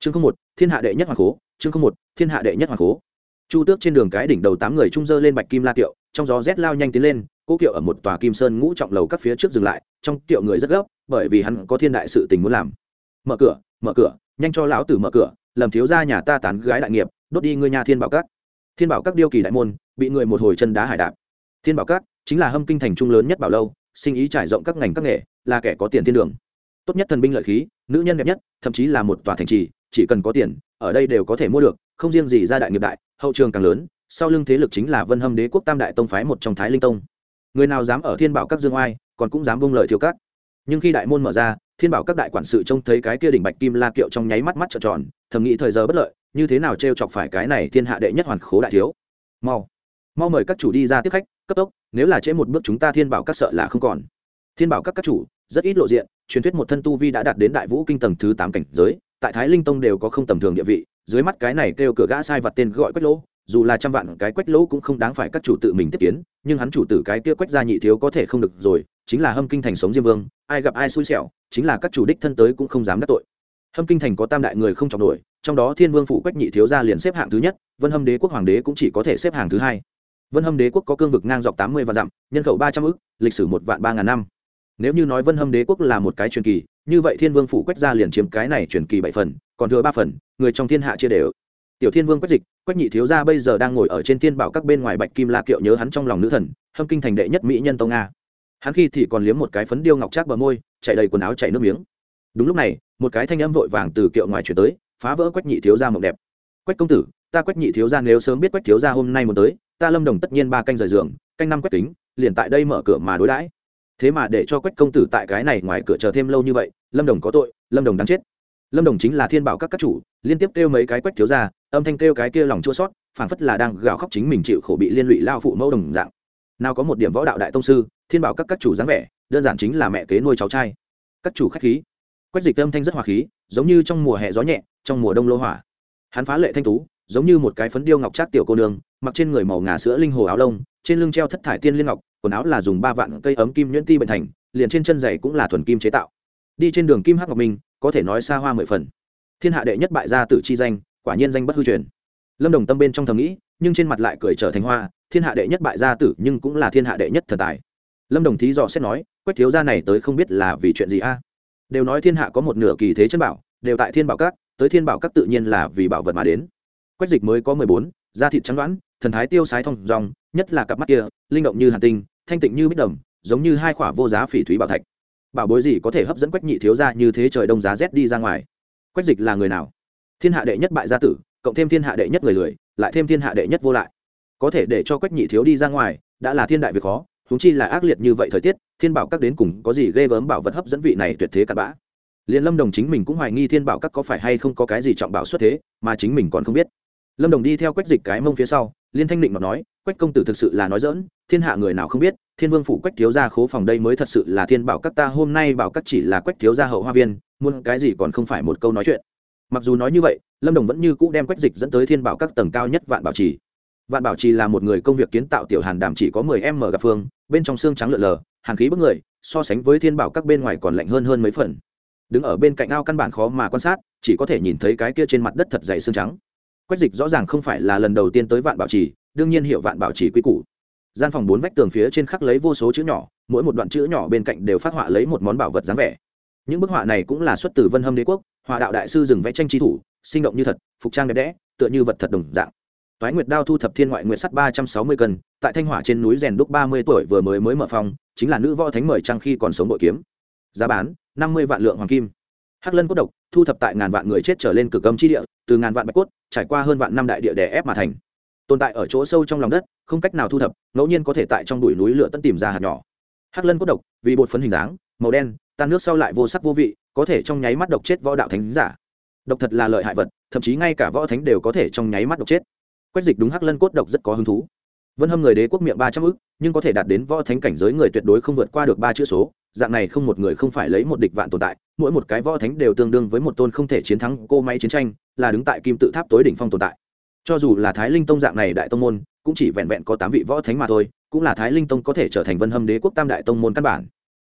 chương không một, thiên hạ đệ nhất hoàng cố chương không một, thiên hạ đệ nhất hoàng cố chu tước trên đường cái đỉnh đầu tám người trung dơ lên bạch kim la kiệu, trong gió rét lao nhanh tiến lên, cố kiệu ở một tòa kim sơn ngũ trọng lầu các phía trước dừng lại, trong kiệu người rất gấp, bởi vì hắn có thiên đại sự tình muốn làm. Mở cửa mở cửa, nhanh cho lão tử mở cửa, lầm thiếu ra nhà ta tán gái đại nghiệp, đốt đi ngươi nhà thiên bảo các. Thiên bảo các điêu kỳ đại môn, bị người một hồi chân đá hải đạp. Thiên bảo các chính là hâm kinh thành trung lớn nhất bảo lâu, sinh ý trải rộng các ngành các nghề, là kẻ có tiền thiên đường tốt nhất thần binh lợi khí, nữ nhân đẹp nhất, thậm chí là một tòa thành trì, chỉ cần có tiền, ở đây đều có thể mua được, không riêng gì gia đại nghiệp đại, hậu trường càng lớn, sau lưng thế lực chính là vân hâm đế quốc tam đại tông phái một trong thái linh tông. Người nào dám ở thiên bảo các dương oai, còn cũng dám vung lời thiếu các nhưng khi đại môn mở ra, thiên bảo các đại quản sự trông thấy cái kia đỉnh bạch kim la kiệu trong nháy mắt mắt trợn tròn, thầm nghĩ thời giờ bất lợi, như thế nào t chọc phải cái này thiên hạ đệ nhất hoàn khố đại thiếu? Mau mau mời các chủ đi ra tiếp khách, cấp tốc, nếu là trễ một bước chúng ta thiên bảo các sợ là không còn. Thiên bảo các các chủ rất ít lộ diện, truyền thuyết một thân tu vi đã đạt đến đại vũ kinh tầng thứ tám cảnh giới, tại thái linh tông đều có không tầm thường địa vị, dưới mắt cái này kêu cửa gã sai vặt tên gọi quách lỗ, dù là trăm vạn cái quách lỗ cũng không đáng phải các chủ tự mình tiếp kiến, nhưng hắn chủ tử cái kia quách gia nhị thiếu có thể không được rồi, chính là hâm kinh thành sống diêm vương, ai gặp ai xui xẻo, chính là các chủ đích thân tới cũng không dám đắc tội. Hâm kinh thành có tam đại người không chọc nổi, trong đó thiên vương phụ quách nhị thiếu gia liền xếp hạng thứ nhất, vân hâm đế quốc hoàng đế cũng chỉ có thể xếp hạng thứ hai. Vân hâm đế quốc có cương vực ngang dọc tám mươi vạn dặm, nhân khẩu ba trăm ước lịch sử một vạn ba ngàn năm nếu như nói vân hâm đế quốc là một cái truyền kỳ, như vậy thiên vương phủ quách gia liền chiếm cái này truyền kỳ bảy phần, còn thừa ba phần, người trong thiên hạ chia đều. Tiểu thiên vương quách dịch, quách nhị thiếu gia bây giờ đang ngồi ở trên thiên bảo các bên ngoài bạch kim la kiệu nhớ hắn trong lòng nữ thần, hâm kinh thành đệ nhất mỹ nhân tông nga. Hắn khi thì còn liếm một cái phấn điêu ngọc trác bờ môi, chạy đầy quần áo chạy nước miếng. Đúng lúc này, một cái thanh âm vội vàng từ kiệu ngoài chuyển tới, phá vỡ quách nhị thiếu gia mộng đẹp. Quách công tử, ta quách nhị thiếu gia nếu sớm biết quách thiếu gia hôm nay muốn tới, ta lâm đồng tất nhiên ba canh rời giường, canh năm quách kính, liền tại đây mở cửa mà đối đãi thế mà để cho quách công tử tại cái này ngoài cửa chờ thêm lâu như vậy, lâm đồng có tội, lâm đồng đáng chết. Lâm đồng chính là thiên bảo các các chủ, liên tiếp kêu mấy cái quách thiếu ra âm thanh kêu cái kia lòng chua sót phảng phất là đang gào khóc chính mình chịu khổ bị liên lụy lao phụ mẫu đồng dạng. Nào có một điểm võ đạo đại tông sư, thiên bảo các các chủ dáng vẻ, đơn giản chính là mẹ kế nuôi cháu trai. Các chủ khách khí. Quách dịch âm thanh rất hòa khí, giống như trong mùa hè gió nhẹ, trong mùa đông lô hỏa. Hắn phá lệ thanh tú, giống như một cái phấn điêu ngọc trác tiểu cô nương, mặc trên người màu ngà sữa linh hồ áo lông trên lưng treo thất thải tiên liên ngọc, quần áo là dùng ba vạn cây ấm kim nhuyễn ti bệnh thành, liền trên chân giày cũng là thuần kim chế tạo. Đi trên đường kim hắc ngọc minh, có thể nói xa hoa mười phần. Thiên hạ đệ nhất bại gia tử chi danh, quả nhiên danh bất hư truyền. Lâm đồng tâm bên trong thầm nghĩ, nhưng trên mặt lại cười trở thành hoa, thiên hạ đệ nhất bại gia tử nhưng cũng là thiên hạ đệ nhất thần tài. Lâm đồng thí dò xét nói, quách thiếu gia này tới không biết là vì chuyện gì a? Đều nói thiên hạ có một nửa kỳ thế chân bảo, đều tại thiên bảo các, tới thiên bảo các tự nhiên là vì bảo vật mà đến. Quách dịch mới có mười bốn, da thịt trắng đoán thần thái tiêu sái thông dòng nhất là cặp mắt kia, linh động như hàn tinh, thanh tịnh như bích đồng, giống như hai khỏa vô giá phỉ thúy bảo thạch. Bảo bối gì có thể hấp dẫn quách nhị thiếu ra như thế trời đông giá rét đi ra ngoài? Quách dịch là người nào? Thiên hạ đệ nhất bại gia tử, cộng thêm thiên hạ đệ nhất người lười, lại thêm thiên hạ đệ nhất vô lại. Có thể để cho quách nhị thiếu đi ra ngoài, đã là thiên đại việc khó húng chi là ác liệt như vậy thời tiết, thiên bảo các đến cùng có gì ghê gớm bảo vật hấp dẫn vị này tuyệt thế cặn bã? Liền lâm đồng chính mình cũng hoài nghi thiên bảo các có phải hay không có cái gì trọng bảo xuất thế, mà chính mình còn không biết. Lâm đồng đi theo quách dịch cái mông phía sau liên thanh định mà nói, quách công tử thực sự là nói dỡn thiên hạ người nào không biết, thiên vương phủ quách thiếu gia khố phòng đây mới thật sự là thiên bảo các ta, hôm nay bảo các chỉ là quách thiếu gia hậu hoa viên, muốn cái gì còn không phải một câu nói chuyện. Mặc dù nói như vậy, lâm đồng vẫn như cũ đem quách dịch dẫn tới thiên bảo các tầng cao nhất vạn bảo trì. Vạn bảo trì là một người công việc kiến tạo tiểu hàn đàm chỉ có mười m gặp phương, bên trong xương trắng lợn lờ, hàn khí bức người, so sánh với thiên bảo các bên ngoài còn lạnh hơn hơn mấy phần. Đứng ở bên cạnh ao căn bản khó mà quan sát, chỉ có thể nhìn thấy cái kia trên mặt đất thật dày xương trắng quách dịch rõ ràng không phải là lần đầu tiên tới vạn bảo trì, đương nhiên hiệu vạn bảo trì quy củ. Gian phòng bốn vách tường phía trên khắc lấy vô số chữ nhỏ, mỗi một đoạn chữ nhỏ bên cạnh đều phát họa lấy một món bảo vật dáng vẻ. Những bức họa này cũng là xuất từ vân hâm đế quốc, họa đạo đại sư dừng vẽ tranh trí thủ, sinh động như thật, phục trang đẹp đẽ, tựa như vật thật đồng dạng. Toái nguyệt đao thu thập thiên ngoại nguyệt sắt ba trăm sáu mươi cân, tại thanh hỏa trên núi rèn đúc ba mươi tuổi vừa mới mới mở phòng, chính là nữ võ thánh mời trang khi còn sống bội kiếm. Giá bán năm mươi vạn lượng hoàng kim hắc lân cốt độc, thu thập tại ngàn vạn người chết trở lên cực âm chi địa, từ ngàn vạn bạch cốt, trải qua hơn vạn năm đại địa đè ép mà thành. Tồn tại ở chỗ sâu trong lòng đất, không cách nào thu thập, ngẫu nhiên có thể tại trong bụi núi lửa tân tìm ra hạt nhỏ. Hắc lân cốt độc, vì bột phấn hình dáng, màu đen, tan nước sau lại vô sắc vô vị, có thể trong nháy mắt độc chết võ đạo thánh giả. Độc thật là lợi hại vật, thậm chí ngay cả võ thánh đều có thể trong nháy mắt độc chết. Quách dịch đúng hắc lân cốt độc rất có hứng thú vân hâm người đế quốc miệng ba trăm ước nhưng có thể đạt đến võ thánh cảnh giới người tuyệt đối không vượt qua được ba chữ số. Dạng này không một người không phải lấy một địch vạn tồn tại, mỗi một cái võ thánh đều tương đương với một tôn không thể chiến thắng cô máy chiến tranh, là đứng tại kim tự tháp tối đỉnh phong tồn tại. Cho dù là thái linh tông dạng này đại tông môn, cũng chỉ vẹn vẹn có tám vị võ thánh mà thôi, cũng là thái linh tông có thể trở thành vân hâm đế quốc tam đại tông môn căn bản.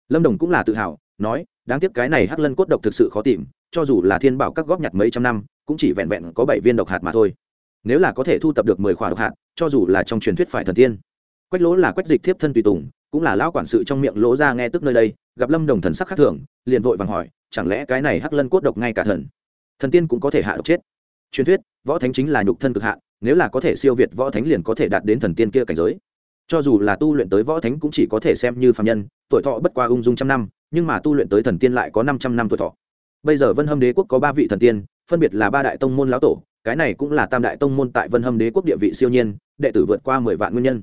Lâm đồng cũng là tự hào, nói, đáng tiếc cái này hắc lân cốt độc thực sự khó tìm, cho dù là thiên bảo các góp nhặt mấy trăm năm, cũng chỉ vẹn vẹn có bảy viên độc hạt mà thôi. Nếu là có thể thu tập được mười khỏa độc hạt cho dù là trong truyền thuyết phải thần tiên. Quách lỗ là quách dịch thiếp thân tùy tùng, cũng là lão quản sự trong miệng lỗ ra nghe tức nơi đây, gặp lâm đồng thần sắc khác thường, liền vội vàng hỏi, chẳng lẽ cái này hắc lân cốt độc ngay cả thần? Thần tiên cũng có thể hạ độc chết. Truyền thuyết, võ thánh chính là nhục thân cực hạ nếu là có thể siêu việt võ thánh liền có thể đạt đến thần tiên kia cảnh giới. Cho dù là tu luyện tới võ thánh cũng chỉ có thể xem như phạm nhân, tuổi thọ bất qua ung dung trăm năm, nhưng mà tu luyện tới thần tiên lại có năm trăm năm tuổi thọ. Bây giờ vân hâm đế quốc có ba vị thần tiên, phân biệt là ba đại tông môn lão tổ cái này cũng là tam đại tông môn tại vân hâm đế quốc địa vị siêu nhiên, đệ tử vượt qua mười vạn nguyên nhân.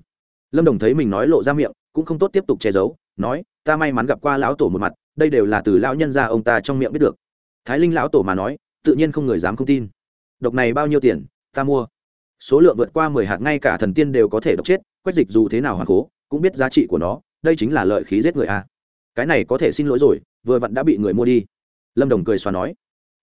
Lâm đồng thấy mình nói lộ ra miệng, cũng không tốt tiếp tục che giấu, nói, ta may mắn gặp qua lão tổ một mặt, đây đều là từ lão nhân ra ông ta trong miệng biết được. Thái linh lão tổ mà nói, tự nhiên không người dám không tin. Độc này bao nhiêu tiền, ta mua. Số lượng vượt qua mười hạt, ngay cả thần tiên đều có thể độc chết, quách dịch dù thế nào hoàng cố, cũng biết giá trị của nó, đây chính là lợi khí giết người a. Cái này có thể xin lỗi rồi, vừa vặn đã bị người mua đi. Lâm đồng cười xóa nói.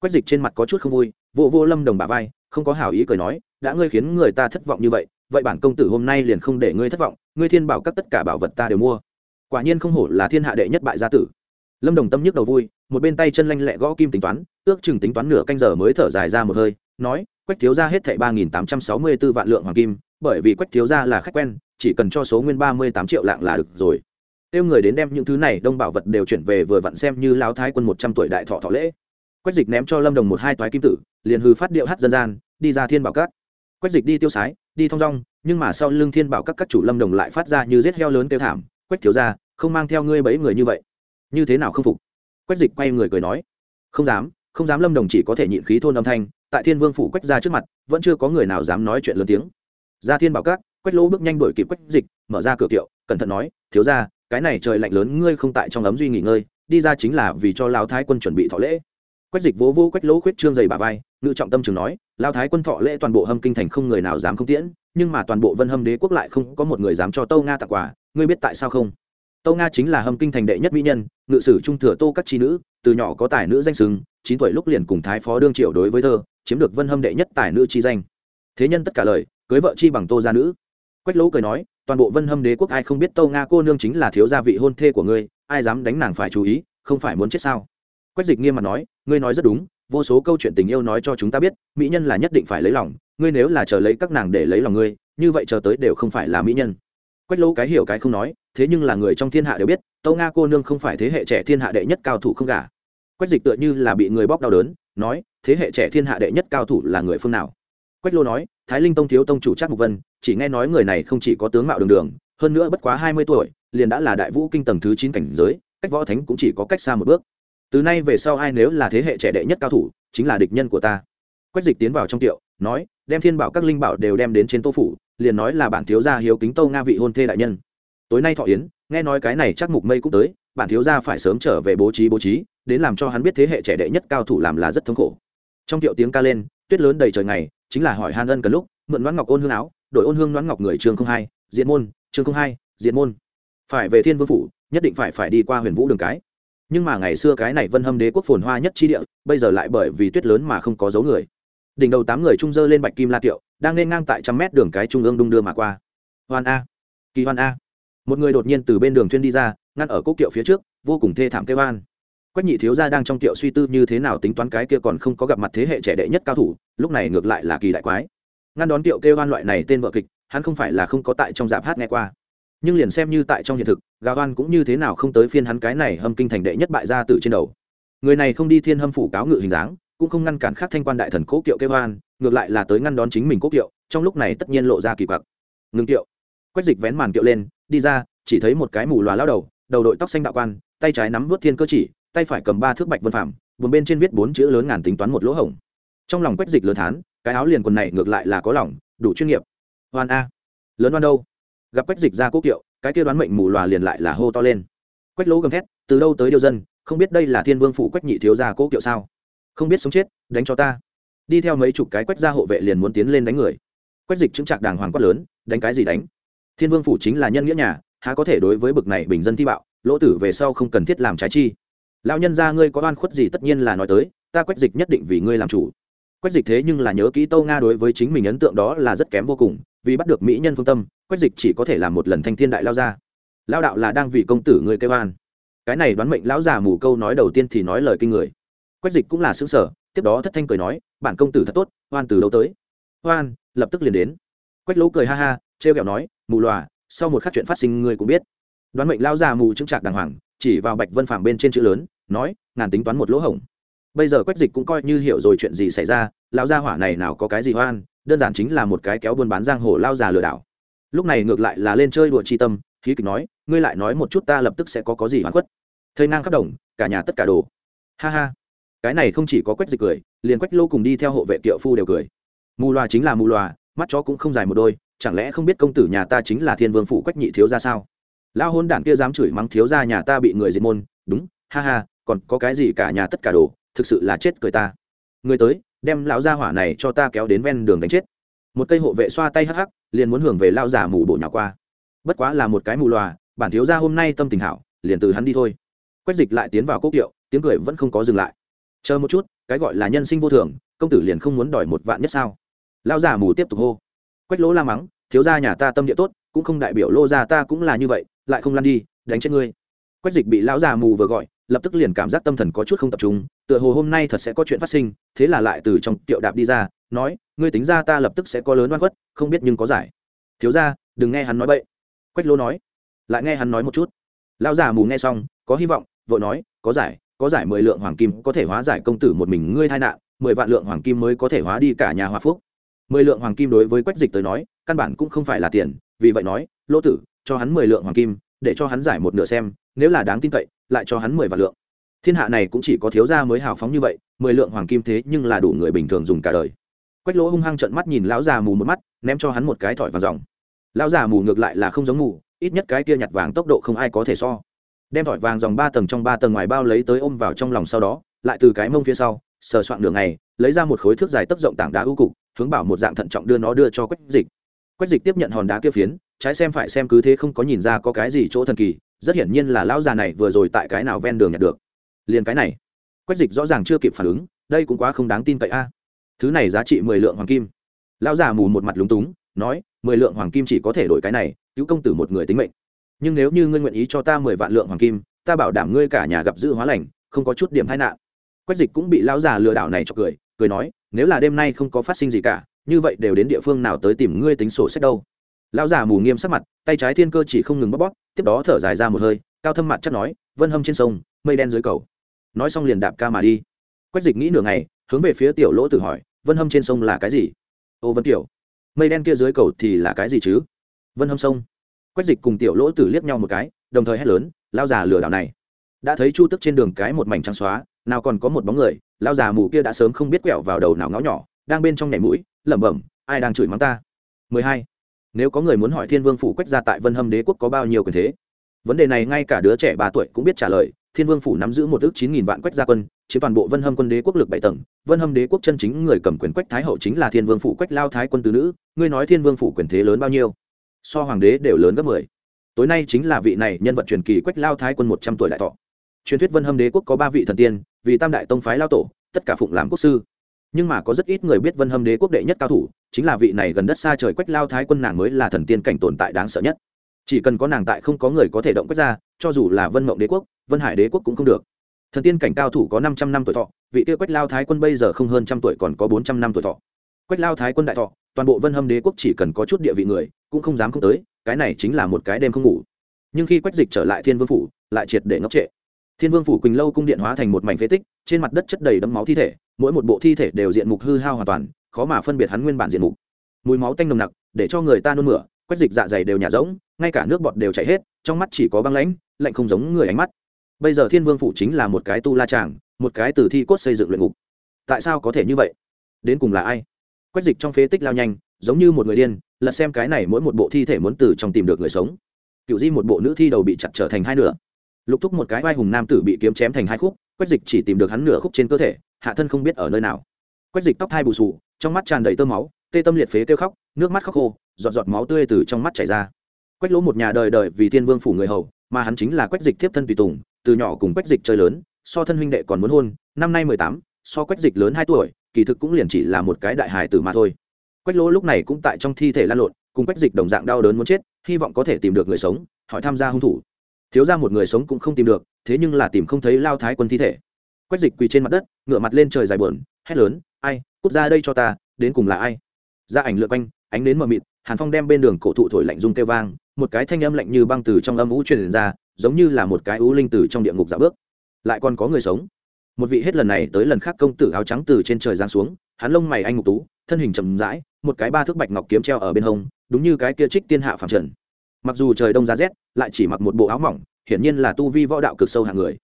Quách dịch trên mặt có chút không vui vô vô lâm đồng bà vai không có hảo ý cười nói, đã ngươi khiến người ta thất vọng như vậy vậy bản công tử hôm nay liền không để ngươi thất vọng, ngươi thiên bảo các tất cả bảo vật ta đều mua. Quả nhiên không hổ là thiên hạ đệ nhất bại gia tử. Lâm đồng tâm nhức đầu vui, một bên tay chân lanh lẹ gõ kim tính toán, ước chừng tính toán nửa canh giờ mới thở dài ra một hơi, nói, quách thiếu ra hết thảy ba nghìn tám trăm sáu mươi b ố vạn lượng hoàng kim, bởi vì quách thiếu ra là khách quen, chỉ cần cho số nguyên ba mươi tám triệu lạng là được rồi. Kêu người đến đem những thứ này đông bảo vật đều chuyển về vừa vặn xem như lão thái quân một trăm tuổi đại thọ thọ lễ. Quách dịch ném cho lâm đồng một hai toái kim tử, liền hư phát điệu hát dân gian đi ra thiên bảo Cát, quách dịch đi tiêu sái đi thong dong nhưng mà sau lưng thiên bảo các các chủ lâm đồng lại phát ra như rết heo lớn kêu thảm quách thiếu ra không mang theo ngươi bấy người như vậy. Như thế nào không phục? Quách dịch quay người cười nói không dám không dám lâm đồng chỉ có thể nhịn khí thôn âm thanh tại thiên vương phủ quách ra trước mặt vẫn chưa có người nào dám nói chuyện lớn tiếng. Ra thiên bảo các quách lỗ bước nhanh đổi kịp quách dịch mở ra cửa kiệu cẩn thận nói thiếu ra cái này trời lạnh lớn ngươi không tại trong ấm duy nghỉ ngơi đi ra chính là vì cho lao thái quân chuẩn bị thọ lễ quách dịch vỗ vô quách lỗ khuyết trương dày bà vai, ngự trọng tâm trường nói, lao thái quân thọ lễ toàn bộ hâm kinh thành không người nào dám không tiễn, nhưng mà toàn bộ vân hâm đế quốc lại không có một người dám cho tâu nga tặng quà, ngươi biết tại sao không? Tâu nga chính là hâm kinh thành đệ nhất mỹ nhân, ngự sử trung thừa tô các chi nữ, từ nhỏ có tài nữ danh xứng, chín tuổi lúc liền cùng thái phó đương triệu đối với thơ, chiếm được vân hâm đệ nhất tài nữ chi danh. Thế nhân tất cả lời, cưới vợ chi bằng tô gia nữ. Quách lỗ cười nói, toàn bộ vân hâm đế quốc ai không biết tâu nga cô nương chính là thiếu gia vị hôn thê của ngươi, ai dám đánh nàng phải chú ý, không phải muốn chết sao? Quách dịch nghiêm mặt nói, ngươi nói rất đúng, vô số câu chuyện tình yêu nói cho chúng ta biết, mỹ nhân là nhất định phải lấy lòng, ngươi nếu là chờ lấy các nàng để lấy lòng ngươi, như vậy chờ tới đều không phải là mỹ nhân. Quách lỗ cái hiểu cái không nói, thế nhưng là người trong thiên hạ đều biết, tâu nga cô nương không phải thế hệ trẻ thiên hạ đệ nhất cao thủ không cả quách dịch tựa như là bị người bóc đau đớn, nói, thế hệ trẻ thiên hạ đệ nhất cao thủ là người phương nào? Quách lô nói, thái linh tông thiếu tông chủ trác mục vân, chỉ nghe nói người này không chỉ có tướng mạo đường đường, hơn nữa bất quá hai mươi tuổi, liền đã là đại vũ kinh tầng thứ chín cảnh giới, cách võ thánh cũng chỉ có cách xa một bước từ nay về sau ai nếu là thế hệ trẻ đệ nhất cao thủ, chính là địch nhân của ta. Quách dịch tiến vào trong tiệu, nói, đem thiên bảo các linh bảo đều đem đến trên tô phủ, liền nói là bản thiếu gia hiếu kính tâu nga vị hôn thê đại nhân. Tối nay thọ yến, nghe nói cái này chắc mục mây cũng tới, bản thiếu gia phải sớm trở về bố trí bố trí, đến làm cho hắn biết thế hệ trẻ đệ nhất cao thủ làm là rất thống khổ. Trong tiệu tiếng ca lên, tuyết lớn đầy trời ngày, chính là hỏi han ân cần lúc, mượn đoán ngọc ôn hương áo, đổi ôn hương đoán ngọc người trường không hai, diện môn chương không hai, diện môn. Phải về thiên vương phủ, nhất định phải phải đi qua huyền vũ đường cái nhưng mà ngày xưa cái này vân hâm đế quốc phồn hoa nhất chi địa, bây giờ lại bởi vì tuyết lớn mà không có dấu người. Đỉnh đầu tám người trung dơ lên bạch kim la tiệu đang nên ngang tại trăm mét đường cái trung ương đung đưa mà qua. Hoan a. Kỳ hoan a. Một người đột nhiên từ bên đường thuyên đi ra, ngăn ở cốc tiệu phía trước, vô cùng thê thảm kêu hoan quách nhị thiếu gia đang trong tiệu suy tư như thế nào tính toán cái kia còn không có gặp mặt thế hệ trẻ đệ nhất cao thủ, lúc này ngược lại là kỳ đại quái. Ngăn đón tiệu kêu hoan loại này tên vợ kịch, hắn không phải là không có tại trong dạp hát nghe qua nhưng liền xem như tại trong hiện thực, gà oan cũng như thế nào không tới phiên hắn cái này hâm kinh thành đệ nhất bại gia tử trên đầu. Người này không đi thiên hâm phủ cáo ngự hình dáng, cũng không ngăn cản khác thanh quan đại thần cố kiệu kêu oan, ngược lại là tới ngăn đón chính mình cố kiệu, trong lúc này tất nhiên lộ ra kỳ quặc. Ngừng kiệu. Quách dịch vén màn kiệu lên, đi ra, chỉ thấy một cái mù loà lao đầu đầu đội tóc xanh đạo quan, tay trái nắm vớt thiên cơ chỉ, tay phải cầm ba thước bạch vân phạm buồn bên trên viết bốn chữ lớn ngàn tính toán một lỗ hổng. Trong lòng quách dịch lớn thán, cái áo liền quần này ngược lại là có lòng, đủ chuyên nghiệp. Hoan a. Lớn hoan đâu? Gặp quách dịch ra cố kiệu, cái kia đoán mệnh mù lòa liền lại là hô to lên. Quách lỗ gầm thét, từ đâu tới điêu dân, không biết đây là thiên vương phủ quách nhị thiếu gia cố kiệu sao? Không biết sống chết, đánh cho ta. Đi theo mấy chục cái quách gia hộ vệ liền muốn tiến lên đánh người. Quách dịch chứng trạc đàng hoàng quát lớn, đánh cái gì đánh? Thiên vương phủ chính là nhân nghĩa nhà, há có thể đối với bực này bình dân thi bạo, lỗ tử về sau không cần thiết làm trái chi. Lão nhân gia ngươi có oan khuất gì tất nhiên là nói tới, ta quách dịch nhất định vì ngươi làm chủ. Quách dịch thế nhưng là nhớ kỹ tâu nga đối với chính mình ấn tượng đó là rất kém vô cùng vì bắt được mỹ nhân phương tâm, quách dịch chỉ có thể làm một lần thanh thiên đại lao ra lao đạo là đang vì công tử người kêu an. Cái này đoán mệnh lão già mù câu nói đầu tiên thì nói lời kinh người. Quách dịch cũng là xứng sở tiếp đó thất thanh cười nói, bản công tử thật tốt hoan từ đâu tới? Hoan lập tức liền đến. Quách lỗ cười ha ha, trêu ghẹo nói, mù lòa, sau một khắc chuyện phát sinh ngươi cũng biết. Đoán mệnh lao già mù chứng trạc đàng hoàng, chỉ vào bạch vân phàm bên trên chữ lớn, nói, ngàn tính toán một lỗ hổng. Bây giờ quách dịch cũng coi như hiểu rồi chuyện gì xảy ra, lão gia hỏa này nào có cái gì hoan đơn giản chính là một cái kéo buôn bán giang hồ lao già lừa đảo. Lúc này ngược lại là lên chơi đùa chi tâm, khí kịch nói, ngươi lại nói một chút ta lập tức sẽ có có gì hoàn quất thầy nang khắp đồng, cả nhà tất cả đồ. Ha ha. Cái này không chỉ có quách dịch cười, liền quách lô cùng đi theo hộ vệ kiệu phu đều cười. Mù loà chính là mù loà, mắt chó cũng không dài một đôi, chẳng lẽ không biết công tử nhà ta chính là thiên vương phủ quách nhị thiếu ra sao? Lao hôn đản kia dám chửi mắng thiếu ra nhà ta bị người diệt môn, đúng, ha ha, còn có cái gì cả nhà tất cả đồ, thực sự là chết cười ta. Người tới đem lão gia hỏa này cho ta kéo đến ven đường đánh chết. Một cây hộ vệ xoa tay hắc hắc, liền muốn hưởng về lao giả mù bộ nhỏ qua. Bất quá là một cái mù loà, bản thiếu gia hôm nay tâm tình hảo, liền từ hắn đi thôi. Quách dịch lại tiến vào cốc kiệu, tiếng cười vẫn không có dừng lại. Chờ một chút, cái gọi là nhân sinh vô thường, công tử liền không muốn đòi một vạn nhất sao? Lao giả mù tiếp tục hô. Quách lỗ la mắng, thiếu gia nhà ta tâm địa tốt, cũng không đại biểu lô gia ta cũng là như vậy, lại không lăn đi, đánh chết ngươi. Quách dịch bị lão già mù vừa gọi lập tức liền cảm giác tâm thần có chút không tập trung, tựa hồ hôm nay thật sẽ có chuyện phát sinh, thế là lại từ trong tiệu đạp đi ra, nói, ngươi tính ra ta lập tức sẽ có lớn oan khuất, không biết nhưng có giải. Thiếu ra đừng nghe hắn nói bậy. Quách lô nói. Lại nghe hắn nói một chút. Lão già mù nghe xong, có hy vọng, vội nói, có giải có giải mười lượng hoàng kim có thể hóa giải công tử một mình ngươi tai nạn, mười vạn lượng hoàng kim mới có thể hóa đi cả nhà hòa phúc. Mười lượng hoàng kim đối với quách dịch tới nói, căn bản cũng không phải là tiền, vì vậy nói lỗ tử, cho hắn mười lượng hoàng kim, để cho hắn giải một nửa xem, nếu là đáng tin cậy lại cho hắn mười vạn lượng. Thiên hạ này cũng chỉ có thiếu gia mới hào phóng như vậy, mười lượng hoàng kim thế nhưng là đủ người bình thường dùng cả đời. Quách lỗ hung hăng trận mắt nhìn lão già mù một mắt, ném cho hắn một cái thỏi vàng dòng. Lão già mù ngược lại là không giống mù, ít nhất cái kia nhặt vàng tốc độ không ai có thể so. Đem thỏi vàng dòng ba tầng trong ba tầng ngoài bao lấy tới ôm vào trong lòng sau đó, lại từ cái mông phía sau, sờ soạn đường này lấy ra một khối thước dài tấp rộng tảng đá ưu cục, hướng bảo một dạng thận trọng đưa nó đưa cho quách dịch. Quách dịch tiếp nhận hòn đá kia phiến, trái xem phải xem cứ thế không có nhìn ra có cái gì chỗ thần kỳ rất hiển nhiên là lão già này vừa rồi tại cái nào ven đường nhặt được. Liền cái này, quách dịch rõ ràng chưa kịp phản ứng, đây cũng quá không đáng tin cậy a. Thứ này giá trị mười lượng hoàng kim. Lão già mù một mặt lúng túng, nói, mười lượng hoàng kim chỉ có thể đổi cái này, cứu công tử một người tính mệnh. Nhưng nếu như ngươi nguyện ý cho ta mười vạn lượng hoàng kim, ta bảo đảm ngươi cả nhà gặp dự hóa lành, không có chút điểm tai nạn. Quách dịch cũng bị lão già lừa đảo này cho cười cười nói, nếu là đêm nay không có phát sinh gì cả, như vậy đều đến địa phương nào tới tìm ngươi tính sổ sách đâu lão già mù nghiêm sắc mặt, tay trái thiên cơ chỉ không ngừng bóp bóp, tiếp đó thở dài ra một hơi, cao thâm mặt chắc nói, vân hâm trên sông, mây đen dưới cầu. Nói xong liền đạp ca mà đi. Quách dịch nghĩ nửa ngày, hướng về phía tiểu lỗ tử hỏi, vân hâm trên sông là cái gì? Ô vân tiểu, mây đen kia dưới cầu thì là cái gì chứ? Vân hâm sông. Quách dịch cùng tiểu lỗ tử liếc nhau một cái, đồng thời hét lớn lao già lừa đảo này. Đã thấy chu tức trên đường cái một mảnh trắng xóa, nào còn có một bóng người lao già mù kia đã sớm không biết quẹo vào đầu nào ngó nhỏ, đang bên trong nhảy mũi, lẩm bẩm, ai đang chửi mắng ta? 12 nếu có người muốn hỏi thiên vương phủ quách gia tại vân hâm đế quốc có bao nhiêu quyền thế vấn đề này ngay cả đứa trẻ ba tuổi cũng biết trả lời thiên vương phủ nắm giữ một ước chín nghìn vạn quách gia quân chiếm toàn bộ vân hâm quân đế quốc lực bảy tầng vân hâm đế quốc chân chính người cầm quyền quách thái hậu chính là thiên vương phủ quách lao thái quân tứ nữ ngươi nói thiên vương phủ quyền thế lớn bao nhiêu so hoàng đế đều lớn gấp mười tối nay chính là vị này nhân vật truyền kỳ quách lao thái quân một trăm tuổi đại thọ truyền thuyết vân hâm đế quốc có ba vị thần tiên vì tam đại tông phái lao tổ tất cả phụng làm quốc sư nhưng mà có rất ít người biết vân hâm đế quốc đệ nhất cao thủ, chính là vị này gần đất xa trời quách lao thái quân nàng mới là thần tiên cảnh tồn tại đáng sợ nhất. Chỉ cần có nàng tại không có người có thể động quách ra, cho dù là vân mộng đế quốc, vân hải đế quốc cũng không được. Thần tiên cảnh cao thủ có năm trăm năm tuổi thọ, vị tiêu quách lao thái quân bây giờ không hơn trăm tuổi còn có bốn trăm năm tuổi thọ. Quách lao thái quân đại thọ, toàn bộ vân hâm đế quốc chỉ cần có chút địa vị người, cũng không dám không tới, cái này chính là một cái đêm không ngủ. Nhưng khi quách dịch trở lại thiên vương phủ, lại triệt để ngốc trệ. Thiên vương phủ quỳnh lâu cung điện hóa thành một mảnh phế tích, trên mặt đất chất đầy đấm máu thi thể mỗi một bộ thi thể đều diện mục hư hao hoàn toàn, khó mà phân biệt hắn nguyên bản diện mục. Mùi máu tanh nồng nặc, để cho người ta nôn mửa quách dịch dạ dày đều nhả rỗng, ngay cả nước bọt đều chảy hết, trong mắt chỉ có băng lãnh, lạnh không giống người ánh mắt. Bây giờ thiên vương phủ chính là một cái tu la tràng một cái từ thi cốt xây dựng luyện ngục. Tại sao có thể như vậy? Đến cùng là ai? Quách dịch trong phế tích lao nhanh, giống như một người điên lật xem cái này mỗi một bộ thi thể muốn từ trong tìm được người sống. Cựu di một bộ nữ thi đầu bị chặt trở thành hai nửa. Lục thúc một cái vai hùng nam tử bị kiếm chém thành hai khúc quách dịch chỉ tìm được hắn nửa khúc trên cơ thể hạ thân không biết ở nơi nào. Quách dịch tóc hai bù sù trong mắt tràn đầy tơ máu, tê tâm liệt phế kêu khóc, nước mắt khóc khô, giọt giọt máu tươi từ trong mắt chảy ra. Quách lỗ một nhà đời đời vì thiên vương phủ người hầu, mà hắn chính là quách dịch tiếp thân tùy tùng, từ nhỏ cùng quách dịch chơi lớn, so thân huynh đệ còn muốn hôn, năm nay mười tám, so quách dịch lớn hai tuổi, kỳ thực cũng liền chỉ là một cái đại hài tử mà thôi. Quách lỗ lúc này cũng tại trong thi thể lan lộn, cùng quách dịch đồng dạng đau đớn muốn chết, hy vọng có thể tìm được người sống, hỏi tham gia hung thủ. Thiếu ra một người sống cũng không tìm được, thế nhưng là tìm không thấy lao thái quân thi thể quách dịch quỳ trên mặt đất ngựa mặt lên trời dài bờn hét lớn, ai, cút ra đây cho ta, đến cùng là ai? Ra ảnh lượt quanh, ánh đến mờ mịt, hàn phong đem bên đường cổ thụ thổi lạnh rung kêu vang, một cái thanh âm lạnh như băng từ trong âm ú truyền ra, giống như là một cái ú linh từ trong địa ngục dạo bước. Lại còn có người sống. Một vị hết lần này tới lần khác công tử áo trắng từ trên trời giáng xuống, hắn lông mày anh ngục tú, thân hình chầm rãi, một cái ba thước bạch ngọc kiếm treo ở bên hông, đúng như cái kia trích tiên hạ phàm trần. Mặc dù trời đông giá rét, lại chỉ mặc một bộ áo mỏng, hiển nhiên là tu vi võ đạo cực sâu hạng người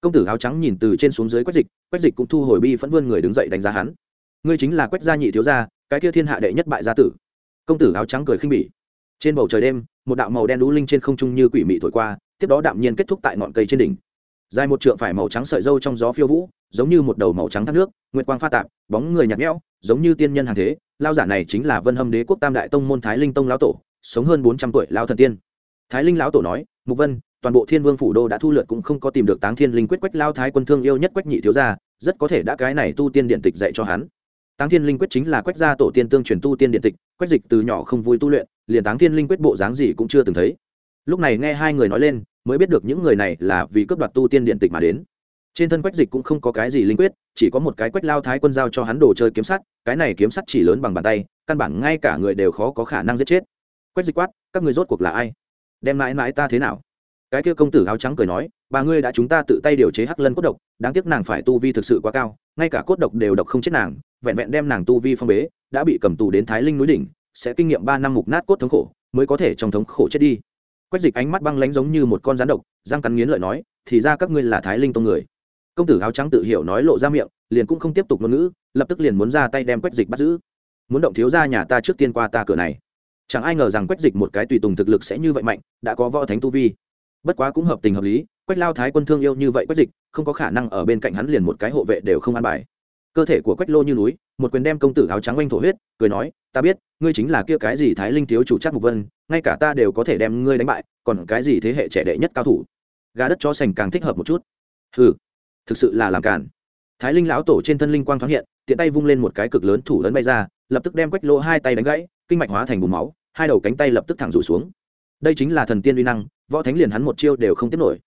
công tử áo trắng nhìn từ trên xuống dưới quách dịch quách dịch cũng thu hồi bi phẫn vươn người đứng dậy đánh giá hắn. Ngươi chính là quách gia nhị thiếu gia, cái kia thiên hạ đệ nhất bại gia tử. Công tử áo trắng cười khinh bỉ. Trên bầu trời đêm, một đạo màu đen đũ linh trên không trung như quỷ mị thổi qua, tiếp đó đạm nhiên kết thúc tại ngọn cây trên đỉnh. Dài một trượng phải màu trắng sợi dâu trong gió phiêu vũ, giống như một đầu màu trắng thác nước, nguyệt quang pha tạp, bóng người nhạt nhẽo, giống như tiên nhân hàng thế. Lao giả này chính là vân hâm đế quốc tam đại tông môn thái linh tông lão tổ, sống hơn bốn trăm tuổi lao thần tiên. Thái linh lão tổ nói, mục vân toàn bộ thiên vương phủ đô đã thu lượt cũng không có tìm được táng thiên linh quyết quách lao thái quân thương yêu nhất quách nhị thiếu gia, rất có thể đã cái này tu tiên điện tịch dạy cho hắn. Táng thiên linh quyết chính là quách gia tổ tiên tương truyền tu tiên điện tịch, quách dịch từ nhỏ không vui tu luyện, liền táng thiên linh quyết bộ dáng gì cũng chưa từng thấy. Lúc này nghe hai người nói lên, mới biết được những người này là vì cướp đoạt tu tiên điện tịch mà đến. Trên thân quách dịch cũng không có cái gì linh quyết, chỉ có một cái quách lao thái quân giao cho hắn đồ chơi kiếm sắt, cái này kiếm sắt chỉ lớn bằng bàn tay, căn bản ngay cả người đều khó có khả năng giết chết. Quách dịch quát, các người rốt cuộc là ai? Đem mãi mãi ta thế nào? Cái kia công tử áo trắng cười nói, bà ngươi đã chúng ta tự tay điều chế hắc lân cốt độc, đáng tiếc nàng phải tu vi thực sự quá cao, ngay cả cốt độc đều độc không chết nàng, vẹn vẹn đem nàng tu vi phong bế, đã bị cầm tù đến thái linh núi đỉnh, sẽ kinh nghiệm ba năm mục nát cốt thống khổ, mới có thể trong thống khổ chết đi. Quách dịch ánh mắt băng lánh giống như một con rắn độc, răng cắn nghiến lợi nói, thì ra các ngươi là thái linh tông người. Công tử áo trắng tự hiểu nói lộ ra miệng, liền cũng không tiếp tục ngôn ngữ, lập tức liền muốn ra tay đem quách dịch bắt giữ. Muốn động thiếu ra nhà ta trước tiên qua ta cửa này. Chẳng ai ngờ rằng quách dịch một cái tùy tùng thực lực sẽ như vậy mạnh, đã có võ thánh tu vi bất quá cũng hợp tình hợp lý, quách lao thái quân thương yêu như vậy quách dịch, không có khả năng ở bên cạnh hắn liền một cái hộ vệ đều không an bài. Cơ thể của quách lô như núi, một quyền đem công tử áo trắng oanh thổ huyết, cười nói, ta biết, ngươi chính là kia cái gì thái linh thiếu chủ trác mục vân, ngay cả ta đều có thể đem ngươi đánh bại, còn cái gì thế hệ trẻ đệ nhất cao thủ? Gà đất cho sành càng thích hợp một chút. Ừ thực sự là làm cản thái linh lão tổ trên thân linh quang thoáng hiện, tiện tay vung lên một cái cực lớn thủ lớn bay ra, lập tức đem quách lô hai tay đánh gãy, kinh mạch hóa thành bùn máu, hai đầu cánh tay lập tức thẳng rủ xuống đây chính là thần tiên uy năng, võ thánh liền hắn một chiêu đều không tiếp nổi.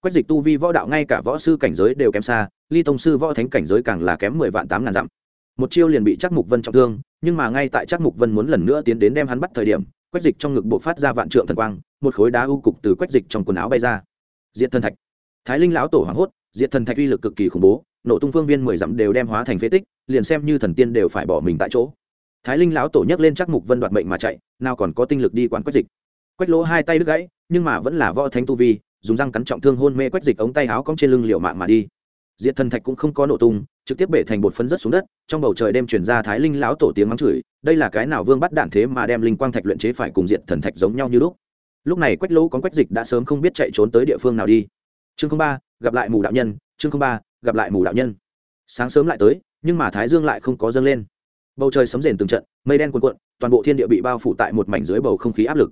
Quách dịch tu vi võ đạo ngay cả võ sư cảnh giới đều kém xa, ly tông sư võ thánh cảnh giới càng là kém mười vạn tám ngàn dặm. Một chiêu liền bị chắc mục vân trọng thương, nhưng mà ngay tại chắc mục vân muốn lần nữa tiến đến đem hắn bắt thời điểm, quách dịch trong ngực buộc phát ra vạn trượng thần quang, một khối đá u cục từ quách dịch trong quần áo bay ra. Diện thần thạch. Thái linh lão tổ hoảng hốt diện thần thạch uy lực cực kỳ khủng bố, nổ tung phương viên mười dặm đều đem hóa thành phế tích, liền xem như thần tiên đều phải bỏ mình tại chỗ. Thái linh lão tổ nhấc lên chắc mục vân đoạt mệnh mà chạy, nào còn có tinh lực đi quản quách dịch quách lỗ hai tay đứt gãy, nhưng mà vẫn là võ thánh tu vi, dùng răng cắn trọng thương hôn mê quách dịch ống tay áo cong trên lưng liệu mạng mà đi. Diệt thần thạch cũng không có nổ tung, trực tiếp bể thành bột phấn rất xuống đất, trong bầu trời đêm chuyển ra thái linh lão tổ tiếng mắng chửi, đây là cái nào vương bắt đạn thế mà đem linh quang thạch luyện chế phải cùng Diệt thần thạch giống nhau như lúc. Lúc này quách lỗ có quách dịch đã sớm không biết chạy trốn tới địa phương nào đi. Chương ba, gặp lại mù đạo nhân, chương ba, gặp lại mù đạo nhân. Sáng sớm lại tới, nhưng mà thái dương lại không có dâng lên. Bầu trời sấm rền từng trận, mây đen cuồn cuộn, toàn bộ thiên địa bị bao phủ tại một mảnh dưới bầu không khí áp lực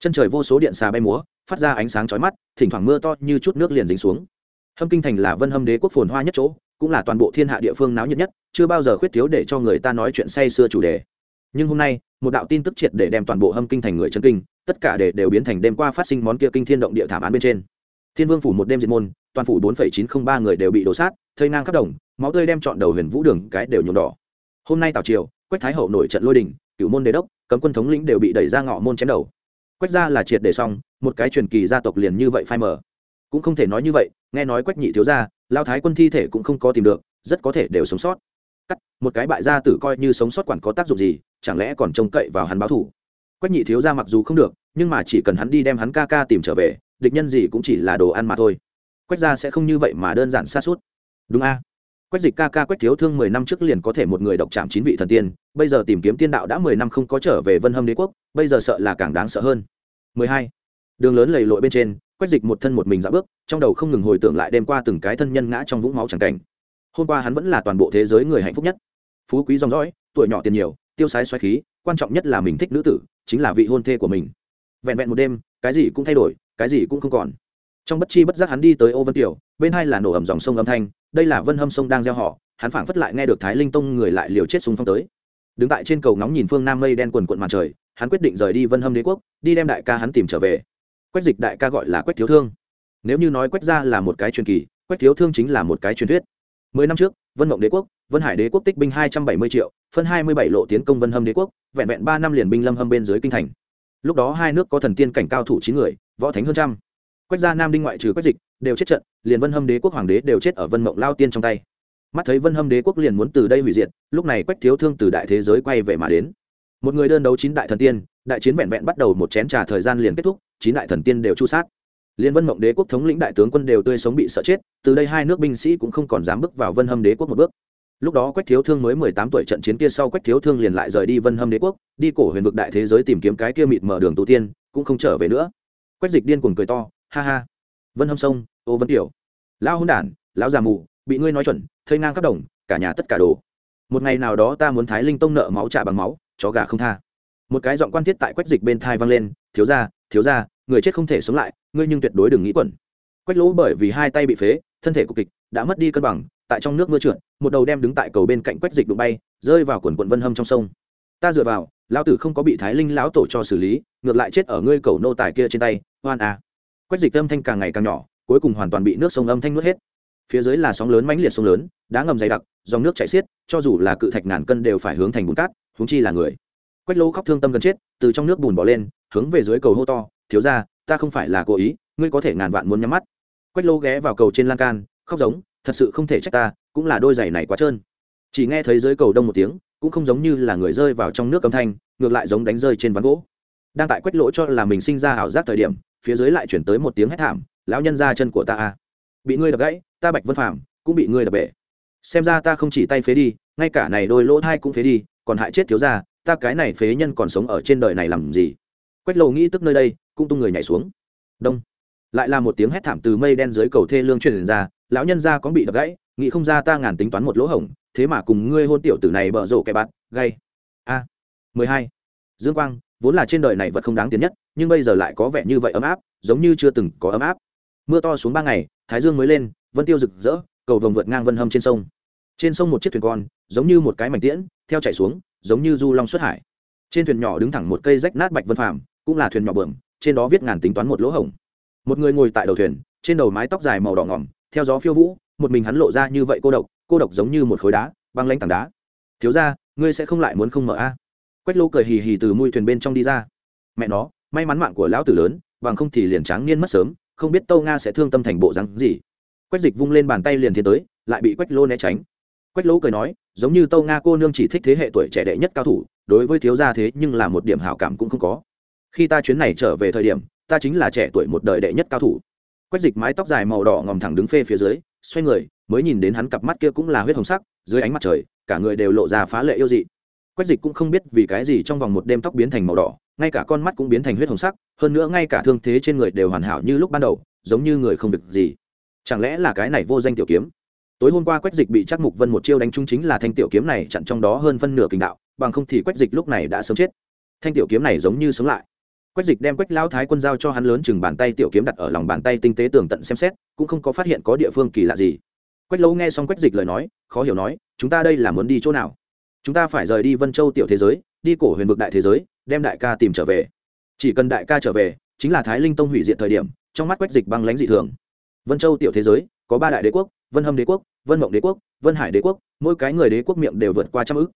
chân trời vô số điện xà bay múa, phát ra ánh sáng chói mắt, thỉnh thoảng mưa to như chút nước liền dính xuống. Hâm kinh thành là vân hâm đế quốc phồn hoa nhất chỗ, cũng là toàn bộ thiên hạ địa phương náo nhiệt nhất, chưa bao giờ khuyết thiếu để cho người ta nói chuyện say xưa chủ đề. Nhưng hôm nay, một đạo tin tức triệt để đem toàn bộ hâm kinh thành người chân kinh, tất cả để đều biến thành đêm qua phát sinh món kia kinh thiên động địa thảm án bên trên. Thiên vương phủ một đêm diệt môn, toàn phủ bốn chín không ba người đều bị đổ sát, thây ngang khắp đồng, máu tươi đem chọn đầu huyền vũ đường cái đều nhuộm đỏ. Hôm nay tào triều, quách thái hậu nổi trận lôi đình, cửu môn đế đốc, cấm quân thống lĩnh đều bị đẩy ra ngõ môn chém đầu quách ra là triệt để xong, một cái truyền kỳ gia tộc liền như vậy phai mờ. Cũng không thể nói như vậy, nghe nói quách nhị thiếu gia, lao thái quân thi thể cũng không có tìm được, rất có thể đều sống sót. Cắt, một cái bại gia tử coi như sống sót quản có tác dụng gì, chẳng lẽ còn trông cậy vào hắn báo thủ quách nhị thiếu gia mặc dù không được, nhưng mà chỉ cần hắn đi đem hắn ca ca tìm trở về, địch nhân gì cũng chỉ là đồ ăn mà thôi. Quách gia sẽ không như vậy mà đơn giản xa suốt. Đúng a? Quách dịch ca ca quách thiếu thương mười năm trước liền có thể một người độc chạm chín vị thần tiên, bây giờ tìm kiếm tiên đạo đã mười năm không có trở về vân hâm đế quốc, bây giờ sợ là càng đáng sợ hơn. Mười hai, đường lớn lầy lội bên trên, quách dịch một thân một mình dạo bước, trong đầu không ngừng hồi tưởng lại đêm qua từng cái thân nhân ngã trong vũng máu chẳng cảnh. Hôm qua hắn vẫn là toàn bộ thế giới người hạnh phúc nhất. Phú quý dòng dõi, tuổi nhỏ tiền nhiều, tiêu sái xoáy khí, quan trọng nhất là mình thích nữ tử, chính là vị hôn thê của mình. Vẹn vẹn một đêm, cái gì cũng thay đổi, cái gì cũng không còn. Trong bất chi bất giác hắn đi tới ô vân tiểu, bên hai là nổ ẩm dòng sông âm thanh đây là vân hâm sông đang gieo họ, hắn phảng phất lại nghe được thái linh tông người lại liều chết súng phong tới. Đứng tại trên cầu nóng nhìn phương nam mây đen quần quận màn trời, hắn quyết định rời đi vân hâm đế quốc, đi đem đại ca hắn tìm trở về. Quách dịch đại ca gọi là quách thiếu thương. Nếu như nói quách ra là một cái truyền kỳ, quách thiếu thương chính là một cái truyền thuyết. Mười năm trước, vân mộng đế quốc, vân hải đế quốc tích binh hai trăm bảy mươi triệu, phân hai mươi bảy lộ tiến công vân hâm đế quốc, vẹn vẹn ba năm liền binh lâm hâm bên dưới kinh thành. Lúc đó hai nước có thần tiên cảnh cao thủ chín người, võ thánh hơn trăm quách gia nam đinh ngoại trừ quách dịch, đều chết trận, liền vân hâm đế quốc hoàng đế đều chết ở vân mộng lao tiên trong tay. Mắt thấy vân hâm đế quốc liền muốn từ đây hủy diệt, lúc này quách thiếu thương từ đại thế giới quay về mà đến. Một người đơn đấu chín đại thần tiên, đại chiến vẹn vẹn bắt đầu một chén trà thời gian liền kết thúc, chín đại thần tiên đều chu sát. Liên vân mộng đế quốc thống lĩnh đại tướng quân đều tươi sống bị sợ chết, từ đây hai nước binh sĩ cũng không còn dám bước vào vân hâm đế quốc một bước. Lúc đó quách thiếu thương mới mười tám tuổi trận chiến kia sau quách thiếu thương liền lại rời đi vân hâm đế quốc, đi cổ huyền vực đại thế giới tìm kiếm cái kia mịt mở đường tu tiên, cũng không trở về nữa. Quách dịch điên cuồng cười to ha ha. Vân hâm sông, ô vân tiểu. Lão hôn đản, lão già mù, bị ngươi nói chuẩn, thây ngang các đồng, cả nhà tất cả đồ. Một ngày nào đó ta muốn thái linh tông nợ máu trả bằng máu, chó gà không tha. Một cái giọng quan thiết tại quách dịch bên thai vang lên, thiếu ra thiếu ra người chết không thể sống lại, ngươi nhưng tuyệt đối đừng nghĩ quẩn. Quách lỗ bởi vì hai tay bị phế, thân thể cục kịch, đã mất đi cân bằng, tại trong nước mưa trượt, một đầu đem đứng tại cầu bên cạnh quách dịch đụng bay, rơi vào quần quận vân hâm trong sông. Ta dựa vào, lão tử không có bị thái linh lão tổ cho xử lý, ngược lại chết ở ngươi cầu nô tài kia trên tay hoan à quách dịch âm thanh càng ngày càng nhỏ, cuối cùng hoàn toàn bị nước sông âm thanh nuốt hết. Phía dưới là sóng lớn mãnh liệt sông lớn, đá ngầm dày đặc, dòng nước chảy xiết, cho dù là cự thạch ngàn cân đều phải hướng thành bùn cát húng chi là người. Quách lỗ khóc thương tâm gần chết, từ trong nước bùn bỏ lên, hướng về dưới cầu hô to, thiếu ra ta không phải là cố ý, ngươi có thể ngàn vạn muốn nhắm mắt. Quách lỗ ghé vào cầu trên lan can, khóc giống, thật sự không thể trách ta, cũng là đôi giày này quá trơn. Chỉ nghe thấy dưới cầu đông một tiếng, cũng không giống như là người rơi vào trong nước âm thanh, ngược lại giống đánh rơi trên ván gỗ. Đang tại quách lỗ cho là mình sinh ra ảo giác thời điểm phía dưới lại chuyển tới một tiếng hét thảm, lão nhân ra chân của ta a bị ngươi đập gãy, ta bạch vân phàm cũng bị ngươi đập bể. Xem ra ta không chỉ tay phế đi, ngay cả này đôi lỗ thai cũng phế đi, còn hại chết thiếu ra ta cái này phế nhân còn sống ở trên đời này làm gì? Quách lầu nghĩ tức nơi đây, cũng tung người nhảy xuống. Đông. Lại là một tiếng hét thảm từ mây đen dưới cầu thê lương truyền ra, lão nhân ra có bị đập gãy, nghĩ không ra ta ngàn tính toán một lỗ hổng, thế mà cùng ngươi hôn tiểu tử này bở rộ kẻ bạn gây a. Mười hai. Dương quang vốn là trên đời này vật không đáng tiền nhất, nhưng bây giờ lại có vẻ như vậy ấm áp, giống như chưa từng có ấm áp. Mưa to xuống ba ngày, thái dương mới lên, vân tiêu rực rỡ, cầu vồng vượt ngang vân hâm trên sông. Trên sông một chiếc thuyền con, giống như một cái mảnh tiễn, theo chạy xuống, giống như du long xuất hải. Trên thuyền nhỏ đứng thẳng một cây rách nát bạch vân phàm, cũng là thuyền nhỏ bờm trên đó viết ngàn tính toán một lỗ hổng. Một người ngồi tại đầu thuyền, trên đầu mái tóc dài màu đỏ ngỏm, theo gió phiêu vũ, một mình hắn lộ ra như vậy cô độc cô độc giống như một khối đá, băng lanh tảng đá. Thiếu ra ngươi sẽ không lại muốn không mở a? Quách lô cười hì hì từ mui thuyền bên trong đi ra. Mẹ nó, may mắn mạng của lão tử lớn, bằng không thì liền tráng niên mất sớm, không biết tâu nga sẽ thương tâm thành bộ rắn gì. Quách dịch vung lên bàn tay liền thiên tới, lại bị quách lô né tránh. Quách Lô cười nói, giống như tâu nga cô nương chỉ thích thế hệ tuổi trẻ đệ nhất cao thủ, đối với thiếu gia thế nhưng là một điểm hảo cảm cũng không có. Khi ta chuyến này trở về thời điểm, ta chính là trẻ tuổi một đời đệ nhất cao thủ. Quách dịch mái tóc dài màu đỏ ngòm thẳng đứng phê phía dưới, xoay người, mới nhìn đến hắn cặp mắt kia cũng là huyết hồng sắc, dưới ánh mặt trời, cả người đều lộ ra phá lệ yêu dị quách dịch cũng không biết vì cái gì trong vòng một đêm tóc biến thành màu đỏ, ngay cả con mắt cũng biến thành huyết hồng sắc, hơn nữa ngay cả thương thế trên người đều hoàn hảo như lúc ban đầu, giống như người không việc gì. Chẳng lẽ là cái này vô danh tiểu kiếm? Tối hôm qua quách dịch bị chắc mục vân một chiêu đánh trúng chính là thanh tiểu kiếm này chặn trong đó hơn phân nửa kinh đạo, bằng không thì quách dịch lúc này đã sớm chết. Thanh tiểu kiếm này giống như sống lại. Quách dịch đem quách lão thái quân giao cho hắn lớn chừng bàn tay tiểu kiếm đặt ở lòng bàn tay tinh tế tường tận xem xét, cũng không có phát hiện có địa phương kỳ lạ gì. Quách lâu nghe xong quách dịch lời nói, khó hiểu nói, chúng ta đây là muốn đi chỗ nào? Chúng ta phải rời đi vân châu tiểu thế giới, đi cổ huyền vực đại thế giới, đem đại ca tìm trở về. Chỉ cần đại ca trở về, chính là thái linh tông hủy diệt thời điểm, trong mắt quách dịch băng lãnh dị thường. Vân châu tiểu thế giới, có ba đại đế quốc, vân hâm đế quốc, vân mộng đế quốc, vân hải đế quốc, mỗi cái người đế quốc miệng đều vượt qua trăm ước.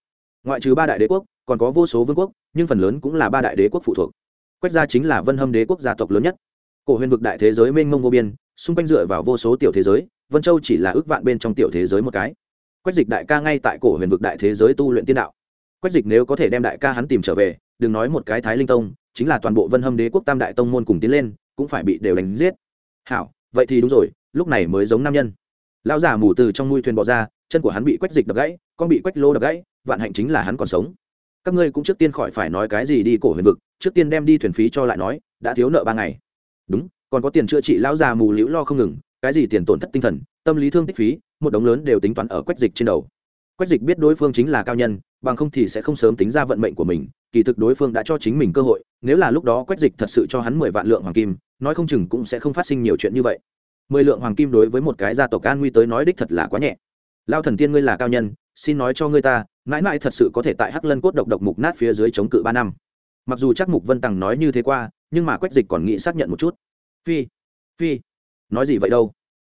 Ngoại trừ ba đại đế quốc, còn có vô số vương quốc, nhưng phần lớn cũng là ba đại đế quốc phụ thuộc. Quách gia chính là vân hâm đế quốc gia tộc lớn nhất. Cổ huyền vực đại thế giới mênh mông vô biên, xung quanh dựa vào vô số tiểu thế giới, vân châu chỉ là ước vạn bên trong tiểu thế giới một cái quách dịch đại ca ngay tại cổ huyền vực đại thế giới tu luyện tiên đạo. Quách dịch nếu có thể đem đại ca hắn tìm trở về, đừng nói một cái thái linh tông, chính là toàn bộ vân hâm đế quốc tam đại tông môn cùng tiến lên, cũng phải bị đều đánh giết. Hảo, vậy thì đúng rồi, lúc này mới giống nam nhân. Lão già mù từ trong nuôi thuyền bỏ ra, chân của hắn bị quách dịch đập gãy, con bị quách lô đập gãy, vạn hạnh chính là hắn còn sống. Các ngươi cũng trước tiên khỏi phải nói cái gì đi cổ huyền vực, trước tiên đem đi thuyền phí cho lại nói, đã thiếu nợ ba ngày. Đúng, còn có tiền chữa trị lão già mù liễu lo không ngừng, cái gì tiền tổn thất tinh thần, tâm lý thương tích phí một đống lớn đều tính toán ở quách dịch trên đầu. Quách dịch biết đối phương chính là cao nhân, bằng không thì sẽ không sớm tính ra vận mệnh của mình, kỳ thực đối phương đã cho chính mình cơ hội, nếu là lúc đó quách dịch thật sự cho hắn mười vạn lượng hoàng kim, nói không chừng cũng sẽ không phát sinh nhiều chuyện như vậy. Mười lượng hoàng kim đối với một cái gia tộc an nguy tới nói đích thật là quá nhẹ. Lao thần tiên ngươi là cao nhân, xin nói cho ngươi ta, mãi mãi thật sự có thể tại hắc lân cốt độc độc mục nát phía dưới chống cự ba năm. Mặc dù chắc mục vân tằng nói như thế qua, nhưng mà quách dịch còn nghĩ xác nhận một chút. Phi phi, nói gì vậy đâu?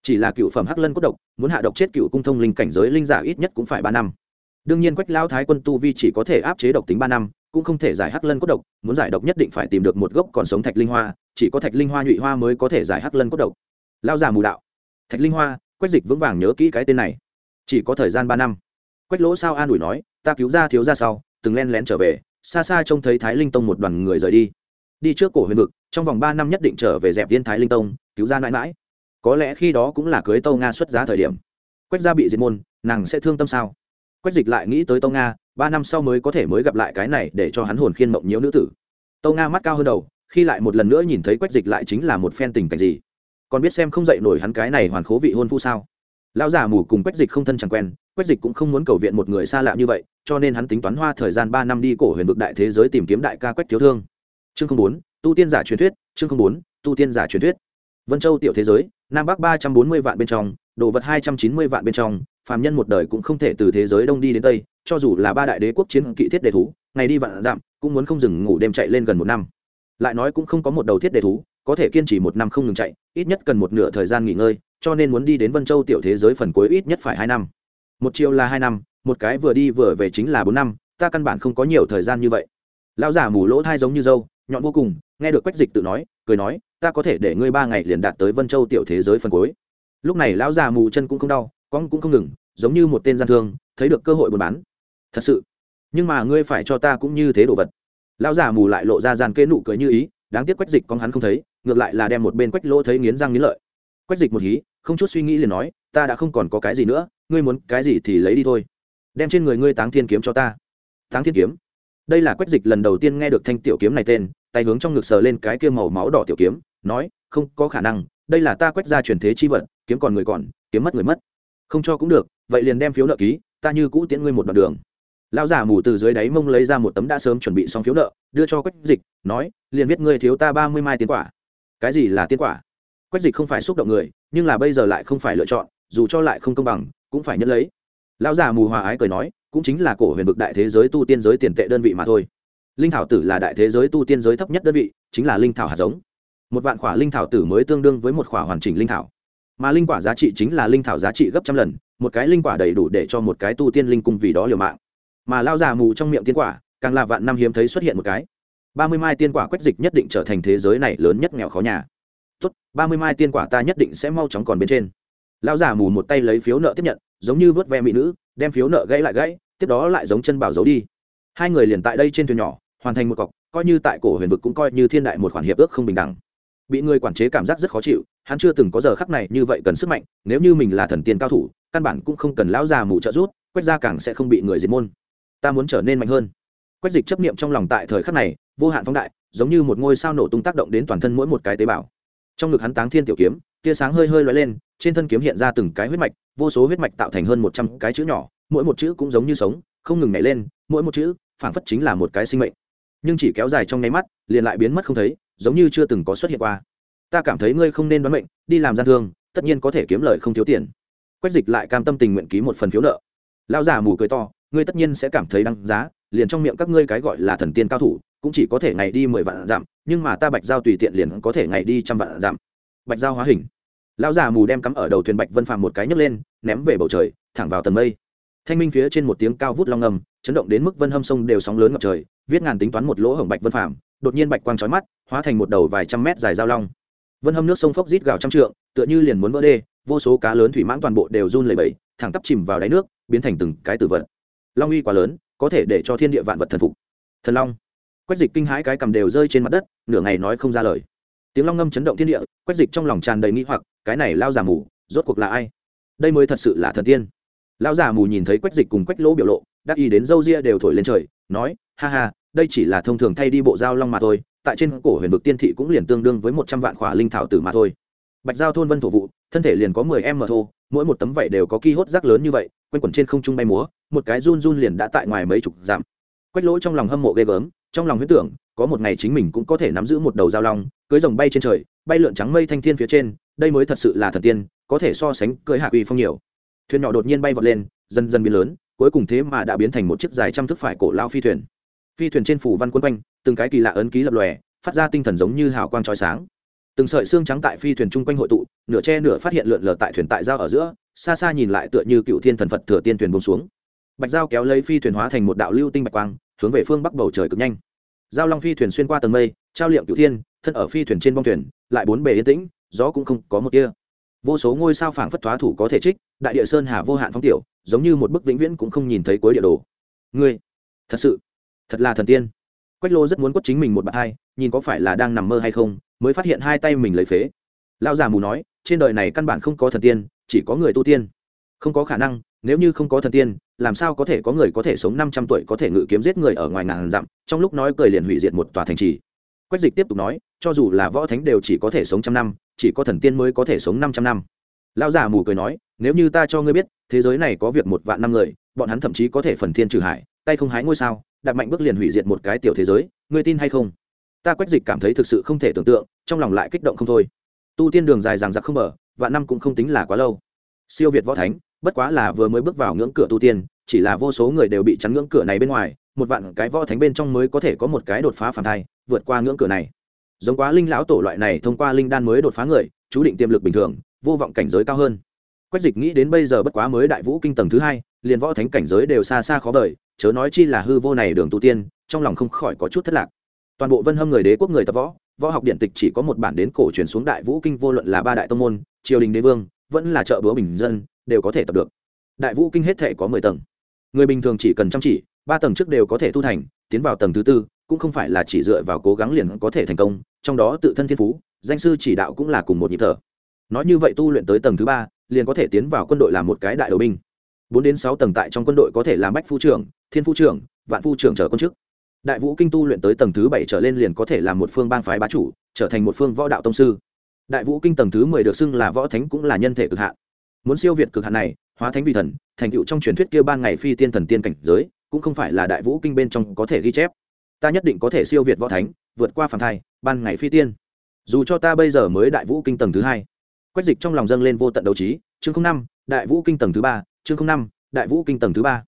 Chỉ là cựu phẩm hắc lân cốt độc, muốn hạ độc chết cựu cung thông linh cảnh giới linh giả ít nhất cũng phải ba năm. Đương nhiên quách lao thái quân tu vi chỉ có thể áp chế độc tính ba năm, cũng không thể giải hắc lân cốt độc, muốn giải độc nhất định phải tìm được một gốc còn sống thạch linh hoa, chỉ có thạch linh hoa nhụy hoa mới có thể giải hắc lân cốt độc. Lao già mù đạo. Thạch linh hoa, quách dịch vững vàng nhớ kỹ cái tên này. Chỉ có thời gian ba năm. Quách lỗ sao an ủi nói, ta cứu ra thiếu ra sau, từng len lén trở về, xa xa trông thấy thái linh tông một đoàn người rời đi. Đi trước cổ huyền vực, trong vòng ba năm nhất định trở về dẹp viên thái linh tông, cứu ra mãi mãi có lẽ khi đó cũng là cưới tâu nga xuất giá thời điểm. Quách gia bị diệt môn, nàng sẽ thương tâm sao? Quách dịch lại nghĩ tới tâu nga, ba năm sau mới có thể mới gặp lại cái này để cho hắn hồn khiên mộng nhiễu nữ tử. Tâu nga mắt cao hơn đầu, khi lại một lần nữa nhìn thấy quách dịch lại chính là một phen tình cảnh gì? Còn biết xem không dậy nổi hắn cái này hoàn khố vị hôn phu sao? Lão già mù cùng quách dịch không thân chẳng quen, quách dịch cũng không muốn cầu viện một người xa lạ như vậy, cho nên hắn tính toán hoa thời gian ba năm đi cổ huyền vực đại thế giới tìm kiếm đại ca quách thiếu thương. Chương không bốn, tu tiên giả truyền thuyết, chương không bốn, tu tiên giả truyền thuyết vân châu tiểu thế giới, nam bắc ba trăm bốn mươi vạn bên trong, đồ vật hai trăm chín mươi vạn bên trong, phàm nhân một đời cũng không thể từ thế giới đông đi đến tây, cho dù là ba đại đế quốc chiến kỵ thiết đề thú, ngày đi vạn dặm, cũng muốn không dừng ngủ đêm chạy lên gần một năm. Lại nói cũng không có một đầu thiết đề thú, có thể kiên trì một năm không ngừng chạy, ít nhất cần một nửa thời gian nghỉ ngơi, cho nên muốn đi đến vân châu tiểu thế giới phần cuối ít nhất phải hai năm. Một chiều là hai năm, một cái vừa đi vừa về chính là bốn năm, ta căn bản không có nhiều thời gian như vậy. Lão giả mù lỗ thai giống như dâu, nhọn vô cùng, nghe được quách dịch tự nói, cười nói ta có thể để ngươi ba ngày liền đạt tới vân châu tiểu thế giới phần cuối. Lúc này lão già mù chân cũng không đau, con cũng không ngừng, giống như một tên gian thương, thấy được cơ hội buôn bán. Thật sự. Nhưng mà ngươi phải cho ta cũng như thế đồ vật. Lão già mù lại lộ ra gian kê nụ cười như ý, đáng tiếc quách dịch con hắn không thấy, ngược lại là đem một bên quách lỗ thấy nghiến răng nghiến lợi. Quách dịch một hí, không chút suy nghĩ liền nói, ta đã không còn có cái gì nữa, ngươi muốn cái gì thì lấy đi thôi. Đem trên người ngươi táng thiên kiếm cho ta. Táng thiên kiếm. Đây là quách dịch lần đầu tiên nghe được thanh tiểu kiếm này tên, tay hướng trong ngực sờ lên cái kia màu máu đỏ tiểu kiếm nói, không có khả năng, đây là ta quét ra truyền thế chi vật, kiếm còn người còn, kiếm mất người mất. Không cho cũng được, vậy liền đem phiếu nợ ký, ta như cũ tiễn ngươi một đoạn đường. Lão giả mù từ dưới đáy mông lấy ra một tấm đã sớm chuẩn bị xong phiếu nợ, đưa cho quách dịch, nói, liền viết ngươi thiếu ta ba mươi mai tiền quả. Cái gì là tiến quả? Quách dịch không phải xúc động người, nhưng là bây giờ lại không phải lựa chọn, dù cho lại không công bằng, cũng phải nhận lấy. Lão già mù hòa ái cười nói, cũng chính là cổ huyền vực đại thế giới tu tiên giới tiền tệ đơn vị mà thôi. Linh thảo tử là đại thế giới tu tiên giới thấp nhất đơn vị, chính là linh thảo hạt giống một vạn khỏa linh thảo tử mới tương đương với một khỏa hoàn chỉnh linh thảo. Mà linh quả giá trị chính là linh thảo giá trị gấp trăm lần, một cái linh quả đầy đủ để cho một cái tu tiên linh cung vì đó liều mạng. Mà lao già mù trong miệng tiên quả, càng là vạn năm hiếm thấy xuất hiện một cái. Ba mươi mai tiên quả quách dịch nhất định trở thành thế giới này lớn nhất nghèo khó nhà. Tốt, ba mươi mai tiên quả ta nhất định sẽ mau chóng còn bên trên. Lao già mù một tay lấy phiếu nợ tiếp nhận, giống như vớt ve mỹ nữ, đem phiếu nợ gãy lại gãy, tiếp đó lại giống chân bảo giấu đi. Hai người liền tại đây trên thuyền nhỏ, hoàn thành một cọc, coi như tại cổ huyền vực cũng coi như thiên đại một khoản hiệp ước không bình đẳng bị người quản chế cảm giác rất khó chịu, hắn chưa từng có giờ khắc này như vậy cần sức mạnh, nếu như mình là thần tiên cao thủ, căn bản cũng không cần lão già mù trợ rút quét ra càng sẽ không bị người diệt môn. Ta muốn trở nên mạnh hơn. Quét dịch chấp niệm trong lòng tại thời khắc này, vô hạn phóng đại, giống như một ngôi sao nổ tung tác động đến toàn thân mỗi một cái tế bào. Trong ngực hắn táng thiên tiểu kiếm, tia sáng hơi hơi lóe lên, trên thân kiếm hiện ra từng cái huyết mạch, vô số huyết mạch tạo thành hơn một trăm cái chữ nhỏ, mỗi một chữ cũng giống như sống, không ngừng nhảy lên, mỗi một chữ phảng phất chính là một cái sinh mệnh. Nhưng chỉ kéo dài trong nháy mắt, liền lại biến mất không thấy giống như chưa từng có xuất hiện qua. Ta cảm thấy ngươi không nên đoán mệnh, đi làm gian thương, tất nhiên có thể kiếm lời không thiếu tiền. Quách dịch lại cam tâm tình nguyện ký một phần phiếu nợ. Lão già mù cười to, ngươi tất nhiên sẽ cảm thấy đăng giá, liền trong miệng các ngươi cái gọi là thần tiên cao thủ, cũng chỉ có thể ngày đi mười vạn giảm nhưng mà ta bạch giao tùy tiện liền có thể ngày đi trăm vạn giảm bạch giao hóa hình. Lão già mù đem cắm ở đầu thuyền bạch vân phàm một cái nhấc lên, ném về bầu trời, thẳng vào tầng mây. Thanh minh phía trên một tiếng cao vút long ngầm chấn động đến mức vân hâm sông đều sóng lớn ngập trời, viết ngàn tính toán một lỗ hổng bạch vân phàm, đột nhiên bạch quang trói mắt hóa thành một đầu vài trăm mét dài giao long. Vân hâm nước sông phốc rít gào trăm trượng, tựa như liền muốn vỡ đê, vô số cá lớn thủy mãng toàn bộ đều run lẩy bẩy, thẳng tắp chìm vào đáy nước, biến thành từng cái tử vật. Long uy quá lớn, có thể để cho thiên địa vạn vật thần phục. Thần long. Quách dịch kinh hãi cái cầm đều rơi trên mặt đất, nửa ngày nói không ra lời. Tiếng long ngâm chấn động thiên địa, quách dịch trong lòng tràn đầy nghĩ hoặc, cái này lao giả mù, rốt cuộc là ai? Đây mới thật sự là thần tiên. Lao giả mù nhìn thấy quách dịch cùng quách lỗ biểu lộ, đắc ý đến dâu ria đều thổi lên trời, nói, ha ha, đây chỉ là thông thường thay đi bộ dao long mà thôi tại trên cổ huyền vực tiên thị cũng liền tương đương với một trăm vạn khỏa linh thảo tử mà thôi. Bạch giao thôn vân thổ vụ, thân thể liền có mười em mờ thô, mỗi một tấm vảy đều có ki hốt rác lớn như vậy, quanh quẩn trên không trung bay múa, một cái run run liền đã tại ngoài mấy chục dặm. Quách lỗ trong lòng hâm mộ ghê gớm, trong lòng huyết tưởng, có một ngày chính mình cũng có thể nắm giữ một đầu giao long, cưới rồng bay trên trời, bay lượn trắng mây thanh thiên phía trên, đây mới thật sự là thần tiên, có thể so sánh cưới hạ uy phong nhiều. Thuyền nhỏ đột nhiên bay vọt lên, dần dần biến lớn, cuối cùng thế mà đã biến thành một chiếc dài trăm thước phải cổ lao phi thuyền phi thuyền trên phủ văn quân quanh, từng cái kỳ lạ ấn ký lập lòe, phát ra tinh thần giống như hào quang trói sáng. Từng sợi xương trắng tại phi thuyền chung quanh hội tụ, nửa che nửa phát hiện lượn lờ tại thuyền tại giao ở giữa, xa xa nhìn lại tựa như cựu thiên thần phật thừa tiên thuyền bông xuống. Bạch giao kéo lấy phi thuyền hóa thành một đạo lưu tinh bạch quang, hướng về phương bắc bầu trời cực nhanh. Giao long phi thuyền xuyên qua tầng mây, trao liệm cựu thiên, thân ở phi thuyền trên bông thuyền, lại bốn bề yên tĩnh, gió cũng không có một kia vô số ngôi sao phảng phất thoá thủ có thể trích, đại địa sơn hà vô hạn phóng tiểu, giống như một bức vĩnh viễn cũng không nhìn thấy cuối địa đồ. Ngươi, thật sự thật là thần tiên. Quách lô rất muốn quất chính mình một bạn hai, nhìn có phải là đang nằm mơ hay không, mới phát hiện hai tay mình lấy phế. Lão già mù nói, trên đời này căn bản không có thần tiên, chỉ có người tu tiên. Không có khả năng, nếu như không có thần tiên, làm sao có thể có người có thể sống năm trăm tuổi có thể ngự kiếm giết người ở ngoài ngàn dặm, trong lúc nói cười liền hủy diệt một tòa thành trì. Quách dịch tiếp tục nói, cho dù là võ thánh đều chỉ có thể sống trăm năm, chỉ có thần tiên mới có thể sống năm trăm năm. Lão già mù cười nói, nếu như ta cho ngươi biết, thế giới này có việc một vạn năm người, bọn hắn thậm chí có thể phần thiên trừ hải tay không hái ngôi sao đặt mạnh bước liền hủy diệt một cái tiểu thế giới, ngươi tin hay không? Ta quách dịch cảm thấy thực sự không thể tưởng tượng, trong lòng lại kích động không thôi. Tu tiên đường dài rằng giặc không mở, vạn năm cũng không tính là quá lâu. Siêu việt võ thánh, bất quá là vừa mới bước vào ngưỡng cửa tu tiên, chỉ là vô số người đều bị chắn ngưỡng cửa này bên ngoài, một vạn cái võ thánh bên trong mới có thể có một cái đột phá phản thai, vượt qua ngưỡng cửa này. Giống quá linh lão tổ loại này thông qua linh đan mới đột phá người, chú định tiềm lực bình thường, vô vọng cảnh giới cao hơn. Quách dịch nghĩ đến bây giờ bất quá mới đại vũ kinh tầng thứ hai, liền võ thánh cảnh giới đều xa xa khó vời chớ nói chi là hư vô này đường tu tiên, trong lòng không khỏi có chút thất lạc. Toàn bộ vân hâm người đế quốc người tập võ võ học điện tịch chỉ có một bản đến cổ truyền xuống đại vũ kinh vô luận là ba đại tông môn, triều đình đế vương, vẫn là chợ búa bình dân, đều có thể tập được. Đại vũ kinh hết thể có mười tầng. Người bình thường chỉ cần chăm chỉ, ba tầng trước đều có thể tu thành, tiến vào tầng thứ tư, cũng không phải là chỉ dựa vào cố gắng liền có thể thành công, trong đó tự thân thiên phú, danh sư chỉ đạo cũng là cùng một nhịp thở. Nói như vậy tu luyện tới tầng thứ ba, liền có thể tiến vào quân đội làm một cái đại đầu binh. Bốn đến sáu tầng tại trong quân đội có thể làm bách phu trưởng thiên phu trưởng, vạn phu trưởng trở công chức. Đại vũ kinh tu luyện tới tầng thứ bảy trở lên liền có thể làm một phương bang phái bá chủ, trở thành một phương võ đạo tông sư. Đại vũ kinh tầng thứ mười được xưng là võ thánh cũng là nhân thể cực hạn. Muốn siêu việt cực hạn này, hóa thánh vị thần, thành tựu trong truyền thuyết kia ban ngày phi tiên thần tiên cảnh giới, cũng không phải là đại vũ kinh bên trong có thể ghi chép. Ta nhất định có thể siêu việt võ thánh, vượt qua phản thai, ban ngày phi tiên. Dù cho ta bây giờ mới đại vũ kinh tầng thứ hai, quách dịch trong lòng dâng lên vô tận đấu trí. Chương năm, đại vũ kinh tầng thứ ba, chương năm, đại vũ kinh tầng thứ ba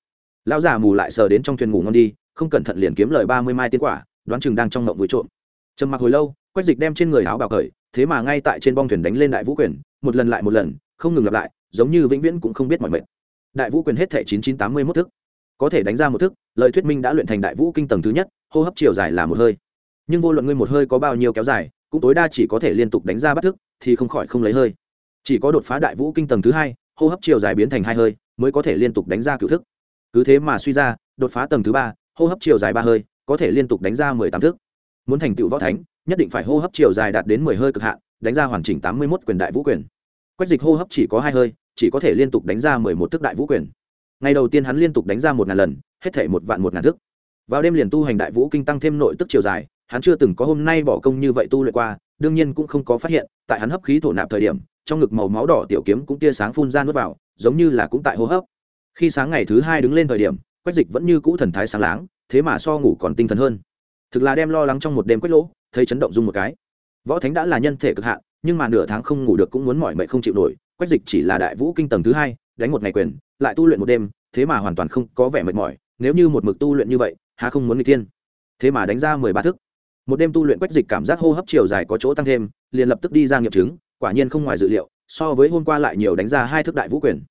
lão già mù lại sờ đến trong thuyền ngủ ngon đi, không cẩn thận liền kiếm lời ba mươi mai tiên quả, đoán chừng đang trong ngộng vui trộm. Trầm mặc hồi lâu, quách dịch đem trên người áo bào cởi, thế mà ngay tại trên bong thuyền đánh lên đại vũ quyền, một lần lại một lần, không ngừng lặp lại, giống như vĩnh viễn cũng không biết mọi mệt đại vũ quyền hết thể chín chín tám mươi mốt thức. Có thể đánh ra một thức, lời thuyết minh đã luyện thành đại vũ kinh tầng thứ nhất, hô hấp chiều dài là một hơi. Nhưng vô luận ngươi một hơi có bao nhiêu kéo dài, cũng tối đa chỉ có thể liên tục đánh ra bắt thức, thì không khỏi không lấy hơi. Chỉ có đột phá đại vũ kinh tầng thứ hai, hô hấp chiều dài biến thành hai hơi, mới có thể liên tục đánh ra cựu thức cứ thế mà suy ra, đột phá tầng thứ ba, hô hấp chiều dài ba hơi, có thể liên tục đánh ra mười tám thức muốn thành tựu võ thánh, nhất định phải hô hấp chiều dài đạt đến mười hơi cực hạn, đánh ra hoàn chỉnh tám mươi một quyền đại vũ quyền. Quách dịch hô hấp chỉ có hai hơi, chỉ có thể liên tục đánh ra mười một thức đại vũ quyền. Ngày đầu tiên hắn liên tục đánh ra một ngàn lần, hết thể một vạn một ngàn thức vào đêm liền tu hành đại vũ kinh tăng thêm nội tức chiều dài, hắn chưa từng có hôm nay bỏ công như vậy tu luyện qua, đương nhiên cũng không có phát hiện, tại hắn hấp khí thổ nạp thời điểm, trong ngực màu máu đỏ tiểu kiếm cũng tia sáng phun ra nuốt vào, giống như là cũng tại hô hấp khi sáng ngày thứ hai đứng lên thời điểm, quách dịch vẫn như cũ thần thái sáng láng, thế mà so ngủ còn tinh thần hơn. Thực là đem lo lắng trong một đêm quách lỗ, thấy chấn động dung một cái. Võ thánh đã là nhân thể cực hạn, nhưng mà nửa tháng không ngủ được cũng muốn mỏi mệt không chịu nổi, quách dịch chỉ là đại vũ kinh tầng thứ hai, đánh một ngày quyền, lại tu luyện một đêm, thế mà hoàn toàn không có vẻ mệt mỏi, nếu như một mực tu luyện như vậy, há không muốn người tiên thế mà đánh ra mười ba thức. Một đêm tu luyện quách dịch cảm giác hô hấp chiều dài có chỗ tăng thêm, liền lập tức đi ra nghiệm chứng, quả nhiên không ngoài dự liệu, so với hôm qua lại nhiều đánh ra hai thức đại vũ quyền.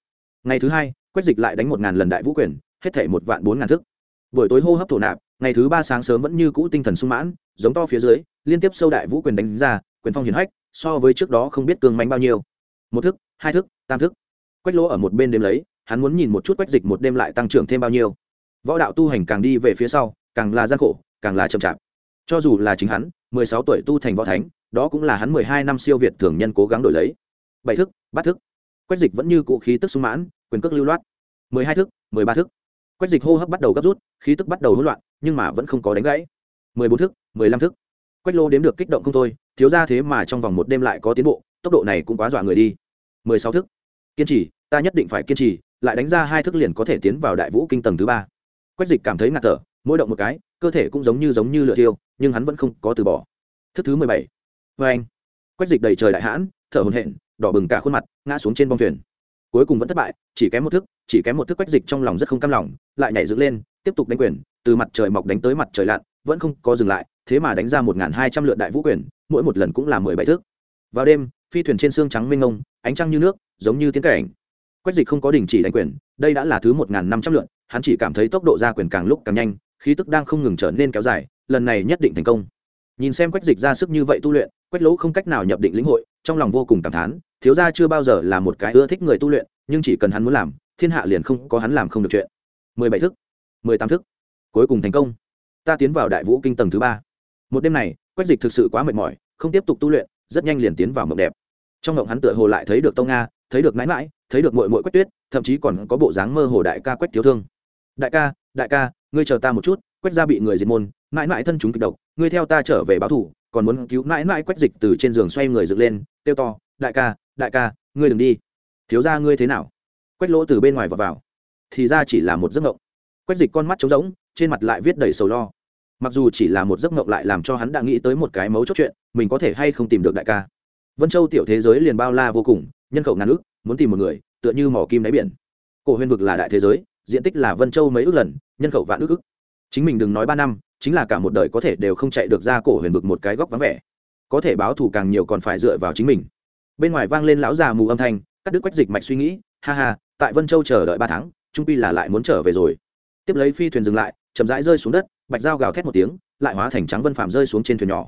Ngày thứ hai quách dịch lại đánh một ngàn lần đại vũ quyền, hết thể một vạn bốn ngàn thức. Buổi tối hô hấp thổ nạp, ngày thứ ba sáng sớm vẫn như cũ tinh thần sung mãn, giống to phía dưới, liên tiếp sâu đại vũ quyền đánh ra, quyền phong hiển hách, so với trước đó không biết cường mạnh bao nhiêu. Một thức, hai thức, tam thức. Quách lỗ ở một bên đêm lấy, hắn muốn nhìn một chút quách dịch một đêm lại tăng trưởng thêm bao nhiêu. Võ đạo tu hành càng đi về phía sau, càng là gian khổ, càng là chậm chạp. Cho dù là chính hắn, mười sáu tuổi tu thành võ thánh, đó cũng là hắn mười hai năm siêu việt thường nhân cố gắng đổi lấy. Bảy thức, bát thức. Quách dịch vẫn như cũ khí tức sung mãn quyền cước lưu loát. Mười hai thước, mười ba thước, quách dịch hô hấp bắt đầu gấp rút khí tức bắt đầu hỗn loạn nhưng mà vẫn không có đánh gãy. Mười bốn thước, mười lăm thước, quách lô đếm được kích động không thôi thiếu ra thế mà trong vòng một đêm lại có tiến bộ tốc độ này cũng quá dọa người đi. Mười sáu thước, kiên trì ta nhất định phải kiên trì lại đánh ra hai thước liền có thể tiến vào đại vũ kinh tầng thứ ba. Quách dịch cảm thấy ngạt thở mỗi động một cái cơ thể cũng giống như giống như lửa tiêu nhưng hắn vẫn không có từ bỏ. Thức thứ mười bảy. Vê anh quách dịch đầy trời đại hãn thở hồn hện đỏ bừng cả khuôn mặt ngã xuống trên bông thuyền cuối cùng vẫn thất bại chỉ kém một thức chỉ kém một thức quách dịch trong lòng rất không cam lòng lại nhảy dựng lên tiếp tục đánh quyền từ mặt trời mọc đánh tới mặt trời lặn vẫn không có dừng lại thế mà đánh ra một hai trăm lượt đại vũ quyền mỗi một lần cũng là mười bảy thước vào đêm phi thuyền trên xương trắng mênh mông ánh trăng như nước giống như tiến cảnh. Quách dịch không có đình chỉ đánh quyền đây đã là thứ một n g h n năm trăm lượt, hắn chỉ cảm thấy tốc độ ra quyền càng lúc càng nhanh khí tức đang không ngừng trở nên kéo dài lần này nhất định thành công. Nhìn xem quách dịch ra sức như vậy tu luyện quách lỗ không cách nào nhập định lĩnh hội, trong lòng vô cùng cảm thán, thiếu gia chưa bao giờ là một cái ưa thích người tu luyện, nhưng chỉ cần hắn muốn làm, thiên hạ liền không có hắn làm không được chuyện. Mười bảy thức, mười tám thức, cuối cùng thành công. Ta tiến vào đại vũ kinh tầng thứ ba. Một đêm này, quách dịch thực sự quá mệt mỏi, không tiếp tục tu luyện, rất nhanh liền tiến vào mộng đẹp. Trong mộng hắn tựa hồ lại thấy được tông nga, thấy được mãi mãi, thấy được mội mội quách tuyết, thậm chí còn có bộ dáng mơ hồ đại ca quách thiếu thương. Đại ca đại ca, ngươi chờ ta một chút, quách ra bị người diệt môn, mãi mãi thân chúng kịch độc ngươi theo ta trở về báo thủ, còn muốn cứu mãi mãi quách dịch từ trên giường xoay người dựng lên, kêu to, đại ca đại ca, ngươi đừng đi. Thiếu ra ngươi thế nào? Quách lỗ từ bên ngoài vào vào. Thì ra chỉ là một giấc mộng. Quách dịch con mắt trống rỗng, trên mặt lại viết đầy sầu lo. Mặc dù chỉ là một giấc mộng lại làm cho hắn đã nghĩ tới một cái mấu chốt chuyện, mình có thể hay không tìm được đại ca. Vân châu tiểu thế giới liền bao la vô cùng, nhân khẩu ngàn ước, muốn tìm một người, tựa như mỏ kim đáy biển. Cổ huyền vực là đại thế giới, diện tích là vân châu mấy ước lần, nhân khẩu vạn ước ước. Chính mình đừng nói ba năm chính là cả một đời có thể đều không chạy được ra cổ huyền vực một cái góc vắng vẻ. Có thể báo thù càng nhiều còn phải dựa vào chính mình. Bên ngoài vang lên lão già mù âm thanh, cắt đứt quách dịch mạch suy nghĩ, ha ha, tại vân châu chờ đợi ba tháng, trung pi là lại muốn trở về rồi. Tiếp lấy phi thuyền dừng lại, chậm rãi rơi xuống đất, bạch dao gào thét một tiếng, lại hóa thành trắng vân phạm rơi xuống trên thuyền nhỏ.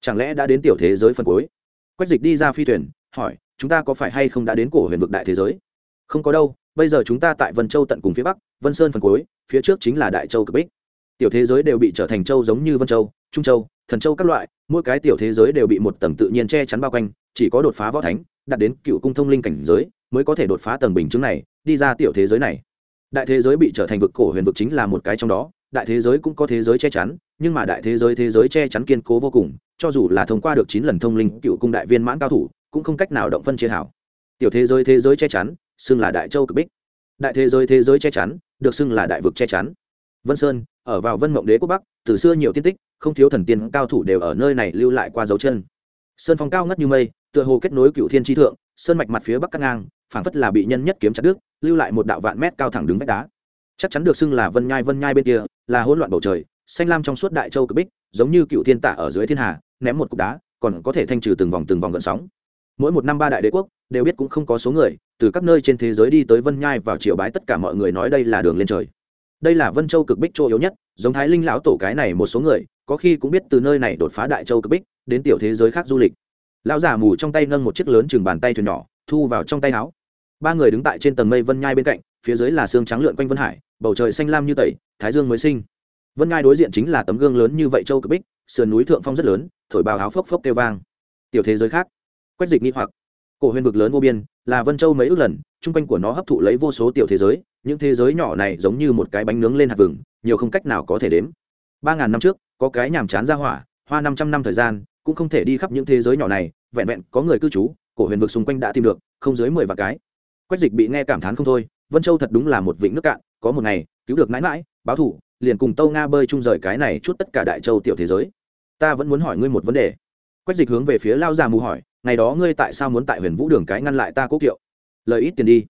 Chẳng lẽ đã đến tiểu thế giới phần cuối? Quách dịch đi ra phi thuyền, hỏi, chúng ta có phải hay không đã đến cổ huyền vực đại thế giới? Không có đâu, bây giờ chúng ta tại vân châu tận cùng phía bắc, vân sơn phần cuối, phía trước chính là đại châu cực bích tiểu thế giới đều bị trở thành châu giống như vân châu trung châu thần châu các loại mỗi cái tiểu thế giới đều bị một tầng tự nhiên che chắn bao quanh chỉ có đột phá võ thánh đạt đến cựu cung thông linh cảnh giới mới có thể đột phá tầng bình chứng này đi ra tiểu thế giới này đại thế giới bị trở thành vực cổ huyền vực chính là một cái trong đó đại thế giới cũng có thế giới che chắn nhưng mà đại thế giới thế giới che chắn kiên cố vô cùng cho dù là thông qua được chín lần thông linh cựu cung đại viên mãn cao thủ cũng không cách nào động phân chia hảo tiểu thế giới thế giới che chắn xưng là đại châu cực bích đại thế giới thế giới che chắn được xưng là đại vực che chắn vân sơn ở vào vân mộng đế quốc bắc, từ xưa nhiều tiên tích, không thiếu thần tiên cao thủ đều ở nơi này lưu lại qua dấu chân. Sơn phong cao ngất như mây, tựa hồ kết nối cựu thiên tri thượng, sơn mạch mặt phía bắc cắt ngang, phảng phất là bị nhân nhất kiếm chặt đứt, lưu lại một đạo vạn mét cao thẳng đứng vách đá. Chắc chắn được xưng là vân nhai vân nhai bên kia, là hỗn loạn bầu trời, xanh lam trong suốt đại châu cực bích, giống như cựu thiên tả ở dưới thiên hà, ném một cục đá, còn có thể thanh trừ từng vòng từng vòng gợn sóng. Mỗi một năm ba đại đế quốc, đều biết cũng không có số người, từ các nơi trên thế giới đi tới vân nhai vào triều bái tất cả mọi người nói đây là đường lên trời đây là vân châu cực bích chỗ yếu nhất, giống thái linh lão tổ cái này một số người, có khi cũng biết từ nơi này đột phá đại châu cực bích, đến tiểu thế giới khác du lịch. Lão giả mù trong tay nâng một chiếc lớn chừng bàn tay thuyền nhỏ, thu vào trong tay áo. Ba người đứng tại trên tầng mây vân nhai bên cạnh, phía dưới là xương trắng lượn quanh vân hải, bầu trời xanh lam như tẩy, thái dương mới sinh. Vân nhai đối diện chính là tấm gương lớn như vậy châu cực bích, sườn núi thượng phong rất lớn, thổi bào áo phốc phốc kêu vang. Tiểu thế giới khác, quét dịch nghi hoặc. Cổ huyền vực lớn vô biên, là vân châu mấy ước lần, chung quanh của nó hấp thụ lấy vô số tiểu thế giới những thế giới nhỏ này giống như một cái bánh nướng lên hạt vừng, nhiều không cách nào có thể đếm. Ba ngàn năm trước, có cái nhàm chán ra hỏa, hoa năm trăm năm thời gian, cũng không thể đi khắp những thế giới nhỏ này, vẹn vẹn có người cư trú, cổ huyền vực xung quanh đã tìm được, không dưới mười vạn cái. Quách dịch bị nghe cảm thán không thôi, vân châu thật đúng là một vịnh nước cạn, có một ngày, cứu được mãi mãi, báo thủ, liền cùng tâu nga bơi chung rời cái này chút tất cả đại châu tiểu thế giới. Ta vẫn muốn hỏi ngươi một vấn đề. Quách dịch hướng về phía lao già mù hỏi, ngày đó ngươi tại sao muốn tại huyền vũ đường cái ngăn lại ta cố kiệu? Lời ít tiền đi.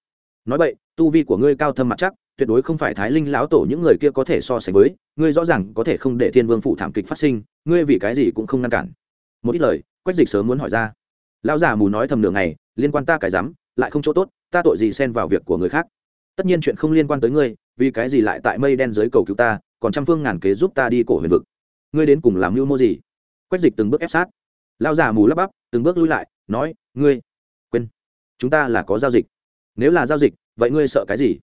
Nói vậy tu vi của ngươi cao thâm mặt chắc, tuyệt đối không phải thái linh lão tổ những người kia có thể so sánh với, ngươi rõ ràng có thể không để thiên vương phụ thảm kịch phát sinh, ngươi vì cái gì cũng không ngăn cản. Một ít lời, quách dịch sớm muốn hỏi ra. Lão già mù nói thầm nửa ngày, liên quan ta cái dám, lại không chỗ tốt, ta tội gì xen vào việc của người khác. Tất nhiên chuyện không liên quan tới ngươi, vì cái gì lại tại mây đen dưới cầu cứu ta, còn trăm phương ngàn kế giúp ta đi cổ huyền vực. Ngươi đến cùng làm mưu mô gì? Quách dịch từng bước ép sát. Lão già mù lắp bắp, từng bước lui lại, nói, ngươi, quên, chúng ta là có giao dịch. Nếu là giao dịch vậy ngươi sợ cái gì?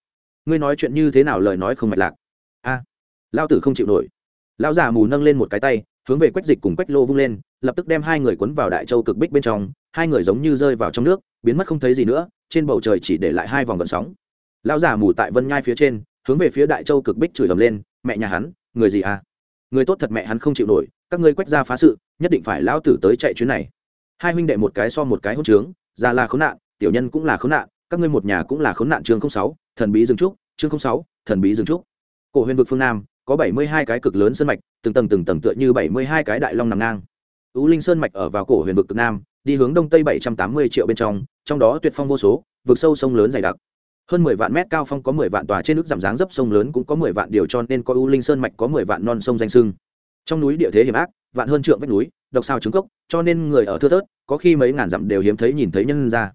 Ngươi nói chuyện như thế nào lời nói không mạch lạc? A à, lao tử không chịu nổi. Lao già mù nâng lên một cái tay hướng về quách dịch cùng quách lô vung lên lập tức đem hai người quấn vào đại châu cực bích bên trong hai người giống như rơi vào trong nước biến mất không thấy gì nữa trên bầu trời chỉ để lại hai vòng gợn sóng. Lao già mù tại vân nhai phía trên hướng về phía đại châu cực bích chửi ầm lên mẹ nhà hắn người gì à? Người tốt thật mẹ hắn không chịu nổi các ngươi quách ra phá sự nhất định phải lao tử tới chạy chuyến này. Hai huynh đệ một cái so một cái hỗn trướng già là khốn nạn tiểu nhân cũng là khốn nạn các ngươi một nhà cũng là khốn nạn chương sáu, thần bí rừng trúc, chương sáu, thần bí rừng trúc. Cổ huyền vực phương nam, có bảy mươi hai cái cực lớn sơn mạch, từng tầng từng tầng tựa như bảy mươi hai cái đại long nằm ngang. U linh sơn mạch ở vào cổ huyền vực cực nam, đi hướng đông tây bảy trăm tám mươi triệu bên trong trong đó tuyệt phong vô số, vực sâu sông lớn dày đặc. Hơn mười vạn mét cao phong có mười vạn tòa trên nước giảm dáng dấp sông lớn cũng có mười vạn điều cho nên có u linh sơn mạch có mười vạn non sông danh sưng. Trong núi địa thế hiểm ác, vạn hơn trượng vách núi, độc sao trứng cốc, cho nên người ở thưa thớt, có khi mấy ngàn dặm đều hiếm thấy nhìn thấy nhân ra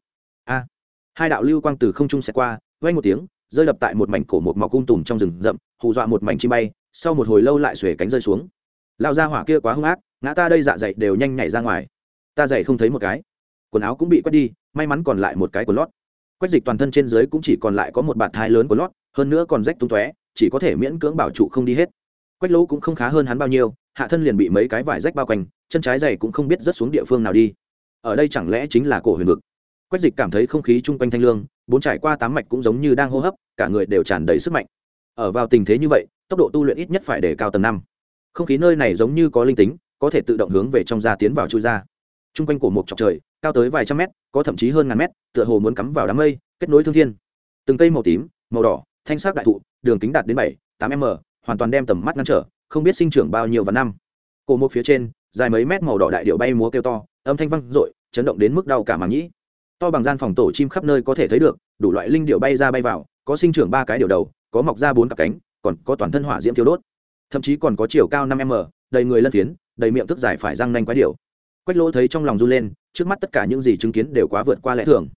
hai đạo lưu quang từ không trung sẽ qua vay một tiếng, rơi đập tại một mảnh cổ một mọc cung tùm trong rừng rậm, hù dọa một mảnh chim bay, sau một hồi lâu lại xuề cánh rơi xuống. Lao ra hỏa kia quá hung ác, ngã ta đây dạ dày đều nhanh nhảy ra ngoài. Ta dày không thấy một cái. Quần áo cũng bị quét đi, may mắn còn lại một cái quần lót. Quét dịch toàn thân trên dưới cũng chỉ còn lại có một bạt thai lớn của lót, hơn nữa còn rách tung tóe, chỉ có thể miễn cưỡng bảo trụ không đi hết. Quách lỗ cũng không khá hơn hắn bao nhiêu, hạ thân liền bị mấy cái vải rách bao quanh, chân trái dày cũng không biết rớt xuống địa phương nào đi. Ở đây chẳng lẽ chính là cổ huyền vực? Quách dịch cảm thấy không khí chung quanh thanh lương, bốn trải qua tám mạch cũng giống như đang hô hấp, cả người đều tràn đầy sức mạnh. Ở vào tình thế như vậy, tốc độ tu luyện ít nhất phải để cao tầng năm. Không khí nơi này giống như có linh tính, có thể tự động hướng về trong da tiến vào chui ra. Chung quanh của một chọc trời, cao tới vài trăm mét, có thậm chí hơn ngàn mét, tựa hồ muốn cắm vào đám mây, kết nối thương thiên. Từng cây màu tím, màu đỏ, thanh sắc đại thụ, đường kính đạt đến bảy, tám m, hoàn toàn đem tầm mắt ngăn trở, không biết sinh trưởng bao nhiêu và năm. Cổ một phía trên, dài mấy mét màu đỏ đại điệu bay múa kêu to, âm thanh vang dội, chấn động đến mức đau cả màng nhĩ to bằng gian phòng tổ chim khắp nơi có thể thấy được, đủ loại linh điệu bay ra bay vào, có sinh trưởng ba cái điệu đầu, có mọc ra bốn cặp cánh, còn có toàn thân hỏa diễm thiếu đốt. Thậm chí còn có chiều cao năm m, đầy người lân phiến, đầy miệng thức dài phải răng nanh quái điệu quách lỗ thấy trong lòng run lên, trước mắt tất cả những gì chứng kiến đều quá vượt qua lẽ thường.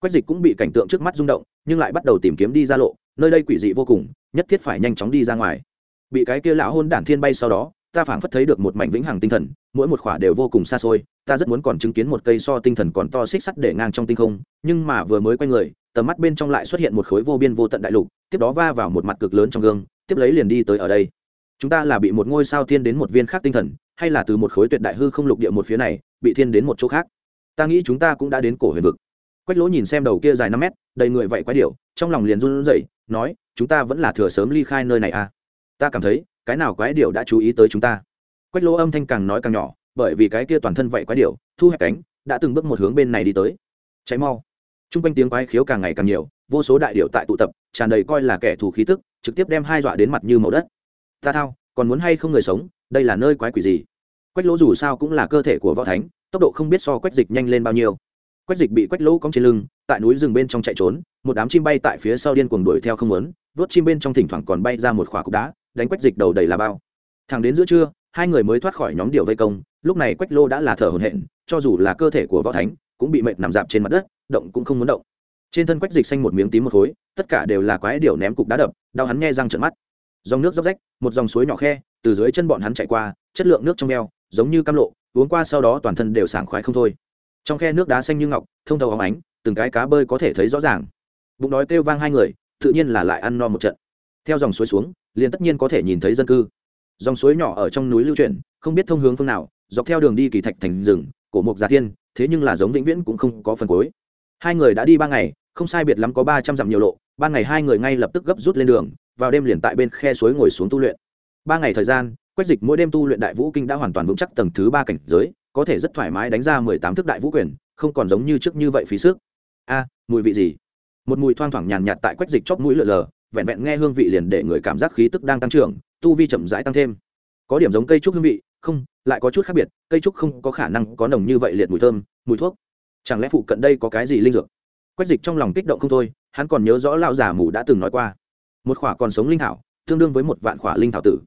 Quách dịch cũng bị cảnh tượng trước mắt rung động, nhưng lại bắt đầu tìm kiếm đi ra lộ, nơi đây quỷ dị vô cùng, nhất thiết phải nhanh chóng đi ra ngoài. Bị cái kia lão hôn đản thiên bay sau đó, ta phảng phất thấy được một mảnh vĩnh hằng tinh thần, mỗi một khỏa đều vô cùng xa xôi ta rất muốn còn chứng kiến một cây so tinh thần còn to xích sắt để ngang trong tinh không, nhưng mà vừa mới quay người, tầm mắt bên trong lại xuất hiện một khối vô biên vô tận đại lục, tiếp đó va vào một mặt cực lớn trong gương, tiếp lấy liền đi tới ở đây. Chúng ta là bị một ngôi sao thiên đến một viên khác tinh thần, hay là từ một khối tuyệt đại hư không lục địa một phía này, bị thiên đến một chỗ khác? Ta nghĩ chúng ta cũng đã đến cổ huyền vực. Quách lỗ nhìn xem đầu kia dài năm mét, đầy người vậy quái điệu trong lòng liền run rẩy, nói, chúng ta vẫn là thừa sớm ly khai nơi này à? Ta cảm thấy, cái nào quái điệu đã chú ý tới chúng ta? Quách lỗ âm thanh càng nói càng nhỏ bởi vì cái kia toàn thân vậy quái điệu thu hẹp cánh, đã từng bước một hướng bên này đi tới. Cháy mau. T r u n g quanh tiếng quái khiếu càng ngày càng nhiều, vô số đại điệu tại tụ tập, tràn đầy coi là kẻ thù khí tức, trực tiếp đem hai dọa đến mặt như màu đất. Ta thao, còn muốn hay không người sống, đây là nơi quái quỷ gì? Quách lỗ dù sao cũng là cơ thể của võ thánh, tốc độ không biết so quách dịch nhanh lên bao nhiêu. Quách dịch bị quách lỗ cong trên lưng, tại núi rừng bên trong chạy trốn, một đám chim bay tại phía sau điên cuồng đuổi theo không lớn vớt chim bên trong thỉnh thoảng còn bay ra một khỏa cục đá, đánh quách dịch đầu đầy là bao. Thẳng đến giữa trưa hai người mới thoát khỏi nhóm điều vây công, lúc này quách lô đã là thở hồn hện cho dù là cơ thể của võ thánh, cũng bị mệt nằm dạp trên mặt đất, động cũng không muốn động. Trên thân quách dịch xanh một miếng tím một khối, tất cả đều là quái điều ném cục đá đập, đau hắn nghe răng trận mắt. Dòng nước dốc rách, một dòng suối nhỏ khe, từ dưới chân bọn hắn chạy qua, chất lượng nước trong veo, giống như cam lộ, uống qua sau đó toàn thân đều sảng khoái không thôi. Trong khe nước đá xanh như ngọc, thông thầu óng ánh, từng cái cá bơi có thể thấy rõ ràng. Bụng đói kêu vang hai người, tự nhiên là lại ăn no một trận. Theo dòng suối xuống, liền tất nhiên có thể nhìn thấy dân cư dòng suối nhỏ ở trong núi lưu chuyển, không biết thông hướng phương nào, dọc theo đường đi kỳ thạch thành rừng, cổ mục gia thiên, thế nhưng là giống vĩnh viễn cũng không có phần cuối. Hai người đã đi ba ngày, không sai biệt lắm có ba trăm dặm nhiều lộ ban ngày hai người ngay lập tức gấp rút lên đường, vào đêm liền tại bên khe suối ngồi xuống tu luyện. Ba ngày thời gian, quách dịch mỗi đêm tu luyện đại vũ kinh đã hoàn toàn vững chắc tầng thứ ba cảnh giới, có thể rất thoải mái đánh ra mười tám thức đại vũ quyền, không còn giống như trước như vậy phí sức. A, mùi vị gì? Một mùi thoang thoảng nhàn nhạt tại quách dịch chóp mũi lờ lờ vẹn vẹn nghe hương vị liền để người cảm giác khí tức đang tăng trưởng, tu vi chậm rãi tăng thêm. Có điểm giống cây trúc hương vị, không, lại có chút khác biệt, cây trúc không có khả năng có nồng như vậy liệt mùi thơm, mùi thuốc. Chẳng lẽ phụ cận đây có cái gì linh dược? Quách dịch trong lòng kích động không thôi, hắn còn nhớ rõ lão già mù đã từng nói qua. Một khỏa còn sống linh thảo, tương đương với một vạn khỏa linh thảo tử.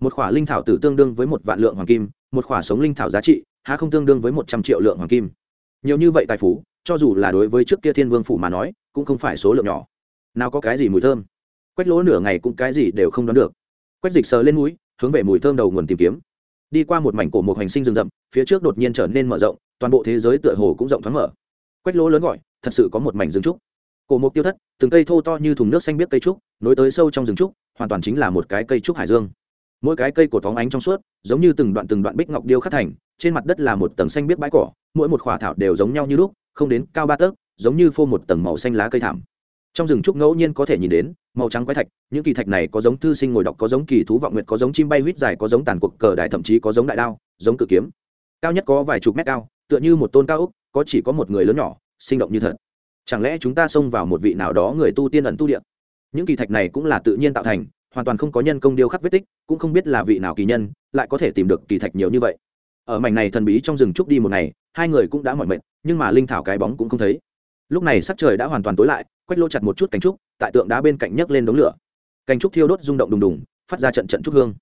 Một khỏa linh thảo tử tương đương với một vạn lượng hoàng kim, một khỏa sống linh thảo giá trị, há không tương đương với một trăm triệu lượng hoàng kim. Nhiều như vậy tài phú, cho dù là đối với trước kia thiên vương phủ mà nói, cũng không phải số lượng nhỏ. Nào có cái gì mùi thơm? Quách lỗ nửa ngày cũng cái gì đều không đoán được. Quách dịch sờ lên núi hướng về mùi thơm đầu nguồn tìm kiếm. Đi qua một mảnh cổ một hành sinh rừng rậm, phía trước đột nhiên trở nên mở rộng, toàn bộ thế giới tựa hồ cũng rộng thoáng mở. Quách lỗ lớn gọi, thật sự có một mảnh rừng trúc. Cổ mục tiêu thất, từng cây thô to như thùng nước xanh biếc cây trúc, nối tới sâu trong rừng trúc, hoàn toàn chính là một cái cây trúc hải dương. Mỗi cái cây cổ thóng ánh trong suốt, giống như từng đoạn từng đoạn bích ngọc điêu khắc thành, trên mặt đất là một tầng xanh biếc bãi cỏ, mỗi một khỏa thảo đều giống nhau như lúc, không đến cao ba tấc, giống như phô một tầng màu xanh lá cây thảm. Trong rừng trúc ngẫu nhiên có thể nhìn đến màu trắng quái thạch, những kỳ thạch này có giống thư sinh ngồi đọc, có giống kỳ thú vọng nguyện có giống chim bay huýt dài, có giống tàn cuộc cờ đại, thậm chí có giống đại đao, giống cự kiếm. Cao nhất có vài chục mét cao, tựa như một tôn cao úc có chỉ có một người lớn nhỏ, sinh động như thật. Chẳng lẽ chúng ta xông vào một vị nào đó người tu tiên ẩn tu điện những kỳ thạch này cũng là tự nhiên tạo thành, hoàn toàn không có nhân công điêu khắc vết tích, cũng không biết là vị nào kỳ nhân, lại có thể tìm được kỳ thạch nhiều như vậy. Ở mảnh này thần bí trong rừng trúc đi một ngày, hai người cũng đã mỏi mệt, nhưng mà linh thảo cái bóng cũng không thấy. Lúc này sắc trời đã hoàn toàn tối lại quách lô chặt một chút cánh trúc, tại tượng đá bên cạnh nhấc lên đống lửa. Cánh trúc thiêu đốt rung động đùng đùng, phát ra trận trận trúc hương.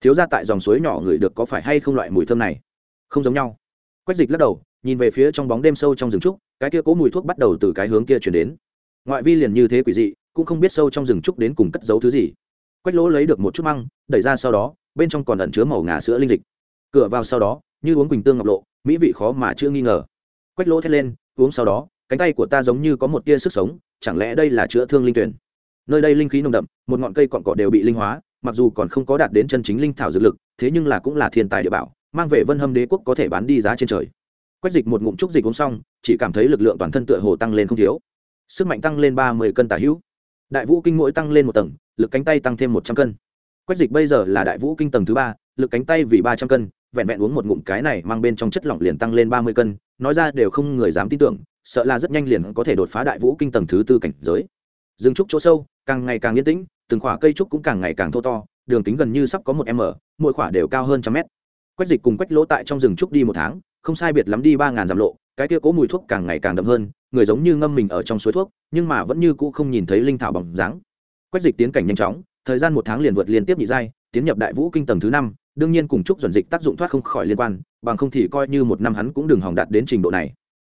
Thiếu ra tại dòng suối nhỏ người được có phải hay không loại mùi thơm này? Không giống nhau. Quách dịch lắc đầu, nhìn về phía trong bóng đêm sâu trong rừng trúc, cái kia cố mùi thuốc bắt đầu từ cái hướng kia chuyển đến. Ngoại vi liền như thế quỷ dị, cũng không biết sâu trong rừng trúc đến cùng cất giấu thứ gì. Quách lỗ lấy được một chút măng, đẩy ra sau đó, bên trong còn ẩn chứa màu ngà sữa linh dịch. Cửa vào sau đó, như uống quỳnh tương ngọc lộ, mỹ vị khó mà chưa nghi ngờ. Quách lỗ thét lên, uống sau đó cánh tay của ta giống như có một tia sức sống, chẳng lẽ đây là chữa thương linh tuyển? Nơi đây linh khí nồng đậm, một ngọn cây cọn cỏ đều bị linh hóa, mặc dù còn không có đạt đến chân chính linh thảo dược lực, thế nhưng là cũng là thiên tài địa bảo, mang về vân hâm đế quốc có thể bán đi giá trên trời. Quách dịch một ngụm trúc dịch uống xong, chỉ cảm thấy lực lượng toàn thân tựa hồ tăng lên không thiếu. Sức mạnh tăng lên ba mươi cân tả hữu. Đại vũ kinh mỗi tăng lên một tầng, lực cánh tay tăng thêm một trăm cân. Quách dịch bây giờ là đại vũ kinh tầng thứ ba, lực cánh tay vì ba trăm cân, vẹn vẹn uống một ngụm cái này mang bên trong chất lỏng liền tăng lên ba mươi cân, nói ra đều không người dám tin tưởng sợ là rất nhanh liền có thể đột phá đại vũ kinh tầng thứ tư cảnh giới. Rừng trúc chỗ sâu, càng ngày càng yên tĩnh, từng khỏa cây trúc cũng càng ngày càng thô to, đường kính gần như sắp có một m, mỗi khỏa đều cao hơn trăm mét. Quách dịch cùng quách lỗ tại trong rừng trúc đi một tháng, không sai biệt lắm đi ba ngàn dặm lộ, cái kia cố mùi thuốc càng ngày càng đậm hơn, người giống như ngâm mình ở trong suối thuốc, nhưng mà vẫn như cũ không nhìn thấy linh thảo bằng dáng. Quách dịch tiến cảnh nhanh chóng, thời gian một tháng liền vượt liên tiếp nhị giai, tiến nhập đại vũ kinh tầng thứ năm, đương nhiên cùng trúc duẩn dịch tác dụng thoát không khỏi liên quan, bằng không thì coi như một năm hắn cũng đừng hỏng đạt đến trình độ này.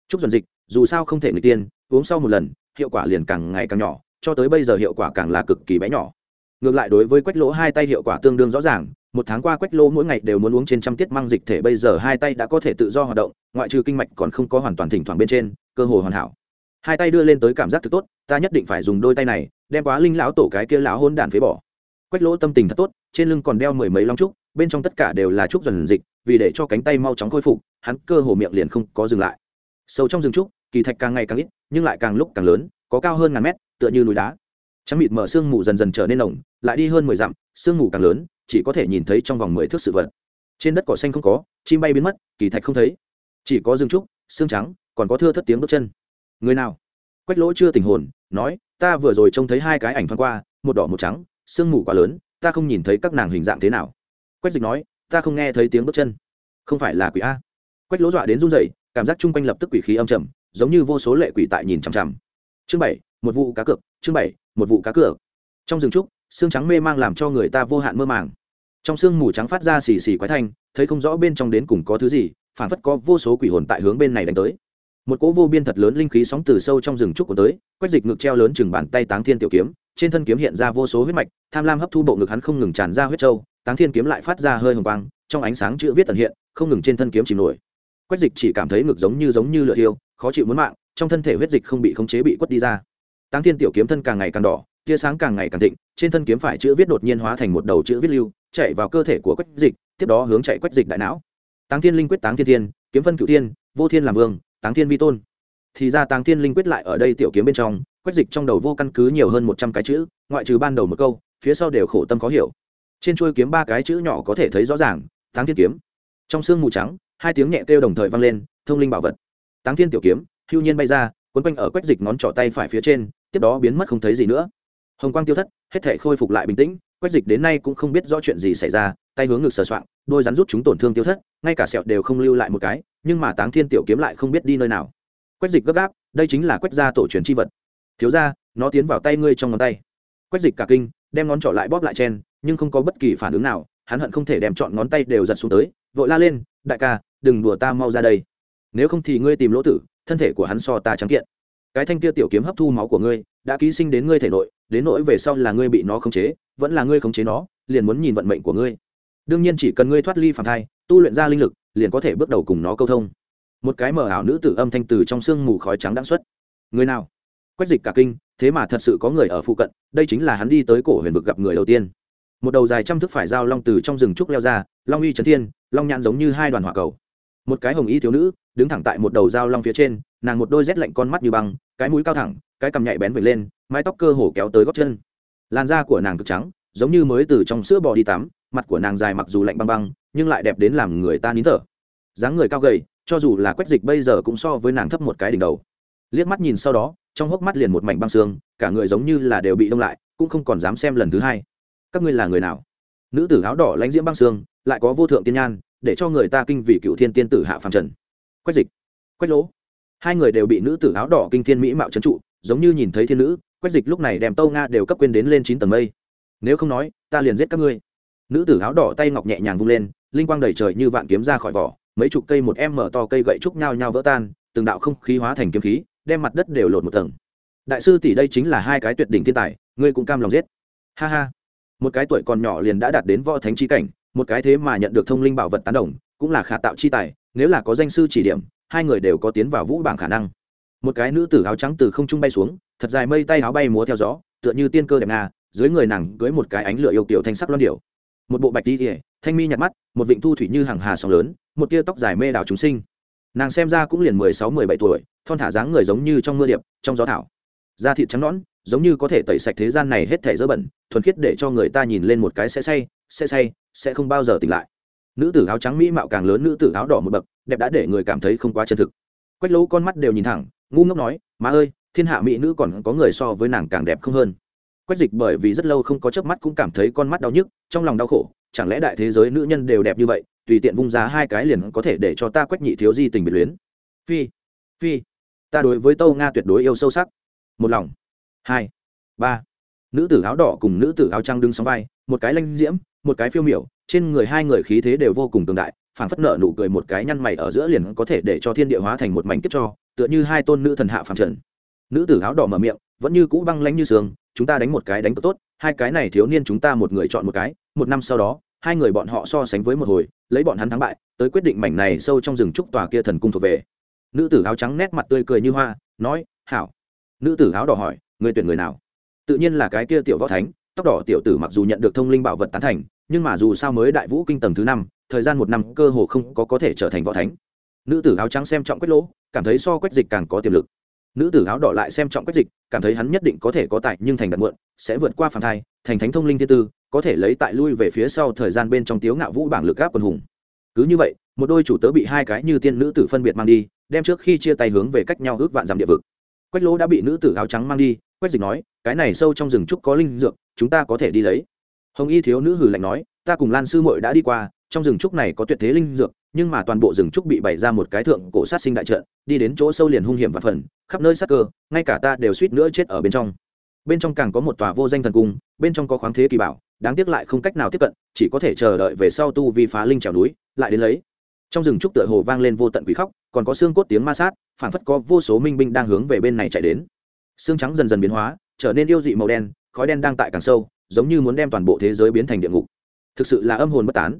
Trúc duẩn dịch dù sao không thể người tiên, uống sau một lần, hiệu quả liền càng ngày càng nhỏ, cho tới bây giờ hiệu quả càng là cực kỳ bé nhỏ. Ngược lại đối với quách lỗ hai tay hiệu quả tương đương rõ ràng, một tháng qua quách lỗ mỗi ngày đều muốn uống trên trăm tiết măng dịch thể, bây giờ hai tay đã có thể tự do hoạt động, ngoại trừ kinh mạch còn không có hoàn toàn thỉnh thoảng bên trên, cơ hồ hoàn hảo. Hai tay đưa lên tới cảm giác thực tốt, ta nhất định phải dùng đôi tay này, đem quá linh lão tổ cái kia lão hôn đản phế bỏ. Quách lỗ tâm tình thật tốt, trên lưng còn đeo mười mấy long trúc, bên trong tất cả đều là trúc dần dịch, vì để cho cánh tay mau chóng khôi phục, hắn cơ hồ miệng liền không có dừng lại. Sâu trong rừng trúc kỳ thạch càng ngày càng ít, nhưng lại càng lúc càng lớn, có cao hơn ngàn mét, tựa như núi đá. Trắng mịt mở sương mù dần dần trở nên nồng, lại đi hơn mười dặm, sương mù càng lớn, chỉ có thể nhìn thấy trong vòng mười thước sự vật. Trên đất cỏ xanh không có, chim bay biến mất, kỳ thạch không thấy. Chỉ có rừng trúc, xương trắng, còn có thưa thất tiếng bước chân. Người nào? Quách lỗ chưa tình hồn, nói, ta vừa rồi trông thấy hai cái ảnh thoáng qua, một đỏ một trắng, sương mù quá lớn, ta không nhìn thấy các nàng hình dạng thế nào. Quách dịch nói, ta không nghe thấy tiếng bước chân. Không phải là quỷ a. Quách lỗ dọa đến run rẩy, cảm giác chung quanh lập tức quỷ khí âm trầm giống như vô số lệ quỷ tại nhìn chằm chằm. Chương bảy, một vụ cá cược, chương bảy, một vụ cá cược. Trong rừng trúc, xương trắng mê mang làm cho người ta vô hạn mơ màng. Trong sương mù trắng phát ra xì xì quái thanh, thấy không rõ bên trong đến cùng có thứ gì phản phất có vô số quỷ hồn tại hướng bên này đánh tới. Một cỗ vô biên thật lớn linh khí sóng từ sâu trong rừng trúc của tới quách dịch ngực treo lớn chừng bàn tay táng thiên tiểu kiếm, trên thân kiếm hiện ra vô số huyết mạch, tham lam hấp thu bộ ngực hắn không ngừng tràn ra huyết trâu táng thiên kiếm lại phát ra hơi hồng quang, trong ánh sáng chữ viết tận hiện, không ngừng trên thân kiếm chìm nổi. Quách dịch chỉ cảm thấy ngực giống như giống như lửa thiêu khó chịu muốn mạng, trong thân thể huyết dịch không bị khống chế bị quất đi ra. Táng thiên tiểu kiếm thân càng ngày càng đỏ, tia sáng càng ngày càng thịnh, trên thân kiếm phải chữ viết đột nhiên hóa thành một đầu chữ viết lưu, chạy vào cơ thể của quách dịch, tiếp đó hướng chạy quách dịch đại não. Táng thiên linh quyết, táng thiên thiên, kiếm phân cựu thiên, vô thiên làm vương, táng thiên vi tôn. Thì ra táng thiên linh quyết lại ở đây tiểu kiếm bên trong, quách dịch trong đầu vô căn cứ nhiều hơn một trăm cái chữ, ngoại trừ ban đầu một câu, phía sau đều khổ tâm khó hiểu. Trên chuôi kiếm ba cái chữ nhỏ có thể thấy rõ ràng, táng thiên kiếm. Trong sương mù trắng, hai tiếng nhẹ kêu đồng thời vang lên, thông linh bảo vật táng thiên tiểu kiếm, hưu nhiên bay ra, quấn quanh ở quách dịch ngón trỏ tay phải phía trên, tiếp đó biến mất không thấy gì nữa. Hồng quang tiêu thất, hết thể khôi phục lại bình tĩnh, quách dịch đến nay cũng không biết rõ chuyện gì xảy ra, tay hướng ngực sờ soạng, đôi rắn rút chúng tổn thương tiêu thất, ngay cả sẹo đều không lưu lại một cái, nhưng mà táng thiên tiểu kiếm lại không biết đi nơi nào. Quách dịch gấp gáp, đây chính là quách gia tổ truyền c h i vật. Thiếu ra nó tiến vào tay ngươi trong ngón tay. Quách dịch cả kinh, đem ngón trỏ lại bóp lại chen, nhưng không có bất kỳ phản ứng nào, hắn hận không thể đem chọn ngón tay đều giật xuống tới, vội la lên, đại ca, đừng đùa ta mau ra đây nếu không thì ngươi tìm lỗ tử, thân thể của hắn so ta trắng kiện. Cái thanh kia tiểu kiếm hấp thu máu của ngươi, đã ký sinh đến ngươi thể nội, đến nỗi về sau là ngươi bị nó khống chế, vẫn là ngươi khống chế nó, liền muốn nhìn vận mệnh của ngươi. Đương nhiên chỉ cần ngươi thoát ly phản thai, tu luyện ra linh lực, liền có thể bước đầu cùng nó câu thông. Một cái mở ảo nữ tử âm thanh từ trong sương mù khói trắng đáng xuất. Người nào? Quách dịch cả kinh, thế mà thật sự có người ở phụ cận, đây chính là hắn đi tới cổ huyền vực gặp người đầu tiên. Một đầu dài trăm thước phải dao long từ trong rừng trúc leo ra, long uy trấn thiên, long nhãn giống như hai đoàn hỏa cầu một cái hồng y thiếu nữ đứng thẳng tại một đầu dao long phía trên, nàng một đôi rét lạnh con mắt như băng, cái mũi cao thẳng, cái cằm nhạy bén vệt lên, mái tóc cơ hồ kéo tới gót chân. Làn da của nàng cực trắng, giống như mới từ trong sữa bò đi tắm, mặt của nàng dài mặc dù lạnh băng băng, nhưng lại đẹp đến làm người ta nín thở. Dáng người cao gầy, cho dù là quách dịch bây giờ cũng so với nàng thấp một cái đỉnh đầu. Liếc mắt nhìn sau đó, trong hốc mắt liền một mảnh băng xương, cả người giống như là đều bị đông lại, cũng không còn dám xem lần thứ hai. Các ngươi là người nào? Nữ tử áo đỏ lãnh diễm băng xương, lại có vô thượng tiên nhan để cho người ta kinh vị cựu thiên tiên tử hạ phàm trần. Quách dịch, quách lỗ. Hai người đều bị nữ tử áo đỏ kinh thiên mỹ mạo trấn trụ, giống như nhìn thấy thiên nữ, quách dịch lúc này đem tâu nga đều cấp quên đến lên chín tầng mây. Nếu không nói, ta liền giết các ngươi. Nữ tử áo đỏ tay ngọc nhẹ nhàng vung lên, linh quang đầy trời như vạn kiếm ra khỏi vỏ, mấy chục cây một em mở to cây gậy trúc nhau nhau vỡ tan, từng đạo không khí hóa thành kiếm khí, đem mặt đất đều lột một tầng. Đại sư tỷ đây chính là hai cái tuyệt đỉnh thiên tài, ngươi cũng cam lòng giết. Ha ha. Một cái tuổi còn nhỏ liền đã đạt đến võ thánh chi cảnh một cái thế mà nhận được thông linh bảo vật tán đồng, cũng là khả tạo chi tài, nếu là có danh sư chỉ điểm, hai người đều có tiến vào vũ bảng khả năng. Một cái nữ tử áo trắng từ không trung bay xuống, thật dài mây tay áo bay múa theo gió, tựa như tiên cơ đẹp nga, dưới người nàng cưới một cái ánh lửa yêu kiểu thanh sắc loan điệu một bộ bạch đi kỉa thanh mi nhặt mắt, một vịnh thu thủy như hàng hà sóng lớn, một tia tóc dài mê đảo chúng sinh. Nàng xem ra cũng liền mười sáu, mười bảy tuổi, thon thả dáng người giống như trong mưa điệp, trong gió thảo. Da thịt trắng nõn, giống như có thể tẩy sạch thế gian này hết thể dơ bẩn, thuần khiết để cho người ta nhìn lên một cái sẽ say sẽ say, sẽ không bao giờ tỉnh lại. Nữ tử áo trắng mỹ mạo càng lớn, nữ tử áo đỏ một bậc, đẹp đã để người cảm thấy không quá chân thực. Quách lỗ con mắt đều nhìn thẳng, ngu ngốc nói, má ơi, thiên hạ mỹ nữ còn có người so với nàng càng đẹp không hơn. Quách dịch bởi vì rất lâu không có chớp mắt cũng cảm thấy con mắt đau nhức, trong lòng đau khổ, chẳng lẽ đại thế giới nữ nhân đều đẹp như vậy, tùy tiện vung giá hai cái liền có thể để cho ta quách nhị thiếu di tình biệt luyến. Phi phi, ta đối với tâu nga tuyệt đối yêu sâu sắc. Một lòng. Hai, ba. Nữ tử áo đỏ cùng nữ tử áo trắng đứng sóng vai, một cái lanh diễm một cái phiêu miểu, trên người hai người khí thế đều vô cùng tương đại, phảng phất nợ nụ cười một cái nhăn mày ở giữa liền có thể để cho thiên địa hóa thành một mảnh kiếp cho, tựa như hai tôn nữ thần hạ phàm trần. Nữ tử áo đỏ mở miệng, vẫn như cũ băng lánh như sương, chúng ta đánh một cái đánh tốt, hai cái này thiếu niên chúng ta một người chọn một cái, một năm sau đó, hai người bọn họ so sánh với một hồi, lấy bọn hắn thắng bại, tới quyết định mảnh này sâu trong rừng trúc tòa kia thần cung thuộc về. Nữ tử áo trắng nét mặt tươi cười như hoa, nói, hảo. Nữ tử áo đỏ hỏi người tuyển người nào? Tự nhiên là cái kia tiểu võ thánh. Tóc đỏ tiểu tử mặc dù nhận được thông linh bảo vật tán thành nhưng mà dù sao mới đại vũ kinh tầng thứ năm, thời gian một năm cơ hồ không có có thể trở thành võ thánh. Nữ tử áo trắng xem trọng quách lỗ, cảm thấy so quách dịch càng có tiềm lực. Nữ tử áo đỏ lại xem trọng quách dịch, cảm thấy hắn nhất định có thể có tài nhưng thành đạt muộn, sẽ vượt qua phản thai, thành thánh thông linh thiên tư, có thể lấy tại lui về phía sau thời gian bên trong tiếu ngạo vũ bảng lực gáp quần hùng. Cứ như vậy, một đôi chủ tớ bị hai cái như tiên nữ tử phân biệt mang đi, đem trước khi chia tay hướng về cách nhau ước vạn dặm địa vực. Quách lỗ đã bị nữ tử áo trắng mang đi, quách dịch nói, cái này sâu trong rừng trúc có linh dược, chúng ta có thể đi lấy hồng y thiếu nữ hừ lạnh nói, ta cùng lan sư muội đã đi qua, trong rừng trúc này có tuyệt thế linh dược, nhưng mà toàn bộ rừng trúc bị bày ra một cái thượng cổ sát sinh đại trận, đi đến chỗ sâu liền hung hiểm và phần, khắp nơi sát cơ, ngay cả ta đều suýt nữa chết ở bên trong. Bên trong càng có một tòa vô danh thần cung, bên trong có khoáng thế kỳ bảo, đáng tiếc lại không cách nào tiếp cận, chỉ có thể chờ đợi về sau tu vi phá linh trèo núi, lại đến lấy. Trong rừng trúc tựa hồ vang lên vô tận quỷ khóc, còn có xương cốt tiếng ma sát phản phất có vô số minh binh đang hướng về bên này chạy đến. Xương trắng dần dần biến hóa, trở nên yêu dị màu đen, khói đen đang tại càng sâu giống như muốn đem toàn bộ thế giới biến thành địa ngục. Thực sự là âm hồn bất tán.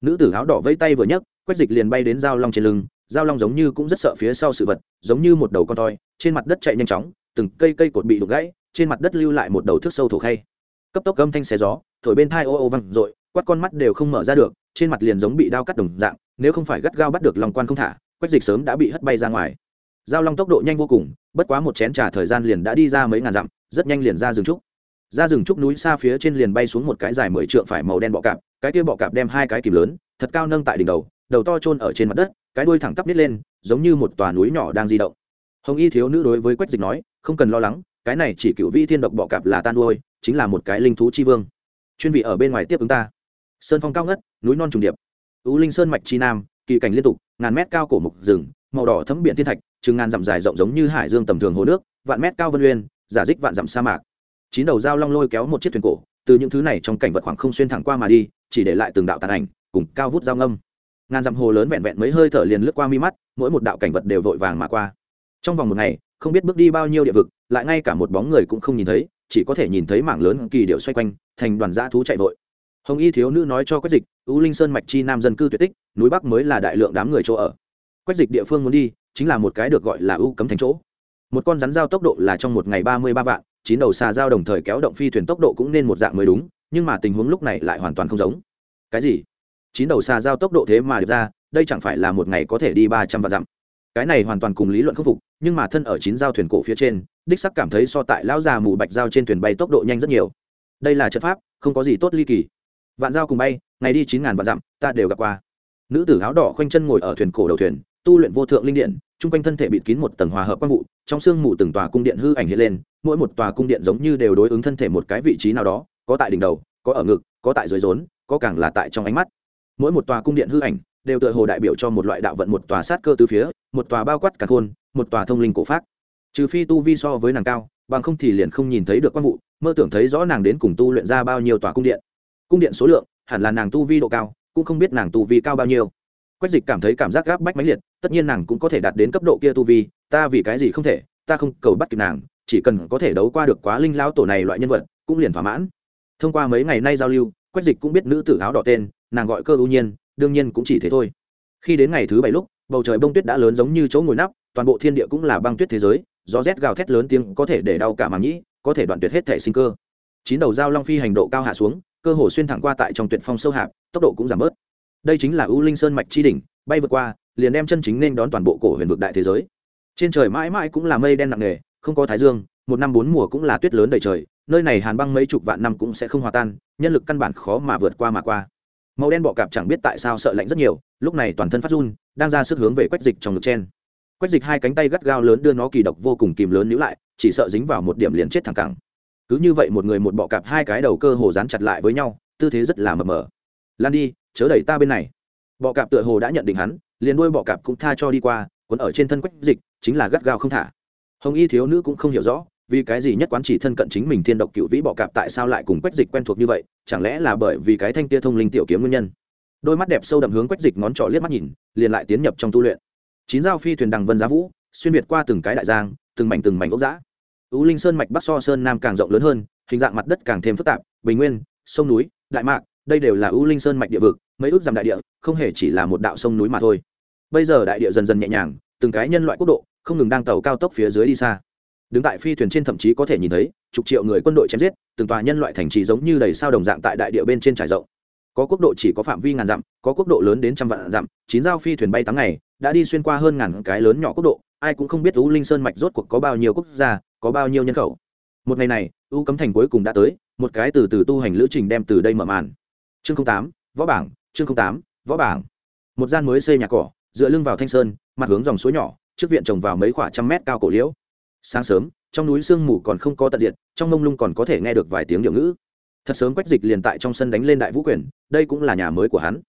Nữ tử áo đỏ vây tay vừa nhấc, quách dịch liền bay đến dao long trên lưng dao long giống như cũng rất sợ phía sau sự vật, giống như một đầu con toi, trên mặt đất chạy nhanh chóng, từng cây cây cột bị đục gãy, trên mặt đất lưu lại một đầu thước sâu thổ khay. Cấp tốc gâm thanh xé gió, thổi bên thai ô ô văng r ộ i quắt con mắt đều không mở ra được, trên mặt liền giống bị đao cắt đồng dạng, nếu không phải gắt gao bắt được lòng quan không thả, quách dịch sớm đã bị hất bay ra ngoài. Giao long tốc độ nhanh vô cùng, bất quá một chén t thời gian liền đã đi ra mấy ngàn dặm, rất nhanh liền ra rừng trúc ra rừng trúc núi xa phía trên liền bay xuống một cái dài mười trượng phải màu đen bọ cạp cái kia bọ cạp đem hai cái kìm lớn thật cao nâng tại đỉnh đầu đầu to trôn ở trên mặt đất cái đuôi thẳng tắp nít lên giống như một tòa núi nhỏ đang di động. Hồng y thiếu nữ đối với quách dịch nói không cần lo lắng cái này chỉ cựu vi thiên độc bọ cạp là tan đuôi, chính là một cái linh thú chi vương. Chuyên vị ở bên ngoài tiếp ứng ta. Sơn phong cao ngất núi non trùng điệp. Ú linh sơn mạch chi nam kỳ cảnh liên tục ngàn mét cao cổ mục rừng màu đỏ thấm biển thiên thạch chừng ngàn dặm dài rộng giống như hải dương tầm thường hồ nước vạn mét cao vân uyên giả dích vạn dặm sa mạc chín đầu dao long lôi kéo một chiếc thuyền cổ, từ những thứ này trong cảnh vật khoảng không xuyên thẳng qua mà đi, chỉ để lại từng đạo tàn ảnh, cùng cao vút dao ngâm. Ngàn dặm hồ lớn vẹn vẹn mấy hơi thở liền lướt qua mi mắt, mỗi một đạo cảnh vật đều vội vàng mà qua. Trong vòng một ngày, không biết bước đi bao nhiêu địa vực, lại ngay cả một bóng người cũng không nhìn thấy, chỉ có thể nhìn thấy mảng lớn kỳ điệu xoay quanh, thành đoàn dã thú chạy vội. Hồng y thiếu nữ nói cho quách dịch, u linh sơn mạch chi nam dân cư tuyệt tích, núi bắc mới là đại lượng đám người chỗ ở. Quách dịch địa phương muốn đi, chính là một cái được gọi là u cấm thành chỗ. Một con rắn giao tốc độ là trong một ngày ba mươi ba vạn chín đầu xà giao đồng thời kéo động phi thuyền tốc độ cũng nên một dạng mới đúng, nhưng mà tình huống lúc này lại hoàn toàn không giống. Cái gì? Chín đầu xà giao tốc độ thế mà được ra, đây chẳng phải là một ngày có thể đi ba trăm vạn dặm. Cái này hoàn toàn cùng lý luận khắc phục, nhưng mà thân ở chín giao thuyền cổ phía trên, đích sắc cảm thấy so tại lão già mù bạch giao trên thuyền bay tốc độ nhanh rất nhiều. Đây là trận pháp, không có gì tốt ly kỳ. Vạn giao cùng bay, ngày đi chín ngàn vạn dặm, ta đều gặp qua. Nữ tử áo đỏ khoanh chân ngồi ở thuyền cổ đầu thuyền, tu luyện vô thượng linh điện, chung quanh thân thể bịt kín một tầng hòa hợp quang vụ, trong sương mù từng tòa cung điện hư ảnh hiện lên mỗi một tòa cung điện giống như đều đối ứng thân thể một cái vị trí nào đó, có tại đỉnh đầu, có ở ngực, có tại dưới rốn, có càng là tại trong ánh mắt. Mỗi một tòa cung điện hư ảnh đều tựa hồ đại biểu cho một loại đạo vận, một tòa sát cơ từ phía, một tòa bao quát cả khôn, một tòa thông linh cổ pháp trừ phi tu vi so với nàng cao, bằng không thì liền không nhìn thấy được quan vụ, mơ tưởng thấy rõ nàng đến cùng tu luyện ra bao nhiêu tòa cung điện. Cung điện số lượng hẳn là nàng tu vi độ cao, cũng không biết nàng tu vi cao bao nhiêu. Quách dịch cảm thấy cảm giác gáp bách mãnh liệt, tất nhiên nàng cũng có thể đạt đến cấp độ kia tu vi, ta vì cái gì không thể, ta không cầu bắt kịp nàng chỉ cần có thể đấu qua được quá linh lao tổ này loại nhân vật, cũng liền thỏa mãn. Thông qua mấy ngày nay giao lưu, quách dịch cũng biết nữ tử áo đỏ tên, nàng gọi cơ ưu nhiên, đương nhiên cũng chỉ thế thôi. Khi đến ngày thứ bảy lúc, bầu trời bông tuyết đã lớn giống như chỗ ngồi nắp, toàn bộ thiên địa cũng là băng tuyết thế giới, gió rét gào thét lớn tiếng có thể để đau cả màng nhĩ, có thể đoạn tuyệt hết thể sinh cơ. Chín đầu dao long phi hành độ cao hạ xuống, cơ hồ xuyên thẳng qua tại trong tuyệt phong sâu hạp, tốc độ cũng giảm bớt. Đây chính là ưu linh sơn mạch chi đỉnh, bay vượt qua, liền đem chân chính nên đón toàn bộ cổ huyền vực đại thế giới. Trên trời mãi mãi cũng là mây đen nặng nề không có thái dương, một năm bốn mùa cũng là tuyết lớn đầy trời, nơi này hàn băng mấy chục vạn năm cũng sẽ không hòa tan, nhân lực căn bản khó mà vượt qua mà qua. Màu đen bọ cạp chẳng biết tại sao sợ lạnh rất nhiều, lúc này toàn thân phát run, đang ra sức hướng về quách dịch trong ngực chen. Quách dịch hai cánh tay gắt gao lớn đưa nó kỳ độc vô cùng kìm lớn níu lại, chỉ sợ dính vào một điểm liền chết thẳng cẳng. Cứ như vậy một người một bọ cạp hai cái đầu cơ hồ dán chặt lại với nhau, tư thế rất là mờ mờ. Lan đi, chớ đẩy ta bên này. Bọ cạp tựa hồ đã nhận định hắn, liền đuôi bọ cạp cũng tha cho đi qua quấn ở trên thân quách dịch, chính là gắt gao không thả hồng y thiếu nữ cũng không hiểu rõ, vì cái gì nhất quán chỉ thân cận chính mình thiên độc cựu vĩ bọ cạp tại sao lại cùng quách dịch quen thuộc như vậy, chẳng lẽ là bởi vì cái thanh tia thông linh tiểu kiếm nguyên nhân? Đôi mắt đẹp sâu đậm hướng quách dịch ngón trỏ liếc mắt nhìn, liền lại tiến nhập trong tu luyện. Chín dao phi thuyền đằng vân giá vũ, xuyên việt qua từng cái đại giang, từng mảnh từng mảnh gốc giã ú linh sơn mạch bắc so sơn nam càng rộng lớn hơn, hình dạng mặt đất càng thêm phức tạp, bình nguyên, sông núi, đại mạc, đây đều là ưu linh sơn mạch địa vực, mấy ước dặm đại địa, không hề chỉ là một đạo sông núi mà thôi. Bây giờ đại địa dần dần nhẹ nhàng, từng cái nhân loại quốc độ không ngừng đang tàu cao tốc phía dưới đi xa. Đứng tại phi thuyền trên thậm chí có thể nhìn thấy, chục triệu người quân đội chém giết, từng tòa nhân loại thành trì giống như đầy sao đồng dạng tại đại địa bên trên trải rộng. Có quốc độ chỉ có phạm vi ngàn dặm, có quốc độ lớn đến trăm vạn dặm, chín giao phi thuyền bay tám ngày, đã đi xuyên qua hơn ngàn cái lớn nhỏ quốc độ, ai cũng không biết u linh sơn mạch rốt cuộc có bao nhiêu quốc gia, có bao nhiêu nhân khẩu. Một ngày này, u cấm thành cuối cùng đã tới, một cái từ từ tu hành lữ trình đem từ đây mở màn. Chương tám, võ bảng, chương tám, võ bảng. Một gian mới xây nhà cỏ, dựa lưng vào thanh sơn, mặt hướng dòng suối nhỏ trước viện trồng vào mấy khoảng trăm mét cao cổ liễu. Sáng sớm, trong núi sương mù còn không có tận diệt, trong mông lung còn có thể nghe được vài tiếng điệu ngữ. Thật sớm quách dịch liền tại trong sân đánh lên đại vũ quyền, đây cũng là nhà mới của hắn.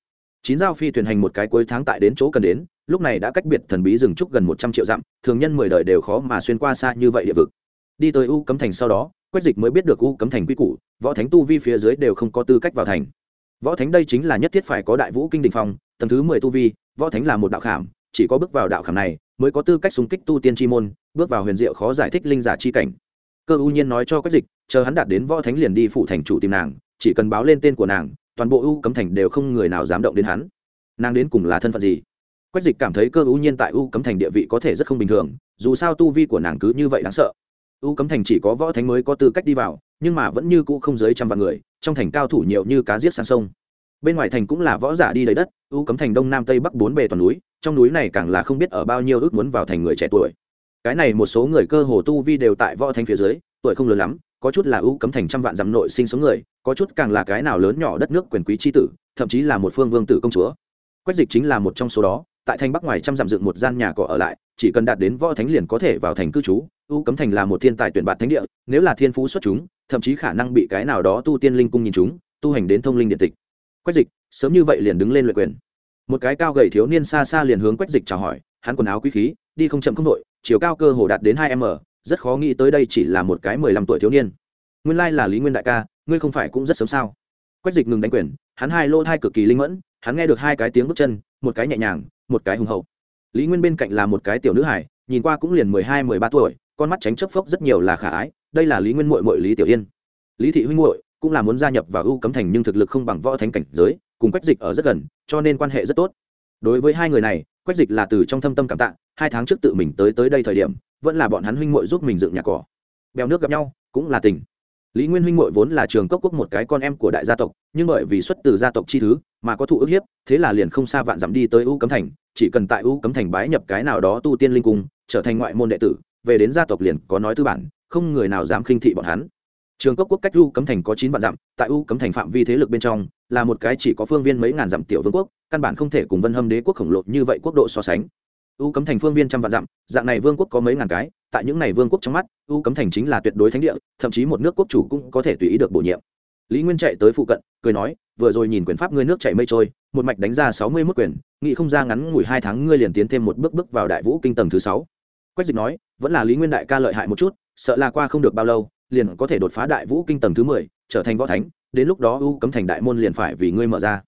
Chín giao phi thuyền hành một cái cuối tháng tại đến chỗ cần đến, lúc này đã cách biệt thần bí rừng trúc gần một trăm triệu dặm, thường nhân mười đời đều khó mà xuyên qua xa như vậy địa vực. Đi tới u cấm thành sau đó, quách dịch mới biết được u cấm thành quy củ, võ thánh tu vi phía dưới đều không có tư cách vào thành. Võ thánh đây chính là nhất thiết phải có đại vũ kinh đình phong, tầng thứ mười tu vi, võ thánh là một đạo khảm, chỉ có bước vào đạo khảm này mới có tư cách xung kích tu tiên chi môn, bước vào huyền diệu khó giải thích linh giả chi cảnh. Cơ u nhiên nói cho quách dịch, chờ hắn đạt đến võ thánh liền đi phụ thành chủ tìm nàng, chỉ cần báo lên tên của nàng, toàn bộ u cấm thành đều không người nào dám động đến hắn. Nàng đến cùng là thân phận gì? Quách dịch cảm thấy cơ u nhiên tại u cấm thành địa vị có thể rất không bình thường, dù sao tu vi của nàng cứ như vậy đáng sợ. U cấm thành chỉ có võ thánh mới có tư cách đi vào, nhưng mà vẫn như cũ không dưới trăm vạn người, trong thành cao thủ nhiều như cá giết sang sông. Bên ngoài thành cũng là võ giả đi đầy đất, u cấm thành đông nam tây bắc bốn bề toàn núi trong núi này càng là không biết ở bao nhiêu ước muốn vào thành người trẻ tuổi. Cái này một số người cơ hồ tu vi đều tại võ thánh phía dưới, tuổi không lớn lắm, có chút là ưu cấm thành trăm vạn dặm nội sinh sống người, có chút càng là cái nào lớn nhỏ đất nước quyền quý tri tử, thậm chí là một phương vương tử công chúa. Quách dịch chính là một trong số đó, tại thành bắc ngoài trăm dặm dựng một gian nhà cỏ ở lại, chỉ cần đạt đến võ thánh liền có thể vào thành cư trú, ưu cấm thành là một thiên tài tuyển bạt thánh địa, nếu là thiên phú xuất chúng, thậm chí khả năng bị cái nào đó tu tiên linh cung nhìn chúng, tu hành đến thông linh điện tịch. Quách dịch, sớm như vậy liền đứng lên luyện quyền một cái cao gầy thiếu niên xa xa liền hướng quách dịch chào hỏi, hắn quần áo quý khí, đi không chậm không đội chiều cao cơ hồ đạt đến hai m, rất khó nghĩ tới đây chỉ là một cái mười lăm tuổi thiếu niên. Nguyên lai là lý nguyên đại ca, ngươi không phải cũng rất sớm sao? Quách dịch ngừng đánh quyền, hắn hai lô thai cực kỳ linh mẫn, hắn nghe được hai cái tiếng bước chân, một cái nhẹ nhàng, một cái hùng hậu. Lý nguyên bên cạnh là một cái tiểu nữ hải nhìn qua cũng liền mười hai, mười ba tuổi, con mắt tránh chấp phốc rất nhiều là khả ái, đây là lý nguyên mội mội lý tiểu yên. Lý thị huynh muội cũng là muốn gia nhập vào ưu cấm thành nhưng thực lực không bằng võ thánh cảnh giới cùng quách dịch ở rất gần, cho nên quan hệ rất tốt. Đối với hai người này, quách dịch là từ trong thâm tâm cảm tạ, hai tháng trước tự mình tới tới đây thời điểm, vẫn là bọn hắn huynh muội giúp mình dựng nhà cỏ. Bèo nước gặp nhau, cũng là tình. Lý nguyên huynh muội vốn là trường cốc quốc một cái con em của đại gia tộc, nhưng bởi vì xuất từ gia tộc chi thứ, mà có thụ ức hiếp, thế là liền không xa vạn dặm đi tới u cấm thành, chỉ cần tại u cấm thành bái nhập cái nào đó tu tiên linh cung, trở thành ngoại môn đệ tử, về đến gia tộc liền có nói tư bản, không người nào dám khinh thị bọn hắn. Trường cốc quốc cách u cấm thành có chín vạn dặm, tại u cấm thành phạm vi thế lực bên trong là một cái chỉ có phương viên mấy ngàn dặm tiểu vương quốc, căn bản không thể cùng vân hâm đế quốc khổng lồ như vậy quốc độ so sánh. U cấm thành phương viên trăm vạn dặm, dạng này vương quốc có mấy ngàn cái, tại những này vương quốc trong mắt, u cấm thành chính là tuyệt đối thánh địa, thậm chí một nước quốc chủ cũng có thể tùy ý được bổ nhiệm. Lý nguyên chạy tới phụ cận, cười nói, vừa rồi nhìn quyền pháp ngươi nước chạy mây trôi, một mạch đánh ra sáu mươi mốt quyền nghị không ra ngắn ngủi hai tháng ngươi liền tiến thêm một bước bước vào đại vũ kinh tầng thứ sáu. Quách dịch nói, vẫn là lý nguyên đại ca lợi hại một chút, sợ là qua không được bao lâu, liền có thể đột phá đại vũ kinh tầng thứ mười, trở thành võ thánh đến lúc đó u cấm thành đại môn liền phải vì ngươi mở ra.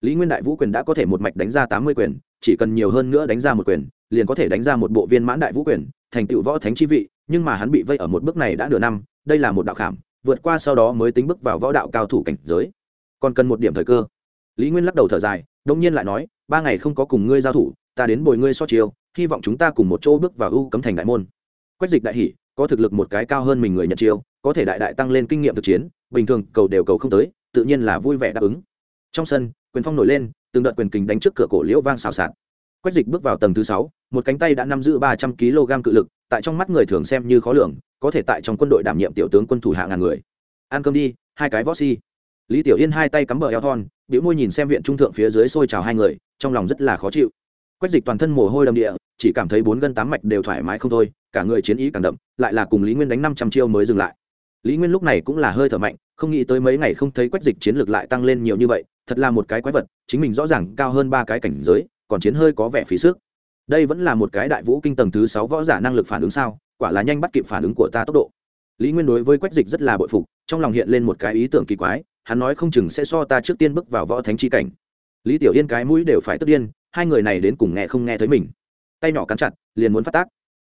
Lý nguyên đại vũ quyền đã có thể một mạch đánh ra tám mươi quyền, chỉ cần nhiều hơn nữa đánh ra một quyền, liền có thể đánh ra một bộ viên mãn đại vũ quyền, thành tựu võ thánh chi vị, nhưng mà hắn bị vây ở một bước này đã nửa năm, đây là một đạo khảm, vượt qua sau đó mới tính bước vào võ đạo cao thủ cảnh giới. Còn cần một điểm thời cơ. Lý nguyên lắc đầu thở dài, đông nhiên lại nói, ba ngày không có cùng ngươi giao thủ, ta đến bồi ngươi so chiều hy vọng chúng ta cùng một chỗ bước vào ưu cấm thành đại môn. Quách dịch đại hỷ có thực lực một cái cao hơn mình người nhật chiêu, có thể đại đại tăng lên kinh nghiệm thực chiến bình thường cầu đều cầu không tới, tự nhiên là vui vẻ đáp ứng. Trong sân, quyền phong nổi lên, từng đợt quyền kình đánh trước cửa cổ liễu vang xào xạc. Quách dịch bước vào tầng thứ sáu, một cánh tay đã nắm giữ ba trăm kg cự lực, tại trong mắt người thường xem như khó lường, có thể tại trong quân đội đảm nhiệm tiểu tướng quân thủ hạ ngàn người. Ăn cơm đi, hai cái võ si. Lý tiểu yên hai tay cắm bờ eo thon biểu môi nhìn xem viện trung thượng phía dưới xôi trào hai người, trong lòng rất là khó chịu. Quách dịch toàn thân mồ hôi đầm địa, chỉ cảm thấy bốn gân tám mạch đều thoải mái không thôi, cả người chiến ý càng đậm, lại là cùng lý nguyên đánh năm trăm chiêu mới dừng lại lý nguyên lúc này cũng là hơi thở mạnh, không nghĩ tới mấy ngày không thấy quách dịch chiến lược lại tăng lên nhiều như vậy, thật là một cái quái vật, chính mình rõ ràng cao hơn ba cái cảnh giới, còn chiến hơi có vẻ phí sức. Đây vẫn là một cái đại vũ kinh tầng thứ sáu võ giả năng lực phản ứng sao, quả là nhanh bắt kịp phản ứng của ta tốc độ. Lý nguyên đối với quách dịch rất là bội phục, trong lòng hiện lên một cái ý tưởng kỳ quái, hắn nói không chừng sẽ so ta trước tiên bước vào võ thánh chi cảnh. Lý tiểu yên cái mũi đều phải tức điên, hai người này đến cùng nghe không nghe thấy mình. Tay nhỏ cắn chặt, liền muốn phát tác.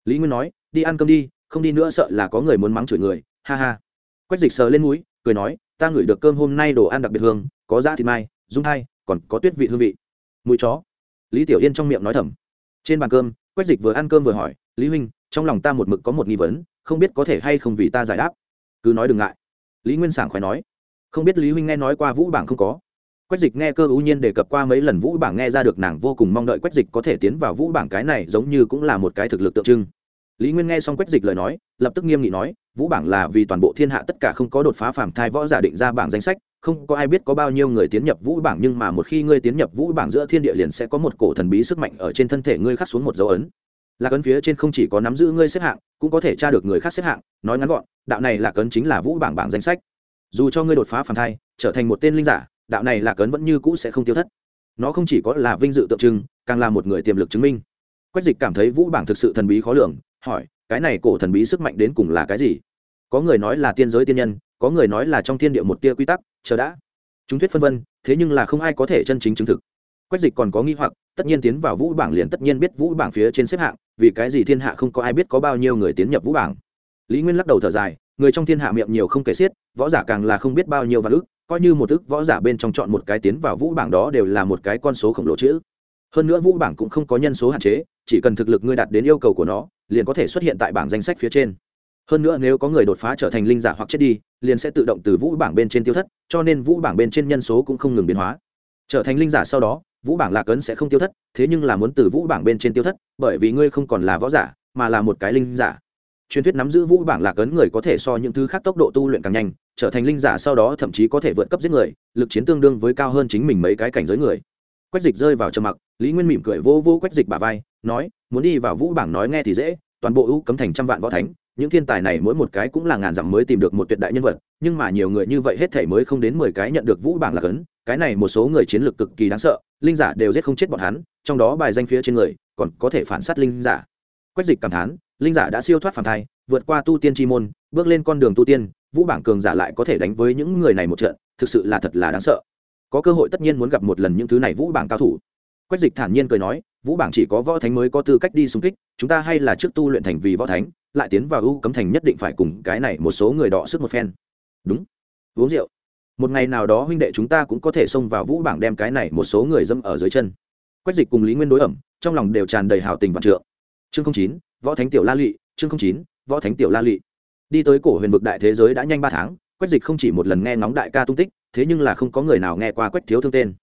Lý nguyên nói, đi ăn cơm đi, không đi nữa sợ là có người muốn mắng chửi người ha ha. Quách dịch sờ lên mũi, cười nói, ta ngửi được cơm hôm nay đồ ăn đặc biệt hương, có da thịt mai dung hai, còn có tuyết vị hương vị. Mũi chó. Lý tiểu yên trong miệng nói thầm. Trên bàn cơm, quách dịch vừa ăn cơm vừa hỏi, lý huynh, trong lòng ta một mực có một nghi vấn, không biết có thể hay không vì ta giải đáp. Cứ nói đừng ngại. Lý nguyên sảng khỏe nói. Không biết lý huynh nghe nói qua vũ bảng không có? Quách dịch nghe cơ ưu nhiên đề cập qua mấy lần vũ bảng nghe ra được nàng vô cùng mong đợi quách dịch có thể tiến vào vũ bảng cái này giống như cũng là một cái thực lực tượng trưng lý nguyên nghe xong quách dịch lời nói, lập tức nghiêm nghị nói, vũ bảng là vì toàn bộ thiên hạ tất cả không có đột phá phàm thai võ giả định ra bảng danh sách, không có ai biết có bao nhiêu người tiến nhập vũ bảng, nhưng mà một khi ngươi tiến nhập vũ bảng giữa thiên địa liền sẽ có một cổ thần bí sức mạnh ở trên thân thể ngươi khắc xuống một dấu ấn. Lạc ấn phía trên không chỉ có nắm giữ ngươi xếp hạng, cũng có thể tra được người khác xếp hạng, nói ngắn gọn, đạo này lạc ấn chính là vũ bảng bảng danh sách. Dù cho ngươi đột phá phàm thai, trở thành một tên linh giả, đạo này lạc ấn vẫn như cũ sẽ không tiêu thất. Nó không chỉ có là vinh dự tượng trưng, càng là một người tiềm lực chứng minh. Quách dịch cảm thấy vũ bảng thực sự thần bí khó lường hỏi, cái này cổ thần bí sức mạnh đến cùng là cái gì? Có người nói là tiên giới tiên nhân, có người nói là trong thiên địa một tia quy tắc, chờ đã. Chúng thuyết phân vân, thế nhưng là không ai có thể chân chính chứng thực. Quách dịch còn có nghi hoặc, tất nhiên tiến vào vũ bảng liền tất nhiên biết vũ bảng phía trên xếp hạng, vì cái gì thiên hạ không có ai biết có bao nhiêu người tiến nhập vũ bảng. Lý nguyên lắc đầu thở dài, người trong thiên hạ miệng nhiều không kể xiết, võ giả càng là không biết bao nhiêu và ước coi như một ước võ giả bên trong chọn một cái tiến vào vũ bảng đó đều là một cái con số khổng lồ chữ hơn nữa vũ bảng cũng không có nhân số hạn chế, chỉ cần thực lực ngươi đạt đến yêu cầu của nó liền có thể xuất hiện tại bảng danh sách phía trên. Hơn nữa nếu có người đột phá trở thành linh giả hoặc chết đi, liền sẽ tự động từ vũ bảng bên trên tiêu thất, cho nên vũ bảng bên trên nhân số cũng không ngừng biến hóa. Trở thành linh giả sau đó, vũ bảng lạc ấn sẽ không tiêu thất, thế nhưng là muốn từ vũ bảng bên trên tiêu thất, bởi vì ngươi không còn là võ giả, mà là một cái linh giả. Truyền thuyết nắm giữ vũ bảng lạc ấn người có thể so những thứ khác tốc độ tu luyện càng nhanh, trở thành linh giả sau đó thậm chí có thể vượt cấp giết người, lực chiến tương đương với cao hơn chính mình mấy cái cảnh giới người. Quách dịch rơi vào trầm mặc, lý nguyên mỉm cười vô vô quách dịch bà vai nói, muốn đi vào vũ bảng nói nghe thì dễ, toàn bộ ưu cấm thành trăm vạn võ thánh, những thiên tài này mỗi một cái cũng là ngàn dặm mới tìm được một tuyệt đại nhân vật, nhưng mà nhiều người như vậy hết thể mới không đến mười cái nhận được vũ bảng là cấn, cái này một số người chiến lược cực kỳ đáng sợ, linh giả đều giết không chết bọn hắn, trong đó bài danh phía trên người, còn có thể phản sát linh giả. Quách dịch cảm thán, linh giả đã siêu thoát phản thai, vượt qua tu tiên tri môn, bước lên con đường tu tiên, vũ bảng cường giả lại có thể đánh với những người này một trận, thực sự là thật là đáng sợ. Có cơ hội tất nhiên muốn gặp một lần những thứ này vũ bảng cao thủ quách dịch thản nhiên cười nói, vũ bảng chỉ có võ thánh mới có tư cách đi xung kích, chúng ta hay là trước tu luyện thành vì võ thánh, lại tiến vào ưu cấm thành nhất định phải cùng cái này một số người đọ sức một phen. Đúng, uống rượu. Một ngày nào đó huynh đệ chúng ta cũng có thể xông vào vũ bảng đem cái này một số người dâm ở dưới chân. Quách dịch cùng lý nguyên đối ẩm, trong lòng đều tràn đầy hào tình vạn trượng. Chương chín, võ thánh tiểu la lụy chương chín, võ thánh tiểu la lụy đi tới cổ huyền vực đại thế giới đã nhanh ba tháng, quách dịch không chỉ một lần nghe ngóng đại ca tung tích, thế nhưng là không có người nào nghe qua quách thiếu thương tên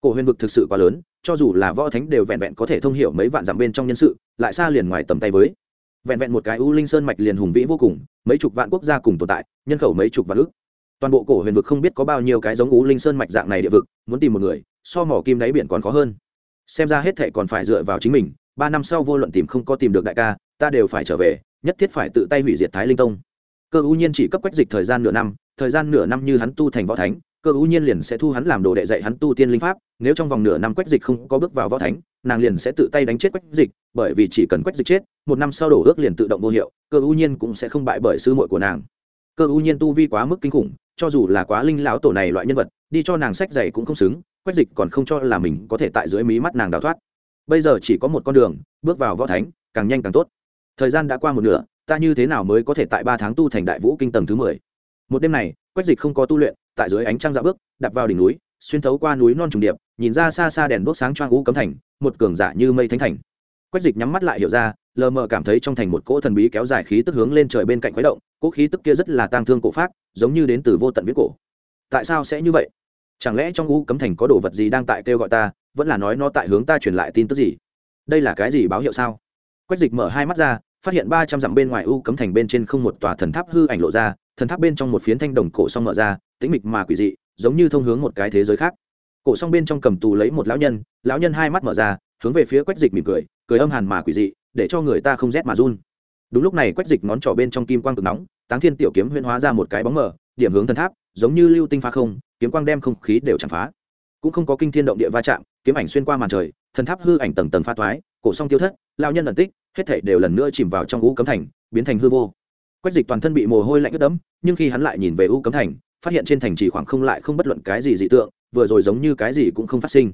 cổ huyền vực thực sự quá lớn, cho dù là võ thánh đều vẹn vẹn có thể thông hiểu mấy vạn dặm bên trong nhân sự, lại xa liền ngoài tầm tay với. Vẹn vẹn một cái u linh sơn mạch liền hùng vĩ vô cùng, mấy chục vạn quốc gia cùng tồn tại, nhân khẩu mấy chục vạn ước. Toàn bộ cổ huyền vực không biết có bao nhiêu cái giống u linh sơn mạch dạng này địa vực, muốn tìm một người, so mỏ kim đáy biển còn khó hơn. Xem ra hết thệ còn phải dựa vào chính mình, ba năm sau vô luận tìm không có tìm được đại ca, ta đều phải trở về, nhất thiết phải tự tay hủy diệt thái linh tông. Cơ ưu nhiên chỉ cấp quách dịch thời gian nửa năm, thời gian nửa năm như hắn tu thành võ thánh cơ ưu nhiên liền sẽ thu hắn làm đồ đệ dạy hắn tu tiên linh pháp, nếu trong vòng nửa năm quách dịch không có bước vào võ thánh, nàng liền sẽ tự tay đánh chết quách dịch, bởi vì chỉ cần quách dịch chết, một năm sau đổ ước liền tự động vô hiệu, cơ ưu nhiên cũng sẽ không bại bởi sư muội của nàng. Cơ ưu nhiên tu vi quá mức kinh khủng, cho dù là quá linh lão tổ này loại nhân vật, đi cho nàng sách dạy cũng không xứng, quách dịch còn không cho là mình có thể tại dưới mí mắt nàng đào thoát. Bây giờ chỉ có một con đường, bước vào võ thánh, càng nhanh càng tốt. Thời gian đã qua một nửa, ta như thế nào mới có thể tại ba tháng tu thành đại vũ kinh tầng thứ mười? Một đêm này, quách dịch không có tu luyện tại dưới ánh trăng dạo bước, đạp vào đỉnh núi, xuyên thấu qua núi non trùng điệp, nhìn ra xa xa đèn đốt sáng choang u cấm thành, một cường giả như mây thánh thành. Quách dịch nhắm mắt lại hiểu ra, lờ mờ cảm thấy trong thành một cỗ thần bí kéo dài khí tức hướng lên trời bên cạnh khuấy động, cỗ khí tức kia rất là tang thương cổ phát giống như đến từ vô tận viết cổ. Tại sao sẽ như vậy? Chẳng lẽ trong u cấm thành có đồ vật gì đang tại kêu gọi ta, vẫn là nói nó tại hướng ta truyền lại tin tức gì? Đây là cái gì báo hiệu sao? Quách dịch mở hai mắt ra, phát hiện ba trăm dặm bên ngoài u cấm thành bên trên không một tòa thần tháp hư ảnh lộ ra, thần tháp bên trong một phiến thanh đồng cổ song mở ra tĩnh mịch mà quỷ dị, giống như thông hướng một cái thế giới khác. Cổ song bên trong cầm tù lấy một lão nhân lão nhân hai mắt mở ra, hướng về phía quách dịch mỉm cười cười âm hàn mà quỷ dị, để cho người ta không rét mà run. Đúng lúc này quách dịch ngón trỏ bên trong kim quang cực nóng, táng thiên tiểu kiếm huyên hóa ra một cái bóng mở điểm hướng thần tháp, giống như lưu tinh phá không, kiếm quang đem không khí đều chạm phá. Cũng không có kinh thiên động địa va chạm, kiếm ảnh xuyên qua màn trời, thần tháp hư ảnh tầng tầng pha toái, cổ song tiêu thất lao nhân ẩn tích, hết thảy đều lần nữa chìm vào trong u cấm thành, biến thành hư vô. Quách dịch toàn thân bị mồ hôi lạnh ướt đẫm, nhưng khi hắn lại nhìn về u cấm thành phát hiện trên thành trì khoảng không lại không bất luận cái gì dị tượng, vừa rồi giống như cái gì cũng không phát sinh.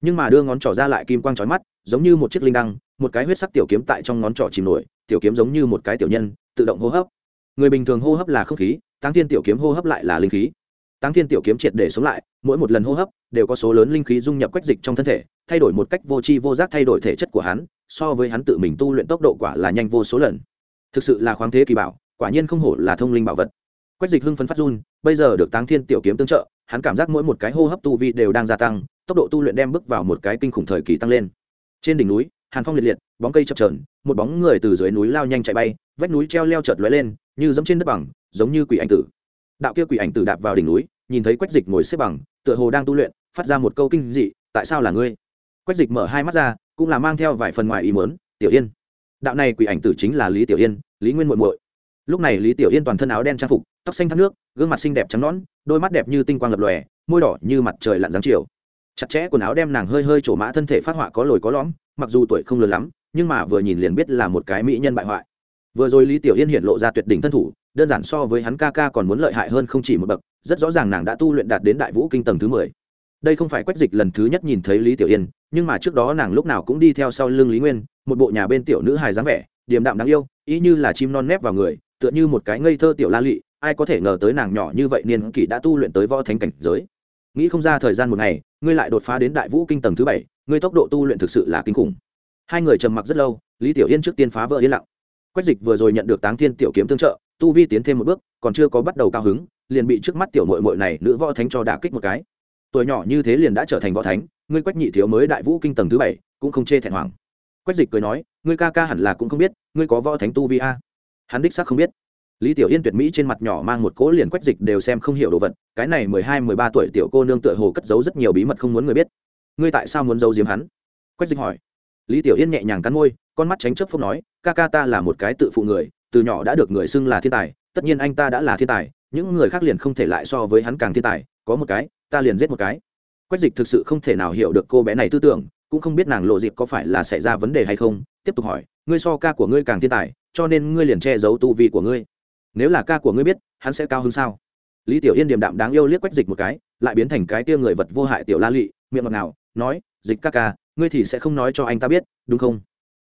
Nhưng mà đưa ngón trỏ ra lại kim quang trói mắt, giống như một chiếc linh đăng, một cái huyết sắc tiểu kiếm tại trong ngón trỏ chìm nổi, tiểu kiếm giống như một cái tiểu nhân, tự động hô hấp. Người bình thường hô hấp là không khí tăng thiên tiểu kiếm hô hấp lại là linh khí. Tăng thiên tiểu kiếm triệt để sống lại, mỗi một lần hô hấp đều có số lớn linh khí dung nhập quách dịch trong thân thể, thay đổi một cách vô tri vô giác thay đổi thể chất của hắn, so với hắn tự mình tu luyện tốc độ quả là nhanh vô số lần. Thực sự là khoáng thế kỳ bảo, quả nhiên không hổ là thông linh bảo vật quách dịch hưng phấn phát run, bây giờ được táng thiên tiểu kiếm tương trợ, hắn cảm giác mỗi một cái hô hấp tu vi đều đang gia tăng, tốc độ tu luyện đem bước vào một cái kinh khủng thời kỳ tăng lên. Trên đỉnh núi, hàn phong liệt liệt, bóng cây chập trờn một bóng người từ dưới núi lao nhanh chạy bay, vách núi treo leo chợt lóe lên, như giống trên đất bằng, giống như quỷ ảnh tử. Đạo kia quỷ ảnh tử đạp vào đỉnh núi, nhìn thấy quách dịch ngồi xếp bằng, tựa hồ đang tu luyện, phát ra một câu kinh dị, tại sao là ngươi? Quách dịch mở hai mắt ra, cũng là mang theo vài phần ngoài ý mớn tiểu yên. Đạo này quỷ ảnh tử chính là lý tiểu yên, lý nguyên muội muội. Lúc này lý tiểu yên toàn thân áo đen trang phục tóc xanh thác nước, gương mặt xinh đẹp trắng nõn, đôi mắt đẹp như tinh quang lập lòe, môi đỏ như mặt trời lặn dáng chiều. Chặt chẽ quần áo đem nàng hơi hơi trổ mã thân thể phát họa có lồi có lõm, mặc dù tuổi không lớn lắm, nhưng mà vừa nhìn liền biết là một cái mỹ nhân bại hoại. Vừa rồi lý tiểu yên hiện lộ ra tuyệt đỉnh thân thủ, đơn giản so với hắn ca ca còn muốn lợi hại hơn không chỉ một bậc, rất rõ ràng nàng đã tu luyện đạt đến đại vũ kinh tầng thứ mười. Đây không phải quách dịch lần thứ nhất nhìn thấy lý tiểu yên, nhưng mà trước đó nàng lúc nào cũng đi theo sau lưng lý nguyên, một bộ nhà bên tiểu nữ hài dáng vẻ, điềm đạm đáng yêu, ý như là chim non nép vào người, tựa như một cái ngây thơ tiểu la lị ai có thể ngờ tới nàng nhỏ như vậy niên kỷ đã tu luyện tới võ thánh cảnh giới. Nghĩ không ra thời gian một ngày, ngươi lại đột phá đến đại vũ kinh tầng thứ bảy, ngươi tốc độ tu luyện thực sự là kinh khủng. Hai người trầm mặc rất lâu, lý tiểu yên trước tiên phá vỡ yên lặng. Quách dịch vừa rồi nhận được táng thiên tiểu kiếm tương trợ, tu vi tiến thêm một bước, còn chưa có bắt đầu cao hứng, liền bị trước mắt tiểu mội mội này nữ võ thánh cho đả kích một cái. Tuổi nhỏ như thế liền đã trở thành võ thánh, ngươi quách nhị thiếu mới đại vũ kinh tầng thứ bảy, cũng không chê thẹn hoàng quách dịch cười nói, ngươi ca ca hẳn là cũng không biết, ngươi có võ thánh tu vi a. Hắn đích xác không biết lý tiểu yên tuyệt mỹ trên mặt nhỏ mang một cỗ liền quách dịch đều xem không hiểu đồ vật, cái này mười hai, mười ba tuổi tiểu cô nương tựa hồ cất giấu rất nhiều bí mật không muốn người biết. Ngươi tại sao muốn giấu giếm hắn? Quách dịch hỏi. Lý tiểu yên nhẹ nhàng cắn môi, con mắt tránh chớp phúc nói, ca ca ta là một cái tự phụ người, từ nhỏ đã được người xưng là thiên tài, tất nhiên anh ta đã là thiên tài, những người khác liền không thể lại so với hắn càng thiên tài, có một cái, ta liền giết một cái. Quách dịch thực sự không thể nào hiểu được cô bé này tư tưởng, cũng không biết nàng lộ dịp có phải là xảy ra vấn đề hay không, tiếp tục hỏi, ngươi so ca của ngươi càng thiên tài, cho nên ngươi liền che giấu tu vi của ngươi nếu là ca của ngươi biết, hắn sẽ cao hơn sao? Lý tiểu yên điềm đạm đáng yêu liếc quách dịch một cái, lại biến thành cái tia người vật vô hại tiểu la lị, miệng ngọt nào nói, dịch ca ca, ngươi thì sẽ không nói cho anh ta biết, đúng không?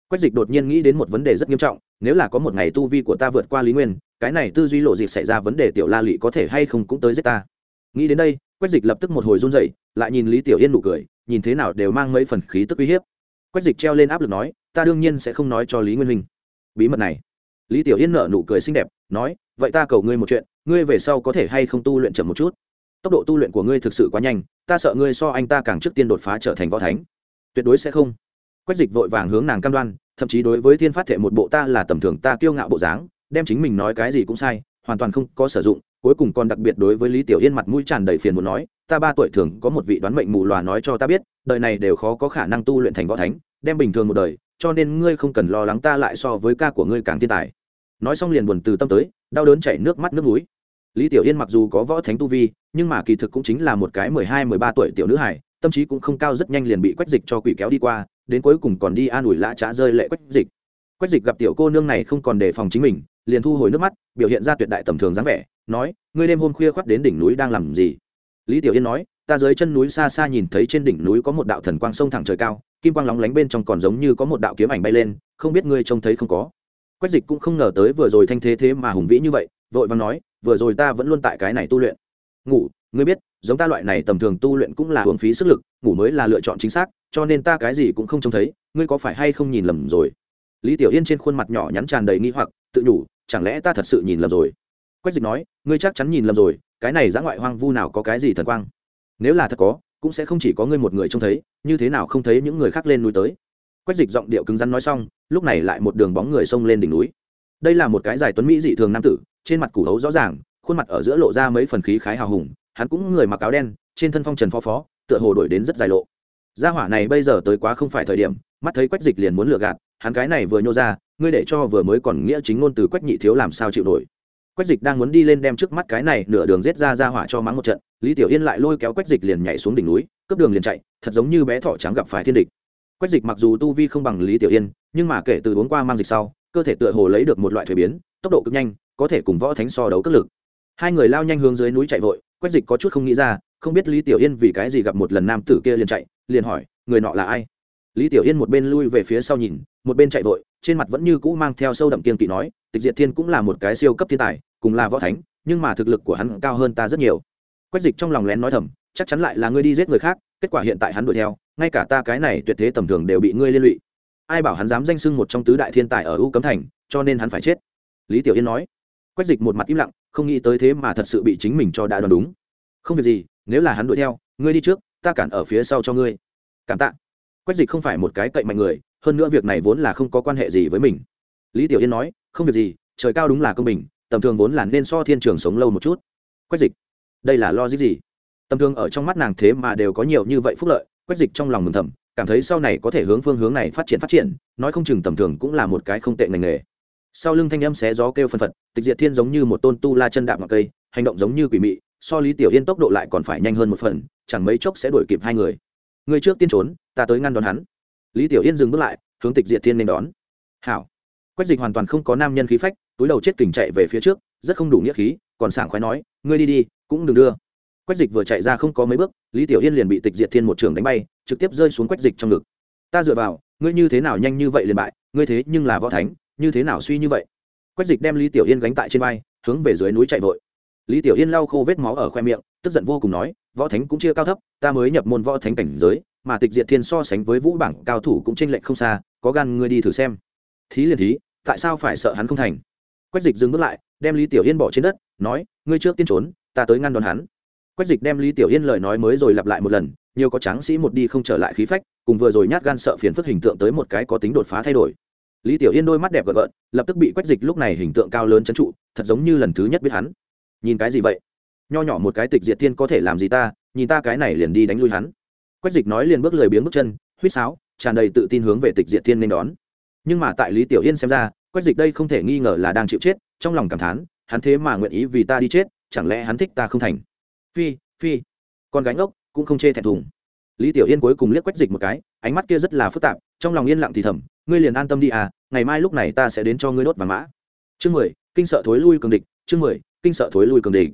Quách dịch đột nhiên nghĩ đến một vấn đề rất nghiêm trọng, nếu là có một ngày tu vi của ta vượt qua lý nguyên, cái này tư duy lộ dịch xảy ra vấn đề tiểu la lị có thể hay không cũng tới giết ta. Nghĩ đến đây quách dịch lập tức một hồi run dậy lại nhìn lý tiểu yên nụ cười, nhìn thế nào đều mang mấy phần khí tức uy hiếp. Quách dịch treo lên áp lực nói, ta đương nhiên sẽ không nói cho lý nguyên huynh. Bí mật này lý tiểu yên nở nụ cười xinh đẹp, nói, vậy ta cầu ngươi một chuyện, ngươi về sau có thể hay không tu luyện chậm một chút? Tốc độ tu luyện của ngươi thực sự quá nhanh, ta sợ ngươi so anh ta càng trước tiên đột phá trở thành võ thánh. Tuyệt đối sẽ không. Quách dịch vội vàng hướng nàng cam đoan, thậm chí đối với thiên phát thệ một bộ ta là tầm thường, ta kiêu ngạo bộ dáng, đem chính mình nói cái gì cũng sai, hoàn toàn không có sử dụng, cuối cùng còn đặc biệt đối với lý tiểu yên mặt mũi tràn đầy phiền muốn nói, ta ba tuổi thường có một vị đoán mệnh mù loà nói cho ta biết, đời này đều khó có khả năng tu luyện thành võ thánh, đem bình thường một đời cho nên ngươi không cần lo lắng ta lại so với ca của ngươi càng thiên tài. Nói xong liền buồn từ tâm tới, đau đớn chảy nước mắt nước mũi. Lý tiểu yên mặc dù có võ thánh tu vi, nhưng mà kỳ thực cũng chính là một cái mười hai, mười ba tuổi tiểu nữ hải tâm trí cũng không cao rất nhanh liền bị quách dịch cho quỷ kéo đi qua, đến cuối cùng còn đi an ủi lã trá rơi lệ quách dịch. Quách dịch gặp tiểu cô nương này không còn đề phòng chính mình, liền thu hồi nước mắt, biểu hiện ra tuyệt đại tầm thường dáng vẻ, nói, ngươi đêm hôm khuya khoắt đến đỉnh núi đang làm gì? Lý tiểu yên nói, ta dưới chân núi xa xa nhìn thấy trên đỉnh núi có một đạo thần quang sông thẳng trời cao kim quang lóng lánh bên trong còn giống như có một đạo kiếm ảnh bay lên, không biết ngươi trông thấy không có. Quách dịch cũng không ngờ tới vừa rồi thanh thế thế mà hùng vĩ như vậy, vội vàng nói, vừa rồi ta vẫn luôn tại cái này tu luyện. Ngủ, ngươi biết, giống ta loại này tầm thường tu luyện cũng là hưởng phí sức lực, ngủ mới là lựa chọn chính xác, cho nên ta cái gì cũng không trông thấy, ngươi có phải hay không nhìn lầm rồi? Lý tiểu yên trên khuôn mặt nhỏ nhắn tràn đầy nghi hoặc, tự nhủ, chẳng lẽ ta thật sự nhìn lầm rồi? Quách dịch nói, ngươi chắc chắn nhìn lầm rồi, cái này giã ngoại hoang vu nào có cái gì thần quang? Nếu là thật có cũng sẽ không chỉ có ngươi một người trông thấy, như thế nào không thấy những người khác lên núi tới. Quách dịch giọng điệu cứng rắn nói xong, lúc này lại một đường bóng người xông lên đỉnh núi. Đây là một cái dài tuấn mỹ dị thường nam tử, trên mặt củ hấu rõ ràng, khuôn mặt ở giữa lộ ra mấy phần khí khái hào hùng, hắn cũng người mặc áo đen, trên thân phong trần phó phó, tựa hồ đổi đến rất dài lộ. Gia hỏa này bây giờ tới quá không phải thời điểm, mắt thấy quách dịch liền muốn lừa gạt, hắn cái này vừa nhô ra, ngươi để cho vừa mới còn nghĩa chính ngôn từ quách nhị thiếu làm sao chịu nổi. Quách dịch đang muốn đi lên đem trước mắt cái này nửa đường giết ra ra hỏa cho mắng một trận lý tiểu yên lại lôi kéo quách dịch liền nhảy xuống đỉnh núi, cướp đường liền chạy, thật giống như bé thỏ trắng gặp phải thiên địch. Quách dịch mặc dù tu vi không bằng lý tiểu yên, nhưng mà kể từ uống qua mang dịch sau, cơ thể tựa hồ lấy được một loại thuế biến, tốc độ cực nhanh, có thể cùng võ thánh so đấu cất lực. Hai người lao nhanh hướng dưới núi chạy vội, quách dịch có chút không nghĩ ra, không biết lý tiểu yên vì cái gì gặp một lần nam tử kia liền chạy, liền hỏi, người nọ là ai? Lý tiểu yên một bên lui về phía sau nhìn, một bên chạy vội, trên mặt vẫn như cũ mang theo sâu đậm kiên kỵ nói, tịch diệt thiên cũng là một cái siêu cấp thiên tài, cùng là võ thánh, nhưng mà thực lực của hắn cao hơn ta rất nhiều quách dịch trong lòng lén nói thầm, chắc chắn lại là ngươi đi giết người khác, kết quả hiện tại hắn đuổi theo, ngay cả ta cái này tuyệt thế tầm thường đều bị ngươi liên lụy. Ai bảo hắn dám danh sưng một trong tứ đại thiên tài ở u cấm thành, cho nên hắn phải chết. Lý tiểu yên nói. Quách dịch một mặt im lặng, không nghĩ tới thế mà thật sự bị chính mình cho đã đoán đúng. Không việc gì, nếu là hắn đuổi theo, ngươi đi trước, ta cản ở phía sau cho ngươi. Cảm tạ. Quách dịch không phải một cái cậy mạnh người, hơn nữa việc này vốn là không có quan hệ gì với mình. Lý tiểu yên nói, không việc gì, trời cao đúng là công bình, tầm thường vốn là nên so thiên trường sống lâu một chút. Quách dịch đây là lo gì? Tầm thường ở trong mắt nàng thế mà đều có nhiều như vậy phúc lợi, quách dịch trong lòng mừng thầm, cảm thấy sau này có thể hướng phương hướng này phát triển phát triển, nói không chừng tầm thường cũng là một cái không tệ ngành nghề. Sau lưng thanh âm xé gió kêu phân phật, tịch diệt thiên giống như một tôn tu la chân đạm ngọc cây, hành động giống như quỷ mị, so lý tiểu yên tốc độ lại còn phải nhanh hơn một phần, chẳng mấy chốc sẽ đuổi kịp hai người. Người trước tiên trốn, ta tới ngăn đón hắn. Lý tiểu yên dừng bước lại, hướng tịch diệt thiên nên đón. Hảo. Quách dịch hoàn toàn không có nam nhân khí phách, túi đầu chết kình chạy về phía trước, rất không đủ nghĩa khí, còn sảng khoái nói ngươi đi đi, cũng đừng đưa. Quách dịch vừa chạy ra không có mấy bước, lý tiểu yên liền bị tịch diệt thiên một trường đánh bay, trực tiếp rơi xuống quách dịch trong ngực. Ta dựa vào, ngươi như thế nào nhanh như vậy liền bại, ngươi thế nhưng là võ thánh, như thế nào suy như vậy? Quách dịch đem lý tiểu yên gánh tại trên vai, hướng về dưới núi chạy vội. Lý tiểu yên lau khô vết máu ở khoe miệng, tức giận vô cùng nói, võ thánh cũng chia cao thấp, ta mới nhập môn võ thánh cảnh giới, mà tịch diệt thiên so sánh với vũ bảng cao thủ cũng tranh lệch không xa, có gan ngươi đi thử xem. Thí liền thí, tại sao phải sợ hắn không thành? Quách dịch dừng bước lại đem lý tiểu yên bỏ trên đất, nói, ngươi trước tiên trốn, ta tới ngăn đón hắn. Quách dịch đem lý tiểu yên lời nói mới rồi lặp lại một lần, nhiều có tráng sĩ một đi không trở lại khí phách, cùng vừa rồi nhát gan sợ phiền phức hình tượng tới một cái có tính đột phá thay đổi. Lý tiểu yên đôi mắt đẹp gợn gợn, lập tức bị quách dịch lúc này hình tượng cao lớn trấn trụ, thật giống như lần thứ nhất biết hắn. Nhìn cái gì vậy? Nho nhỏ một cái tịch diệt thiên có thể làm gì ta? Nhìn ta cái này liền đi đánh lui hắn. Quách dịch nói liền bước lười biếng bước chân huýt sáo, tràn đầy tự tin hướng về tịch diệt thiên nên đón. Nhưng mà tại lý tiểu yên xem ra quách dịch đây không thể nghi ngờ là đang chịu chết, trong lòng cảm thán, hắn thế mà nguyện ý vì ta đi chết, chẳng lẽ hắn thích ta không thành? Phi phi, con gánh ốc cũng không chê thẹn thùng. Lý tiểu yên cuối cùng liếc quách dịch một cái, ánh mắt kia rất là phức tạp, trong lòng yên lặng thì thầm, ngươi liền an tâm đi à ngày mai lúc này ta sẽ đến cho ngươi đốt vàng mã. Chương mười, kinh sợ thối lui cường địch, chương mười, kinh sợ thối lui cường địch.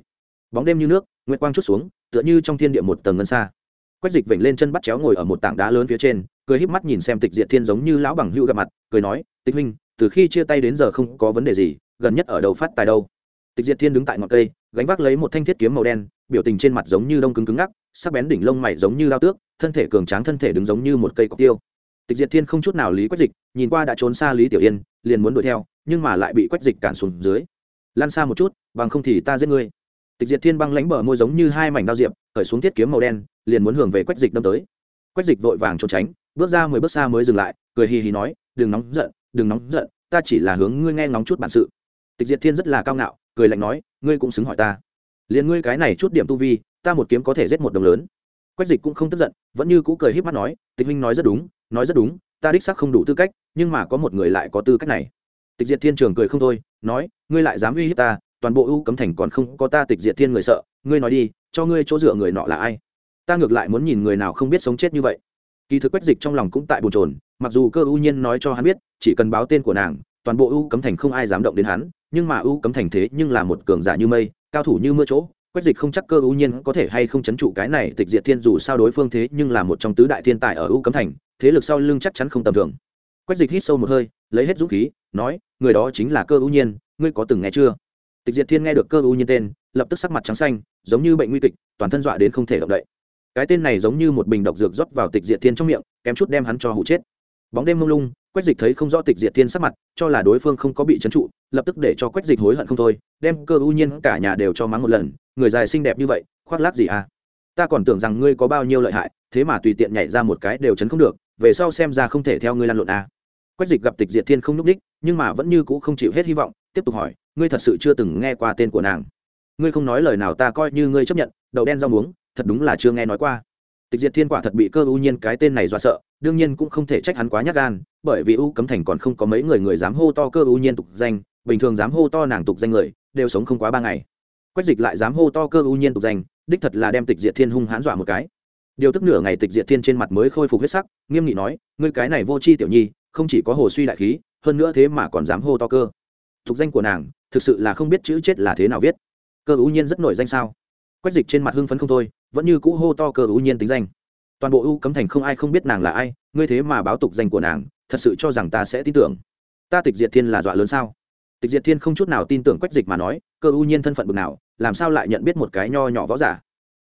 Bóng đêm như nước, nguyệt quang chút xuống, tựa như trong thiên địa một tầng ngân xa. Quách dịch vểnh lên chân bắt chéo ngồi ở một tảng đá lớn phía trên, cười híp mắt nhìn xem tịch diệt thiên giống như lão bằng hưu gặp mặt, cười nói, tịch huynh từ khi chia tay đến giờ không có vấn đề gì, gần nhất ở đầu phát tài đâu. Tịch diệt thiên đứng tại ngọn cây, gánh vác lấy một thanh thiết kiếm màu đen, biểu tình trên mặt giống như đông cứng cứng ngắc, sắc bén đỉnh lông mày giống như lao tước, thân thể cường tráng thân thể đứng giống như một cây cọc tiêu. Tịch diệt thiên không chút nào lý quách dịch, nhìn qua đã trốn xa lý tiểu yên, liền muốn đuổi theo, nhưng mà lại bị quách dịch cản xuống dưới. Lan xa một chút, bằng không thì ta giết ngươi. Tịch diệt thiên băng lánh bờ môi giống như hai mảnh đao diệp khởi xuống thiết kiếm màu đen, liền muốn hưởng về quách dịch đâm tới. Quách dịch vội vàng trốn tránh, bước ra mười bước xa mới dừng lại, cười hì hì nói, đừng nóng giận đừng nóng giận, ta chỉ là hướng ngươi nghe ngóng chút bản sự. Tịch diệt thiên rất là cao ngạo, cười lạnh nói, ngươi cũng xứng hỏi ta. Liền ngươi cái này chút điểm tu vi, ta một kiếm có thể giết một đồng lớn. Quách dịch cũng không tức giận, vẫn như cũ cười híp mắt nói, tịch huynh nói rất đúng, nói rất đúng, ta đích xác không đủ tư cách, nhưng mà có một người lại có tư cách này. Tịch diệt thiên trường cười không thôi, nói, ngươi lại dám uy hiếp ta, toàn bộ ưu cấm thành còn không có ta tịch diệt thiên người sợ, ngươi nói đi, cho ngươi chỗ dựa người nọ là ai? Ta ngược lại muốn nhìn người nào không biết sống chết như vậy. Kỳ thực quách dịch trong lòng cũng tại bồn trồn mặc dù cơ ưu nhiên nói cho hắn biết, chỉ cần báo tên của nàng, toàn bộ ưu cấm thành không ai dám động đến hắn, nhưng mà ưu cấm thành thế nhưng là một cường giả như mây, cao thủ như mưa chỗ, quách dịch không chắc cơ ưu nhiên có thể hay không chấn trụ cái này tịch diệt thiên dù sao đối phương thế nhưng là một trong tứ đại thiên tài ở ưu cấm thành, thế lực sau lưng chắc chắn không tầm thường. Quách dịch hít sâu một hơi, lấy hết dũng khí, nói, người đó chính là cơ ưu nhiên, ngươi có từng nghe chưa? Tịch diệt thiên nghe được cơ ưu nhiên tên, lập tức sắc mặt trắng xanh, giống như bệnh nguy kịch, toàn thân dọa đến không thể động đậy. Cái tên này giống như một bình độc dược rót vào tịch diệt thiên trong miệng, kém chút đem hắn cho hụ chết bóng đêm mông lung, quách dịch thấy không rõ tịch diệt thiên sắc mặt, cho là đối phương không có bị trấn trụ, lập tức để cho quách dịch hối hận không thôi, đem cơ ưu nhiên cả nhà đều cho mắng một lần, người dài xinh đẹp như vậy, khoác lác gì à? Ta còn tưởng rằng ngươi có bao nhiêu lợi hại, thế mà tùy tiện nhảy ra một cái đều chấn không được, về sau xem ra không thể theo ngươi lăn lộn à. quách dịch gặp tịch diệt thiên không n ú c đích nhưng mà vẫn như c ũ không chịu hết hy vọng, tiếp tục hỏi, ngươi thật sự chưa từng nghe qua tên của nàng. Ngươi không nói lời nào ta coi như ngươi chấp nhận, đậu đen rau muống, thật đúng là chưa nghe nói qua tịch diệt thiên quả thật bị cơ ưu nhiên cái tên này dọa sợ, đương nhiên cũng không thể trách hắn quá nhát gan, bởi vì u cấm thành còn không có mấy người người dám hô to cơ ưu nhiên tục danh, bình thường dám hô to nàng tục danh người, đều sống không quá ba ngày. Quách dịch lại dám hô to cơ ưu nhiên tục danh, đích thật là đem tịch diệt thiên hung hãn dọa một cái. Điều tức nửa ngày tịch diệt thiên trên mặt mới khôi phục huyết sắc, nghiêm nghị nói, ngươi cái này vô c h i tiểu nhi, không chỉ có hồ suy đại khí, hơn nữa thế mà còn dám hô to cơ. Tục danh của nàng, thực sự là không biết chữ chết là thế nào viết. Cơ ưu nhiên rất nổi danh sao? Quách dịch trên mặt hưng phấn không thôi vẫn như cũ hô to cơ ưu nhiên tính danh. Toàn bộ ưu cấm thành không ai không biết nàng là ai, ngươi thế mà báo tục danh của nàng, thật sự cho rằng ta sẽ tin tưởng. Ta tịch diệt thiên là dọa lớn sao? Tịch diệt thiên không chút nào tin tưởng quách dịch mà nói, cơ ưu nhiên thân phận bực nào, làm sao lại nhận biết một cái nho nhỏ võ giả?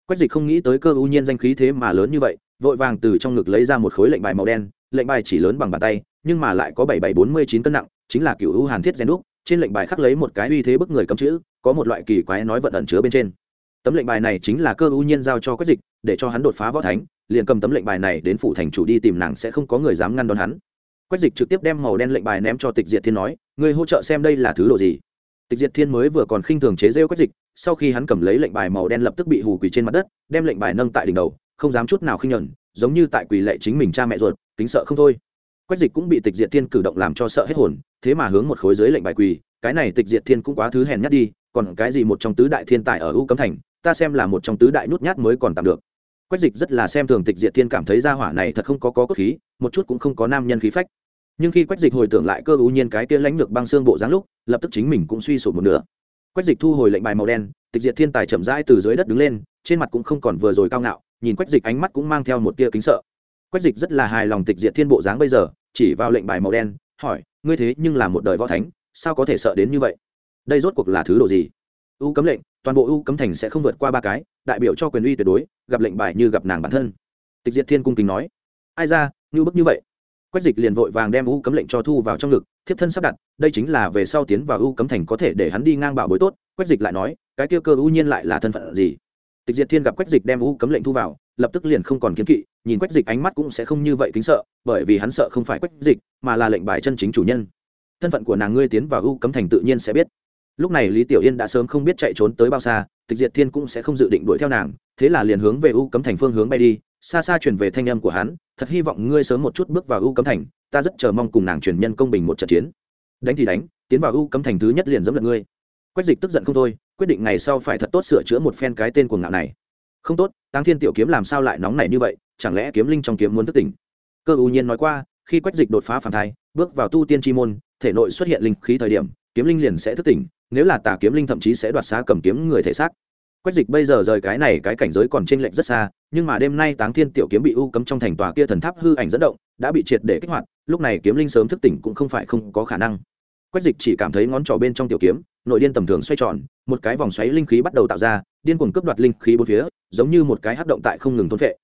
Quách dịch không nghĩ tới cơ ưu nhiên danh khí thế mà lớn như vậy, vội vàng từ trong ngực lấy ra một khối lệnh bài màu đen, lệnh bài chỉ lớn bằng bàn tay, nhưng mà lại có bảy bảy bốn mươi chín cân nặng, chính là cựu ưu hàn thiết gen đúc, trên lệnh bài khắc lấy một cái uy thế bức người cấm chữ, có một loại kỳ quái nói vận ẩn chứa bên trên tấm lệnh bài này chính là cơ ưu nhiên giao cho quách dịch, để cho hắn đột phá võ thánh, liền cầm tấm lệnh bài này đến phủ thành chủ đi tìm nàng sẽ không có người dám ngăn đón hắn. Quách dịch trực tiếp đem màu đen lệnh bài ném cho tịch diệt thiên nói người hỗ trợ xem đây là thứ đồ gì? Tịch diệt thiên mới vừa còn khinh thường chế rêu quách dịch, sau khi hắn cầm lấy lệnh bài màu đen lập tức bị hù quỳ trên mặt đất, đem lệnh bài nâng tại đỉnh đầu, không dám chút nào khinh nhẫn, giống như tại quỳ lệ chính mình cha mẹ ruột, kính sợ không thôi. Quách dịch cũng bị tịch diệt thiên cử động làm cho sợ hết hồn, thế mà hướng một khối dưới lệnh bài quỳ, cái này tịch diệt thiên cũng quá thứ hèn nhát đi, còn cái gì một trong tứ đại thiên tài ở u cấm thành ta xem là một trong tứ đại nhút nhát mới còn tạm được. Quách dịch rất là xem thường tịch diệt thiên cảm thấy ra hỏa này thật không có có cốt khí, một chút cũng không có nam nhân khí phách. Nhưng khi quách dịch hồi tưởng lại cơ ưu nhiên cái kia lãnh lược băng xương bộ dáng lúc, lập tức chính mình cũng suy sụp một nửa. Quách dịch thu hồi lệnh bài màu đen, tịch diệt thiên tài chậm rãi từ dưới đất đứng lên, trên mặt cũng không còn vừa rồi cao ngạo, nhìn quách dịch ánh mắt cũng mang theo một tia kính sợ. Quách dịch rất là hài lòng tịch diệt thiên bộ dáng bây giờ, chỉ vào lệnh bài màu đen, hỏi, ngươi thế nhưng là một đời võ thánh, sao có thể sợ đến như vậy? Đây rốt cuộc là thứ đồ gì? U cấm lệnh, toàn bộ u cấm thành sẽ không vượt qua ba cái, đại biểu cho quyền uy tuyệt đối, gặp lệnh bài như gặp nàng bản thân. Tịch diệt thiên cung kính nói. Ai ra, như bức như vậy? Quách dịch liền vội vàng đem u cấm lệnh cho thu vào trong ngực, thiếp thân sắp đặt, đây chính là về sau tiến vào u cấm thành có thể để hắn đi ngang bảo bối tốt, quách dịch lại nói, cái kia cơ u nhiên lại là thân phận gì? Tịch diệt thiên gặp quách dịch đem u cấm lệnh thu vào, lập tức liền không còn kiến kỵ, nhìn quách dịch ánh mắt cũng sẽ không như vậy kính sợ, bởi vì hắn sợ không phải quách dịch, mà là lệnh bài chân chính chủ nhân. Thân phận của nàng ngươi tiến vào u cấm thành tự nhiên sẽ biết lúc này lý tiểu yên đã sớm không biết chạy trốn tới bao xa, tịch diệt thiên cũng sẽ không dự định đuổi theo nàng, thế là liền hướng về u cấm thành phương hướng bay đi. Xa xa chuyển về thanh âm của hắn, thật hy vọng ngươi sớm một chút bước vào u cấm thành, ta rất chờ mong cùng nàng truyền nhân công bình một trận chiến. Đánh thì đánh, tiến vào u cấm thành thứ nhất liền dẫm lật ngươi. Quách dịch tức giận không thôi, quyết định ngày sau phải thật tốt sửa chữa một phen cái tên cuồng ngạo này. Không tốt tăng thiên tiểu kiếm làm sao lại nóng này như vậy, chẳng lẽ kiếm linh trong kiếm muốn thức tỉnh? Cơ ưu nhiên nói qua, khi quách dịch đột phá phản thai, bước vào tu tiên tri môn, thể nội xuất hiện linh khí thời điểm, kiếm linh liền sẽ thức tỉnh nếu là tà kiếm linh thậm chí sẽ đoạt xá cầm kiếm người thể xác. Quách dịch bây giờ rời cái này cái cảnh giới còn trên lệnh rất xa, nhưng mà đêm nay táng thiên tiểu kiếm bị u cấm trong thành tòa kia thần tháp hư ảnh dẫn động, đã bị triệt để kích hoạt, lúc này kiếm linh sớm thức tỉnh cũng không phải không có khả năng. Quách dịch chỉ cảm thấy ngón trỏ bên trong tiểu kiếm, nội điên tầm thường xoay tròn, một cái vòng xoáy linh khí bắt đầu tạo ra, điên cuồng cướp đoạt linh khí bốn phía, giống như một cái hát động tại không ngừng thôn phệ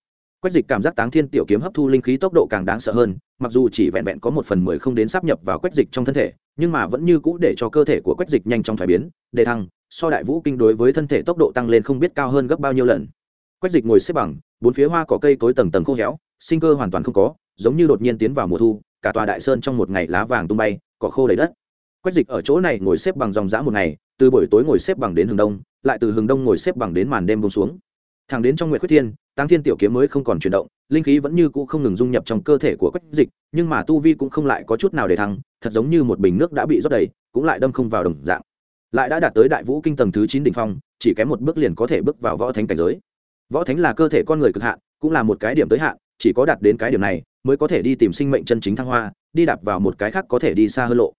quách dịch cảm giác táng thiên tiểu kiếm hấp thu linh khí tốc độ càng đáng sợ hơn, mặc dù chỉ vẹn vẹn có một phần mười không đến sắp nhập vào quách dịch trong thân thể, nhưng mà vẫn như cũ để cho cơ thể của quách dịch nhanh chóng thay biến đề thăng, so đại vũ kinh đối với thân thể tốc độ tăng lên không biết cao hơn gấp bao nhiêu lần. Quách dịch ngồi xếp bằng, bốn phía hoa cỏ cây cối tầng tầng khô héo, sinh cơ hoàn toàn không có, giống như đột nhiên tiến vào mùa thu, cả tòa đại sơn trong một ngày lá vàng tung bay, cỏ khô đầy đất. Quách dịch ở chỗ này ngồi xếp bằng dòng dã một ngày, từ buổi tối ngồi xếp bằng đến hướng đông, lại từ hướng đông ngồi xếp bằng đến màn đêm bông xuống. Thẳng đến trong nguyện quyết thiên tăng thiên tiểu kiếm mới không còn chuyển động, linh khí vẫn như cũ không ngừng dung nhập trong cơ thể của quách dịch, nhưng mà tu vi cũng không lại có chút nào để thăng, thật giống như một bình nước đã bị rót đầy, cũng lại đâm không vào đồng dạng. Lại đã đạt tới đại vũ kinh tầng thứ chín đỉnh phong, chỉ kém một bước liền có thể bước vào võ thánh cảnh giới. Võ thánh là cơ thể con người cực hạn, cũng là một cái điểm tới hạn, chỉ có đạt đến cái điểm này, mới có thể đi tìm sinh mệnh chân chính thăng hoa, đi đạp vào một cái khác có thể đi xa hơn lộ.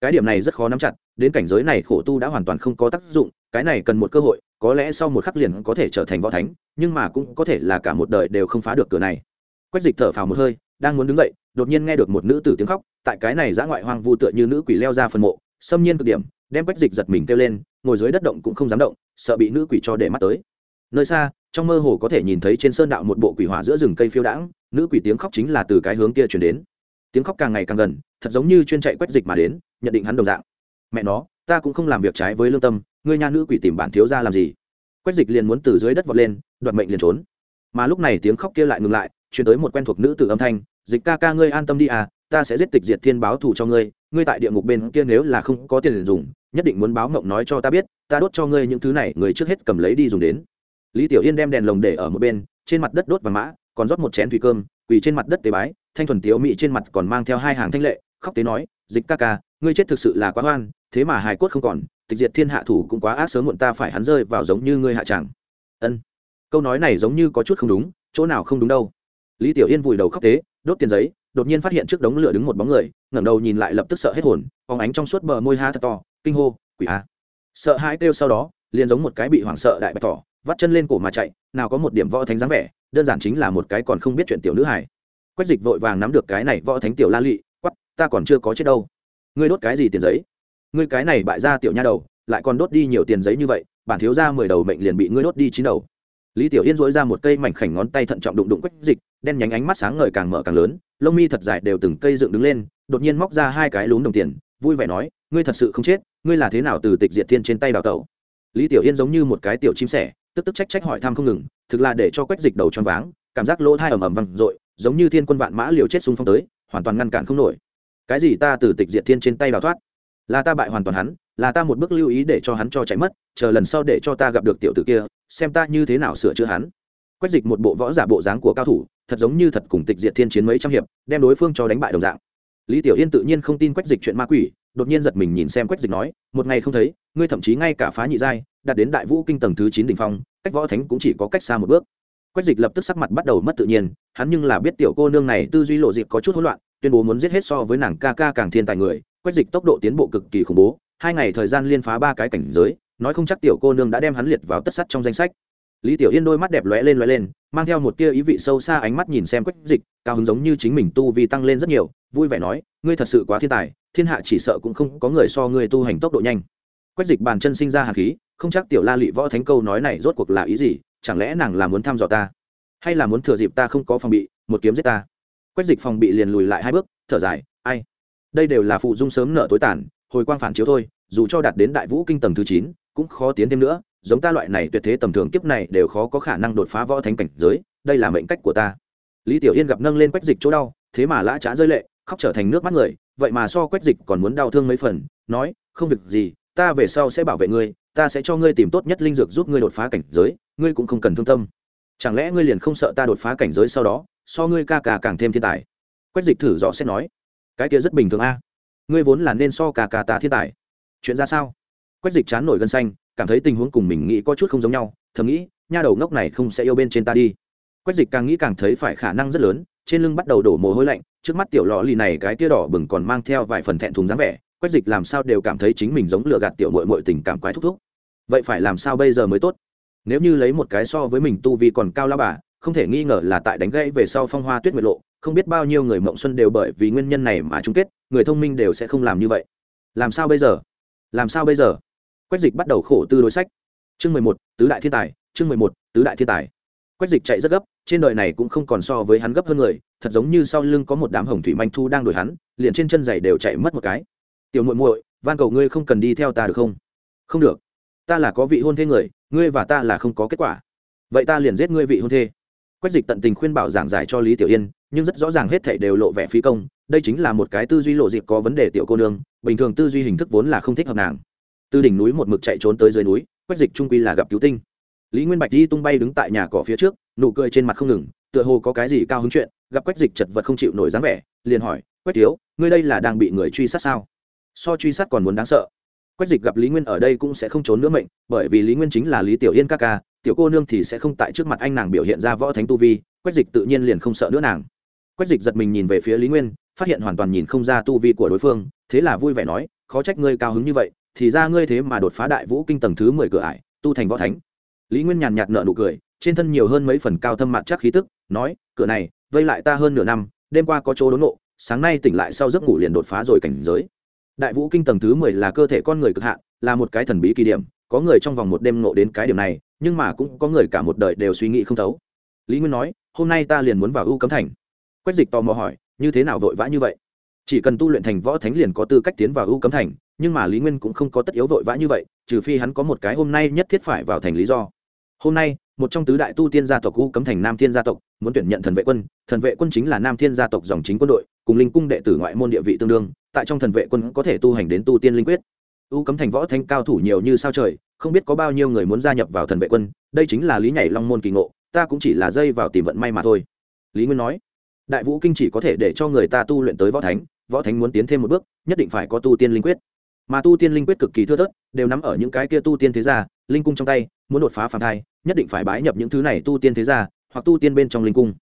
Cái điểm này rất khó nắm chặt, đến cảnh giới này khổ tu đã hoàn toàn không có tác dụng cái này cần một cơ hội, có lẽ sau một khắc liền có thể trở thành võ thánh, nhưng mà cũng có thể là cả một đời đều không phá được cửa này. Quách dịch thở phào một hơi, đang muốn đứng dậy, đột nhiên nghe được một nữ tử tiếng khóc, tại cái này giã ngoại hoang vu tựa như nữ quỷ leo ra phần mộ, xâm nhiên cực điểm, đem quách dịch giật mình kêu lên, ngồi dưới đất động cũng không dám động, sợ bị nữ quỷ cho để mắt tới. Nơi xa, trong mơ hồ có thể nhìn thấy trên sơn đạo một bộ quỷ hỏa giữa rừng cây phiêu đãng, nữ quỷ tiếng khóc chính là từ cái hướng kia chuyển đến. Tiếng khóc càng ngày càng gần, thật giống như chuyên chạy quách dịch mà đến, nhận định hắn đồng dạng. Mẹ nó, ta cũng không làm việc trái với lương tâm ngươi nhà nữ quỷ tìm bản thiếu ra làm gì? Quách dịch liền muốn từ dưới đất vọt lên, đoạt mệnh liền trốn. Mà lúc này tiếng khóc kia lại ngừng lại chuyển tới một quen thuộc nữ tử âm thanh, dịch ca ca ngươi an tâm đi à ta sẽ giết tịch diệt thiên báo thù cho ngươi ngươi tại địa ngục bên kia nếu là không có tiền dùng, nhất định muốn báo mộng nói cho ta biết, ta đốt cho ngươi những thứ này, người trước hết cầm lấy đi dùng đến. Lý tiểu yên đem đèn lồng để ở một bên, trên mặt đất đốt vàng mã, còn rót một chén thủy cơm, quỳ trên mặt đất tế bái, thanh thuần tiếu mị trên mặt còn mang theo hai hàng thanh lệ, khóc tế nói, dịch ca ca, ngươi chết thực sự là quá hoan thế mà hài cốt không còn, tịch diệt thiên hạ thủ cũng quá ác sớm muộn ta phải hắn rơi vào giống như ngươi hạ tràng ân. Câu nói này giống như có chút không đúng, chỗ nào không đúng đâu. Lý tiểu yên vùi đầu khóc tế đốt tiền giấy, đột nhiên phát hiện trước đống lửa đứng một bóng người, ngẩng đầu nhìn lại lập tức sợ hết hồn phóng ánh trong suốt bờ môi ha thật to, kinh hô, quỷ a. Sợ hãi kêu sau đó, liền giống một cái bị hoảng sợ đại bạch thỏ, vắt chân lên cổ mà chạy, nào có một điểm võ thánh dáng vẻ, đơn giản chính là một cái còn không biết chuyện tiểu nữ hải quách dịch vội vàng nắm được cái này võ thánh tiểu la lị quắp ta còn chưa có chết đâu. Ngươi đốt cái gì tiền giấy? Ngươi cái này bại ra tiểu nha đầu, lại còn đốt đi nhiều tiền giấy như vậy, bản thiếu ra mười đầu mệnh liền bị ngươi đốt đi chín đầu. Lý tiểu yên dối ra một cây mảnh khảnh ngón tay thận trọng đụng đụng quách dịch, đen nhánh ánh mắt sáng ngời càng mở càng lớn, lông mi thật dài đều từng cây dựng đứng lên, đột nhiên móc ra hai cái lún đồng tiền, vui vẻ nói, ngươi thật sự không chết, ngươi là thế nào từ tịch diệt thiên trên tay đào tẩu? Lý tiểu yên giống như một cái tiểu chim sẻ, tức tức trách trách hỏi thăm không ngừng, thực là để cho quách dịch đầu choáng váng, cảm giác lỗ thai ầm ầm văng r giống như thiên quân vạn mã liều chết xung phong tới, hoàn toàn ngăn cản không nổi. Cái gì ta từ tịch diệt thiên trên tay đào thoát? Là ta bại hoàn toàn hắn, là ta một bước lưu ý để cho hắn cho chạy mất, chờ lần sau để cho ta gặp được tiểu tử kia, xem ta như thế nào sửa chữa hắn. Quách dịch một bộ võ giả bộ dáng của cao thủ, thật giống như thật cùng tịch diệt thiên chiến mấy trăm hiệp, đem đối phương cho đánh bại đồng dạng. Lý tiểu yên tự nhiên không tin quách dịch chuyện ma quỷ, đột nhiên giật mình nhìn xem quách dịch nói, một ngày không thấy, ngươi thậm chí ngay cả phá nhị giai, đạt đến đại vũ kinh tầng thứ chín đ ỉ n h phong, cách võ thánh cũng chỉ có cách xa một bước. Quách dịch lập tức sắc mặt bắt đầu mất tự nhiên, hắn nhưng là biết tiểu cô nương này tư duy lộ dịp có chút hỗn loạn, tuyên bố muốn giết hết so với nàng ca ca càng thiên tài người quách dịch tốc độ tiến bộ cực kỳ khủng bố, hai ngày thời gian liên phá ba cái cảnh giới, nói không chắc tiểu cô nương đã đem hắn liệt vào tất sắt trong danh sách. Lý tiểu yên đôi mắt đẹp lóe lên lóe lên, mang theo một tia ý vị sâu xa ánh mắt nhìn xem quách dịch, cao hứng giống như chính mình tu vi tăng lên rất nhiều, vui vẻ nói, ngươi thật sự quá thiên tài, thiên hạ chỉ sợ cũng không có người so ngươi tu hành tốc độ nhanh. Quách dịch bàn chân sinh ra hạt khí, không chắc tiểu la lụy võ thánh câu nói này rốt cuộc là ý gì, chẳng lẽ nàng là muốn thăm dò ta, hay là muốn thừa dịp ta không có phòng bị, một kiếm giết ta? Quách dịch phòng bị liền lùi lại hai bước, thở dài, ai? Đây đều là phụ dung sớm nợ tối tàn, hồi quang phản chiếu thôi, dù cho đạt đến đại vũ kinh tầng thứ chín, cũng khó tiến thêm nữa, giống ta loại này tuyệt thế tầm thường kiếp này đều khó có khả năng đột phá võ thánh cảnh giới, đây là mệnh cách của ta. Lý tiểu yên gặp nâng lên quách dịch chỗ đau, thế mà lã trá rơi lệ, khóc trở thành nước mắt người, vậy mà so quách dịch còn muốn đau thương mấy phần, nói, không việc gì, ta về sau sẽ bảo vệ ngươi, ta sẽ cho ngươi tìm tốt nhất linh dược giúp ngươi đột phá cảnh giới, ngươi cũng không cần thương tâm. Chẳng lẽ ngươi liền không sợ ta đột phá cảnh giới sau đó, so ngươi ca ca càng thêm thiên tài? Quách dịch thử rõ xét nói cái kia rất bình thường a. Ngươi vốn là nên so cà cà ta thiên tài. Chuyện ra sao? Quách dịch chán nổi gân xanh, cảm thấy tình huống cùng mình nghĩ có chút không giống nhau, thầm nghĩ, nha đầu ngốc này không sẽ yêu bên trên ta đi. Quách dịch càng nghĩ càng thấy phải khả năng rất lớn, trên lưng bắt đầu đổ mồ hôi lạnh, trước mắt tiểu lò lì này cái tia đỏ bừng còn mang theo vài phần thẹn thùng dáng vẻ, quách dịch làm sao đều cảm thấy chính mình giống lừa gạt tiểu mội mội tình cảm quái thúc thúc. Vậy phải làm sao bây giờ mới tốt? Nếu như lấy một cái so với mình tu vi còn cao la bà, không thể nghi ngờ là tại đánh gãy về sau phong hoa tuyết nguyệt lộ không biết bao nhiêu người mộng xuân đều bởi vì nguyên nhân này mà chung kết, người thông minh đều sẽ không làm như vậy. Làm sao bây giờ? Làm sao bây giờ? Quách dịch bắt đầu khổ tư đối sách. Chương mười một, tứ đại thiên tài, chương mười một, tứ đại thiên tài. Quách dịch chạy rất gấp, trên đời này cũng không còn so với hắn gấp hơn người, thật giống như sau lưng có một đám hồng thủy manh thu đang đuổi hắn, liền trên chân giày đều chạy mất một cái. Tiểu muội muội, van cầu ngươi không cần đi theo ta được không? Không được. Ta là có vị hôn thê người, ngươi và ta là không có kết quả. Vậy ta liền giết ngươi vị hôn thê. Quách dịch tận tình khuyên bảo giảng giải cho lý tiểu yên nhưng rất rõ ràng hết thảy đều lộ vẻ phí công, đây chính là một cái tư duy lộ dịp có vấn đề tiểu cô nương, bình thường tư duy hình thức vốn là không thích hợp nàng. Từ đỉnh núi một mực chạy trốn tới dưới núi, quách dịch trung quy là gặp cứu tinh. Lý nguyên bạch đi tung bay đứng tại nhà cỏ phía trước, nụ cười trên mặt không ngừng, tựa hồ có cái gì cao hứng chuyện, gặp quách dịch chật vật không chịu nổi dáng vẻ, liền hỏi, quách thiếu, ngươi đây là đang bị người truy sát sao? So truy sát còn muốn đáng sợ. Quách dịch gặp lý nguyên ở đây cũng sẽ không trốn nữa mệnh, bởi vì lý nguyên chính là lý tiểu yên ca ca, tiểu cô nương thì sẽ không tại trước mặt anh nàng biểu hiện ra võ thánh tu vi, quách dịch tự nhiên liền không sợ nữa nàng quách dịch giật mình nhìn về phía lý nguyên, phát hiện hoàn toàn nhìn không ra tu vi của đối phương, thế là vui vẻ nói, khó trách ngươi cao hứng như vậy, thì ra ngươi thế mà đột phá đại vũ kinh tầng thứ mười cửa ải, tu thành võ thánh. Lý nguyên nhàn nhạt nợ nụ cười, trên thân nhiều hơn mấy phần cao thâm mặt chắc khí tức, nói, cửa này, vây lại ta hơn nửa năm, đêm qua có chỗ đốn nộ sáng nay tỉnh lại sau giấc ngủ liền đột phá rồi cảnh giới. Đại vũ kinh tầng thứ mười là cơ thể con người cực hạn, là một cái thần bí kỳ điểm, có người trong vòng một đêm nộ đến cái điểm này, nhưng mà cũng có người cả một đời đều suy nghĩ không thấu. Lý nguyên nói, hôm nay ta liền muốn vào ưu cấm thành quách dịch tò mò hỏi, như thế nào vội vã như vậy? Chỉ cần tu luyện thành võ thánh liền có tư cách tiến vào ưu cấm thành, nhưng mà lý nguyên cũng không có tất yếu vội vã như vậy, trừ phi hắn có một cái hôm nay nhất thiết phải vào thành lý do. Hôm nay, một trong tứ đại tu tiên gia tộc U cấm thành nam thiên gia tộc, muốn tuyển nhận thần vệ quân. Thần vệ quân chính là nam thiên gia tộc dòng chính quân đội, cùng linh cung đệ tử ngoại môn địa vị tương đương, tại trong thần vệ quân có thể tu hành đến tu tiên linh quyết. U cấm thành võ thánh cao thủ nhiều như sao trời, không biết có bao nhiêu người muốn gia nhập vào thần vệ quân, đây chính là lý nhảy long môn kỳ ngộ, ta cũng chỉ là dây vào tìm vận may mà thôi. Lý nguyên nói đại vũ kinh chỉ có thể để cho người ta tu luyện tới võ thánh võ thánh muốn tiến thêm một bước, nhất định phải có tu tiên linh quyết. Mà tu tiên linh quyết cực kỳ thưa thớt, đều nắm ở những cái kia tu tiên thế gia, linh cung trong tay, muốn đột phá phản thai, nhất định phải bái nhập những thứ này tu tiên thế gia, hoặc tu tiên bên trong linh cung.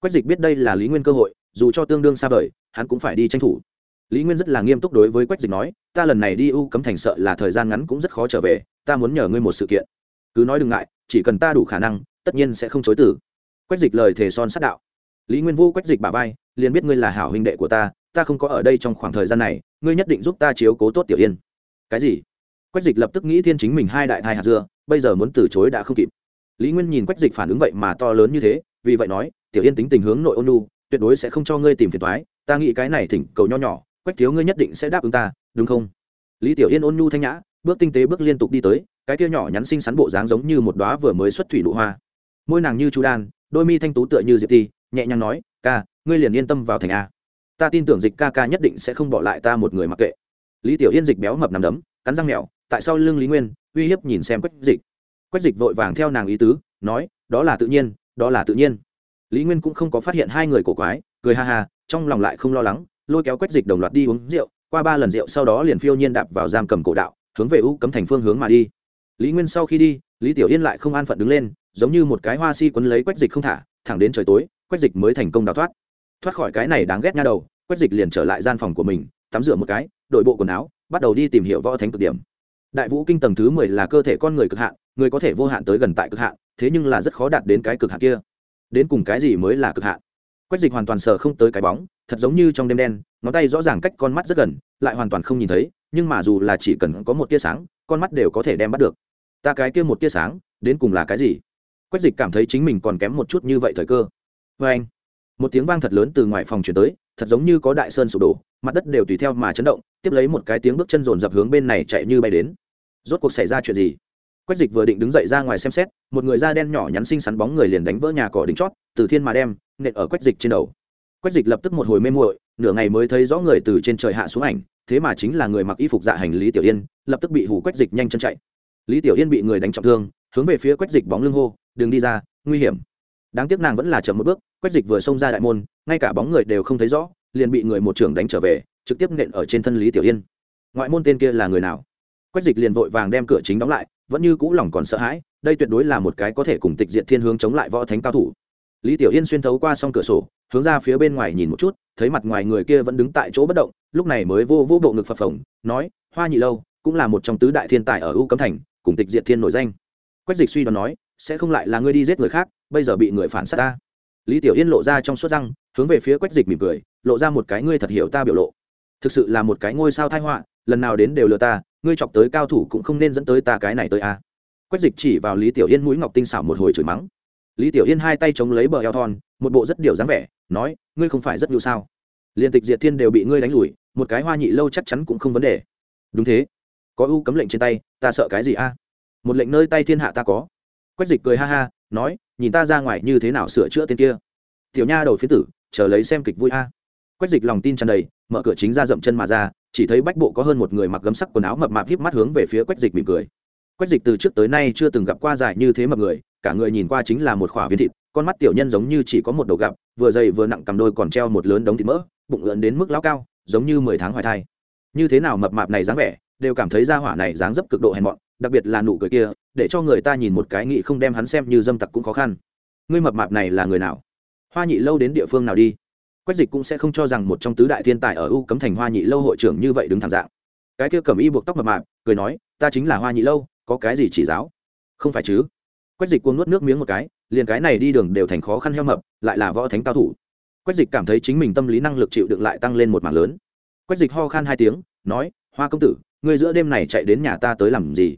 Quách dịch biết đây là lý nguyên cơ hội, dù cho tương đương xa vời, hắn cũng phải đi tranh thủ. Lý nguyên rất là nghiêm túc đối với quách dịch nói, ta lần này đi u cấm thành sợ là thời gian ngắn cũng rất khó trở về, ta muốn nhờ ngươi một sự kiện. Cứ nói đừng ngại, chỉ cần ta đủ khả năng, tất nhiên sẽ không chối tử quách dịch lời thề son sát đạo lý nguyên vũ quách dịch bà vai, liền biết ngươi là hảo huynh đệ của ta ta không có ở đây trong khoảng thời gian này, ngươi nhất định giúp ta chiếu cố tốt tiểu yên. Cái gì? Quách dịch lập tức nghĩ thiên chính mình hai đại thai hạt dưa, bây giờ muốn từ chối đã không kịp. Lý nguyên nhìn quách dịch phản ứng vậy mà to lớn như thế, vì vậy nói, tiểu yên tính tình hướng nội ôn nu tuyệt đối sẽ không cho ngươi tìm phiền thoái ta nghĩ cái này thỉnh cầu nho nhỏ quách thiếu ngươi nhất định sẽ đáp ứng ta, đúng không? Lý tiểu yên ôn nhu thanh nhã, bước tinh tế bước liên tục đi tới, cái kia nhỏ nhắn xinh xắn bộ dáng giống như một đoá vừa mới xuất thủy nụ hoa. Môi nàng như chú đan, đôi mi thanh tú tựa như diệp ti nhẹ nhàng nói, ca, ngươi liền yên tâm vào thành a. Ta tin tưởng dịch ca ca nhất định sẽ không bỏ lại ta một người mặc kệ. Lý tiểu yên dịch béo mập nằm đấm, cắn răng mèo, tại sao lưng lý nguyên, uy hiếp nhìn xem quách dịch. Quách dịch vội vàng theo nàng ý tứ, nói, đó là tự nhiên, đó là tự nhiên. Lý nguyên cũng không có phát hiện hai người cổ quái, cười ha ha, trong lòng lại không lo lắng, lôi kéo quách dịch đồng loạt đi uống rượu, qua ba lần rượu sau đó liền phiêu nhiên đạp vào giam cầm cổ đạo, hướng về u cấm thành phương hướng mà đi. Lý nguyên sau khi đi, lý tiểu yên lại không an phận đứng lên, giống như một cái hoa si quấn lấy quách dịch không thả thẳng đến trời tối, quách dịch mới thành công đào thoát. Thoát khỏi cái này đáng ghét nha đầu, quách dịch liền trở lại gian phòng của mình, tắm rửa một cái, đội bộ quần áo, bắt đầu đi tìm hiểu võ thánh cực điểm. Đại vũ kinh tầng thứ mười là cơ thể con người cực hạn, người có thể vô hạn tới gần tại cực hạn, thế nhưng là rất khó đạt đến cái cực hạn kia. Đến cùng cái gì mới là cực hạn? Quách dịch hoàn toàn sờ không tới cái bóng, thật giống như trong đêm đen, ngón tay rõ ràng cách con mắt rất gần, lại hoàn toàn không nhìn thấy, nhưng mà dù là chỉ cần có một tia sáng, con mắt đều có thể đem bắt được. Ta cái kia một tia sáng, đến cùng là cái gì? Quách dịch cảm thấy chính mình còn kém một chút như vậy thời cơ. Vê anh, một tiếng vang thật lớn từ ngoài phòng chuyển tới, thật giống như có đại sơn sụp đổ, mặt đất đều tùy theo mà chấn động, tiếp lấy một cái tiếng bước chân rồn dập hướng bên này chạy như bay đến. Rốt cuộc xảy ra chuyện gì? Quách dịch vừa định đứng dậy ra ngoài xem xét, một người da đen nhỏ nhắn xinh xắn bóng người liền đánh vỡ nhà cỏ đính chót, từ thiên mà đem, nện ở quách dịch trên đầu. Quách dịch lập tức một hồi mê muội, nửa ngày mới thấy rõ người từ trên trời hạ xuống ảnh, thế mà chính là người mặc y phục dạ hành lý tiểu yên, lập tức bị hủ quách dịch nhanh chân chạy. Lý tiểu yên bị người đánh trọng thương, hướng về phía quách dịch bóng lưng hô đừng đi ra, nguy hiểm. Đáng tiếc nàng vẫn là chậm một bước quách dịch vừa xông ra đại môn, ngay cả bóng người đều không thấy rõ, liền bị người một trưởng đánh trở về, trực tiếp nện ở trên thân lý tiểu yên. Ngoại môn tên kia là người nào? Quách dịch liền vội vàng đem cửa chính đóng lại, vẫn như cũ lòng còn sợ hãi, đây tuyệt đối là một cái có thể cùng tịch diện thiên hướng chống lại võ thánh cao thủ. Lý tiểu yên xuyên thấu qua s cửa sổ, hướng ra phía bên ngoài nhìn một chút, thấy mặt ngoài người kia vẫn đứng tại chỗ bất động, lúc này mới vô vô bộ ngực phập phồng, nói, hoa nhị lâu, cũng là một trong tứ đại thiên tài ở u cấm thành, cùng tịch diện thiên nổi danh. Quách dịch suy đoán nói sẽ không lại là ngươi đi giết người khác, bây giờ bị người phản sát ta. Lý tiểu yên lộ ra trong suốt răng, hướng về phía quách dịch mỉm cười, lộ ra một cái ngươi thật hiểu ta biểu lộ. Thực sự là một cái ngôi sao thai họa, lần nào đến đều lừa ta, ngươi chọc tới cao thủ cũng không nên dẫn tới ta cái này tới a quách dịch chỉ vào lý tiểu yên mũi ngọc tinh xảo một hồi chửi mắng. Lý tiểu yên hai tay chống lấy bờ eo thon, một bộ rất điều dáng vẻ, nói, ngươi không phải rất nhu sao. Liền tịch diệt thiên đều bị ngươi đánh lùi, một cái hoa nhị lâu chắc chắn cũng không vấn đề. Đúng thế. Có ưu cấm lệnh trên tay, ta sợ cái gì a? Một lệnh nơi tay thiên hạ ta có quách dịch cười ha ha, nói, nhìn ta ra ngoài như thế nào sửa chữa tên kia? Tiểu nha đầu phiến tử, chờ lấy xem kịch vui a. Quách dịch lòng tin tràn đầy, mở cửa chính ra dậm chân mà ra, chỉ thấy bách bộ có hơn một người mặc gấm sắc quần áo mập mạp híp mắt hướng về phía quách dịch mỉm cười. Quách dịch từ trước tới nay chưa từng gặp qua dài như thế mập người, cả người nhìn qua chính là một khỏa viên thịt, con mắt tiểu nhân giống như chỉ có một đầu gặp, vừa dày vừa nặng cầm đôi còn treo một lớn đống thịt mỡ, bụng lượn đến mức lao cao, giống như mười tháng hoài thai. Như thế nào mập mạp này dáng vẻ, đều cảm thấy ra hỏa này dáng dấp cực độ hèn mọn đặc biệt là nụ cười kia, để cho người ta nhìn một cái nghị không đem hắn xem như dâm tặc cũng khó khăn. Ngươi mập mạp này là người nào? Hoa nhị lâu đến địa phương nào đi? Quách dịch cũng sẽ không cho rằng một trong tứ đại thiên tài ở u cấm thành hoa nhị lâu hội trưởng như vậy đứng thẳng dạng. Cái kia cầm y buộc tóc mập mạp, cười nói, ta chính là hoa nhị lâu, có cái gì chỉ giáo? Không phải chứ. Quách dịch cuồng nuốt nước miếng một cái, liền cái này đi đường đều thành khó khăn heo mập, lại là võ thánh cao thủ. Quách dịch cảm thấy chính mình tâm lý năng lực chịu đựng lại tăng lên một mảng lớn. Quách dịch ho khan hai tiếng, nói, hoa công tử, ngươi giữa đêm này chạy đến nhà ta tới làm gì?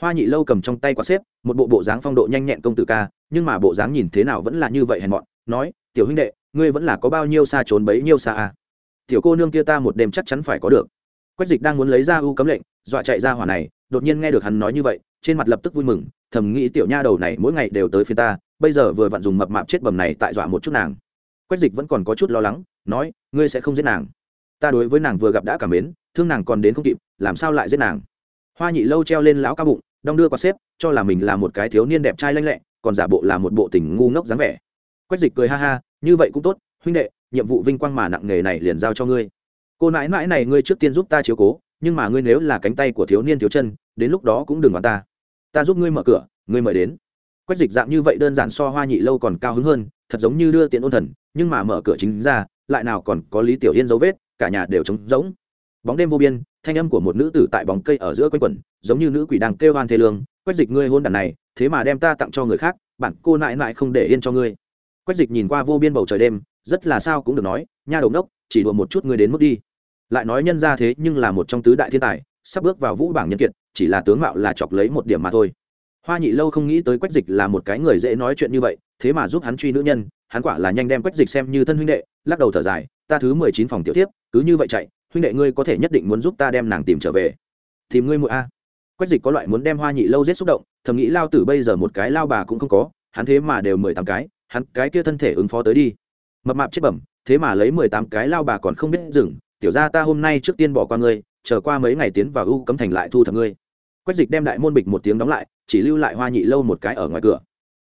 Hoa nhị lâu cầm trong tay quạt xếp, một bộ bộ dáng phong độ nhanh nhẹn công tử ca, nhưng mà bộ dáng nhìn thế nào vẫn là như vậy hèn mọn, nói, tiểu huynh đệ, ngươi vẫn là có bao nhiêu xa trốn bấy nhiêu xa à? Tiểu cô nương kia ta một đêm chắc chắn phải có được. Quách dịch đang muốn lấy ra ưu cấm lệnh, dọa chạy ra hỏa này, đột nhiên nghe được hắn nói như vậy, trên mặt lập tức vui mừng, thầm nghĩ tiểu nha đầu này mỗi ngày đều tới phía ta, bây giờ vừa vặn dùng mập mạp chết bầm này tại dọa một chút nàng. Quách dịch vẫn còn có chút lo lắng, nói, ngươi sẽ không giết nàng. Ta đối với nàng vừa gặp đã cảm mến, thương nàng còn đến không kịp, làm sao lại giết nàng? Hoa nhị lâu treo lên lão ca bụng, đong đưa qua xếp, cho là mình là một cái thiếu niên đẹp trai lanh lẹ, còn giả bộ là một bộ tình ngu ngốc dáng vẻ. Quách dịch cười ha ha, như vậy cũng tốt, huynh đệ, nhiệm vụ vinh quang mà nặng nghề này liền giao cho ngươi. Cô nãi nãi này ngươi trước tiên giúp ta chiếu cố, nhưng mà ngươi nếu là cánh tay của thiếu niên thiếu chân, đến lúc đó cũng đừng đoán ta. Ta giúp ngươi mở cửa, ngươi mời đến. Quách dịch dạng như vậy đơn giản so hoa nhị lâu còn cao hứng hơn, thật giống như đưa tiện ôn thần, nhưng mà mở cửa chính ra, lại nào còn có lý tiểu yên dấu vết, cả nhà đều trống rỗng. Bóng đêm vô biên thanh âm của một nữ tử tại bóng cây ở giữa quanh quẩn, giống như nữ quỷ đang kêu hoan thê lương, quách dịch ngươi hôn đàn này, thế mà đem ta tặng cho người khác bạn cô nại nại không để yên cho ngươi. Quách dịch nhìn qua vô biên bầu trời đêm, rất là sao cũng được nói, nha đầu đốc chỉ đùa một chút ngươi đến mức đi. Lại nói nhân ra thế nhưng là một trong tứ đại thiên tài, sắp bước vào vũ bảng nhân kiệt, chỉ là tướng mạo là chọc lấy một điểm mà thôi. Hoa nhị lâu không nghĩ tới quách dịch là một cái người dễ nói chuyện như vậy, thế mà giúp hắn truy nữ nhân, hắn quả là nhanh đem quách dịch xem như thân huynh đệ, lắc đầu thở dài, ta thứ mười chín phòng tiểu tiếp cứ như vậy chạy huynh đệ ngươi có thể nhất định muốn giúp ta đem nàng tìm trở về. Tìm ngươi muội a. Quách dịch có loại muốn đem hoa nhị lâu giết xúc động, thầm nghĩ lao tử bây giờ một cái lao bà cũng không có, hắn thế mà đều mười tám cái, hắn cái kia thân thể ứng phó tới đi. Mập mạp chết bẩm, thế mà lấy mười tám cái lao bà còn không biết dừng, tiểu ra ta hôm nay trước tiên bỏ qua ngươi, chờ qua mấy ngày tiến vào u cấm thành lại thu thập ngươi. Quách dịch đem đại môn bịch một tiếng đóng lại, chỉ lưu lại hoa nhị lâu một cái ở ngoài cửa.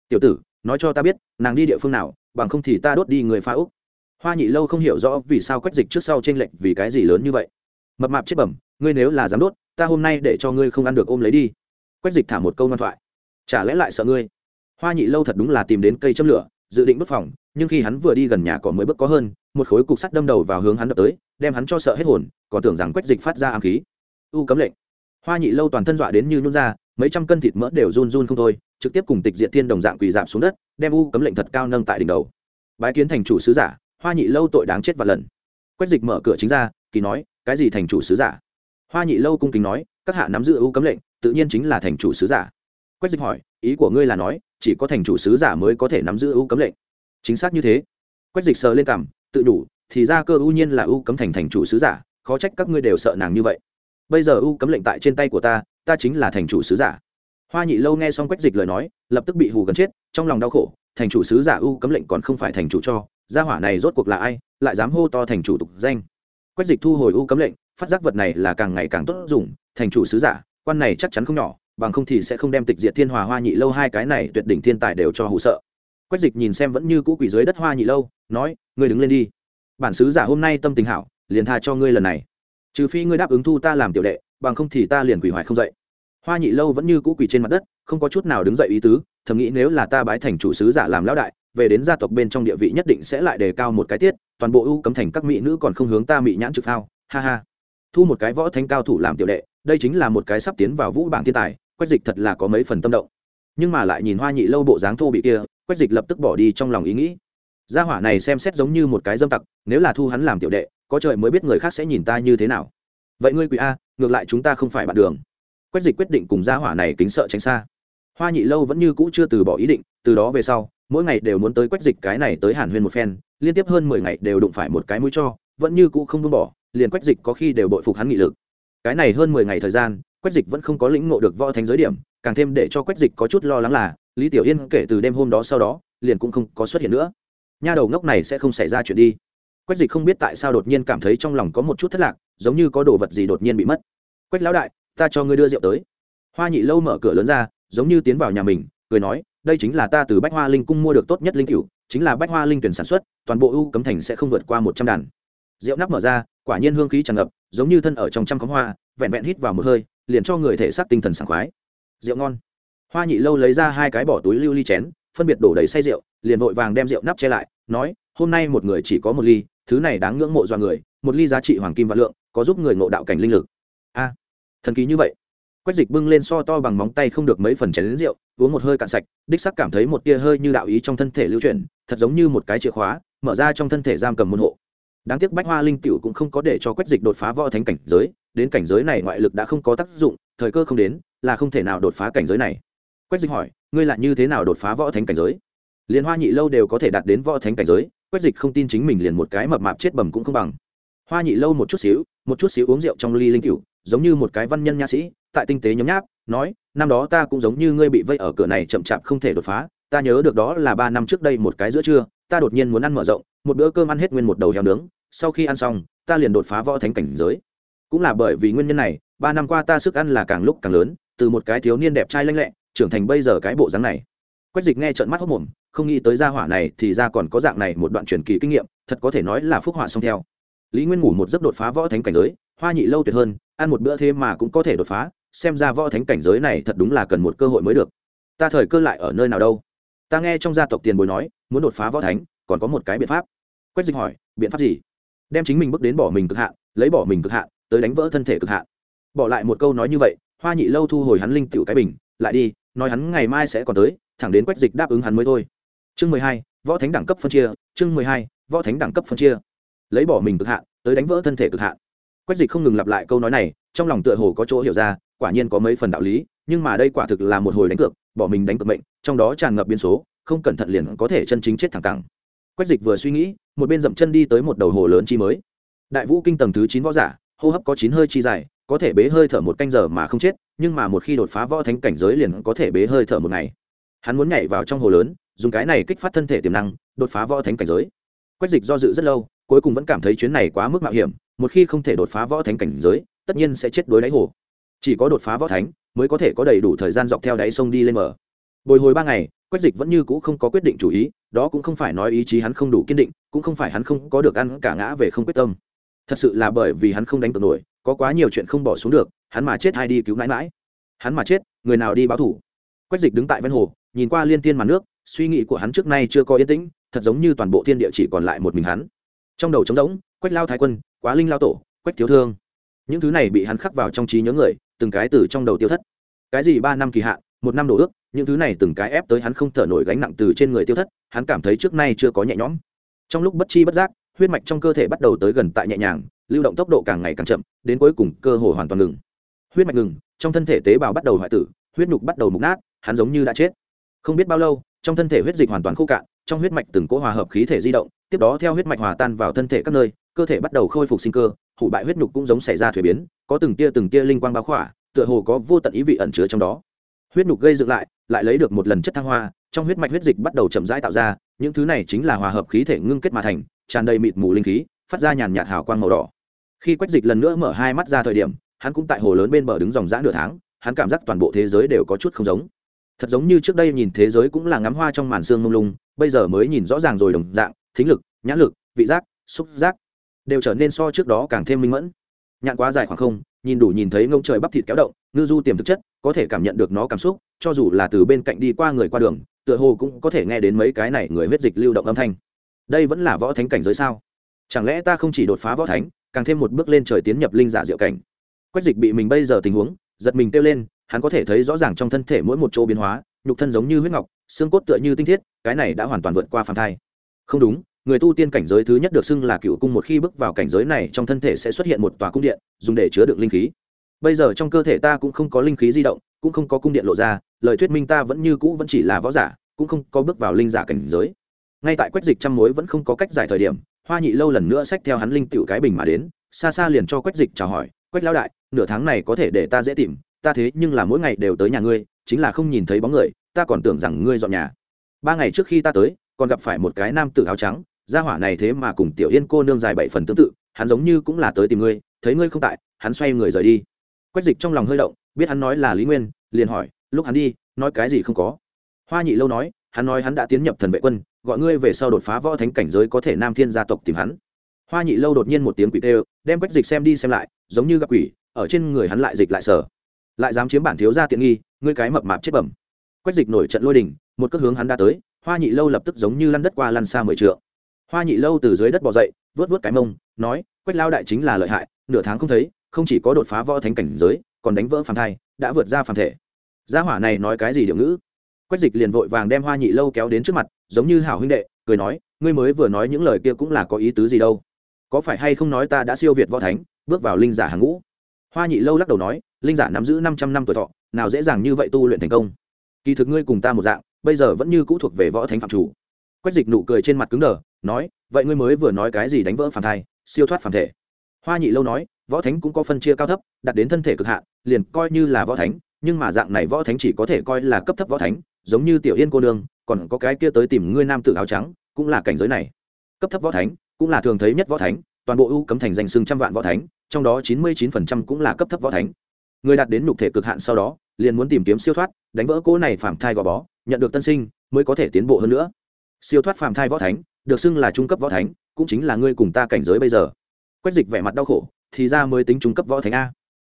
Tiểu tử, nói cho ta biết, nàng đi địa phương nào, bằng không thì ta đốt đi người pha úc hoa nhị lâu không hiểu rõ vì sao quách dịch trước sau t r ê n lệch vì cái gì lớn như vậy. Mập mạp chết bẩm, ngươi nếu là dám đốt ta hôm nay để cho ngươi không ăn được ôm lấy đi. Quách dịch thả một câu ngoan thoại. Chả lẽ lại sợ ngươi? Hoa nhị lâu thật đúng là tìm đến cây châm lửa, dự định đốt phòng, nhưng khi hắn vừa đi gần nhà có mới bước có hơn, một khối cục sắt đâm đầu vào hướng hắn đập tới, đem hắn cho sợ hết hồn, còn tưởng rằng quách dịch phát ra ám khí. U cấm lệnh. Hoa nhị lâu toàn thân dọa đến như nhún ra, mấy trăm cân thịt mỡ đều run run không thôi, trực tiếp cùng tịch diện thiên đồng dạng quỳ giảm xuống đất, đem u cấm lệnh thật cao nâng tại đỉnh đầu. Bái kiến thành chủ sứ giả hoa nhị lâu tội đáng chết và lần. Quách dịch mở cửa chính ra, kỳ nói, cái gì thành chủ sứ giả? Hoa nhị lâu cung kính nói, các hạ nắm giữ ưu cấm lệnh, tự nhiên chính là thành chủ sứ giả. Quách dịch hỏi, ý của ngươi là nói, chỉ có thành chủ sứ giả mới có thể nắm giữ ưu cấm lệnh? Chính xác như thế. Quách dịch sờ lên cằm, tự đủ, thì ra cơ ưu nhiên là ưu cấm thành thành chủ sứ giả, khó trách các ngươi đều sợ nàng như vậy. Bây giờ ưu cấm lệnh tại trên tay của ta ta chính là thành chủ sứ giả. Hoa nhị lâu nghe xong quách dịch lời nói, lập tức bị hù gần chết, trong lòng đau khổ, thành chủ sứ giả ưu cấm lệnh còn không phải thành chủ cho gia hỏa này rốt cuộc là ai, lại dám hô to thành chủ tục danh. Quách dịch thu hồi u cấm lệnh, phát giác vật này là càng ngày càng tốt dùng, thành chủ sứ giả, quan này chắc chắn không nhỏ, bằng không thì sẽ không đem tịch diệt thiên hòa hoa nhị lâu hai cái này tuyệt đỉnh thiên tài đều cho hụ sợ. Quách dịch nhìn xem vẫn như cũ quỷ dưới đất hoa nhị lâu, nói, ngươi đứng lên đi. Bản sứ giả hôm nay tâm tình hảo, liền tha cho ngươi lần này. Trừ phi ngươi đáp ứng thu ta làm tiểu đệ, bằng không thì ta liền quỷ hoài không dậy. Hoa nhị lâu vẫn như cũ quỷ trên mặt đất, không có chút nào đứng dậy ý tứ, thầm nghĩ nếu là ta bái thành chủ sứ giả làm lão đại về đến gia tộc bên trong địa vị nhất định sẽ lại đề cao một cái tiết, toàn bộ ưu cấm thành các mỹ nữ còn không hướng ta mỹ nhãn trực phao, ha ha. Thu một cái võ thánh cao thủ làm tiểu đệ, đây chính là một cái sắp tiến vào vũ bảng thiên tài, quách dịch thật là có mấy phần tâm động. Nhưng mà lại nhìn hoa nhị lâu bộ dáng thô bị kia, quách dịch lập tức bỏ đi trong lòng ý nghĩ. Gia hỏa này xem xét giống như một cái dâm tặc, nếu là thu hắn làm tiểu đệ, có trời mới biết người khác sẽ nhìn ta như thế nào. Vậy ngươi quỷ a, ngược lại chúng ta không phải bạn đường. Quách dịch quyết định cùng gia hỏa này kính sợ tránh xa. Hoa nhị lâu vẫn như cũ chưa từ bỏ ý định, từ đó về sau mỗi ngày đều muốn tới quách dịch cái này tới hàn huyên một phen, liên tiếp hơn mười ngày đều đụng phải một cái mũi cho, vẫn như cũ không buông bỏ, liền quách dịch có khi đều bội phục hắn nghị lực. Cái này hơn mười ngày thời gian, quách dịch vẫn không có lĩnh ngộ được võ thánh giới điểm, càng thêm để cho quách dịch có chút lo lắng là, lý tiểu yên kể từ đêm hôm đó sau đó, liền cũng không có xuất hiện nữa. Nha đầu ngốc này sẽ không xảy ra chuyện đi. Quách dịch không biết tại sao đột nhiên cảm thấy trong lòng có một chút thất lạc, giống như có đồ vật gì đột nhiên bị mất. Quách lão đại, ta cho ngươi đưa rượu tới. Hoa nhị lâu mở cửa lớn ra, giống như tiến vào nhà mình, cười nói đây chính là ta từ bách hoa linh cung mua được tốt nhất linh cựu chính là bách hoa linh tuyển sản xuất, toàn bộ ưu cấm thành sẽ không vượt qua một trăm đàn. Rượu nắp mở ra, quả nhiên hương khí tràn ngập, giống như thân ở trong trăm khóm hoa, vẹn vẹn hít vào một hơi, liền cho người thể xác tinh thần sảng khoái. Rượu ngon. Hoa nhị lâu lấy ra hai cái bỏ túi lưu ly chén, phân biệt đổ đầy say rượu, liền vội vàng đem rượu nắp che lại, nói, hôm nay một người chỉ có một ly, thứ này đáng ngưỡng mộ do người, một ly giá trị hoàng kim và lượng, có giúp người ngộ đạo cảnh linh lực. A. Thần kỳ như vậy quách dịch bưng lên so to bằng móng tay không được mấy phần chén rượu, uống một hơi cạn sạch, đích sắc cảm thấy một tia hơi như đạo ý trong thân thể lưu chuyển, thật giống như một cái chìa khóa, mở ra trong thân thể giam cầm môn hộ. Đáng tiếc bách hoa linh tiểu cũng không có để cho quách dịch đột phá võ thánh cảnh giới, đến cảnh giới này ngoại lực đã không có tác dụng, thời cơ không đến, là không thể nào đột phá cảnh giới này. Quách dịch hỏi, ngươi lại như thế nào đột phá võ thánh cảnh giới? Liền hoa nhị lâu đều có thể đạt đến võ thánh cảnh giới, quách dịch không tin chính mình liền một cái mập mạp chết bầm cũng không bằng. Hoa nhị lâu một chút xíu, một chút xíu uống rượu trong ly linh cựu giống như một cái văn nhân nha sĩ, tại tinh tế nhấm nháp, nói, năm đó ta cũng giống như ngươi bị vây ở cửa này chậm chạp không thể đột phá, ta nhớ được đó là ba năm trước đây một cái giữa trưa, ta đột nhiên muốn ăn mở rộng, một bữa cơm ăn hết nguyên một đầu heo nướng, sau khi ăn xong, ta liền đột phá võ thánh cảnh giới. Cũng là bởi vì nguyên nhân này, ba năm qua ta sức ăn là càng lúc càng lớn, từ một cái thiếu niên đẹp trai lanh lẹ, trưởng thành bây giờ cái bộ dáng này. Quách dịch nghe trợn mắt hốc mồm, không nghĩ tới gia hỏa này thì ra còn có dạng này một đoạn truyền kỳ kinh nghiệm, thật có thể nói là phúc họa song theo. Lý nguyên ngủ một giấc đột phá võ thánh cảnh giới hoa nhị lâu tuyệt hơn, ăn một bữa thế mà cũng có thể đột phá, xem ra võ thánh cảnh giới này thật đúng là cần một cơ hội mới được. Ta thời cơ lại ở nơi nào đâu? Ta nghe trong gia tộc tiền bối nói, muốn đột phá võ thánh, còn có một cái biện pháp. Quách dịch hỏi, biện pháp gì? Đem chính mình bước đến bỏ mình cực hạn, lấy bỏ mình cực hạn, tới đánh vỡ thân thể cực hạn. Bỏ lại một câu nói như vậy, hoa nhị lâu thu hồi hắn linh tiểu cái bình, lại đi, nói hắn ngày mai sẽ còn tới, thẳng đến quách dịch đáp ứng hắn mới thôi. Chương mười hai, võ thánh đẳng cấp phân chia, chương mười hai, võ thánh đẳng cấp phân chia. Lấy bỏ mình cực hạn, tới đánh vỡ thân thể cực hạn quách dịch không ngừng lặp lại câu nói này, trong lòng tựa hồ có chỗ hiểu ra, quả nhiên có mấy phần đạo lý, nhưng mà đây quả thực là một hồi đánh cược, bỏ mình đánh cược mệnh, trong đó tràn ngập biên số, không cẩn thận liền có thể chân chính chết thẳng cẳng. Quách dịch vừa suy nghĩ, một bên dậm chân đi tới một đầu hồ lớn chi mới. Đại vũ kinh tầng thứ chín võ giả, hô hấp có chín hơi chi dài, có thể bế hơi thở một canh giờ mà không chết, nhưng mà một khi đột phá võ thánh cảnh giới liền có thể bế hơi thở một ngày. Hắn muốn nhảy vào trong hồ lớn, dùng cái này kích phát thân thể tiềm năng, đột phá võ thánh cảnh giới. Quách dịch do dự rất lâu, cuối cùng vẫn cảm thấy chuyến này quá mức mạo hiểm một khi không thể đột phá võ thánh cảnh giới, tất nhiên sẽ chết đối đáy hồ. Chỉ có đột phá võ thánh mới có thể có đầy đủ thời gian dọc theo đáy sông đi lên mở bồi hồi ba ngày, quách dịch vẫn như cũ không có quyết định chủ ý, đó cũng không phải nói ý chí hắn không đủ kiên định, cũng không phải hắn không có được ăn cả ngã về không quyết tâm. Thật sự là bởi vì hắn không đánh cược nổi, có quá nhiều chuyện không bỏ xuống được, hắn mà chết hay đi cứu mãi mãi. Hắn mà chết, người nào đi báo thủ? Quách dịch đứng tại ven hồ, nhìn qua liên tiên màn nước, suy nghĩ của hắn trước nay chưa có yên tĩnh, thật giống như toàn bộ thiên địa chỉ còn lại một mình hắn. Trong đầu trống rỗng, quách lao thái quân quá linh lao tổ, quách thiếu thương. Những thứ này bị hắn khắc vào trong trí nhớ người, từng cái từ trong đầu tiêu thất. Cái gì ba năm kỳ hạn, một năm đổ ước, những thứ này từng cái ép tới hắn không thở nổi gánh nặng từ trên người tiêu thất, hắn cảm thấy trước nay chưa có nhẹ nhõm. Trong lúc bất chi bất giác, huyết mạch trong cơ thể bắt đầu tới gần tại nhẹ nhàng, lưu động tốc độ càng ngày càng chậm, đến cuối cùng cơ hồ hoàn toàn ngừng. Huyết mạch ngừng, trong thân thể tế bào bắt đầu hoại tử, huyết nhục bắt đầu mục nát, hắn giống như đã chết. Không biết bao lâu, trong thân thể huyết dịch hoàn toàn khô cạn, trong huyết mạch từng cỗ hòa hợp khí thể di động, tiếp đó theo huyết mạch hòa tan vào thân thể các nơi cơ thể bắt đầu khôi phục sinh cơ, hủ bại huyết nhục cũng giống xảy ra thuế biến, có từng tia từng tia linh quang báo khỏa, tựa hồ có vô tận ý vị ẩn chứa trong đó. Huyết nhục gây dựng lại lại lấy được một lần chất thăng hoa, trong huyết mạch huyết dịch bắt đầu chậm rãi tạo ra, những thứ này chính là hòa hợp khí thể ngưng kết mà thành, tràn đầy mịt mù linh khí, phát ra nhàn nhạt hào quang màu đỏ. Khi quách dịch lần nữa mở hai mắt ra thời điểm, hắn cũng tại hồ lớn bên bờ đứng dòng dã nửa tháng, hắn cảm giác toàn bộ thế giới đều có chút không giống. Thật giống như trước đây nhìn thế giới cũng là ngắm hoa trong màn sương mông lung, bây giờ mới nhìn rõ ràng rồi đồng dạng, thính lực, nhãn lực, vị giác, xúc giác đều trở nên so trước đó càng thêm minh mẫn. Nhạn quá dài khoảng không, nhìn đủ nhìn thấy ngông trời bắp thịt kéo động, ngư du tiềm thực chất, có thể cảm nhận được nó cảm xúc, cho dù là từ bên cạnh đi qua người qua đường, tựa hồ cũng có thể nghe đến mấy cái này người huyết dịch lưu động âm thanh. Đây vẫn là võ thánh cảnh giới sao? Chẳng lẽ ta không chỉ đột phá võ thánh, càng thêm một bước lên trời tiến nhập linh giả diệu cảnh? Quách dịch bị mình bây giờ tình huống, giật mình kêu lên, hắn có thể thấy rõ ràng trong thân thể mỗi một chỗ biến hóa, nhục thân giống như huyết ngọc, xương cốt tựa như tinh thiết, cái này đã hoàn toàn vượt qua phàm thai. Không đúng người tu tiên cảnh giới thứ nhất được xưng là cựu cung một khi bước vào cảnh giới này trong thân thể sẽ xuất hiện một tòa cung điện, dùng để chứa đựng linh khí. Bây giờ trong cơ thể ta cũng không có linh khí di động, cũng không có cung điện lộ ra, lời thuyết minh ta vẫn như cũ vẫn chỉ là võ giả, cũng không có bước vào linh giả cảnh giới. Ngay tại quách dịch trăm mối vẫn không có cách giải thời điểm, hoa nhị lâu lần nữa xách theo hắn linh tiểu cái bình mà đến, xa xa liền cho quách dịch chào hỏi, quách lao đại, nửa tháng này có thể để ta dễ tìm, ta thế nhưng là mỗi ngày đều tới nhà ngươi, chính là không nhìn thấy bóng người, ta còn tưởng rằng ngươi dọn nhà. Ba ngày trước khi ta tới, còn gặp phải một cái nam tử áo trắng gia hỏa này thế mà cùng tiểu yên cô nương dài bảy phần tương tự, hắn giống như cũng là tới tìm ngươi, thấy ngươi không tại, hắn xoay người rời đi. Quách dịch trong lòng hơi động, biết hắn nói là lý nguyên, liền hỏi, lúc hắn đi, nói cái gì không có? Hoa nhị lâu nói, hắn nói hắn đã tiến nhập thần vệ quân, gọi ngươi về sau đột phá võ thánh cảnh giới có thể nam thiên gia tộc tìm hắn. Hoa nhị lâu đột nhiên một tiếng quỷ tê, đem quách dịch xem đi xem lại, giống như gặp quỷ, ở trên người hắn lại dịch lại sở lại dám chiếm bản thiếu gia tiện nghi, ngươi cái mập mạp chết bẩm. Quách dịch nổi trận lôi đình, một cước hướng hắn đã tới, hoa nhị lâu lập tức giống như lăn đất qua lăn xa mười trượng hoa nhị lâu từ dưới đất bò dậy, vớt vớt cái mông, nói, quách lao đại chính là lợi hại, nửa tháng không thấy, không chỉ có đột phá võ thánh cảnh giới, còn đánh vỡ phàm thai, đã vượt ra phàm thể. Gia hỏa này nói cái gì điệu ngữ? Quách dịch liền vội vàng đem hoa nhị lâu kéo đến trước mặt, giống như hảo huynh đệ, cười nói, ngươi mới vừa nói những lời kia cũng là có ý tứ gì đâu? Có phải hay không nói ta đã siêu việt võ thánh, bước vào linh giả hàng ngũ? Hoa nhị lâu lắc đầu nói, linh giả nắm giữ năm trăm năm tuổi thọ, nào dễ dàng như vậy tu luyện thành công. Kỳ thực ngươi cùng ta một dạng, bây giờ vẫn như cũ thuộc về võ thánh phạm chủ. Quách dịch nụ cười trên mặt cứng đờ nói, vậy ngươi mới vừa nói cái gì đánh vỡ phản thai, siêu thoát phản thể? Hoa nhị lâu nói, võ thánh cũng có phân chia cao thấp đặt đến thân thể cực hạn, liền coi như là võ thánh, nhưng mà dạng này võ thánh chỉ có thể coi là cấp thấp võ thánh, giống như tiểu yên cô nương, còn có cái kia tới tìm ngươi nam tự áo trắng, cũng là cảnh giới này. Cấp thấp võ thánh, cũng là thường thấy nhất võ thánh, toàn bộ ưu cấm thành danh sưng trăm vạn võ thánh, trong đó chín mươi chín phần trăm cũng là cấp thấp võ thánh. Người đạt đến nhục thể cực hạn sau đó, liền muốn tìm kiếm siêu thoát, đánh vỡ cỗ này phàm thai gò bó, nhận được tân sinh, mới có thể tiến bộ hơn nữa. Siêu thoát phàm thai võ thánh được xưng là trung cấp võ thánh, cũng chính là ngươi cùng ta cảnh giới bây giờ. Quách dịch vẻ mặt đau khổ, thì ra mới tính trung cấp võ thánh a.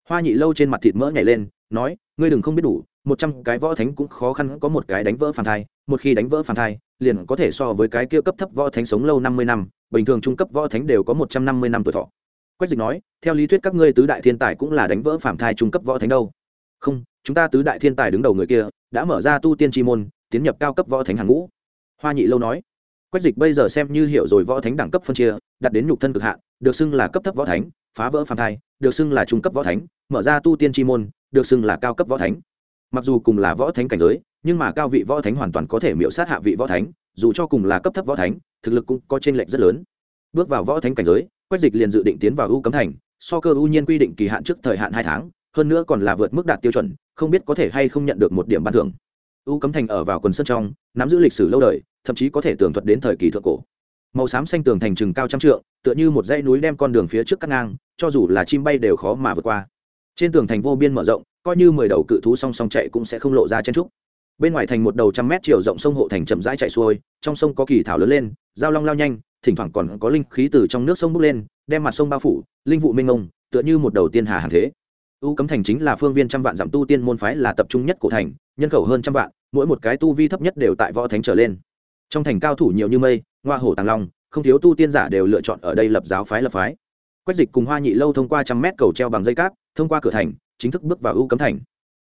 Hoa nhị lâu trên mặt thịt mỡ nhảy lên, nói, ngươi đừng không biết đủ, một trăm cái võ thánh cũng khó khăn có một cái đánh vỡ phản thai, một khi đánh vỡ phản thai, liền có thể so với cái kia cấp thấp võ thánh sống lâu năm mươi năm, bình thường trung cấp võ thánh đều có một trăm năm mươi năm tuổi thọ. Quách dịch nói, theo lý thuyết các ngươi tứ đại thiên tài cũng là đánh vỡ phản thai trung cấp võ thánh đâu. Không, chúng ta tứ đại thiên tài đứng đầu người kia, đã mở ra tu tiên tri môn, tiến nhập cao cấp võ thánh hàng ngũ. Hoa nhị lâu nói quách dịch bây giờ xem như hiểu rồi võ thánh đẳng cấp phân chia, đặt đến nhục thân cực hạn, được xưng là cấp thấp võ thánh, phá vỡ phàm thai, được xưng là trung cấp võ thánh, mở ra tu tiên tri môn, được xưng là cao cấp võ thánh. Mặc dù cùng là võ thánh cảnh giới, nhưng mà cao vị võ thánh hoàn toàn có thể miễu sát hạ vị võ thánh, dù cho cùng là cấp thấp võ thánh, thực lực cũng có t r ê n lệch rất lớn. Bước vào võ thánh cảnh giới, quách dịch liền dự định tiến vào ưu cấm thành, so cơ ưu nhiên quy định kỳ hạn trước thời hạn hai tháng, hơn nữa còn là vượt mức đạt tiêu chuẩn, không biết có thể hay không nhận được một điểm ban thưởng. Ưu cấm thành ở vào quần sân trong, nắm giữ lịch sử lâu đời thậm chí có thể tường thuật đến thời kỳ thượng cổ. Màu xám xanh tường thành chừng cao trăm trượng, tựa như một dãy núi đem con đường phía trước cắt ngang, cho dù là chim bay đều khó mà vượt qua. Trên tường thành vô biên mở rộng, coi như mười đầu cự thú song song chạy cũng sẽ không lộ ra chen trúc. Bên ngoài thành một đầu trăm mét chiều rộng sông hộ thành chậm rãi chạy xuôi, trong sông có kỳ thảo lớn lên, giao long lao nhanh, thỉnh thoảng còn có linh khí từ trong nước sông bốc lên, đem mặt sông bao phủ, linh vụ minh ông tựa như một đầu tiên hà hàng thế. U cấm thành chính là phương viên trăm vạn giảm tu tiên môn phái là tập trung nhất cổ thành, nhân khẩu hơn trăm vạn, mỗi một cái tu vi thấp nhất đều tại võ thánh trở lên trong thành cao thủ nhiều như mây, ngoa hổ tàng long, không thiếu tu tiên giả đều lựa chọn ở đây lập giáo phái lập phái. Quách dịch cùng hoa nhị lâu thông qua trăm mét cầu treo bằng dây cáp, thông qua cửa thành, chính thức bước vào u cấm thành.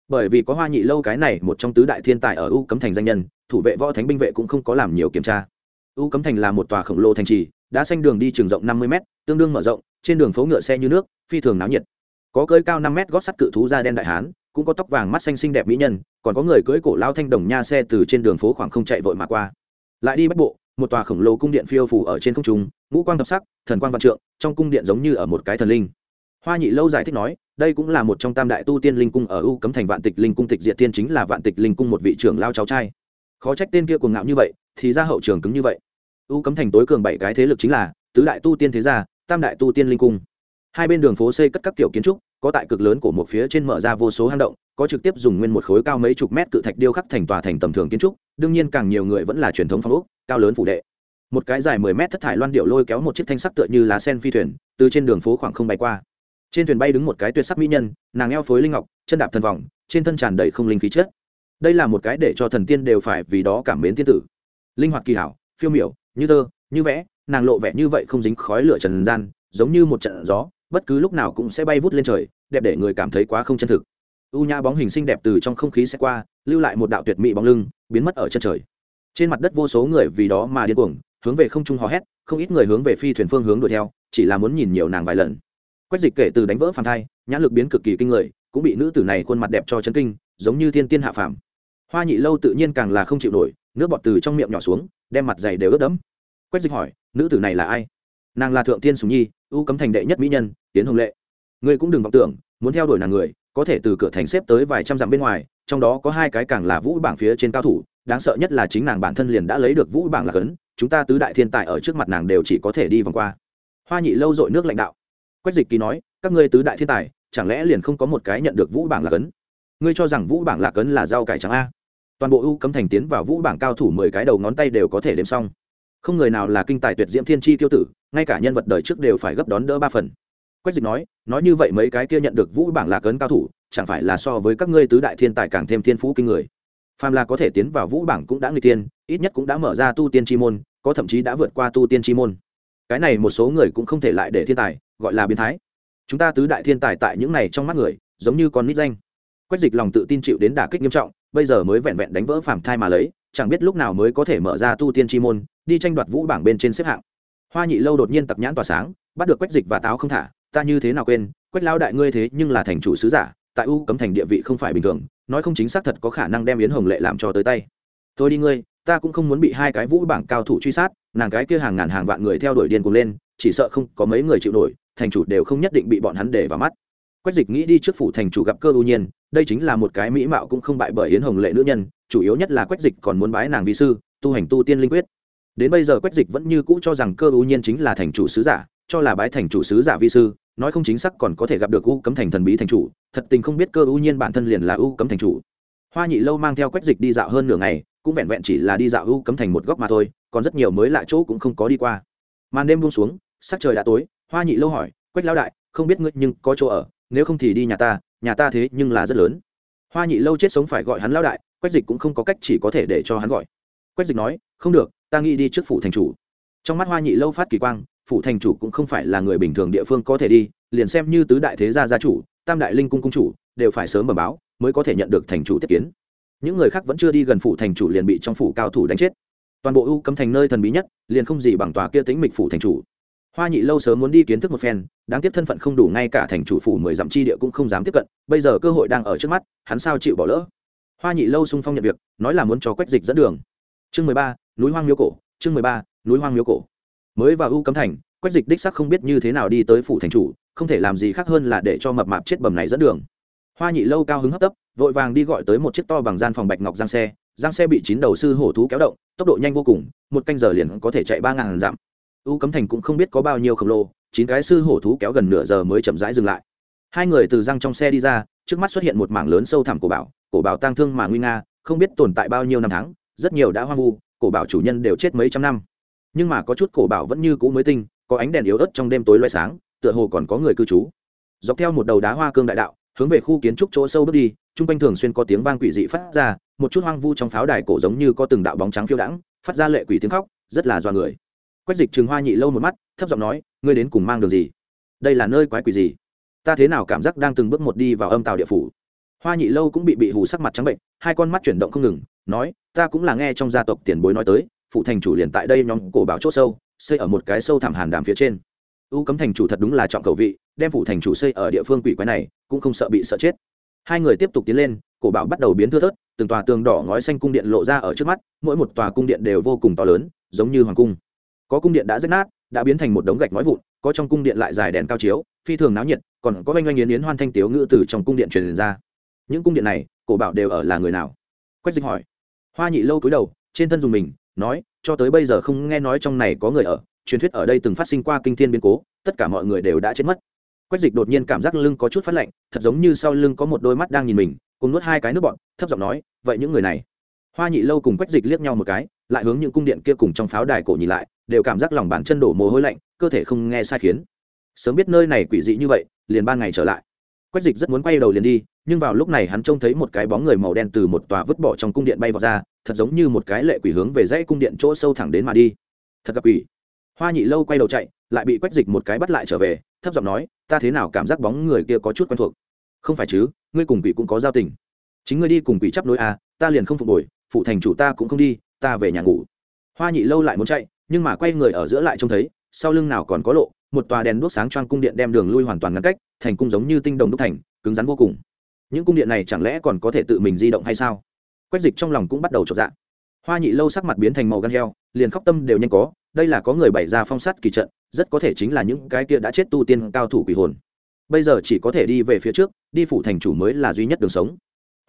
Bởi vì có hoa nhị lâu cái này một trong tứ đại thiên tài ở u cấm thành danh nhân, thủ vệ võ thánh binh vệ cũng không có làm nhiều kiểm tra. U cấm thành là một tòa khổng lồ thành trì, đã xanh đường đi trường rộng năm mươi m tương đương mở rộng, trên đường phố ngựa xe như nước, phi thường náo nhiệt. Có cơi cao năm mét gót sắt cự thú da đen đại hán, cũng có tóc vàng mắt xanh xinh đẹp mỹ nhân, còn có người cưỡi cổ lao thanh đồng nha xe từ trên đường phố khoảng không chạy vội mà qua lại đi bắt bộ, một tòa khổng lồ cung điện phiêu phủ ở trên không trung, ngũ quang thập sắc, thần quang văn trượng, trong cung điện giống như ở một cái thần linh. Hoa nhị lâu giải thích nói, đây cũng là một trong tam đại tu tiên linh cung ở u cấm thành vạn tịch linh cung tịch diệt tiên chính là vạn tịch linh cung một vị trưởng lao cháu trai. Khó trách tên kia cuồng ngạo như vậy, thì ra hậu trường cứng như vậy. U cấm thành tối cường bảy cái thế lực chính là tứ đại tu tiên thế gia, tam đại tu tiên linh cung. Hai bên đường phố xây cất các kiểu kiến trúc, có tại cực lớn của một phía trên mở ra vô số hang động, có trực tiếp dùng nguyên một khối cao mấy chục mét cự thạch điêu khắc thành tòa thành tầm thường kiến trúc đương nhiên càng nhiều người vẫn là truyền thống phong úc cao lớn phủ đệ. Một cái dài mười mét thất thải loan điệu lôi kéo một chiếc thanh sắc tựa như lá sen phi thuyền, từ trên đường phố khoảng không bay qua. Trên thuyền bay đứng một cái tuyệt sắc mỹ nhân, nàng eo phối linh ngọc, chân đạp thần vòng, trên thân tràn đầy không linh khí chất. Đây là một cái để cho thần tiên đều phải vì đó cảm mến tiên tử. Linh hoạt kỳ hảo, phiêu miểu, như thơ như vẽ, nàng lộ vẻ như vậy không dính khói lửa trần gian, giống như một trận gió, bất cứ lúc nào cũng sẽ bay vút lên trời, đẹp để người cảm thấy quá không chân thực u nhã bóng hình xinh đẹp từ trong không khí sẽ qua, lưu lại một đạo tuyệt mỹ bóng lưng, biến mất ở chân trời. Trên mặt đất vô số người vì đó mà điên cuồng, hướng về không trung hò hét, không ít người hướng về phi thuyền phương hướng đuổi theo, chỉ là muốn nhìn nhiều nàng vài lần. Quách dịch kể từ đánh vỡ phàm thai nhãn lực biến cực kỳ kinh người, cũng bị nữ tử này khuôn mặt đẹp cho chấn kinh, giống như thiên tiên hạ phàm. Hoa nhị lâu tự nhiên càng là không chịu nổi, nước bọt từ trong miệng nhỏ xuống, đem mặt dày đều ướt đẫm. Quách dịch hỏi, nữ tử này là ai? Nàng là thượng tiên sùng nhi, ưu cấm thành đệ nhất mỹ nhân tiến hồng lệ. Ngươi cũng đừng vọng tưởng, muốn theo đuổi nàng người có thể từ cửa thành xếp tới vài trăm dặm bên ngoài, trong đó có hai cái càng là vũ bảng phía trên cao thủ, đáng sợ nhất là chính nàng bản thân liền đã lấy được vũ bảng là cấn, chúng ta tứ đại thiên tài ở trước mặt nàng đều chỉ có thể đi vòng qua. Hoa nhị lâu dội nước lãnh đạo. Quách dịch kỳ nói, các ngươi tứ đại thiên tài, chẳng lẽ liền không có một cái nhận được vũ bảng là cấn? ngươi cho rằng vũ bảng là cấn là rau cải trắng a? Toàn bộ ưu cấm thành tiến vào vũ bảng cao thủ mười cái đầu ngón tay đều có thể đếm xong. Không người nào là kinh tài tuyệt diễm thiên tri tiêu tử, ngay cả nhân vật đời trước đều phải gấp đón đỡ ba phần quách dịch nói nói như vậy mấy cái kia nhận được vũ bảng lạc ấn cao thủ, chẳng phải là so với các ngươi tứ đại thiên tài càng thêm thiên phú kinh người. Phàm là có thể tiến vào vũ bảng cũng đã người tiên ít nhất cũng đã mở ra tu tiên chi môn, có thậm chí đã vượt qua tu tiên chi môn. Cái này một số người cũng không thể lại để thiên tài, gọi là biến thái. Chúng ta tứ đại thiên tài tại những này trong mắt người, giống như con nít danh. Quách dịch lòng tự tin chịu đến đả kích nghiêm trọng, bây giờ mới vẹn vẹn đánh vỡ phàm thai mà lấy, chẳng biết lúc nào mới có thể mở ra tu tiên chi môn, đi tranh đoạt vũ bảng bên trên xếp hạng. Hoa nhị lâu đột nhiên tặc nhãn tỏa sáng, bắt được quách dịch và táo không thả ta như thế nào quên, quách lao đại ngươi thế nhưng là thành chủ sứ giả, tại u cấm thành địa vị không phải bình thường, nói không chính xác thật có khả năng đem yến hồng lệ làm cho tới tay. Tôi đi ngươi, ta cũng không muốn bị hai cái vũ bảng cao thủ truy sát, nàng cái kia hàng ngàn hàng vạn người theo đuổi điên cuồng lên, chỉ sợ không có mấy người chịu nổi, thành chủ đều không nhất định bị bọn hắn để vào mắt. Quách dịch nghĩ đi trước phủ thành chủ gặp cơ ưu nhiên, đây chính là một cái mỹ mạo cũng không bại bởi yến hồng lệ nữ nhân, chủ yếu nhất là quách dịch còn muốn bái nàng vi sư, tu hành tu tiên linh quyết. Đến bây giờ quách dịch vẫn như cũ cho rằng cơ ưu nhiên chính là thành chủ sứ giả, cho là bái thành chủ sứ giả vi sư nói không chính xác còn có thể gặp được u cấm thành thần bí thành chủ, thật tình không biết cơ u nhiên bản thân liền là u cấm thành chủ. Hoa nhị lâu mang theo quách dịch đi dạo hơn nửa ngày, cũng vẹn vẹn chỉ là đi dạo u cấm thành một góc mà thôi, còn rất nhiều mới lạ chỗ cũng không có đi qua. Màn đêm buông xuống, sắc trời đã tối, hoa nhị lâu hỏi, quách lão đại, không biết ngươi nhưng có chỗ ở, nếu không thì đi nhà ta nhà ta thế nhưng là rất lớn. Hoa nhị lâu chết sống phải gọi hắn lão đại, quách dịch cũng không có cách chỉ có thể để cho hắn gọi. Quách dịch nói, không được, ta nghĩ đi trước phủ thành chủ. Trong mắt hoa nhị lâu phát kỳ quang phủ thành chủ cũng không phải là người bình thường địa phương có thể đi, liền xem như tứ đại thế gia gia chủ, tam đại linh cung cung chủ, đều phải sớm bẩm báo, mới có thể nhận được thành chủ tiếp kiến. Những người khác vẫn chưa đi gần phủ thành chủ liền bị trong phủ cao thủ đánh chết. Toàn bộ ưu cấm thành nơi thần bí nhất, liền không gì bằng tòa kia tính mịch phủ thành chủ. Hoa nhị lâu sớm muốn đi kiến thức một phen, đáng tiếc thân phận không đủ ngay cả thành chủ phủ mười dặm chi địa cũng không dám tiếp cận, bây giờ cơ hội đang ở trước mắt, hắn sao chịu bỏ lỡ? Hoa nhị lâu sung phong nhận việc, nói là muốn cho quách dịch dẫn đường. Chương mười ba, núi hoang miếu cổ, chương mười ba, núi hoang miếu cổ mới vào u cấm thành, quách dịch đích sắc không biết như thế nào đi tới phủ thành chủ, không thể làm gì khác hơn là để cho mập mạp chết bầm này dẫn đường. Hoa nhị lâu cao hứng hấp tấp, vội vàng đi gọi tới một chiếc to bằng gian phòng bạch ngọc giang xe. Giang xe bị chín đầu sư hổ thú kéo động, tốc độ nhanh vô cùng, một canh giờ liền có thể chạy ba ngàn dặm. U cấm thành cũng không biết có bao nhiêu khổng lồ, chín cái sư hổ thú kéo gần nửa giờ mới chậm rãi dừng lại. Hai người từ răng trong xe đi ra, trước mắt xuất hiện một mảng lớn sâu thẳm cổ bảo cổ bảo tang thương mà nguy nga, không biết tồn tại bao nhiêu năm tháng, rất nhiều đã hoang vu, cổ bảo chủ nhân đều chết mấy trăm năm nhưng mà có chút cổ bảo vẫn như cũ mới tinh, có ánh đèn yếu ớt trong đêm tối loay sáng, tựa hồ còn có người cư trú. Dọc theo một đầu đá hoa cương đại đạo, hướng về khu kiến trúc chỗ sâu bước đi, chung quanh thường xuyên có tiếng vang quỷ dị phát ra, một chút hoang vu trong pháo đài cổ giống như có từng đạo bóng trắng phiêu đãng, phát ra lệ quỷ tiếng khóc, rất là do người. Quách dịch trường hoa nhị lâu một mắt, thấp giọng nói, ngươi đến cùng mang đường gì? Đây là nơi quái quỷ gì? Ta thế nào cảm giác đang từng bước một đi vào âm tàu địa phủ? Hoa nhị lâu cũng bị bị hù sắc mặt trắng bệnh, hai con mắt chuyển động không ngừng, nói, ta cũng là nghe trong gia tộc tiền bối nói tới phụ thành chủ liền tại đây nhóm cổ bảo chốt sâu, xây ở một cái sâu thẳm hàn đàm phía trên. U cấm thành chủ thật đúng là trọng cầu vị, đem phủ thành chủ xây ở địa phương quỷ quái này, cũng không sợ bị sợ chết. Hai người tiếp tục tiến lên, cổ bảo bắt đầu biến thưa thớt, từng tòa tường đỏ ngói xanh cung điện lộ ra ở trước mắt, mỗi một tòa cung điện đều vô cùng to lớn, giống như hoàng cung. Có cung điện đã rách nát, đã biến thành một đống gạch ngói vụn, có trong cung điện lại dài đèn cao chiếu, phi thường náo nhiệt, còn có oanh oanh yến yến hoan thanh tiếu ngữ từ trong cung điện truyền ra. Những cung điện này, cổ bảo đều ở là người nào? Quách dịch hỏi. Hoa nhị lâu cúi đầu, trên thân dùng mình nói, cho tới bây giờ không nghe nói trong này có người ở, truyền thuyết ở đây từng phát sinh qua kinh thiên biến cố, tất cả mọi người đều đã chết mất. Quách dịch đột nhiên cảm giác lưng có chút phát lạnh, thật giống như sau lưng có một đôi mắt đang nhìn mình, cùng nuốt hai cái nước bọn, thấp giọng nói, vậy những người này? Hoa nhị lâu cùng quách dịch liếc nhau một cái, lại hướng những cung điện kia cùng trong pháo đài cổ nhìn lại, đều cảm giác lòng bàn chân đổ mồ hôi lạnh, cơ thể không nghe sai khiến. Sớm biết nơi này quỷ dị như vậy, liền ban ngày trở lại. Quách dịch rất muốn quay đầu liền đi, nhưng vào lúc này hắn trông thấy một cái bóng người màu đen từ một tòa vứt bỏ trong cung điện bay vào ra thật giống như một cái lệ quỷ hướng về dãy cung điện chỗ sâu thẳng đến mà đi. Thật gặp quỷ. Hoa nhị lâu quay đầu chạy, lại bị quách dịch một cái bắt lại trở về, thấp giọng nói, ta thế nào cảm giác bóng người kia có chút quen thuộc? Không phải chứ, ngươi cùng quỷ cũng có giao tình. Chính ngươi đi cùng quỷ chấp nối à ta liền không phục hồi, phụ thành chủ ta cũng không đi, ta về nhà ngủ. Hoa nhị lâu lại muốn chạy, nhưng mà quay người ở giữa lại trông thấy, sau lưng nào còn có lộ, một tòa đèn đuốc sáng choang cung điện đem đường lui hoàn toàn ngăn cách, thành cung giống như tinh đồng đúc thành, cứng rắn vô cùng. Những cung điện này chẳng lẽ còn có thể tự mình di động hay sao? Quách dịch trong lòng cũng bắt đầu trọn dạng hoa nhị lâu sắc mặt biến thành màu gan heo, liền khóc tâm đều nhanh có, đây là có người bày ra phong sát kỳ trận, rất có thể chính là những cái kia đã chết tu tiên cao thủ quỷ hồn. Bây giờ chỉ có thể đi về phía trước, đi phủ thành chủ mới là duy nhất đường sống.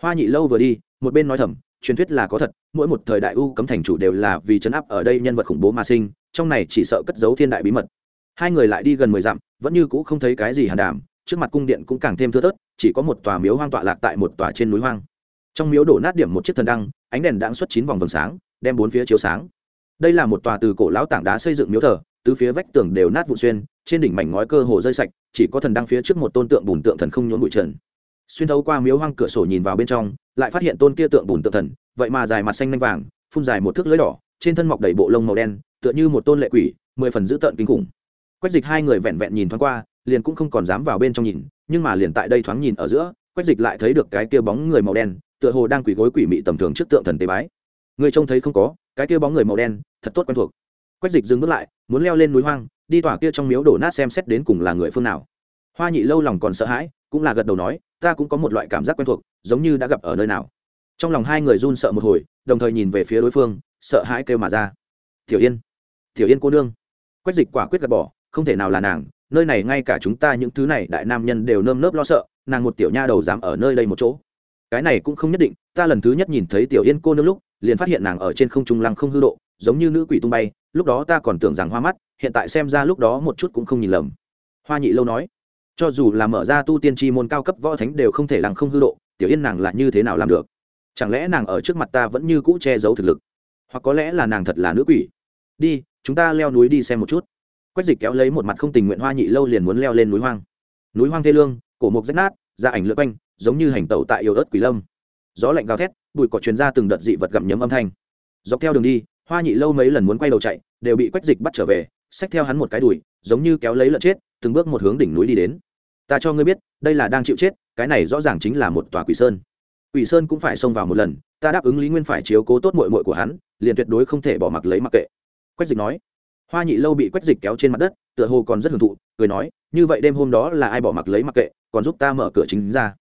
Hoa nhị lâu vừa đi, một bên nói thầm, truyền thuyết là có thật, mỗi một thời đại u cấm thành chủ đều là vì chấn áp ở đây nhân vật khủng bố mà sinh, trong này chỉ sợ cất giấu thiên đại bí mật. Hai người lại đi gần mười dặm, vẫn như cũ không thấy cái gì hàn đàm, trước mặt cung điện cũng càng thêm thưa thớt, chỉ có một tòa miếu hoang tọa lạc tại một tòa trên núi hoang trong miếu đổ nát điểm một chiếc thần đăng, ánh đèn đang xuất chín vòng vầng sáng, đem bốn phía chiếu sáng. Đây là một tòa từ cổ lão tảng đá xây dựng miếu thờ, tứ phía vách tường đều nát vụ xuyên, trên đỉnh mảnh ngói cơ hồ rơi sạch, chỉ có thần đăng phía trước một tôn tượng bùn tượng thần không nhốn bụi trần. Xuyên thấu qua miếu hoang cửa sổ nhìn vào bên trong, lại phát hiện tôn kia tượng bùn tượng thần, vậy mà dài mặt xanh nanh vàng, phun dài một thước lưới đỏ, trên thân mọc đầy bộ lông màu đen, tựa như một tôn lệ quỷ, mười phần dữ tợn kinh khủng. Quách dịch hai người vẹn vẹn nhìn thoáng qua, liền cũng không còn dám vào bên trong nhìn, nhưng mà liền tại đây thoáng nhìn ở giữa, quách dịch lại thấy được cái kia bóng người màu đen tựa hồ đang quỳ gối quỷ mị tầm thường trước tượng thần tế bái. Người trông thấy không có, cái kia bóng người màu đen, thật tốt quen thuộc. Quách dịch dừng bước lại, muốn leo lên núi hoang, đi tỏa kia trong miếu đổ nát xem xét đến cùng là người phương nào. Hoa nhị lâu lòng còn sợ hãi, cũng là gật đầu nói, ta cũng có một loại cảm giác quen thuộc, giống như đã gặp ở nơi nào. Trong lòng hai người run sợ một hồi, đồng thời nhìn về phía đối phương, sợ hãi kêu mà ra. Tiểu yên tiểu yên cô nương. Quách dịch quả quyết gật bỏ, không thể nào là nàng, nơi này ngay cả chúng ta những thứ này đại nam nhân đều nơm nớp lo sợ, nàng một tiểu nha đầu dám ở nơi đây một chỗ cái này cũng không nhất định, ta lần thứ nhất nhìn thấy tiểu yên cô nương lúc, liền phát hiện nàng ở trên không trung lăng không hư độ, giống như nữ quỷ tung bay, lúc đó ta còn tưởng rằng hoa mắt, hiện tại xem ra lúc đó một chút cũng không nhìn lầm. Hoa nhị lâu nói, cho dù là mở ra tu tiên tri môn cao cấp võ thánh đều không thể lăng không hư độ, tiểu yên nàng là như thế nào làm được? Chẳng lẽ nàng ở trước mặt ta vẫn như cũ che giấu thực lực? Hoặc có lẽ là nàng thật là nữ quỷ? Đi, chúng ta leo núi đi xem một chút. Quách dịch kéo lấy một mặt không tình nguyện hoa nhị lâu liền muốn leo lên núi hoang. Núi hoang thê lương, cổ mục rách nát da ảnh lượt quanh giống như hành tẩu tại yêu ớt quỷ lâm. Gió lạnh gào thét, bụi cỏ truyền ra từng đợt dị vật gặm nhấm âm thanh. Dọc theo đường đi, hoa nhị lâu mấy lần muốn quay đầu chạy, đều bị quách dịch bắt trở về, xách theo hắn một cái đùi, giống như kéo lấy lợn chết, từng bước một hướng đỉnh núi đi đến. Ta cho ngươi biết, đây là đang chịu chết, cái này rõ ràng chính là một tòa quỷ sơn. Quỷ sơn cũng phải xông vào một lần, ta đáp ứng lý nguyên phải chiếu cố tốt mội mội của hắn, liền tuyệt đối không thể bỏ mặc lấy mặc kệ. Quách dịch nói. Hoa nhị lâu bị quách dịch kéo trên mặt đất, tựa hồ còn rất hưởng thụ, cười nói, như vậy đêm hôm đó là ai bỏ mặc lấy mặc kệ, còn giúp ta mở cửa chính ra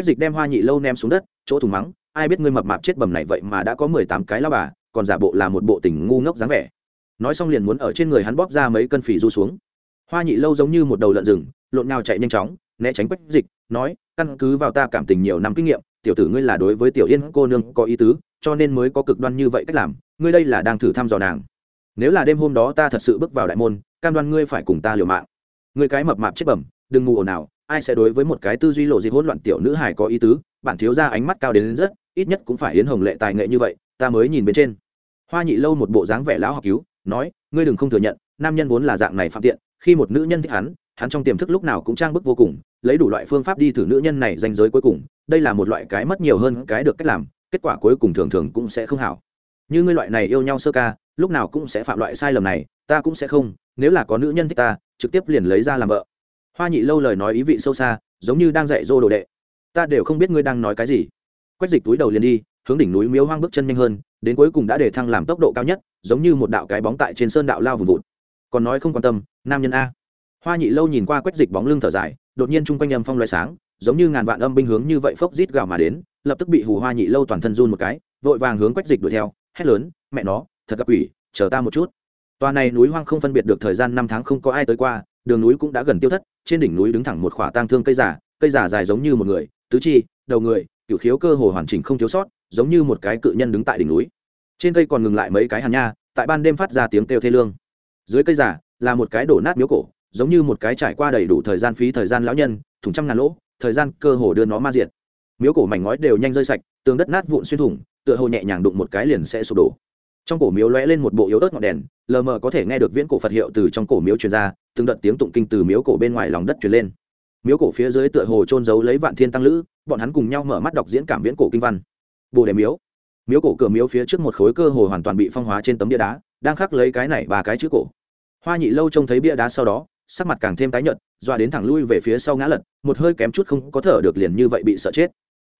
quách dịch đem hoa nhị lâu ném xuống đất, chỗ thùng mắng, ai biết ngươi mập mạp chết bầm này vậy mà đã có mười tám cái lao bà, còn giả bộ là một bộ tình ngu ngốc dáng vẻ. Nói xong liền muốn ở trên người hắn bóp ra mấy cân phỉ du xuống. Hoa nhị lâu giống như một đầu lợn rừng, lộn nhào chạy nhanh chóng, né tránh quách dịch, nói, căn cứ vào ta cảm tình nhiều năm kinh nghiệm, tiểu tử ngươi là đối với tiểu yên cô nương có ý tứ, cho nên mới có cực đoan như vậy cách làm, ngươi đây là đang thử thăm dò nàng. Nếu là đêm hôm đó ta thật sự bước vào đại môn, cam đoan ngươi phải cùng ta liều mạng. Ngươi cái mập mạp chết bẩm, đừng mù ồn nào ai sẽ đối với một cái tư duy lộ dịp hỗn loạn tiểu nữ hài có ý tứ? Bản thiếu ra ánh mắt cao đến, đến rất ít nhất cũng phải yến hồng lệ tài nghệ như vậy ta mới nhìn bên trên. Hoa nhị lâu một bộ dáng vẻ lão học cứu nói ngươi đừng không thừa nhận nam nhân vốn là dạng này phạm tiện khi một nữ nhân thích hắn hắn trong tiềm thức lúc nào cũng trang bức vô cùng lấy đủ loại phương pháp đi thử nữ nhân này danh giới cuối cùng đây là một loại cái mất nhiều hơn cái được cách làm kết quả cuối cùng thường thường cũng sẽ không hảo. Như ngươi loại này yêu nhau sơ ca lúc nào cũng sẽ phạm loại sai lầm này ta cũng sẽ không nếu là có nữ nhân thích ta trực tiếp liền lấy ra làm vợ hoa nhị lâu lời nói ý vị sâu xa giống như đang dạy dô đồ đệ. Ta đều không biết ngươi đang nói cái gì. Quách dịch túi đầu liền đi hướng đỉnh núi miếu hoang bước chân nhanh hơn đến cuối cùng đã để thăng làm tốc độ cao nhất giống như một đạo cái bóng tại trên sơn đạo lao vùng vụt. Còn nói không quan tâm nam nhân a. Hoa nhị lâu nhìn qua quách dịch bóng lưng thở dài đột nhiên chung quanh âm phong loại sáng giống như ngàn vạn âm binh hướng như vậy phốc rít gào mà đến lập tức bị hù hoa nhị lâu toàn thân run một cái vội vàng hướng quách dịch đuổi theo hét lớn mẹ nó thật gặp ủy, chờ ta một chút. Tòa này núi hoang không phân biệt được thời gian năm tháng không có ai tới qua đường núi cũng đã gần tiêu thất trên đỉnh núi đứng thẳng một khỏa tang thương cây giả cây giả dài giống như một người, tứ chi, đầu người cựu khiếu cơ hồ hoàn chỉnh không thiếu sót, giống như một cái cự nhân đứng tại đỉnh núi. Trên cây còn ngừng lại mấy cái hàn nha, tại ban đêm phát ra tiếng kêu thê lương. Dưới cây giả là một cái đổ nát miếu cổ, giống như một cái trải qua đầy đủ thời gian phí thời gian lão nhân, thủng trăm ngàn lỗ, thời gian cơ hồ đưa nó ma diệt. Miếu cổ mảnh ngói đều nhanh rơi sạch, tường đất nát vụn xuyên thủng, tựa hồ nhẹ nhàng đụng một cái liền sẽ sụp đổ trong cổ miếu lóe lên một bộ yếu ớt ngọn đèn, lờ mờ có thể nghe được viễn cổ phật hiệu từ trong cổ miếu truyền ra, từng đợt tiếng tụng kinh từ miếu cổ bên ngoài lòng đất truyền lên. Miếu cổ phía dưới tựa hồ trôn giấu lấy vạn thiên tăng lữ, bọn hắn cùng nhau mở mắt đọc diễn cảm viễn cổ kinh văn. Bồ đề miếu. Miếu cổ cửa miếu phía trước một khối cơ hồ hoàn toàn bị phong hóa trên tấm bia đá, đang khắc lấy cái này và cái chữ cổ. Hoa nhị lâu trông thấy bia đá sau đó, sắc mặt càng thêm tái nhợt doa đến thẳng lui về phía sau ngã lật, một hơi kém chút không có thở được liền như vậy bị sợ chết.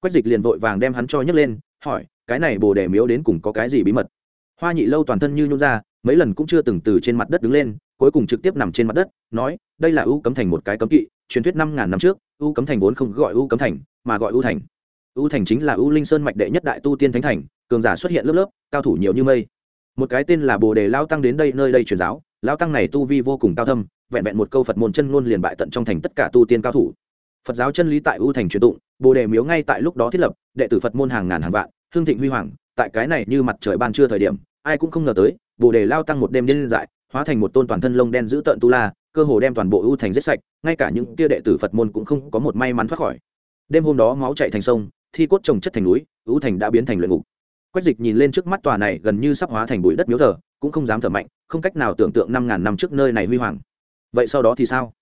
Quách dịch liền vội vàng đem hắn cho nhấc lên, hỏi, cái này bồ đề miếu đến cùng có cái gì bí mật? Hoa nhị lâu toàn thân như nhún ra, mấy lần cũng chưa từng từ trên mặt đất đứng lên, cuối cùng trực tiếp nằm trên mặt đất, nói, đây là ưu cấm thành một cái cấm kỵ, truyền thuyết năm ngàn năm trước, ưu cấm thành vốn không gọi ưu cấm thành, mà gọi ưu thành. Ưu thành chính là ưu linh sơn mạch đệ nhất đại tu tiên thánh thành, cường giả xuất hiện lớp lớp, cao thủ nhiều như mây. Một cái tên là bồ đề lao tăng đến đây, nơi đây truyền giáo. Lao tăng này tu vi vô cùng cao thâm, vẹn vẹn một câu phật môn chân luôn liền bại tận trong thành tất cả tu tiên cao thủ. Phật giáo chân lý tại ưu thành truyền tụng, bồ đề miếu ngay tại lúc đó thiết lập, đệ tử phật môn hàng ngàn hàng vạn, hương thịnh huy hoàng, tại cái này như mặt trời ban trưa thời điểm ai cũng không ngờ tới, bồ đề lao tăng một đêm điên dại, hóa thành một tôn toàn thân lông đen giữ tợn tu la, cơ hồ đem toàn bộ ưu thành giết sạch, ngay cả những tia đệ tử phật môn cũng không có một may mắn thoát khỏi. Đêm hôm đó máu chạy thành sông, thi cốt trồng chất thành núi, ưu thành đã biến thành luyện ngục. Quách dịch nhìn lên trước mắt tòa này gần như sắp hóa thành bụi đất miếu thờ, cũng không dám thở mạnh, không cách nào tưởng tượng năm ngàn năm trước nơi này huy hoàng. Vậy sau đó thì sao?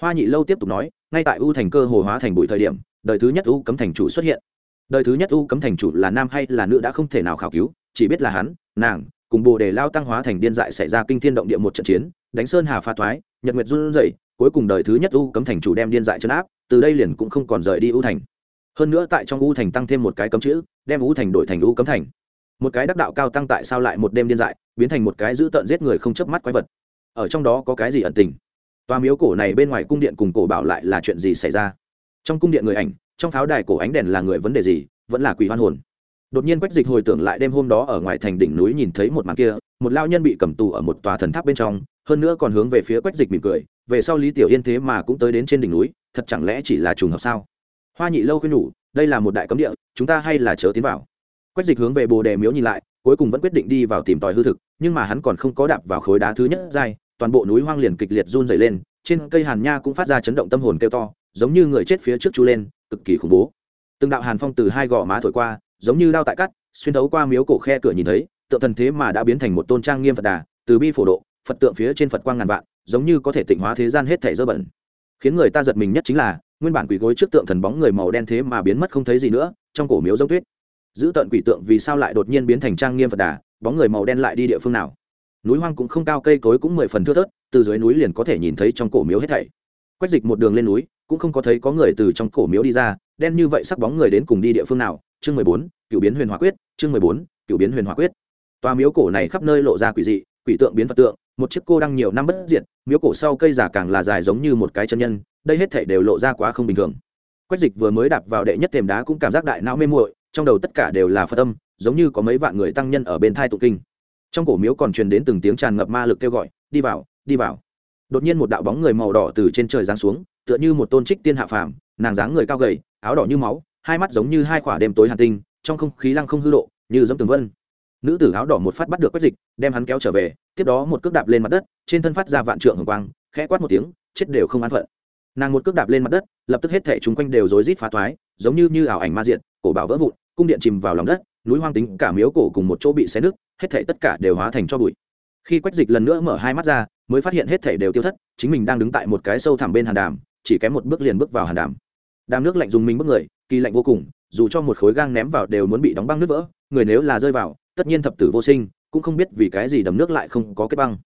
Hoa nhị lâu tiếp tục nói, ngay tại ưu thành cơ hồ hóa thành bụi thời điểm, đời thứ nhất ưu cấm thành chủ xuất hiện. Đời thứ nhất ưu cấm thành chủ là nam hay là nữ đã không thể nào khảo cứu, chỉ biết là hắn nàng cùng bồ đề lao tăng hóa thành điên dại xảy ra kinh thiên động địa một trận chiến, đánh sơn hà pha thoái, nhật nguyệt run rẩy, cuối cùng đời thứ nhất u cấm thành chủ đem điên dại chấn áp, từ đây liền cũng không còn rời đi u thành. Hơn nữa tại trong u thành tăng thêm một cái cấm chữ, đem u thành đổi thành u cấm thành. Một cái đắc đạo cao tăng tại sao lại một đêm điên dại, biến thành một cái dữ tợn giết người không chớp mắt quái vật. Ở trong đó có cái gì ẩn tình? Tòa miếu cổ này bên ngoài cung điện cùng cổ bảo lại là chuyện gì xảy ra? Trong cung điện người ảnh, trong pháo đài cổ ánh đèn là người vấn đề gì, vẫn là quỷ hoan hồn? Đột nhiên quách dịch hồi tưởng lại đêm hôm đó ở ngoài thành đỉnh núi nhìn thấy một màn kia, một lao nhân bị cầm tù ở một tòa thần tháp bên trong, hơn nữa còn hướng về phía quách dịch mỉm cười, về sau lý tiểu yên thế mà cũng tới đến trên đỉnh núi, thật chẳng lẽ chỉ là trùng hợp sao? Hoa nhị lâu khuyên nhủ, đây là một đại cấm địa, chúng ta hay là chớ tiến vào. Quách dịch hướng về bồ đề miếu nhìn lại, cuối cùng vẫn quyết định đi vào tìm tòi hư thực, nhưng mà hắn còn không có đạp vào khối đá thứ nhất dai toàn bộ núi hoang liền kịch liệt run dày lên, trên cây hàn nha cũng phát ra chấn động tâm hồn kêu to, giống như người chết phía trước chú lên, cực kỳ khủng bố. Từng đạo hàn phong từ hai gò má thổi qua giống như đao tại cắt, xuyên thấu qua miếu cổ khe cửa nhìn thấy, tượng thần thế mà đã biến thành một tôn trang nghiêm phật đà, từ bi phổ độ, phật tượng phía trên phật quang ngàn vạn, giống như có thể tịnh hóa thế gian hết thảy dơ bẩn. Khiến người ta giật mình nhất chính là, nguyên bản quỷ gối trước tượng thần bóng người màu đen thế mà biến mất không thấy gì nữa, trong cổ miếu giống tuyết. Giữ tận quỷ tượng vì sao lại đột nhiên biến thành trang nghiêm phật đà, bóng người màu đen lại đi địa phương nào? Núi hoang cũng không cao, cây cối cũng mười phần thưa thớt, từ dưới núi liền có thể nhìn thấy trong cổ miếu hết thảy. Quách dịch một đường lên núi, cũng không có thấy có người từ trong cổ miếu đi ra đen như vậy sắc bóng người đến cùng đi địa phương nào? Chương mười bốn cựu biến huyền hỏa quyết, chương mười bốn cựu biến huyền hỏa quyết. Tòa miếu cổ này khắp nơi lộ ra quỷ dị, quỷ tượng biến phật tượng, một chiếc cô đang nhiều năm bất diệt, miếu cổ sau cây giả càng là dài giống như một cái chân nhân, đây hết thảy đều lộ ra quá không bình thường. Quách dịch vừa mới đạp vào đệ nhất thềm đá cũng cảm giác đại não mê muội, trong đầu tất cả đều là phật âm, giống như có mấy vạn người tăng nhân ở bên thai tụ kinh. Trong cổ miếu còn truyền đến từng tiếng tràn ngập ma lực kêu gọi, đi vào đi vào. Đột nhiên một đạo bóng người màu đỏ từ trên trời giáng xuống, tựa như một tôn trích tiên hạ phàm, nàng dáng người cao gầy áo đỏ như máu hai mắt giống như hai quả đêm tối hàn tinh trong không khí lăng không hư lộ, như dẫm tường vân. Nữ tử áo đỏ một phát bắt được quách dịch đem hắn kéo trở về tiếp đó một cước đạp lên mặt đất trên thân phát ra vạn trượng hồng quang khẽ quát một tiếng chết đều không an phận. Nàng một cước đạp lên mặt đất lập tức hết thảy chúng quanh đều rối rít phá thoái giống như như ảo ảnh ma diện cổ bảo vỡ vụn cung điện chìm vào lòng đất núi hoang tính cả miếu cổ cùng một chỗ bị xé nứt hết thảy tất cả đều hóa thành cho bụi. Khi quách dịch lần nữa mở hai mắt ra mới phát hiện hết thảy đều tiêu thất chính mình đang đứng tại một cái sâu thẳm bên hàn đàm chỉ kém một bước liền bước vào hàn đàm đàm nước lạnh dùng mình bước người, kỳ lạnh vô cùng, dù cho một khối gang ném vào đều muốn bị đóng băng nước vỡ, người nếu là rơi vào, tất nhiên thập tử vô sinh, cũng không biết vì cái gì đầm nước lại không có kết băng.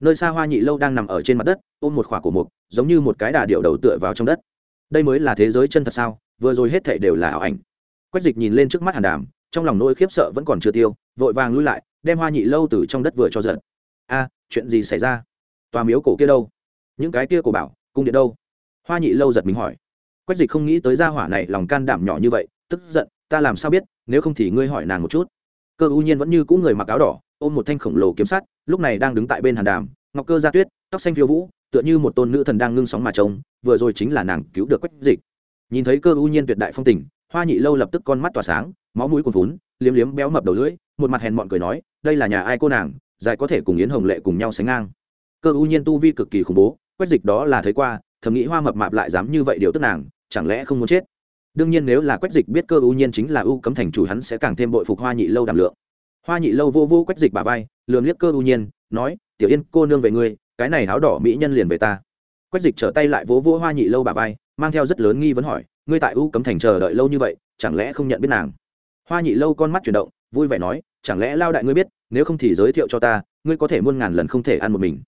Nơi xa hoa nhị lâu đang nằm ở trên mặt đất, ôm một khỏa cổ mục, giống như một cái đà điệu đầu tựa vào trong đất. Đây mới là thế giới chân thật sao? Vừa rồi hết thảy đều là ảo ảnh. Quách dịch nhìn lên trước mắt hàn đàm, trong lòng nỗi khiếp sợ vẫn còn chưa tiêu, vội vàng lui lại, đem hoa nhị lâu từ trong đất vừa cho giật. A, chuyện gì xảy ra? Tòa miếu cổ kia đâu? Những cái kia cổ bảo, cung điện đâu? Hoa nhị lâu giật mình hỏi quách dịch không nghĩ tới gia hỏa này lòng can đảm nhỏ như vậy tức giận ta làm sao biết nếu không thì ngươi hỏi nàng một chút. Cơ u nhiên vẫn như cũ người mặc áo đỏ ôm một thanh khổng lồ kiếm sắt lúc này đang đứng tại bên hàn đàm ngọc cơ gia tuyết tóc xanh phiêu vũ tựa như một tôn nữ thần đang ngưng sóng mà trông vừa rồi chính là nàng cứu được quách dịch. Nhìn thấy cơ u nhiên tuyệt đại phong tình hoa nhị lâu lập tức con mắt tỏa sáng máu mũi cuồn vốn, liếm liếm béo mập đầu lưỡi một mặt hèn mọn cười nói đây là nhà ai cô nàng dài có thể cùng yến hồng lệ cùng nhau sánh ngang. Cơ u nhiên tu vi cực kỳ khủng bố quách dịch đó là thấy qua thầm nghĩ hoa mập mạp lại dám như vậy điều tức nàng chẳng lẽ không muốn chết? Đương nhiên nếu là quách dịch biết cơ ưu nhiên chính là ưu cấm thành chủ hắn sẽ càng thêm bội phục hoa nhị lâu đảm lượng. Hoa nhị lâu vô vô quách dịch bà vai lường liếc cơ ưu nhiên, nói, tiểu yên, cô nương về ngươi, cái này áo đỏ mỹ nhân liền về ta. Quách dịch trở tay lại vỗ vỗ hoa nhị lâu bà vai, mang theo rất lớn nghi vấn hỏi, ngươi tại ưu cấm thành chờ đợi lâu như vậy, chẳng lẽ không nhận biết nàng? Hoa nhị lâu con mắt chuyển động, vui vẻ nói, chẳng lẽ lao đại ngươi biết, nếu không thì giới thiệu cho ta, ngươi có thể muôn ngàn lần không thể ăn một mình.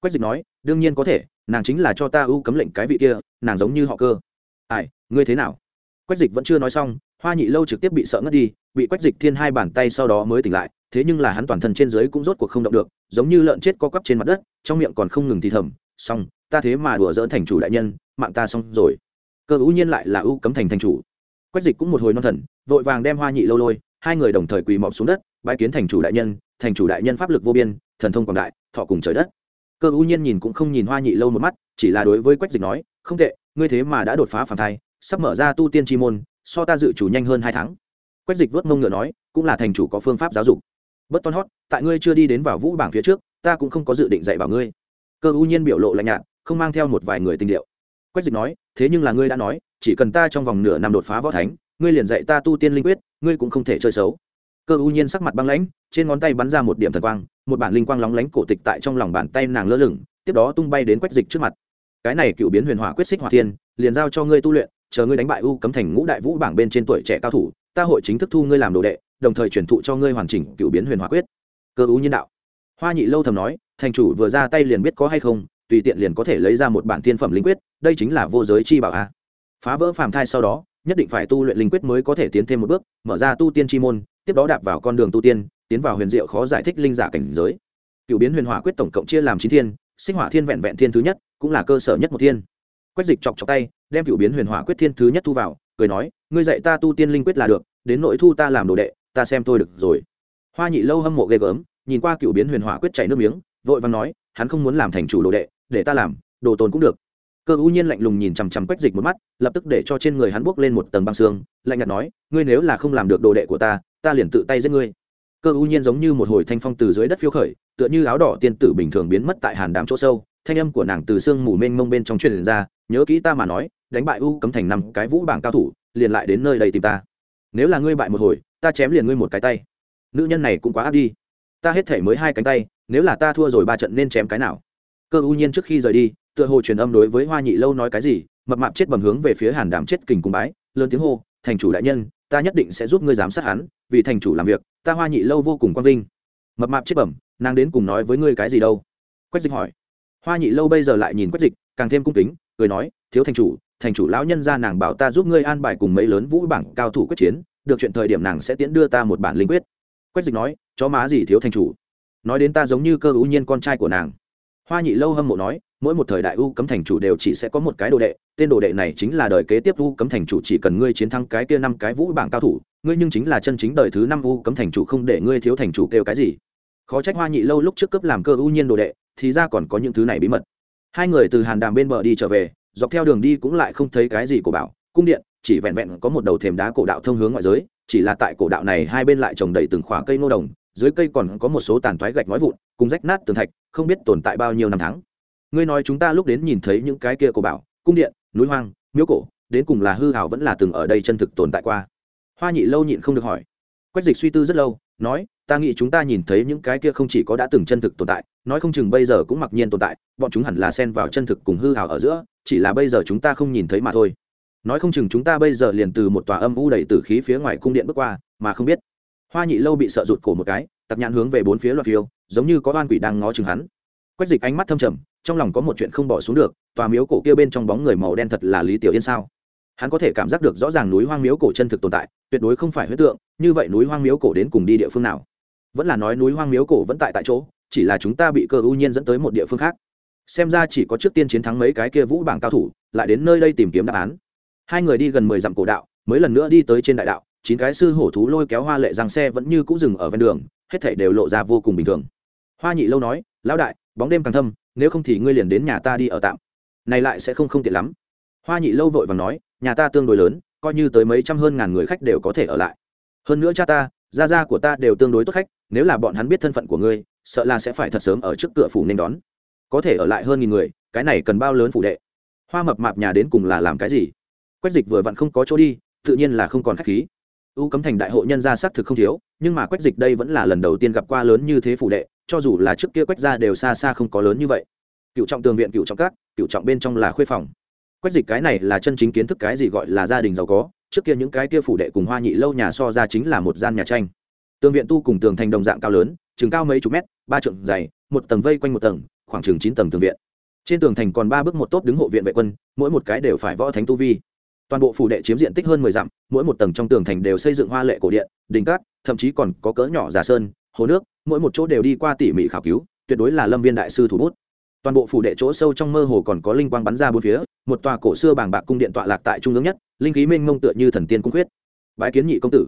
Quách dịch nói, đương nhiên có thể, nàng chính là cho ta ưu cấm lệnh cái vị kia, nàng giống như họ cơ ai, ngươi thế nào? Quách dịch vẫn chưa nói xong, hoa nhị lâu trực tiếp bị sợ ngất đi, bị quách dịch thiên hai bàn tay sau đó mới tỉnh lại, thế nhưng là hắn toàn thân trên dưới cũng rốt cuộc không động được, giống như lợn chết co quắp trên mặt đất, trong miệng còn không ngừng thì thầm, xong, ta thế mà đùa dỡn thành chủ đại nhân, mạng ta xong rồi. Cơ ưu nhiên lại là ưu cấm thành thành chủ. Quách dịch cũng một hồi non thần, vội vàng đem hoa nhị lâu lôi, hai người đồng thời quỳ mọp xuống đất bãi kiến thành chủ đại nhân, thành chủ đại nhân pháp lực vô biên, thần thông quảng đại, thọ cùng trời đất. Cơ ưu nhiên nhìn cũng không nhìn hoa nhị lâu một mắt, chỉ là đối với quách dịch nói, không tệ ngươi thế mà đã đột phá phản thai, sắp mở ra tu tiên chi môn, so ta dự chủ nhanh hơn hai tháng. Quách dịch vớt mông ngựa nói, cũng là thành chủ có phương pháp giáo dục. Bất ton hót, tại ngươi chưa đi đến vào vũ bảng phía trước, ta cũng không có dự định dạy bảo ngươi. Cơ ưu nhiên biểu lộ lạnh nhạt, không mang theo một vài người tình điệu. Quách dịch nói, thế nhưng là ngươi đã nói, chỉ cần ta trong vòng nửa năm đột phá võ thánh, ngươi liền dạy ta tu tiên linh quyết, ngươi cũng không thể chơi xấu. Cơ ưu nhiên sắc mặt băng lãnh, trên ngón tay bắn ra một điểm thần quang, một bản linh quang lóng lánh cổ tịch tại trong lòng bàn tay nàng lơ lửng, tiếp đó tung bay đến quách dịch trước mặt cái này cựu biến huyền hỏa quyết xích hỏa thiên, liền giao cho ngươi tu luyện, chờ ngươi đánh bại u cấm thành ngũ đại vũ bảng bên trên tuổi trẻ cao thủ, ta hội chính thức thu ngươi làm đồ đệ, đồng thời truyền thụ cho ngươi hoàn chỉnh cựu biến huyền hỏa quyết. Cơ ưu nhân đạo. Hoa nhị lâu thầm nói, thành chủ vừa ra tay liền biết có hay không, tùy tiện liền có thể lấy ra một bản thiên phẩm linh quyết, đây chính là vô giới chi bảo a. Phá vỡ phàm thai sau đó, nhất định phải tu luyện linh quyết mới có thể tiến thêm một bước, mở ra tu tiên chi môn, tiếp đó đạp vào con đường tu tiên, tiến vào huyền diệu khó giải thích linh giả cảnh giới. Cựu biến huyền hỏa quyết tổng cộng chia làm chín thiên sinh hỏa thiên vẹn vẹn thiên thứ nhất, cũng là cơ sở nhất một thiên. Quách dịch chọc chọc tay, đem cựu biến huyền hỏa quyết thiên thứ nhất thu vào, cười nói, ngươi dạy ta tu tiên linh quyết là được, đến nội thu ta làm đồ đệ, ta xem tôi được rồi. Hoa nhị lâu hâm mộ ghê gớm, nhìn qua cựu biến huyền hỏa quyết chảy nước miếng, vội vàng nói, hắn không muốn làm thành chủ đồ đệ, để ta làm, đồ tồn cũng được. Cơ ưu nhiên lạnh lùng nhìn chằm chằm quách dịch một mắt, lập tức để cho trên người hắn buốc lên một tầng băng xương, lạnh nhạt nói, ngươi nếu là không làm được đồ đệ của ta ta liền tự tay giết ngươi cơ U nhiên giống như một hồi thanh phong từ dưới đất phiêu khởi, tựa như áo đỏ tiên tử bình thường biến mất tại hàn đám chỗ sâu. Thanh âm của nàng từ sương mù mênh mông bên trong truyền ra, nhớ kỹ ta mà nói, đánh bại u cấm thành năm cái vũ bảng cao thủ, liền lại đến nơi đây tìm ta. Nếu là ngươi bại một hồi, ta chém liền ngươi một cái tay. Nữ nhân này cũng quá áp đi. Ta hết thể mới hai cánh tay, nếu là ta thua rồi ba trận nên chém cái nào? Cơ U nhiên trước khi rời đi, tựa hồ truyền âm đối với hoa nhị lâu nói cái gì, mập mạp chết bầm hướng về phía hàn đàm chết kình cùng bái, lớn tiếng hô, thành chủ đại nhân, ta nhất định sẽ giúp ngươi giám sát hắn, vì thành chủ làm việc ta hoa nhị lâu vô cùng quang vinh. Mập mạp chết bẩm, nàng đến cùng nói với ngươi cái gì đâu? Quách dịch hỏi. Hoa nhị lâu bây giờ lại nhìn quách dịch, càng thêm cung kính, cười nói, thiếu thành chủ thành chủ lão nhân ra nàng bảo ta giúp ngươi an bài cùng mấy lớn vũ bảng cao thủ quyết chiến, được chuyện thời điểm nàng sẽ tiễn đưa ta một bản linh quyết. Quách dịch nói, chó má gì thiếu thành chủ? Nói đến ta giống như cơ ưu nhiên con trai của nàng. Hoa nhị lâu hâm mộ nói, mỗi một thời đại u cấm thành chủ đều chỉ sẽ có một cái đồ đệ, tên đồ đệ này chính là đời kế tiếp u cấm thành chủ chỉ cần ngươi chiến thắng cái kia năm cái vũ bảng cao thủ ngươi nhưng chính là chân chính đời thứ năm u cấm thành chủ không để ngươi thiếu thành chủ kêu cái gì? Khó trách hoa nhị lâu lúc trước cấp làm cơ ưu nhiên đồ đệ, thì ra còn có những thứ này bí mật. Hai người từ hàn đàm bên bờ đi trở về, dọc theo đường đi cũng lại không thấy cái gì của bảo. Cung điện, chỉ vẹn vẹn có một đầu thềm đá cổ đạo thông hướng ngoại giới, chỉ là tại cổ đạo này hai bên lại trồng đầy từng khóa cây nô đồng, dưới cây còn có một số tàn toái gạch nói vụn, cùng rách nát tường thạch, không biết tồn tại bao nhiêu năm tháng. Ngươi nói chúng ta lúc đến nhìn thấy những cái kia cổ bảo, cung điện, núi hoang, miếu cổ, đến cùng là hư hào vẫn là từng ở đây chân thực tồn tại qua hoa nhị lâu nhịn không được hỏi. Quách dịch suy tư rất lâu, nói, ta nghĩ chúng ta nhìn thấy những cái kia không chỉ có đã từng chân thực tồn tại, nói không chừng bây giờ cũng mặc nhiên tồn tại, bọn chúng hẳn là xen vào chân thực cùng hư hào ở giữa, chỉ là bây giờ chúng ta không nhìn thấy mà thôi. Nói không chừng chúng ta bây giờ liền từ một tòa âm u đầy tử khí phía ngoài cung điện bước qua, mà không biết. Hoa nhị lâu bị sợ rụt cổ một cái tặc nhãn hướng về bốn phía loạt phiêu, giống như có oan quỷ đang ngó chừng hắn. Quách dịch ánh mắt thâm trầm, trong lòng có một chuyện không bỏ xuống được, tòa miếu cổ kia bên trong bóng người màu đen thật là lý tiểu yên sao? Hắn có thể cảm giác được rõ ràng núi hoang miếu cổ chân thực tồn tại, tuyệt đối không phải huyết tượng, như vậy núi hoang miếu cổ đến cùng đi địa phương nào? Vẫn là nói núi hoang miếu cổ vẫn tại tại chỗ, chỉ là chúng ta bị cơ ưu nhiên dẫn tới một địa phương khác. Xem ra chỉ có trước tiên chiến thắng mấy cái kia vũ bảng cao thủ, lại đến nơi đây tìm kiếm đáp án. Hai người đi gần mười dặm cổ đạo, mới lần nữa đi tới trên đại đạo, chín cái sư hổ thú lôi kéo hoa lệ rằng xe vẫn như cũ dừng ở ven đường, hết thảy đều lộ ra vô cùng bình thường. Hoa nhị lâu nói, lão đại, bóng đêm càng thâm, nếu không thì ngươi liền đến nhà ta đi ở tạm. Này lại sẽ không không tiện lắm. Hoa nhị lâu vội vàng nói nhà ta tương đối lớn, coi như tới mấy trăm hơn ngàn người khách đều có thể ở lại. Hơn nữa cha ta, gia gia của ta đều tương đối tốt khách, nếu là bọn hắn biết thân phận của ngươi, sợ là sẽ phải thật sớm ở trước cửa phủ nên đón. Có thể ở lại hơn nghìn người, cái này cần bao lớn phủ đệ? Hoa mập mạp nhà đến cùng là làm cái gì? Quách dịch vừa vặn không có chỗ đi, tự nhiên là không còn khách khí. U cấm thành đại hội nhân gia xác thực không thiếu, nhưng mà quách dịch đây vẫn là lần đầu tiên gặp qua lớn như thế phủ đệ, cho dù là trước kia quách gia đều xa xa không có lớn như vậy. Cựu trọng tường viện, cựu trọng các, cựu trọng bên trong là khuê phòng quách dịch cái này là chân chính kiến thức cái gì gọi là gia đình giàu có, trước kia những cái kia phủ đệ cùng hoa nhị lâu nhà so ra chính là một gian nhà tranh. Tường viện tu cùng tường thành đồng dạng cao lớn, chừng cao mấy chục mét, ba trượng dày, một tầng vây quanh một tầng, khoảng chừng chín tầng tường viện. Trên tường thành còn ba bước một tốt đứng hộ viện vệ quân, mỗi một cái đều phải võ thánh tu vi. Toàn bộ phủ đệ chiếm diện tích hơn mười dặm, mỗi một tầng trong tường thành đều xây dựng hoa lệ cổ điện, đình cát, thậm chí còn có cỡ nhỏ giả sơn, hồ nước, mỗi một chỗ đều đi qua tỉ mỉ khảo cứu, tuyệt đối là lâm viên đại sư thủ bút toàn bộ phủ đệ chỗ sâu trong mơ hồ còn có linh quang bắn ra bốn phía, một tòa cổ xưa bàng bạc cung điện tọa lạc tại trung ương nhất, linh khí mênh mông tựa như thần tiên cung khuyết. bái kiến nhị công tử.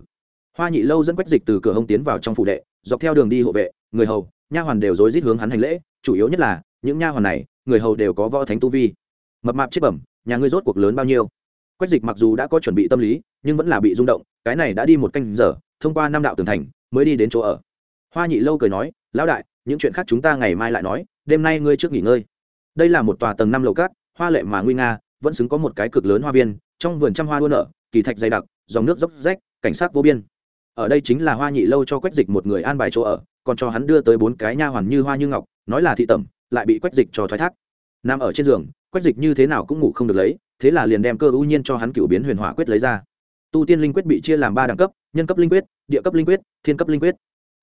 Hoa nhị lâu dẫn quách dịch từ cửa hông tiến vào trong phủ đệ, dọc theo đường đi hộ vệ, người hầu, nha hoàn đều rối rít hướng hắn hành lễ, chủ yếu nhất là, những nha hoàn này, người hầu đều có võ thánh tu vi. Mập mạp chết bẩm, nhà ngươi rốt cuộc lớn bao nhiêu? Quách dịch mặc dù đã có chuẩn bị tâm lý, nhưng vẫn là bị rung động, cái này đã đi một canh giờ, thông qua năm đạo tường thành, mới đi đến chỗ ở. Hoa nhị lâu cười nói, lão đại những chuyện khác chúng ta ngày mai lại nói, đêm nay ngươi trước nghỉ ngơi. Đây là một tòa tầng năm lầu cát, hoa lệ mà nguy nga, vẫn xứng có một cái cực lớn hoa viên, trong vườn trăm hoa đua nở, kỳ thạch dày đặc, dòng nước dốc rách, cảnh sát vô biên. Ở đây chính là hoa nhị lâu cho quách dịch một người an bài chỗ ở, còn cho hắn đưa tới bốn cái nha hoàn như hoa như ngọc, nói là thị tẩm, lại bị quách dịch cho thoái thác. Nằm ở trên giường, quách dịch như thế nào cũng ngủ không được lấy, thế là liền đem cơ ưu nhiên cho hắn cựu biến huyền hỏa quyết lấy ra. Tu tiên linh quyết bị chia làm ba đẳng cấp, nhân cấp linh quyết, địa cấp linh quyết, thiên cấp linh quyết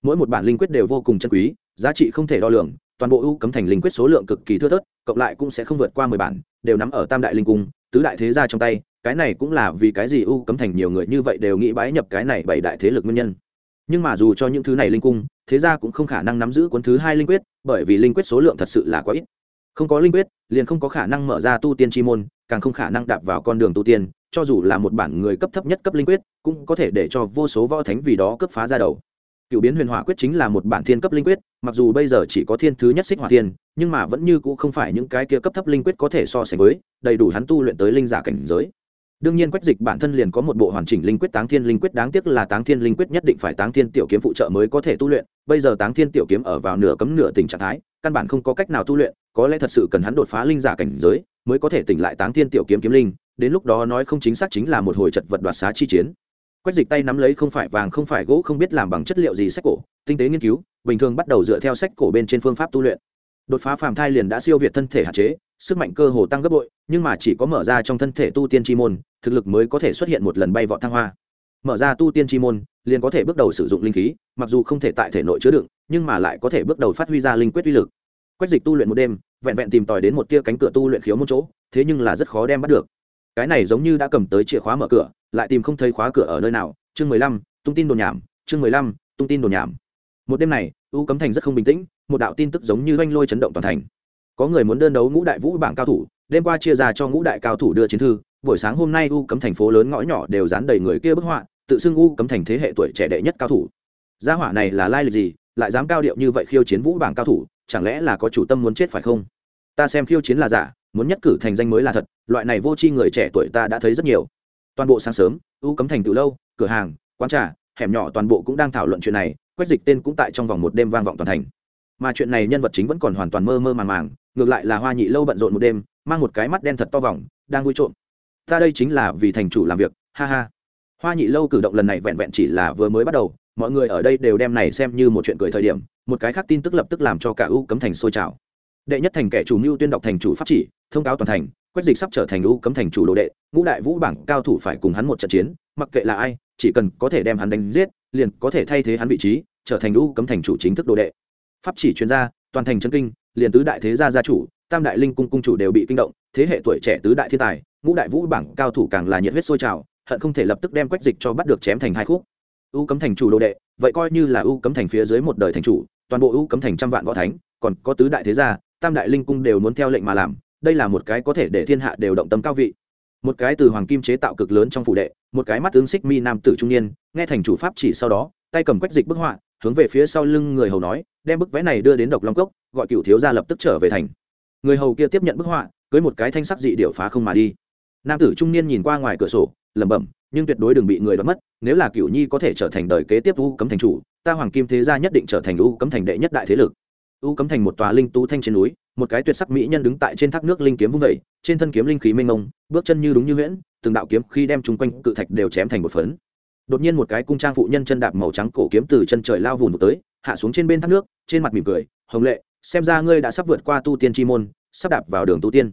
mỗi một bản linh quyết đều vô cùng chân quý, giá trị không thể đo lường, toàn bộ ưu cấm thành linh quyết số lượng cực kỳ thưa thớt, cộng lại cũng sẽ không vượt qua mười bản, đều nắm ở tam đại linh cung, tứ đại thế gia trong tay, cái này cũng là vì cái gì ưu cấm thành nhiều người như vậy đều nghĩ bái nhập cái này bảy đại thế lực nguyên nhân. Nhưng mà dù cho những thứ này linh cung, thế gia cũng không khả năng nắm giữ cuốn thứ hai linh quyết, bởi vì linh quyết số lượng thật sự là quá ít. Không có linh quyết, liền không có khả năng mở ra tu tiên chi môn, càng không khả năng đạp vào con đường tu tiên, cho dù là một bản người cấp thấp nhất cấp linh quyết, cũng có thể để cho vô số võ thánh vì đó cấp phá ra đầu cựu biến huyền hỏa quyết chính là một bản thiên cấp linh quyết, mặc dù bây giờ chỉ có thiên thứ nhất xích hỏa thiên, nhưng mà vẫn như cũ không phải những cái kia cấp thấp linh quyết có thể so sánh với, đầy đủ hắn tu luyện tới linh giả cảnh giới. Đương nhiên quách dịch bản thân liền có một bộ hoàn chỉnh linh quyết táng thiên linh quyết, đáng tiếc là táng thiên linh quyết nhất định phải táng thiên tiểu kiếm phụ trợ mới có thể tu luyện, bây giờ táng thiên tiểu kiếm ở vào nửa cấm nửa tình trạng thái, căn bản không có cách nào tu luyện, có lẽ thật sự cần hắn đột phá linh giả cảnh giới, mới có thể tỉnh lại táng thiên tiểu kiếm kiếm linh, đến lúc đó nói không chính xác chính là một hồi chật vật đoạt xá chi chiến quách dịch tay nắm lấy không phải vàng không phải gỗ không biết làm bằng chất liệu gì sách cổ, tinh tế nghiên cứu, bình thường bắt đầu dựa theo sách cổ bên trên phương pháp tu luyện. Đột phá phàm thai liền đã siêu việt thân thể hạn chế, sức mạnh cơ hồ tăng gấp bội, nhưng mà chỉ có mở ra trong thân thể tu tiên chi môn, thực lực mới có thể xuất hiện một lần bay vọt thăng hoa. Mở ra tu tiên chi môn, liền có thể bước đầu sử dụng linh khí, mặc dù không thể tại thể nội chứa đựng, nhưng mà lại có thể bước đầu phát huy ra linh quyết uy lực. Quách dịch tu luyện một đêm, vẹn vẹn tìm tòi đến một tia cánh cửa tu luyện khiếu một chỗ, thế nhưng là rất khó đem bắt được cái này giống như đã cầm tới chìa khóa mở cửa, lại tìm không thấy khóa cửa ở nơi nào. Chương mười lăm, tung tin đồn nhảm. Chương mười lăm, tung tin đồn nhảm. Một đêm này, u cấm thành rất không bình tĩnh, một đạo tin tức giống như oanh lôi chấn động toàn thành. Có người muốn đơn đấu ngũ đại vũ bảng cao thủ, đêm qua chia ra cho ngũ đại cao thủ đưa chiến thư. Buổi sáng hôm nay u cấm thành phố lớn ngõ nhỏ đều dán đầy người kia bức họa, tự xưng u cấm thành thế hệ tuổi trẻ đệ nhất cao thủ. Gia hỏa này là lai lịch gì? Lại dám cao điệu như vậy khiêu chiến vũ bảng cao thủ, chẳng lẽ là có chủ tâm muốn chết phải không? Ta xem khiêu chiến là giả muốn nhất cử thành danh mới là thật, loại này vô tri người trẻ tuổi ta đã thấy rất nhiều. Toàn bộ sáng sớm, u cấm thành từ lâu, cửa hàng, quán trà, hẻm nhỏ toàn bộ cũng đang thảo luận chuyện này quách dịch tên cũng tại trong vòng một đêm vang vọng toàn thành. Mà chuyện này nhân vật chính vẫn còn hoàn toàn mơ mơ màng màng, ngược lại là hoa nhị lâu bận rộn một đêm, mang một cái mắt đen thật to vòng, đang vui trộm. Ta đây chính là vì thành chủ làm việc, ha ha. Hoa nhị lâu cử động lần này vẹn vẹn chỉ là vừa mới bắt đầu, mọi người ở đây đều đem này xem như một chuyện cười thời điểm, một cái khác tin tức lập tức làm cho cả u cấm thành sôi trào đệ nhất thành kẻ chủ mưu tuyên đọc thành chủ pháp chỉ, thông cáo toàn thành quách dịch sắp trở thành ưu cấm thành chủ đồ đệ, ngũ đại vũ bảng cao thủ phải cùng hắn một trận chiến, mặc kệ là ai, chỉ cần có thể đem hắn đánh giết, liền có thể thay thế hắn vị trí, trở thành ưu cấm thành chủ chính thức đồ đệ. Pháp chỉ chuyên gia, toàn thành chân kinh, liền tứ đại thế gia gia chủ, tam đại linh cung cung chủ đều bị kinh động, thế hệ tuổi trẻ tứ đại thiên tài, ngũ đại vũ bảng cao thủ càng là nhiệt huyết sôi trào, hận không thể lập tức đem quách dịch cho bắt được chém thành hai khúc. U cấm thành chủ đồ đệ, vậy coi như là u cấm thành phía dưới một đời thành chủ, toàn bộ u cấm thành trăm vạn võ thánh, còn có tứ đại thế gia tam đại linh cung đều muốn theo lệnh mà làm, đây là một cái có thể để thiên hạ đều động tâm cao vị. Một cái từ hoàng kim chế tạo cực lớn trong phủ đệ, một cái mắt tướng xích mi nam tử trung niên, nghe thành chủ pháp chỉ sau đó, tay cầm quách dịch bức họa, hướng về phía sau lưng người hầu nói, đem bức vẽ này đưa đến độc long cốc, gọi cựu thiếu gia lập tức trở về thành. Người hầu kia tiếp nhận bức họa, cưới một cái thanh sắc dị điệu phá không mà đi. Nam tử trung niên nhìn qua ngoài cửa sổ, lẩm bẩm, nhưng tuyệt đối đừng bị người đoán mất, nếu là cựu nhi có thể trở thành đời kế tiếp u cấm thành chủ, ta hoàng kim thế gia nhất định trở thành u cấm thành đệ nhất đại thế lực u cấm thành một tòa linh tú thanh trên núi, một cái tuyệt sắc mỹ nhân đứng tại trên thác nước linh kiếm vung vẩy, trên thân kiếm linh khí mênh mông, bước chân như đúng như huyễn, từng đạo kiếm khi đem chung quanh cự thạch đều chém thành một phấn. Đột nhiên một cái cung trang phụ nhân chân đạp màu trắng cổ kiếm từ chân trời lao vùn tới, hạ xuống trên bên thác nước, trên mặt mỉm cười, hồng lệ, xem ra ngươi đã sắp vượt qua tu tiên chi môn, sắp đạp vào đường tu tiên.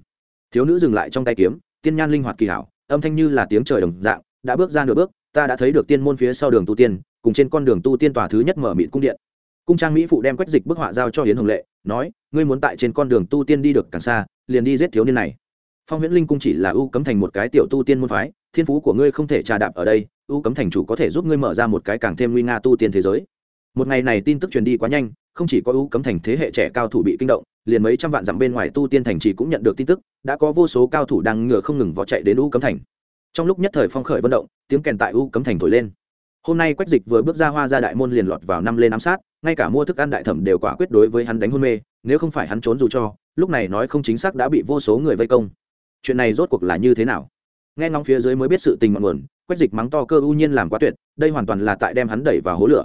Thiếu nữ dừng lại trong tay kiếm, tiên nhan linh hoạt kỳ hảo, âm thanh như là tiếng trời đồng dạng, đã bước ra nửa bước, ta đã thấy được tiên môn phía sau đường tu tiên, cùng trên con đường tu tiên tòa thứ nhất mở mịt cung điện cung trang mỹ phụ đem quách dịch bức họa giao cho hiến hồng lệ, nói, ngươi muốn tại trên con đường tu tiên đi được càng xa, liền đi giết thiếu niên này. Phong huyễn linh cung chỉ là ưu cấm thành một cái tiểu tu tiên môn phái, thiên phú của ngươi không thể trà đạp ở đây, ưu cấm thành chủ có thể giúp ngươi mở ra một cái càng thêm nguy nga tu tiên thế giới. Một ngày này tin tức truyền đi quá nhanh, không chỉ có ưu cấm thành thế hệ trẻ cao thủ bị kinh động, liền mấy trăm vạn dặm bên ngoài tu tiên thành chỉ cũng nhận được tin tức, đã có vô số cao thủ đang ngựa không ngừng vó chạy đến ưu cấm thành. Trong lúc nhất thời phong khởi vận động, tiếng kèn tại ưu cấm thành thổi lên. Hôm nay quách dịch vừa bước ra hoa ra đại môn liền lọt vào năm lên ám sát ngay cả mua thức ăn đại thẩm đều quả quyết đối với hắn đánh hôn mê, nếu không phải hắn trốn dù cho, lúc này nói không chính xác đã bị vô số người vây công. Chuyện này rốt cuộc là như thế nào? Nghe ngóng phía dưới mới biết sự tình mặn nguồn, quách dịch mắng to cơ ưu nhiên làm quá tuyệt, đây hoàn toàn là tại đem hắn đẩy vào hố lửa.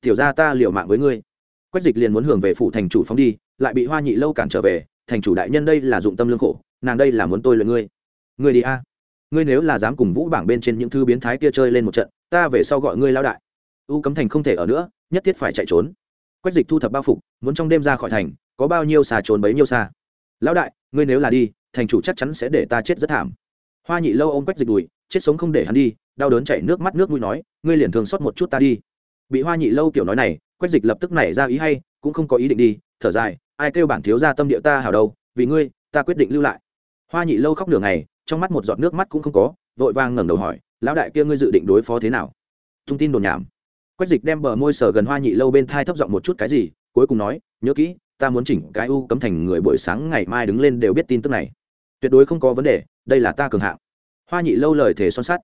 Tiểu ra ta liệu mạng với ngươi. Quách dịch liền muốn hưởng về phủ thành chủ phóng đi, lại bị hoa nhị lâu cản trở về, thành chủ đại nhân đây là dụng tâm lương khổ, nàng đây là muốn tôi luyện ngươi. Ngươi đi a. Ngươi nếu là dám cùng vũ bảng bên trên những thư biến thái kia chơi lên một trận, ta về sau gọi ngươi lao đại. U cấm thành không thể ở nữa nhất thiết phải chạy trốn. Quách dịch thu thập bao phục, muốn trong đêm ra khỏi thành, có bao nhiêu xà trốn bấy nhiêu xa. Lão đại, ngươi nếu là đi, thành chủ chắc chắn sẽ để ta chết rất thảm. Hoa nhị lâu ôm quách dịch đùi, chết sống không để hắn đi, đau đớn chảy nước mắt nước mũi nói, ngươi liền thường xót một chút ta đi. Bị hoa nhị lâu kiểu nói này, quách dịch lập tức nảy ra ý hay, cũng không có ý định đi, thở dài, ai kêu bản thiếu ra tâm địa ta hảo đâu, vì ngươi, ta quyết định lưu lại. Hoa nhị lâu khóc nửa ngày, trong mắt một giọt nước mắt cũng không có, vội vàng ngẩng đầu hỏi, lão đại kia ngươi dự định đối phó thế nào? Thông tin đồn nhảm quách dịch đem bờ môi sở gần hoa nhị lâu bên thai thấp giọng một chút cái gì, cuối cùng nói, nhớ kỹ, ta muốn chỉnh cái u cấm thành người buổi sáng ngày mai đứng lên đều biết tin tức này. Tuyệt đối không có vấn đề, đây là ta cường hạng. Hoa nhị lâu lời thể son sắt.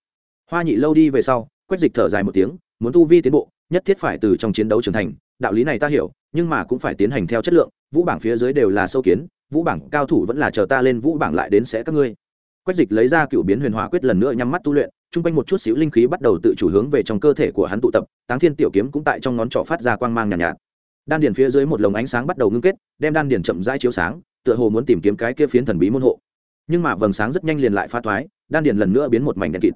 Hoa nhị lâu đi về sau, quách dịch thở dài một tiếng, muốn tu vi tiến bộ, nhất thiết phải từ trong chiến đấu trưởng thành, đạo lý này ta hiểu, nhưng mà cũng phải tiến hành theo chất lượng, vũ bảng phía dưới đều là sâu kiến, vũ bảng cao thủ vẫn là chờ ta lên, vũ bảng lại đến sẽ các ngươi. Quách dịch lấy ra cựu biến huyền hỏa quyết lần nữa nhắm mắt tu luyện chung quanh một chút xíu linh khí bắt đầu tự chủ hướng về trong cơ thể của hắn tụ tập táng thiên tiểu kiếm cũng tại trong ngón trỏ phát ra quang mang nhàn nhạt, nhạt. Đan điền phía dưới một lồng ánh sáng bắt đầu ngưng kết đem đan điền chậm rãi chiếu sáng tựa hồ muốn tìm kiếm cái kia phiến thần bí môn hộ. Nhưng mà vầng sáng rất nhanh liền lại pha thoái đan điền lần nữa biến một mảnh đen kịt.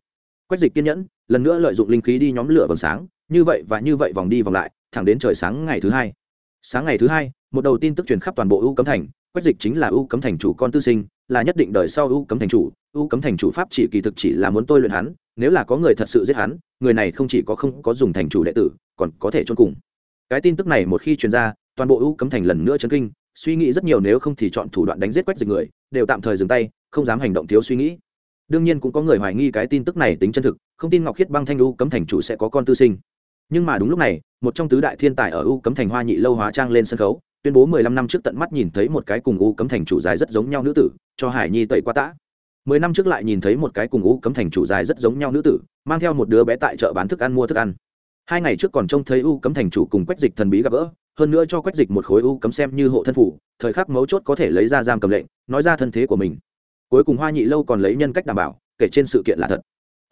Quách dịch kiên nhẫn lần nữa lợi dụng linh khí đi nhóm lửa vầng sáng như vậy và như vậy vòng đi vòng lại thẳng đến trời sáng ngày thứ hai. Sáng ngày thứ hai một đầu tin tức truyền khắp toàn bộ ưu cấm thành quách dịch chính là ưu cấm thành chủ con tư sinh là nhất định đời sau ưu cấm thành chủ ưu cấm thành chủ pháp chỉ kỳ thực chỉ là muốn tôi luyện hắn nếu là có người thật sự giết hắn, người này không chỉ có không có dùng thành chủ đệ tử, còn có thể trôn cùng. Cái tin tức này một khi truyền ra, toàn bộ ưu cấm thành lần nữa chấn kinh, suy nghĩ rất nhiều nếu không thì chọn thủ đoạn đánh giết quách dịch người, đều tạm thời dừng tay, không dám hành động thiếu suy nghĩ. Đương nhiên cũng có người hoài nghi cái tin tức này tính chân thực, không tin ngọc khiết băng thanh ưu cấm thành chủ sẽ có con tư sinh. Nhưng mà đúng lúc này, một trong tứ đại thiên tài ở u cấm thành hoa nhị lâu hóa trang lên sân khấu, tuyên bố mười lăm năm trước tận mắt nhìn thấy một cái cùng u cấm thành chủ dài rất giống nhau nữ tử, cho hải nhi tẩy qua tã mười năm trước lại nhìn thấy một cái cùng u cấm thành chủ dài rất giống nhau nữ tử, mang theo một đứa bé tại chợ bán thức ăn mua thức ăn. Hai ngày trước còn trông thấy u cấm thành chủ cùng quách dịch thần bí gặp gỡ, hơn nữa cho quách dịch một khối u cấm xem như hộ thân phủ, thời khắc mấu chốt có thể lấy ra giam cầm lệnh, nói ra thân thế của mình. Cuối cùng hoa nhị lâu còn lấy nhân cách đảm bảo, kể trên sự kiện là thật.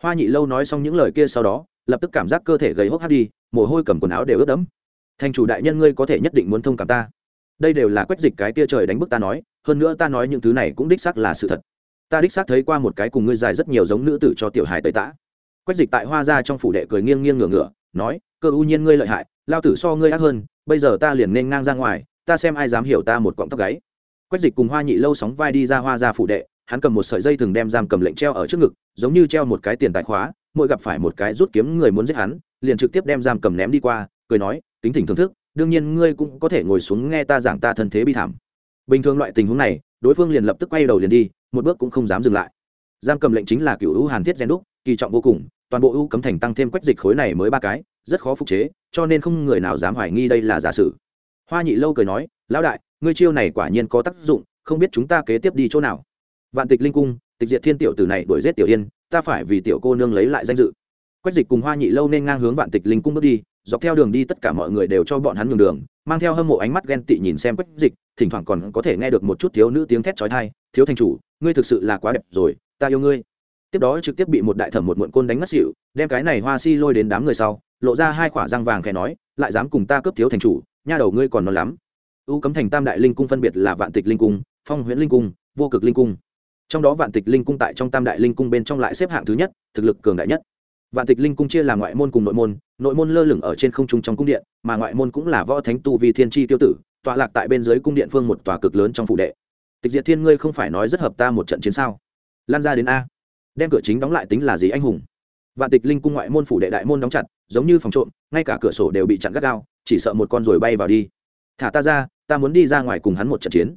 Hoa nhị lâu nói xong những lời kia sau đó, lập tức cảm giác cơ thể gầy hốc hác đi, mồ hôi cầm quần áo đều ướt đẫm. Thành chủ đại nhân ngươi có thể nhất định muốn thông cảm ta. Đây đều là quách dịch cái kia trời đánh bức ta nói, hơn nữa ta nói những thứ này cũng đích xác là sự thật ta đích xác thấy qua một cái cùng ngươi dài rất nhiều giống nữ tử cho tiểu hài tới tã. Quách dịch tại hoa ra trong phủ đệ cười nghiêng nghiêng ngửa ngửa, nói, cơ ưu nhiên ngươi lợi hại, lao tử so ngươi ác hơn, bây giờ ta liền nên ngang ra ngoài, ta xem ai dám hiểu ta một cọng tóc gáy. Quách dịch cùng hoa nhị lâu sóng vai đi ra hoa ra phủ đệ, hắn cầm một sợi dây thường đem giam cầm lệnh treo ở trước ngực, giống như treo một cái tiền tài khóa, mỗi gặp phải một cái rút kiếm người muốn giết hắn, liền trực tiếp đem giam cầm ném đi qua, cười nói tính thỉnh thưởng thức, đương nhiên ngươi cũng có thể ngồi xuống nghe ta giảng ta thân thế bi thảm. Bình thường loại tình huống này, đối phương liền lập tức quay đầu liền đi một bước cũng không dám dừng lại. Giam cầm lệnh chính là cựu hữu hàn thiết gen đúc, kỳ trọng vô cùng, toàn bộ ưu cấm thành tăng thêm quách dịch khối này mới ba cái, rất khó phục chế, cho nên không người nào dám hoài nghi đây là giả sử. Hoa nhị lâu cười nói, lão đại, ngươi chiêu này quả nhiên có tác dụng, không biết chúng ta kế tiếp đi chỗ nào. Vạn tịch linh cung, tịch diệt thiên tiểu tử này đuổi giết tiểu yên, ta phải vì tiểu cô nương lấy lại danh dự. Quách dịch cùng hoa nhị lâu nên ngang hướng vạn tịch linh cung bước đi, dọc theo đường đi tất cả mọi người đều cho bọn hắn nhường đường, mang theo hâm mộ ánh mắt ghen tị nhìn xem quách dịch, thỉnh thoảng còn có thể nghe được một chút thiếu nữ tiếng thét trói thai thiếu thành chủ ngươi thực sự là quá đẹp rồi, ta yêu ngươi. Tiếp đó trực tiếp bị một đại thẩm một muộn côn đánh mất xịu đem cái này hoa si lôi đến đám người sau, lộ ra hai khỏa răng vàng khẽ nói, lại dám cùng ta cướp thiếu thành chủ, nha đầu ngươi còn non lắm. U cấm thành tam đại linh cung phân biệt là vạn tịch linh cung, phong huyễn linh cung, vô cực linh cung. Trong đó vạn tịch linh cung tại trong tam đại linh cung bên trong lại xếp hạng thứ nhất, thực lực cường đại nhất. Vạn tịch linh cung chia làm ngoại môn cùng nội môn nội môn lơ lửng ở trên không trung trong cung điện, mà ngoại môn cũng là võ thánh tu vì thiên tri tiêu tử, tọa lạc tại bên dưới cung điện phương một tòa cực lớn trong phủ đệ tịch diệt thiên, ngươi không phải nói rất hợp ta một trận chiến sao? Lan ra đến a. Đem cửa chính đóng lại tính là gì anh hùng? Vạn tịch linh cung ngoại môn phủ đệ đại môn đóng chặt, giống như phòng trộm, ngay cả cửa sổ đều bị chặn gắt gao, chỉ sợ một con rồi bay vào đi. Thả ta ra, ta muốn đi ra ngoài cùng hắn một trận chiến.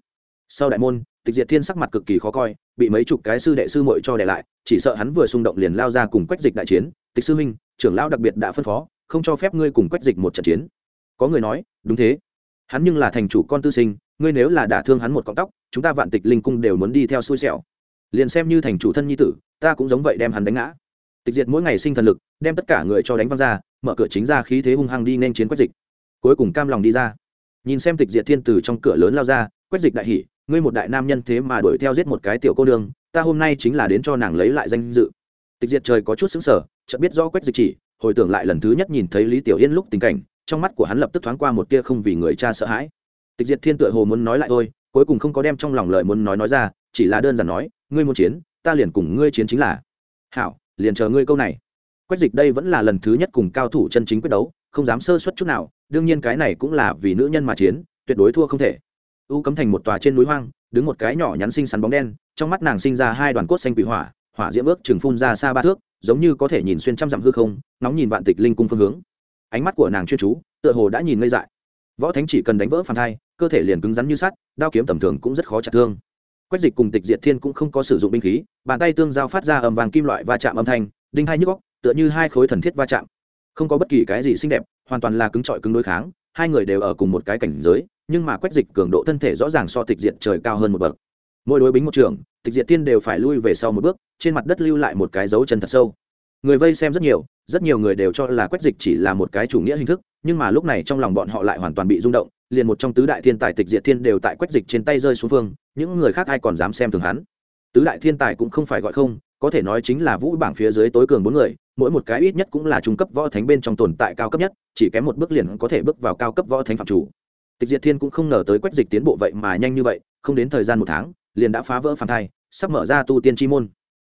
Sau đại môn, tịch diệt thiên sắc mặt cực kỳ khó coi, bị mấy chục cái sư đệ sư muội cho để lại, chỉ sợ hắn vừa xung động liền lao ra cùng quách dịch đại chiến. Tịch sư huynh, trưởng lão đặc biệt đã phân phó, không cho phép ngươi cùng quách dịch một trận chiến. Có người nói, đúng thế. Hắn nhưng là thành chủ con tư sinh, ngươi nếu là đả thương hắn một cọng tóc chúng ta vạn tịch linh cung đều muốn đi theo xui xẻo. Liền xem như thành chủ thân nhi tử ta cũng giống vậy đem hắn đánh ngã. Tịch diệt mỗi ngày sinh thần lực đem tất cả người cho đánh văng ra mở cửa chính ra khí thế hung hăng đi nên chiến quách dịch. Cuối cùng cam lòng đi ra. Nhìn xem tịch diệt thiên từ trong cửa lớn lao ra quách dịch đại hỉ ngươi một đại nam nhân thế mà đuổi theo giết một cái tiểu cô đường, ta hôm nay chính là đến cho nàng lấy lại danh dự. Tịch diệt trời có chút xứng sở chợt biết rõ quách dịch chỉ hồi tưởng lại lần thứ nhất nhìn thấy lý tiểu yên lúc tình cảnh trong mắt của hắn lập tức thoáng qua một tia không vì người cha sợ hãi. Tịch diệt thiên tựa hồ muốn nói lại thôi cuối cùng không có đem trong lòng lời muốn nói nói ra, chỉ là đơn giản nói, ngươi muốn chiến, ta liền cùng ngươi chiến chính là. Hảo, liền chờ ngươi câu này. Quách dịch đây vẫn là lần thứ nhất cùng cao thủ chân chính quyết đấu, không dám sơ suất chút nào, đương nhiên cái này cũng là vì nữ nhân mà chiến, tuyệt đối thua không thể. U cấm thành một tòa trên núi hoang, đứng một cái nhỏ nhắn xinh xắn bóng đen, trong mắt nàng sinh ra hai đoàn cốt xanh quỷ hỏa hỏa diễm ước chừng phun ra xa ba thước, giống như có thể nhìn xuyên trăm dặm hư không, nóng nhìn vạn tịch linh cung phương hướng. Ánh mắt của nàng chuyên chú, tựa hồ đã nhìn ngây dại. Võ thánh chỉ cần đánh vỡ phản thai cơ thể liền cứng rắn như sắt, đao kiếm tầm thường cũng rất khó chặt thương. Quách dịch cùng tịch diệt thiên cũng không có sử dụng binh khí, bàn tay tương giao phát ra ầm vàng kim loại va chạm âm thanh, đinh hai nhức góc tựa như hai khối thần thiết va chạm. Không có bất kỳ cái gì xinh đẹp, hoàn toàn là cứng trọi cứng đối kháng, hai người đều ở cùng một cái cảnh giới, nhưng mà quách dịch cường độ thân thể rõ ràng so tịch diệt trời cao hơn một bậc. Mỗi đối bính một trường, tịch diệt tiên đều phải lui về sau một bước, trên mặt đất lưu lại một cái dấu chân thật sâu. Người vây xem rất nhiều rất nhiều người đều cho là quách dịch chỉ là một cái chủ nghĩa hình thức, nhưng mà lúc này trong lòng bọn họ lại hoàn toàn bị rung động liền một trong tứ đại thiên tài tịch diệt thiên đều tại quách dịch trên tay rơi xuống phương, những người khác ai còn dám xem thường hắn? Tứ đại thiên tài cũng không phải gọi không, có thể nói chính là vũ bảng phía dưới tối cường bốn người, mỗi một cái ít nhất cũng là trung cấp võ thánh bên trong tồn tại cao cấp nhất, chỉ kém một bước liền có thể bước vào cao cấp võ thánh phạm chủ. Tịch diệt thiên cũng không ngờ tới quách dịch tiến bộ vậy mà nhanh như vậy, không đến thời gian một tháng, liền đã phá vỡ phàm thai, sắp mở ra tu tiên chi môn.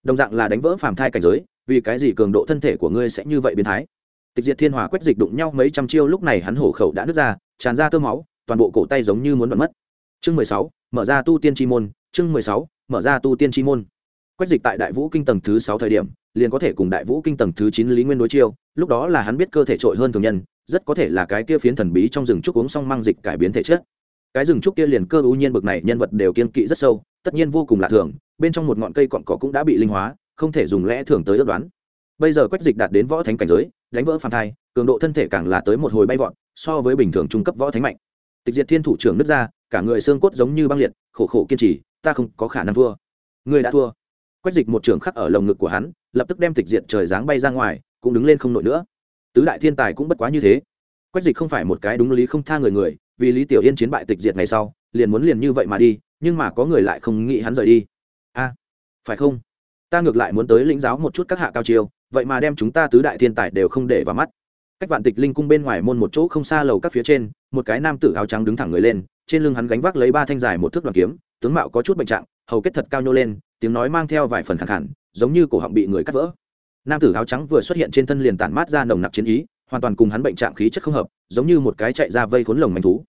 Đồng dạng là đánh vỡ phàm thai cảnh giới, vì cái gì cường độ thân thể của ngươi sẽ như vậy biến thái? Tịch diệt thiên hòa quét dịch đụng nhau mấy trăm chiêu lúc này hắn hổ khẩu đã nứt ra, tràn ra tơ máu, toàn bộ cổ tay giống như muốn bật mất. Chương mười sáu, mở ra tu tiên chi môn, chương mười sáu, mở ra tu tiên chi môn. Quét dịch tại đại vũ kinh tầng thứ sáu thời điểm, liền có thể cùng đại vũ kinh tầng thứ chín lý nguyên đối chiêu, lúc đó là hắn biết cơ thể trội hơn thường nhân, rất có thể là cái kia phiến thần bí trong rừng trúc uống xong mang dịch cải biến thể chất. Cái rừng trúc kia liền cơ ưu nhiên bực này, nhân vật đều kiên kỵ rất sâu, tất nhiên vô cùng lạ thường, bên trong một ngọn cây cọn cỏ cũng đã bị linh hóa, không thể dùng lẽ thường tới ước đoán. Bây giờ quách dịch đạt đến võ thánh cảnh giới đánh vỡ phàm thai, cường độ thân thể càng là tới một hồi bay vọt, so với bình thường trung cấp võ thánh mạnh. Tịch diệt thiên thủ trưởng nứt ra, cả người xương cốt giống như băng liệt, khổ khổ kiên trì, ta không có khả năng thua. Người đã thua. Quách dịch một trường khắc ở lồng ngực của hắn, lập tức đem tịch diệt trời dáng bay ra ngoài, cũng đứng lên không nổi nữa. Tứ đại thiên tài cũng bất quá như thế. Quách dịch không phải một cái đúng lý không tha người người, vì lý tiểu yên chiến bại tịch diệt ngày sau, liền muốn liền như vậy mà đi, nhưng mà có người lại không nghĩ hắn rời đi. A, phải không? Ta ngược lại muốn tới lĩnh giáo một chút các hạ cao chiêu vậy mà đem chúng ta tứ đại thiên tài đều không để vào mắt. Cách vạn tịch linh cung bên ngoài môn một chỗ không xa lầu các phía trên một cái nam tử áo trắng đứng thẳng người lên trên lưng hắn gánh vác lấy ba thanh dài một thước đoàn kiếm tướng mạo có chút bệnh trạng hầu kết thật cao nhô lên tiếng nói mang theo vài phần khẳng hẳn, giống như cổ họng bị người cắt vỡ. Nam tử áo trắng vừa xuất hiện trên thân liền tản mát ra nồng nặc chiến ý hoàn toàn cùng hắn bệnh trạng khí chất không hợp giống như một cái chạy ra vây khốn lồng manh thú.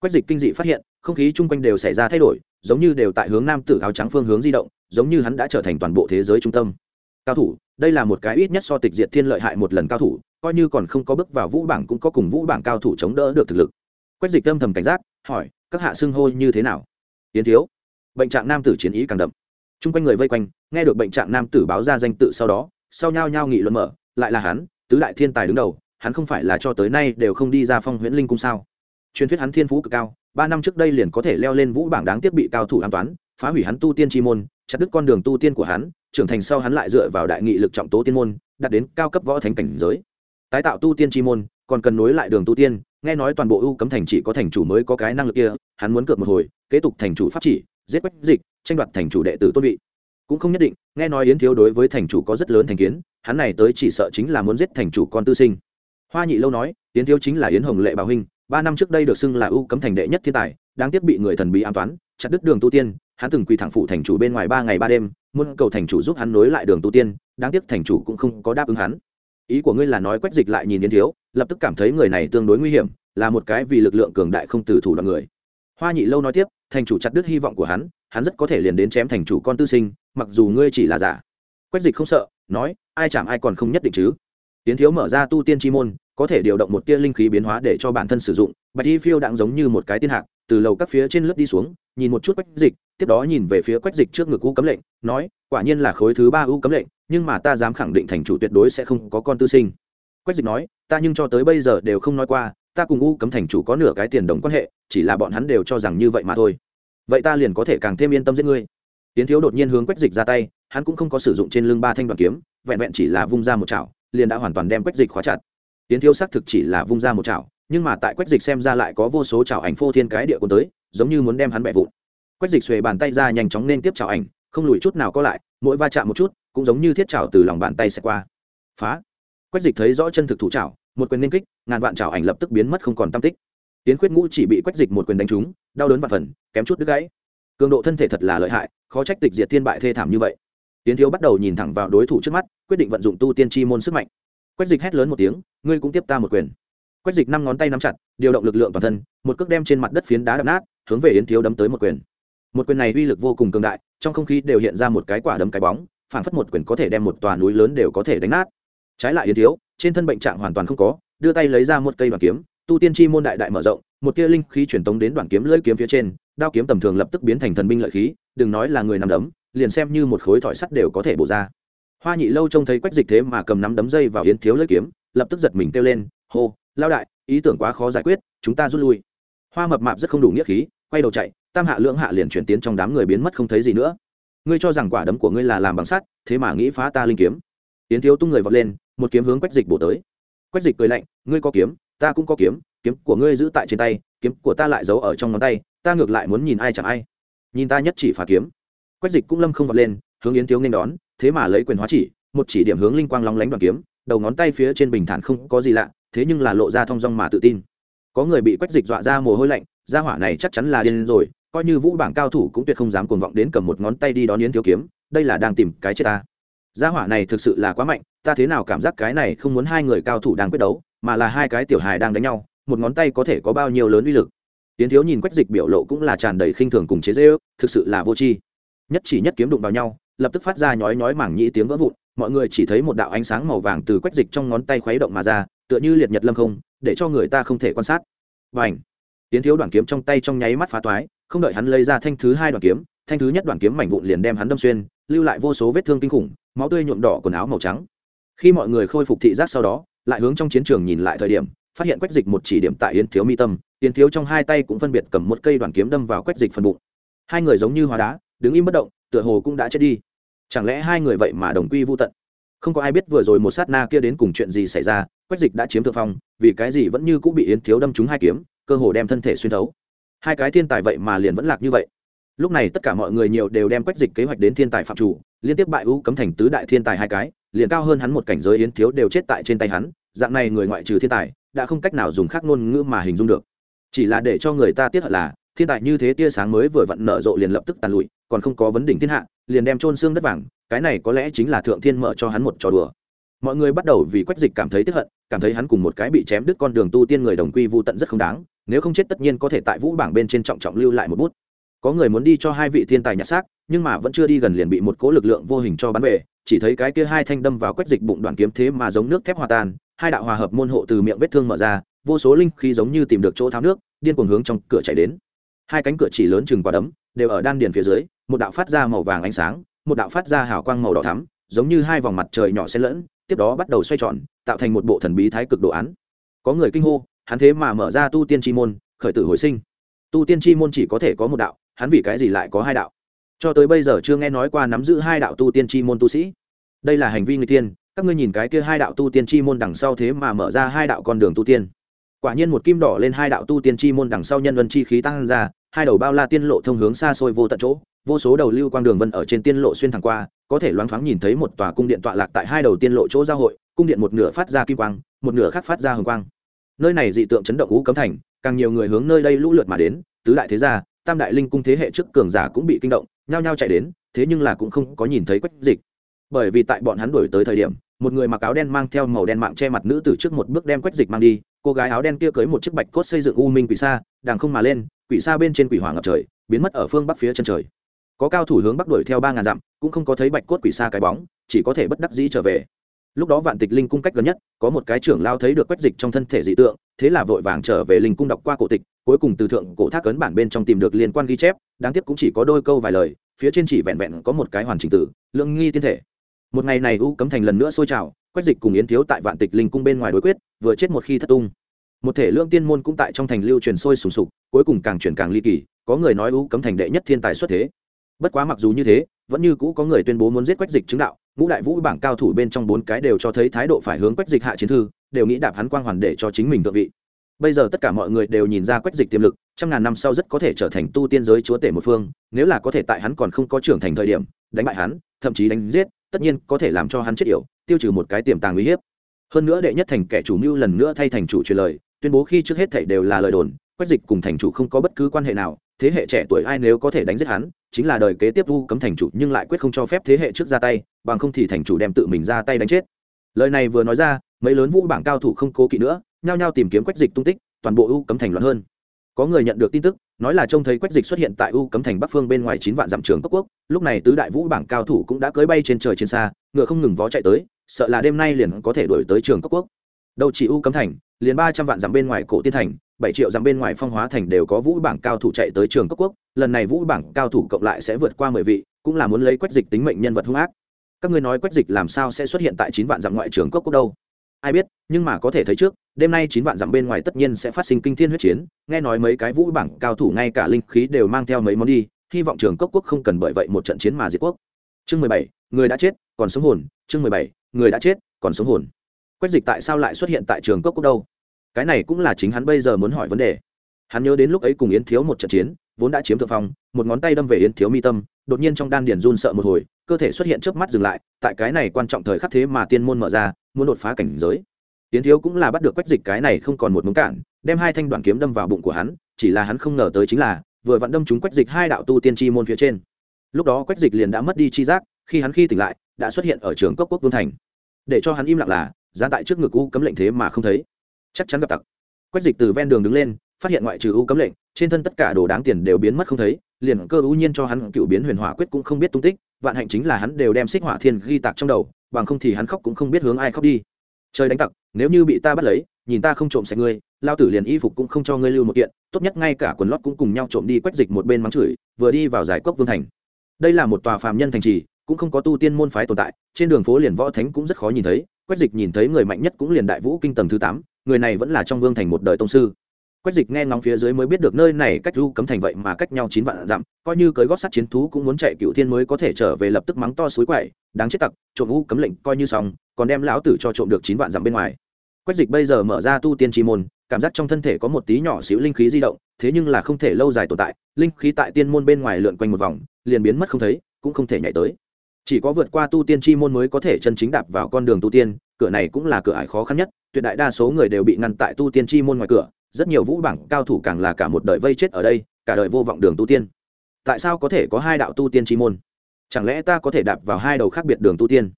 Quách dịch kinh dị phát hiện không khí chung quanh đều xảy ra thay đổi, giống như đều tại hướng nam tử áo trắng phương hướng di động, giống như hắn đã trở thành toàn bộ thế giới trung tâm. Cao thủ, đây là một cái ít nhất so tịch diệt thiên lợi hại một lần cao thủ, coi như còn không có bước vào vũ bảng cũng có cùng vũ bảng cao thủ chống đỡ được thực lực. Quách dịch âm thầm cảnh giác, hỏi, các hạ xưng hô như thế nào? Tiến thiếu. Bệnh trạng nam tử chiến ý càng đậm. T r u n g quanh người vây quanh, nghe được bệnh trạng nam tử báo ra danh tự sau đó, sau nhao nhao nghị luận mở, lại là hắn, tứ đại thiên tài đứng đầu, hắn không phải là cho tới nay đều không đi ra phong huyễn linh cung sao? Truyền thuyết hắn thiên phú cực cao ba năm trước đây liền có thể leo lên vũ bảng đáng tiếc bị cao thủ an toán, phá hủy hắn tu tiên chi môn, chặt đứt con đường tu tiên của hắn, trưởng thành sau hắn lại dựa vào đại nghị lực trọng tố tiên môn, đạt đến cao cấp võ thánh cảnh giới. Tái tạo tu tiên chi môn, còn cần nối lại đường tu tiên, nghe nói toàn bộ ưu cấm thành chỉ có thành chủ mới có cái năng lực kia, hắn muốn cược một hồi, kế tục thành chủ pháp chỉ, giết quách dịch, tranh đoạt thành chủ đệ tử tôn vị. Cũng không nhất định, nghe nói yến thiếu đối với thành chủ có rất lớn thành kiến, hắn này tới chỉ sợ chính là muốn giết thành chủ con tư sinh. Hoa nhị lâu nói, yến thiếu chính là yến hồng lệ bảo huynh ba năm trước đây được xưng là ưu cấm thành đệ nhất thiên tài, đáng tiếc bị người thần bí an toán, chặt đứt đường tu tiên, hắn từng quỳ thẳng phụ thành chủ bên ngoài ba ngày ba đêm, muốn cầu thành chủ giúp hắn nối lại đường tu tiên, đáng tiếc thành chủ cũng không có đáp ứng hắn. Ý của ngươi là nói quách dịch lại nhìn yến thiếu, lập tức cảm thấy người này tương đối nguy hiểm, là một cái vì lực lượng cường đại không từ thủ đoạn người. Hoa nhị lâu nói tiếp, thành chủ chặt đứt hy vọng của hắn hắn rất có thể liền đến chém thành chủ con tư sinh, mặc dù ngươi chỉ là giả. Quách dịch không sợ, nói, ai chạm ai còn không nhất định chứ? Tiến thiếu mở ra tu tiên chi môn, có thể điều động một tia linh khí biến hóa để cho bản thân sử dụng. Bạch y phiêu đặng giống như một cái tiên hạc, từ lầu các phía trên lướt đi xuống, nhìn một chút quách dịch, tiếp đó nhìn về phía quách dịch trước ngực u cấm lệnh, nói, quả nhiên là khối thứ ba u cấm lệnh, nhưng mà ta dám khẳng định thành chủ tuyệt đối sẽ không có con tư sinh. Quách dịch nói, ta nhưng cho tới bây giờ đều không nói qua, ta cùng u cấm thành chủ có nửa cái tiền đồng quan hệ, chỉ là bọn hắn đều cho rằng như vậy mà thôi. Vậy ta liền có thể càng thêm yên tâm giết ngươi. Tiến thiếu đột nhiên hướng quách dịch ra tay, hắn cũng không có sử dụng trên lưng ba thanh đoàn kiếm, vẹn vẹn chỉ là vung ra một chảo liền đã hoàn toàn đem quách dịch khóa chặt. Tiến thiếu xác thực chỉ là vung ra một chảo, nhưng mà tại quách dịch xem ra lại có vô số chảo ảnh phô thiên cái địa cuốn tới, giống như muốn đem hắn bẻ vụn. Quách dịch xuề bàn tay ra nhanh chóng nên tiếp chảo ảnh, không lùi chút nào có lại, mỗi va chạm một chút, cũng giống như thiết chảo từ lòng bàn tay sẽ qua. Phá! Quách dịch thấy rõ chân thực thủ chảo, một quyền nên kích, ngàn vạn chảo ảnh lập tức biến mất không còn tam tích. Tiến khuyết ngũ chỉ bị quách dịch một quyền đánh trúng, đau đớn và phần, kém chút đứt gãy. Cường độ thân thể thật là lợi hại, khó trách tịch diệt thiên bại thê thảm như vậy. Tiến thiếu bắt đầu nhìn thẳng vào đối thủ trước mắt quyết định vận dụng tu tiên chi môn sức mạnh. Quách dịch hét lớn một tiếng, ngươi cũng tiếp ta một quyền. Quách dịch năm ngón tay nắm chặt, điều động lực lượng toàn thân, một cước đem trên mặt đất phiến đá đập nát, hướng về yến thiếu đấm tới một quyền. Một quyền này uy lực vô cùng cường đại, trong không khí đều hiện ra một cái quả đấm cái bóng, phản phất một quyền có thể đem một tòa núi lớn đều có thể đánh nát. Trái lại yến thiếu, trên thân bệnh trạng hoàn toàn không có, đưa tay lấy ra một cây đoàn kiếm, tu tiên chi môn đại đại mở rộng, một tia linh khí truyền tống đến đoạn kiếm lưỡi kiếm phía trên, đao kiếm tầm thường lập tức biến thành thần binh lợi khí, đừng nói là người nằm đấm, liền xem như một khối thỏi sắt đều có thể bổ ra hoa nhị lâu trông thấy quách dịch thế mà cầm nắm đấm dây vào yến thiếu lưỡi kiếm, lập tức giật mình kêu lên, hô lao đại, ý tưởng quá khó giải quyết, chúng ta rút lui. Hoa mập mạp rất không đủ nghĩa khí, quay đầu chạy, tam hạ lưỡng hạ liền chuyển tiến trong đám người biến mất không thấy gì nữa. Ngươi cho rằng quả đấm của ngươi là làm bằng sắt, thế mà nghĩ phá ta linh kiếm? Yến thiếu tung người vọt lên, một kiếm hướng quách dịch bổ tới. Quách dịch cười lạnh, ngươi có kiếm, ta cũng có kiếm kiếm của ngươi giữ tại trên tay, kiếm của ta lại giấu ở trong ngón tay, ta ngược lại muốn nhìn ai chẳng ai. Nhìn ta nhất chỉ phá kiếm. Quách dịch cũng lâm không vọt lên, hướng yến thiếu nên đón thế mà lấy quyền hóa chỉ, một chỉ điểm hướng linh quang long lánh đoàn kiếm, đầu ngón tay phía trên bình thản không có gì lạ, thế nhưng là lộ ra thong dong mà tự tin. Có người bị quách dịch dọa ra mồ hôi lạnh, gia hỏa này chắc chắn là điên rồi, coi như vũ bảng cao thủ cũng tuyệt không dám cuồng vọng đến cầm một ngón tay đi đón yến thiếu kiếm, đây là đang tìm cái chết ta. Gia hỏa này thực sự là quá mạnh, ta thế nào cảm giác cái này không muốn hai người cao thủ đang quyết đấu, mà là hai cái tiểu hài đang đánh nhau, một ngón tay có thể có bao nhiêu lớn uy lực. Tiến thiếu nhìn quách dịch biểu lộ cũng là tràn đầy khinh thường cùng chế dễ ước thực sự là vô tri. Nhất chỉ nhất kiếm đụng vào nhau lập tức phát ra nhói nhói mảng nhĩ tiếng vỡ vụn, mọi người chỉ thấy một đạo ánh sáng màu vàng từ quách dịch trong ngón tay khuấy động mà ra, tựa như liệt nhật lâm không, để cho người ta không thể quan sát. Và ảnh tiến thiếu đoàn kiếm trong tay trong nháy mắt phá toái, không đợi hắn lấy ra thanh thứ hai đoàn kiếm, thanh thứ nhất đoàn kiếm mảnh vụn liền đem hắn đâm xuyên, lưu lại vô số vết thương kinh khủng, máu tươi nhuộm đỏ quần áo màu trắng. Khi mọi người khôi phục thị giác sau đó, lại hướng trong chiến trường nhìn lại thời điểm, phát hiện quách dịch một chỉ điểm tại yến thiếu mi tâm, yến thiếu trong hai tay cũng phân biệt cầm một cây đoàn kiếm đâm vào quách dịch phần bụng. Hai người giống như hóa đá, đứng im bất động, tựa hồ cũng đã chết đi chẳng lẽ hai người vậy mà đồng quy vô tận? Không có ai biết vừa rồi một sát na kia đến cùng chuyện gì xảy ra, quách dịch đã chiếm thượng phong, vì cái gì vẫn như cũng bị yến thiếu đâm trúng hai kiếm, cơ hồ đem thân thể xuyên thấu. Hai cái thiên tài vậy mà liền vẫn lạc như vậy. Lúc này tất cả mọi người nhiều đều đem quách dịch kế hoạch đến thiên tài phạm chủ, liên tiếp bại u cấm thành tứ đại thiên tài hai cái, liền cao hơn hắn một cảnh giới yến thiếu đều chết tại trên tay hắn, dạng này người ngoại trừ thiên tài, đã không cách nào dùng khác ngôn ngữ mà hình dung được. Chỉ là để cho người ta tiếc hận là, thiên tài như thế tia sáng mới vừa vặn nở rộ liền lập tức tàn lụi, còn không có vấn đỉnh thiên hạ liền đem trôn xương đất vàng, cái này có lẽ chính là thượng thiên mở cho hắn một trò đùa. Mọi người bắt đầu vì quách dịch cảm thấy tức hận, cảm thấy hắn cùng một cái bị chém đứt con đường tu tiên người đồng quy vô tận rất không đáng, nếu không chết tất nhiên có thể tại vũ bảng bên trên trọng trọng lưu lại một bút. Có người muốn đi cho hai vị thiên tài nhặt xác, nhưng mà vẫn chưa đi gần liền bị một cỗ lực lượng vô hình cho bắn về, chỉ thấy cái kia hai thanh đâm vào quách dịch bụng đoàn kiếm thế mà giống nước thép hòa tan, hai đạo hòa hợp môn hộ từ miệng vết thương mở ra, vô số linh khí giống như tìm được chỗ tháo nước, điên cuồng hướng trong cửa chạy đến. Hai cánh cửa chỉ lớn chừng quả đấm, đều ở đan điền phía dưới một đạo phát ra màu vàng ánh sáng, một đạo phát ra hào quang màu đỏ thắm, giống như hai vòng mặt trời nhỏ xen lẫn, tiếp đó bắt đầu xoay tròn, tạo thành một bộ thần bí thái cực đồ án. Có người kinh hô, hắn thế mà mở ra tu tiên chi môn, khởi tử hồi sinh. Tu tiên chi môn chỉ có thể có một đạo, hắn vì cái gì lại có hai đạo? Cho tới bây giờ chưa nghe nói qua nắm giữ hai đạo tu tiên chi môn tu sĩ. Đây là hành vi người tiên, các ngươi nhìn cái kia hai đạo tu tiên chi môn đằng sau thế mà mở ra hai đạo con đường tu tiên. Quả nhiên một kim đỏ lên hai đạo tu tiên chi môn đằng sau nhân vân chi khí tăng ra, hai đầu bao la tiên lộ thông hướng xa xôi vô tận chỗ vô số đầu lưu quang đường vân ở trên tiên lộ xuyên thẳng qua, có thể loáng thoáng nhìn thấy một tòa cung điện tọa lạc tại hai đầu tiên lộ chỗ giao hội, cung điện một nửa phát ra kim quang, một nửa khác phát ra hồng quang. Nơi này dị tượng chấn động ngũ cấm thành, càng nhiều người hướng nơi đây lũ lượt mà đến, tứ đại thế gia, tam đại linh cung thế hệ trước cường giả cũng bị kinh động, nhao nhao chạy đến, thế nhưng là cũng không có nhìn thấy quách dịch. Bởi vì tại bọn hắn đuổi tới thời điểm, một người mặc áo đen mang theo màu đen mạng che mặt nữ từ trước một bước đem quách dịch mang đi, cô gái áo đen kia cưới một chiếc bạch cốt xây dựng u minh quỷ xa đàng không mà lên, quỷ xa bên trên quỷ hỏa ngập trời, biến mất ở phương bắc phía chân trời có cao thủ hướng bắc đuổi theo ba ngàn dặm, cũng không có thấy bạch cốt quỷ xa cái bóng, chỉ có thể bất đắc dĩ trở về. Lúc đó vạn tịch linh cung cách gần nhất, có một cái trưởng lao thấy được quách dịch trong thân thể dị tượng, thế là vội vàng trở về linh cung đọc qua cổ tịch, cuối cùng từ thượng cổ thác cấn bản bên trong tìm được liên quan ghi chép, đáng tiếc cũng chỉ có đôi câu vài lời, phía trên chỉ vẹn vẹn có một cái hoàn chỉnh tử, lượng nghi tiên thể. Một ngày này u cấm thành lần nữa sôi trào, quách dịch cùng yến thiếu tại vạn tịch linh cung bên ngoài đối quyết, vừa chết một khi thất tung. Một thể lương tiên môn cũng tại trong thành lưu truyền sôi sùng sục, cuối cùng càng chuyển càng ly kỳ, có người nói u cấm thành đệ nhất thiên tài xuất thế bất quá mặc dù như thế, vẫn như cũ có người tuyên bố muốn giết quách dịch chứng đạo, ngũ đại vũ bảng cao thủ bên trong bốn cái đều cho thấy thái độ phải hướng quách dịch hạ chiến thư, đều nghĩ đạp hắn quang hoàn để cho chính mình thượng vị. Bây giờ tất cả mọi người đều nhìn ra quách dịch tiềm lực, trăm ngàn năm sau rất có thể trở thành tu tiên giới chúa tể một phương, nếu là có thể tại hắn còn không có trưởng thành thời điểm, đánh bại hắn, thậm chí đánh giết, tất nhiên có thể làm cho hắn chết yểu, tiêu trừ một cái tiềm tàng uy hiếp. Hơn nữa đệ nhất thành kẻ chủ mưu lần nữa thay thành chủ truyền lời, tuyên bố khi trước hết thảy đều là lời đồn, quách dịch cùng thành chủ không có bất cứ quan hệ nào thế hệ trẻ tuổi ai nếu có thể đánh giết hắn, chính là đời kế tiếp vu cấm thành chủ nhưng lại quyết không cho phép thế hệ trước ra tay, bằng không thì thành chủ đem tự mình ra tay đánh chết. Lời này vừa nói ra, mấy lớn vũ bảng cao thủ không cố kỵ nữa, nhao nhao tìm kiếm quách dịch tung tích, toàn bộ u cấm thành loạn hơn. Có người nhận được tin tức, nói là trông thấy quách dịch xuất hiện tại u cấm thành bắc phương bên ngoài chín vạn dặm trường cấp quốc, lúc này tứ đại vũ bảng cao thủ cũng đã cưới bay trên trời trên xa, ngựa không ngừng vó chạy tới, sợ là đêm nay liền có thể đuổi tới trường cấp quốc. Đâu chỉ u cấm thành, liền ba trăm vạn dặm bên ngoài cổ tiên thành bảy triệu dặm bên ngoài phong hóa thành đều có vũ bảng cao thủ chạy tới trường cấp quốc, lần này vũ bảng cao thủ cộng lại sẽ vượt qua mười vị, cũng là muốn lấy quách dịch tính mệnh nhân vật hung ác. Các ngươi nói quách dịch làm sao sẽ xuất hiện tại chín vạn dặm ngoại trường cấp quốc đâu? Ai biết, nhưng mà có thể thấy trước, đêm nay chín vạn dặm bên ngoài tất nhiên sẽ phát sinh kinh thiên huyết chiến, nghe nói mấy cái vũ bảng cao thủ ngay cả linh khí đều mang theo mấy món đi, hy vọng trường cốc quốc không cần bởi vậy một trận chiến mà diệt quốc. Chương mười bảy, người đã chết, còn sống hồn, chương mười bảy, người đã chết, còn sống hồn. Quách dịch tại sao lại xuất hiện tại trường cốc quốc đâu? Cái này cũng là chính hắn bây giờ muốn hỏi vấn đề. Hắn nhớ đến lúc ấy cùng yến thiếu một trận chiến, vốn đã chiếm thượng phong, một ngón tay đâm về yến thiếu mi tâm, đột nhiên trong đan điền run sợ một hồi, cơ thể xuất hiện trước mắt dừng lại, tại cái này quan trọng thời khắc thế mà tiên môn mở ra, muốn đột phá cảnh giới. Yến thiếu cũng là bắt được quách dịch cái này không còn một mống cản đem hai thanh đoàn kiếm đâm vào bụng của hắn, chỉ là hắn không ngờ tới chính là, vừa vặn đâm chúng quách dịch hai đạo tu tiên tri môn phía trên. Lúc đó quách dịch liền đã mất đi chi giác, khi hắn khi tỉnh lại, đã xuất hiện ở trường cốc quốc vương thành. Để cho hắn im lặng là ra tại trước ngực u cấm lệnh thế mà không thấy chắc chắn gặp tặc. Quách dịch từ ven đường đứng lên, phát hiện ngoại trừ u cấm lệnh, trên thân tất cả đồ đáng tiền đều biến mất không thấy, liền cơ ưu nhiên cho hắn cựu biến huyền hỏa quyết cũng không biết tung tích, vạn hạnh chính là hắn đều đem xích hỏa thiên ghi tạc trong đầu, bằng không thì hắn khóc cũng không biết hướng ai khóc đi. Trời đánh tặc, nếu như bị ta bắt lấy, nhìn ta không trộm sạch ngươi, lao tử liền y phục cũng không cho ngươi lưu một kiện, tốt nhất ngay cả quần lót cũng cùng nhau trộm đi quách dịch một bên mắng chửi, vừa đi vào giải cốc vương thành. Đây là một tòa phàm nhân thành trì, cũng không có tu tiên môn phái tồn tại, trên đường phố liền võ thánh cũng rất khó nhìn thấy, quách dịch nhìn thấy người mạnh nhất cũng liền đại vũ kinh tầng thứ tám người này vẫn là trong vương thành một đời tông sư. Quách dịch nghe ngóng phía dưới mới biết được nơi này cách du cấm thành vậy mà cách nhau chín vạn dặm, coi như cưới gót sắt chiến thú cũng muốn chạy cựu thiên mới có thể trở về lập tức mắng to suối quậy, đáng chết tặc, trộm u cấm lệnh coi như xong, còn đem lão tử cho trộm được chín vạn dặm bên ngoài. Quách dịch bây giờ mở ra tu tiên chi môn, cảm giác trong thân thể có một tí nhỏ xíu linh khí di động, thế nhưng là không thể lâu dài tồn tại, linh khí tại tiên môn bên ngoài lượn quanh một vòng, liền biến mất không thấy, cũng không thể nhảy tới. Chỉ có vượt qua tu tiên chi môn mới có thể chân chính đạp vào con đường tu tiên cửa này cũng là cửa ải khó khăn nhất, tuyệt đại đa số người đều bị ngăn tại tu tiên chi môn ngoài cửa, rất nhiều vũ bảng cao thủ càng là cả một đời vây chết ở đây, cả đời vô vọng đường tu tiên. Tại sao có thể có hai đạo tu tiên chi môn? Chẳng lẽ ta có thể đạp vào hai đầu khác biệt đường tu tiên?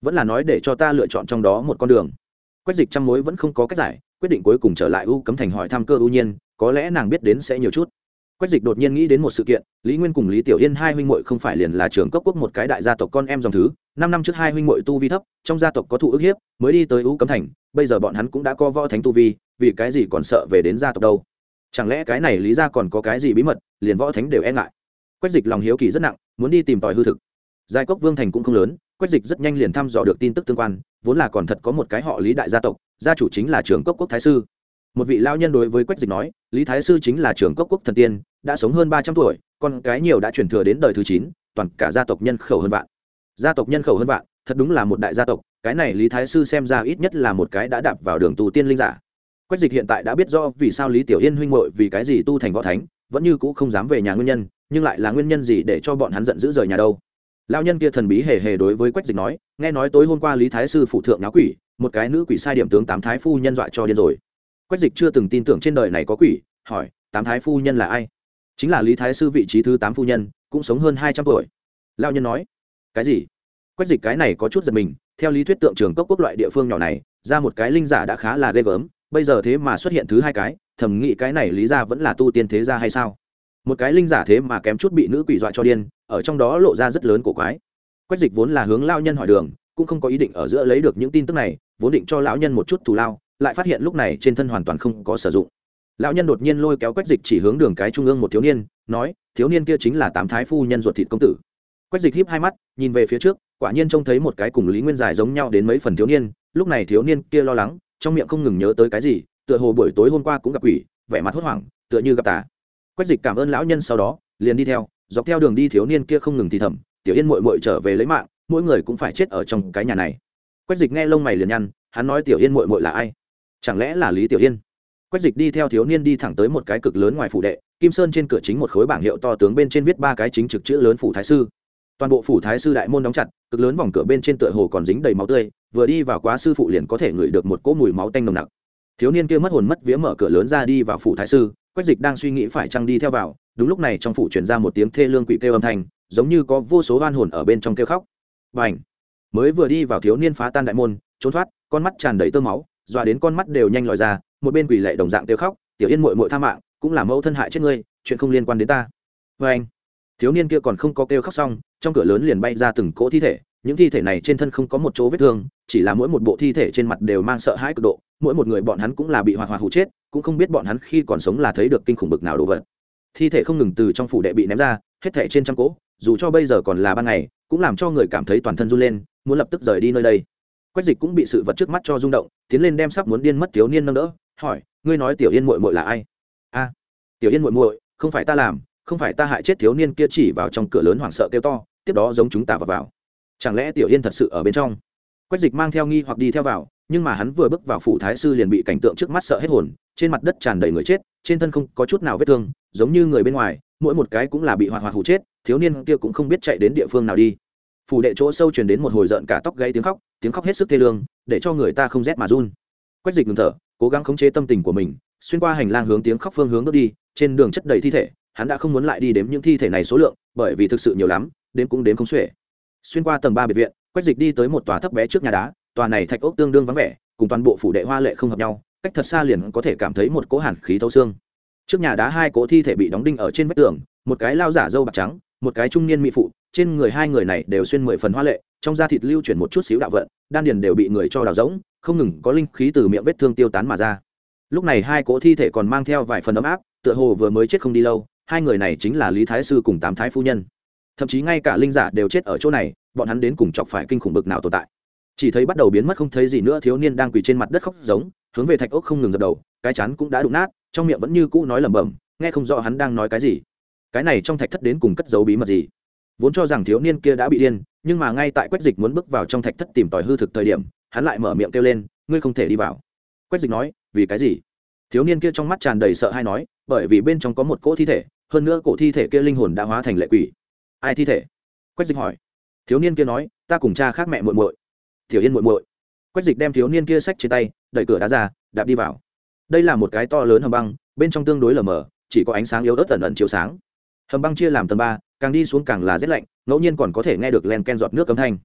Vẫn là nói để cho ta lựa chọn trong đó một con đường. Quách dịch trăm mối vẫn không có cách giải, quyết định cuối cùng trở lại u cấm thành hỏi thăm cơ ưu nhiên, có lẽ nàng biết đến sẽ nhiều chút. Quách dịch đột nhiên nghĩ đến một sự kiện, lý nguyên cùng lý tiểu yên hai huynh muội không phải liền là trưởng cấp quốc một cái đại gia tộc con em dòng thứ năm năm trước hai huynh muội tu vi thấp, trong gia tộc có thụ ức hiếp, mới đi tới u cấm thành, bây giờ bọn hắn cũng đã có võ thánh tu vi, vì cái gì còn sợ về đến gia tộc đâu? Chẳng lẽ cái này lý ra còn có cái gì bí mật, liền võ thánh đều e ngại? Quách dịch lòng hiếu kỳ rất nặng, muốn đi tìm tòi hư thực. Giai cốc vương thành cũng không lớn, quách dịch rất nhanh liền thăm dò được tin tức tương quan, vốn là còn thật có một cái họ lý đại gia tộc, gia chủ chính là trưởng cốc quốc thái sư. Một vị lao nhân đối với quách dịch nói, lý thái sư chính là trưởng cốc quốc thần tiên, đã sống hơn ba trăm tuổi, con cái nhiều đã chuyển thừa đến đời thứ chín, toàn cả gia tộc nhân khẩu hơn vạn gia tộc nhân khẩu hơn vạn, thật đúng là một đại gia tộc, cái này lý thái sư xem ra ít nhất là một cái đã đạp vào đường tu tiên linh giả. Quách dịch hiện tại đã biết rõ vì sao lý tiểu yên huynh hội vì cái gì tu thành võ thánh, vẫn như cũ không dám về nhà nguyên nhân, nhưng lại là nguyên nhân gì để cho bọn hắn giận dữ rời nhà đâu? Lao nhân kia thần bí hề hề đối với quách dịch nói, nghe nói tối hôm qua lý thái sư phụ thượng náo quỷ, một cái nữ quỷ sai điểm tướng tám thái phu nhân dọa cho điên rồi. Quách dịch chưa từng tin tưởng trên đời này có quỷ, hỏi, tám thái phu nhân là ai? Chính là lý thái sư vị trí thứ tám phu nhân, cũng sống hơn hai trăm tuổi. Lao nhân nói cái gì? Quách dịch cái này có chút giật mình, theo lý thuyết tượng trường cốc quốc loại địa phương nhỏ này, ra một cái linh giả đã khá là ghê gớm, bây giờ thế mà xuất hiện thứ hai cái thẩm nghĩ cái này lý ra vẫn là tu tiên thế gia hay sao? Một cái linh giả thế mà kém chút bị nữ quỷ dọa cho điên, ở trong đó lộ ra rất lớn cổ quái. Quách dịch vốn là hướng lao nhân hỏi đường, cũng không có ý định ở giữa lấy được những tin tức này, vốn định cho lão nhân một chút thù lao, lại phát hiện lúc này trên thân hoàn toàn không có sử dụng. Lão nhân đột nhiên lôi kéo quách dịch chỉ hướng đường cái trung ương một thiếu niên, nói, thiếu niên kia chính là tám thái phu nhân ruột thịt công tử quách dịch híp hai mắt, nhìn về phía trước, quả nhiên trông thấy một cái cùng lý nguyên dài giống nhau đến mấy phần thiếu niên, lúc này thiếu niên kia lo lắng, trong miệng không ngừng nhớ tới cái gì, tựa hồ buổi tối hôm qua cũng gặp quỷ, vẻ mặt hốt hoảng, tựa như gặp tà. Quách dịch cảm ơn lão nhân sau đó, liền đi theo, dọc theo đường đi thiếu niên kia không ngừng thì thầm, tiểu yên mội mội trở về lấy mạng, mỗi người cũng phải chết ở trong cái nhà này. Quách dịch nghe lông mày liền nhăn, hắn nói, tiểu yên mội mội là ai? Chẳng lẽ là lý tiểu yên? Quách dịch đi theo thiếu niên đi thẳng tới một cái cực lớn ngoài phủ đệ, kim sơn trên cửa chính một khối bảng hiệu to tướng bên trên viết ba cái chính trực chữ lớn phủ thái sư toàn bộ phủ thái sư đại môn đóng chặt, cực lớn vòng cửa bên trên tựa hồ còn dính đầy máu tươi, vừa đi vào quá sư phụ liền có thể ngửi được một cỗ mùi máu tanh nồng nặc. Thiếu niên kia mất hồn mất vía mở cửa lớn ra đi vào phủ thái sư, quách dịch đang suy nghĩ phải chăng đi theo vào, đúng lúc này trong phủ truyền ra một tiếng thê lương quỷ kêu âm thanh, giống như có vô số oan hồn ở bên trong kêu khóc. Và ảnh mới vừa đi vào thiếu niên phá tan đại môn, trốn thoát, con mắt tràn đầy tơ máu, dọa đến con mắt đều nhanh lòi ra, một bên quỷ lệ đồng dạng kêu khóc, tiểu yên mội mội tha mạng, cũng là mẫu thân hại chết ngươi, chuyện không liên quan đến ta. Và anh thiếu niên kia còn không có kêu khóc xong, trong cửa lớn liền bay ra từng cỗ thi thể, những thi thể này trên thân không có một chỗ vết thương, chỉ là mỗi một bộ thi thể trên mặt đều mang sợ hãi cực độ, mỗi một người bọn hắn cũng là bị hoạt hoạt hụ chết, cũng không biết bọn hắn khi còn sống là thấy được kinh khủng bực nào đồ vật. Thi thể không ngừng từ trong phủ đệ bị ném ra, hết thể trên trăm cỗ, dù cho bây giờ còn là ban ngày, cũng làm cho người cảm thấy toàn thân run lên, muốn lập tức rời đi nơi đây. Quách dịch cũng bị sự vật trước mắt cho rung động, tiến lên đem sắp muốn điên mất thiếu niên nâng đỡ, hỏi, ngươi nói tiểu yên muội muội là ai? A, tiểu yên muội muội, không phải ta làm không phải ta hại chết thiếu niên kia chỉ vào trong cửa lớn hoảng sợ kêu to, tiếp đó giống chúng ta vào vào. Chẳng lẽ tiểu yên thật sự ở bên trong? Quách dịch mang theo nghi hoặc đi theo vào, nhưng mà hắn vừa bước vào phủ thái sư liền bị cảnh tượng trước mắt sợ hết hồn, trên mặt đất tràn đầy người chết, trên thân không có chút nào vết thương, giống như người bên ngoài, mỗi một cái cũng là bị hoạt hoạt hụ chết, thiếu niên kia cũng không biết chạy đến địa phương nào đi. Phủ đệ chỗ sâu truyền đến một hồi rợn cả tóc gây tiếng khóc tiếng khóc hết sức thê lương, để cho người ta không rét mà run. Quách dịch ngừng thở, cố gắng khống chế tâm tình của mình, xuyên qua hành lang hướng tiếng khóc phương hướng bước đi, trên đường chất đầy thi thể hắn đã không muốn lại đi đếm những thi thể này số lượng, bởi vì thực sự nhiều lắm đến cũng đếm không xuể. Xuyên qua tầng ba biệt viện, quách dịch đi tới một tòa thấp bé trước nhà đá, tòa này thạch ốc tương đương vắng vẻ, cùng toàn bộ phủ đệ hoa lệ không hợp nhau, cách thật xa liền có thể cảm thấy một cỗ hàn khí thấu xương. Trước nhà đá hai cỗ thi thể bị đóng đinh ở trên vách tường, một cái lao giả dâu bạc trắng, một cái trung niên mỹ phụ, trên người hai người này đều xuyên mười phần hoa lệ, trong da thịt lưu chuyển một chút xíu đạo vận, đan điền đều bị người cho đào rỗng, không ngừng có linh khí từ miệng vết thương tiêu tán mà ra. Lúc này hai cỗ thi thể còn mang theo vài phần ấm áp, tựa hồ vừa mới chết không đi lâu hai người này chính là lý thái sư cùng tám thái phu nhân. Thậm chí ngay cả linh giả đều chết ở chỗ này, bọn hắn đến cùng chọc phải kinh khủng bực nào tồn tại. Chỉ thấy bắt đầu biến mất không thấy gì nữa, thiếu niên đang quỳ trên mặt đất khóc giống, hướng về thạch ốc không ngừng dập đầu, cái chán cũng đã đụng nát, trong miệng vẫn như cũ nói lẩm bẩm, nghe không rõ hắn đang nói cái gì. Cái này trong thạch thất đến cùng cất giấu bí mật gì? Vốn cho rằng thiếu niên kia đã bị điên, nhưng mà ngay tại quách dịch muốn bước vào trong thạch thất tìm tòi hư thực thời điểm, hắn lại mở miệng kêu lên, ngươi không thể đi vào. Quách dịch nói, vì cái gì? Thiếu niên kia trong mắt tràn đầy sợ hay nói, bởi vì bên trong có một cỗ thi thể hơn nữa cổ thi thể kia linh hồn đã hóa thành lệ quỷ. Ai thi thể? Quách dịch hỏi. Thiếu niên kia nói, ta cùng cha khác mẹ muội muội. Tiểu yên muội muội. Quách dịch đem thiếu niên kia sách trên tay, đẩy cửa đá ra, đạp đi vào. Đây là một cái to lớn hầm băng, bên trong tương đối lờ mờ, chỉ có ánh sáng yếu ớt ẩn ẩn chiếu sáng. Hầm băng chia làm tầng ba, càng đi xuống càng là rét lạnh, ngẫu nhiên còn có thể nghe được len ken giọt nước cấm thanh.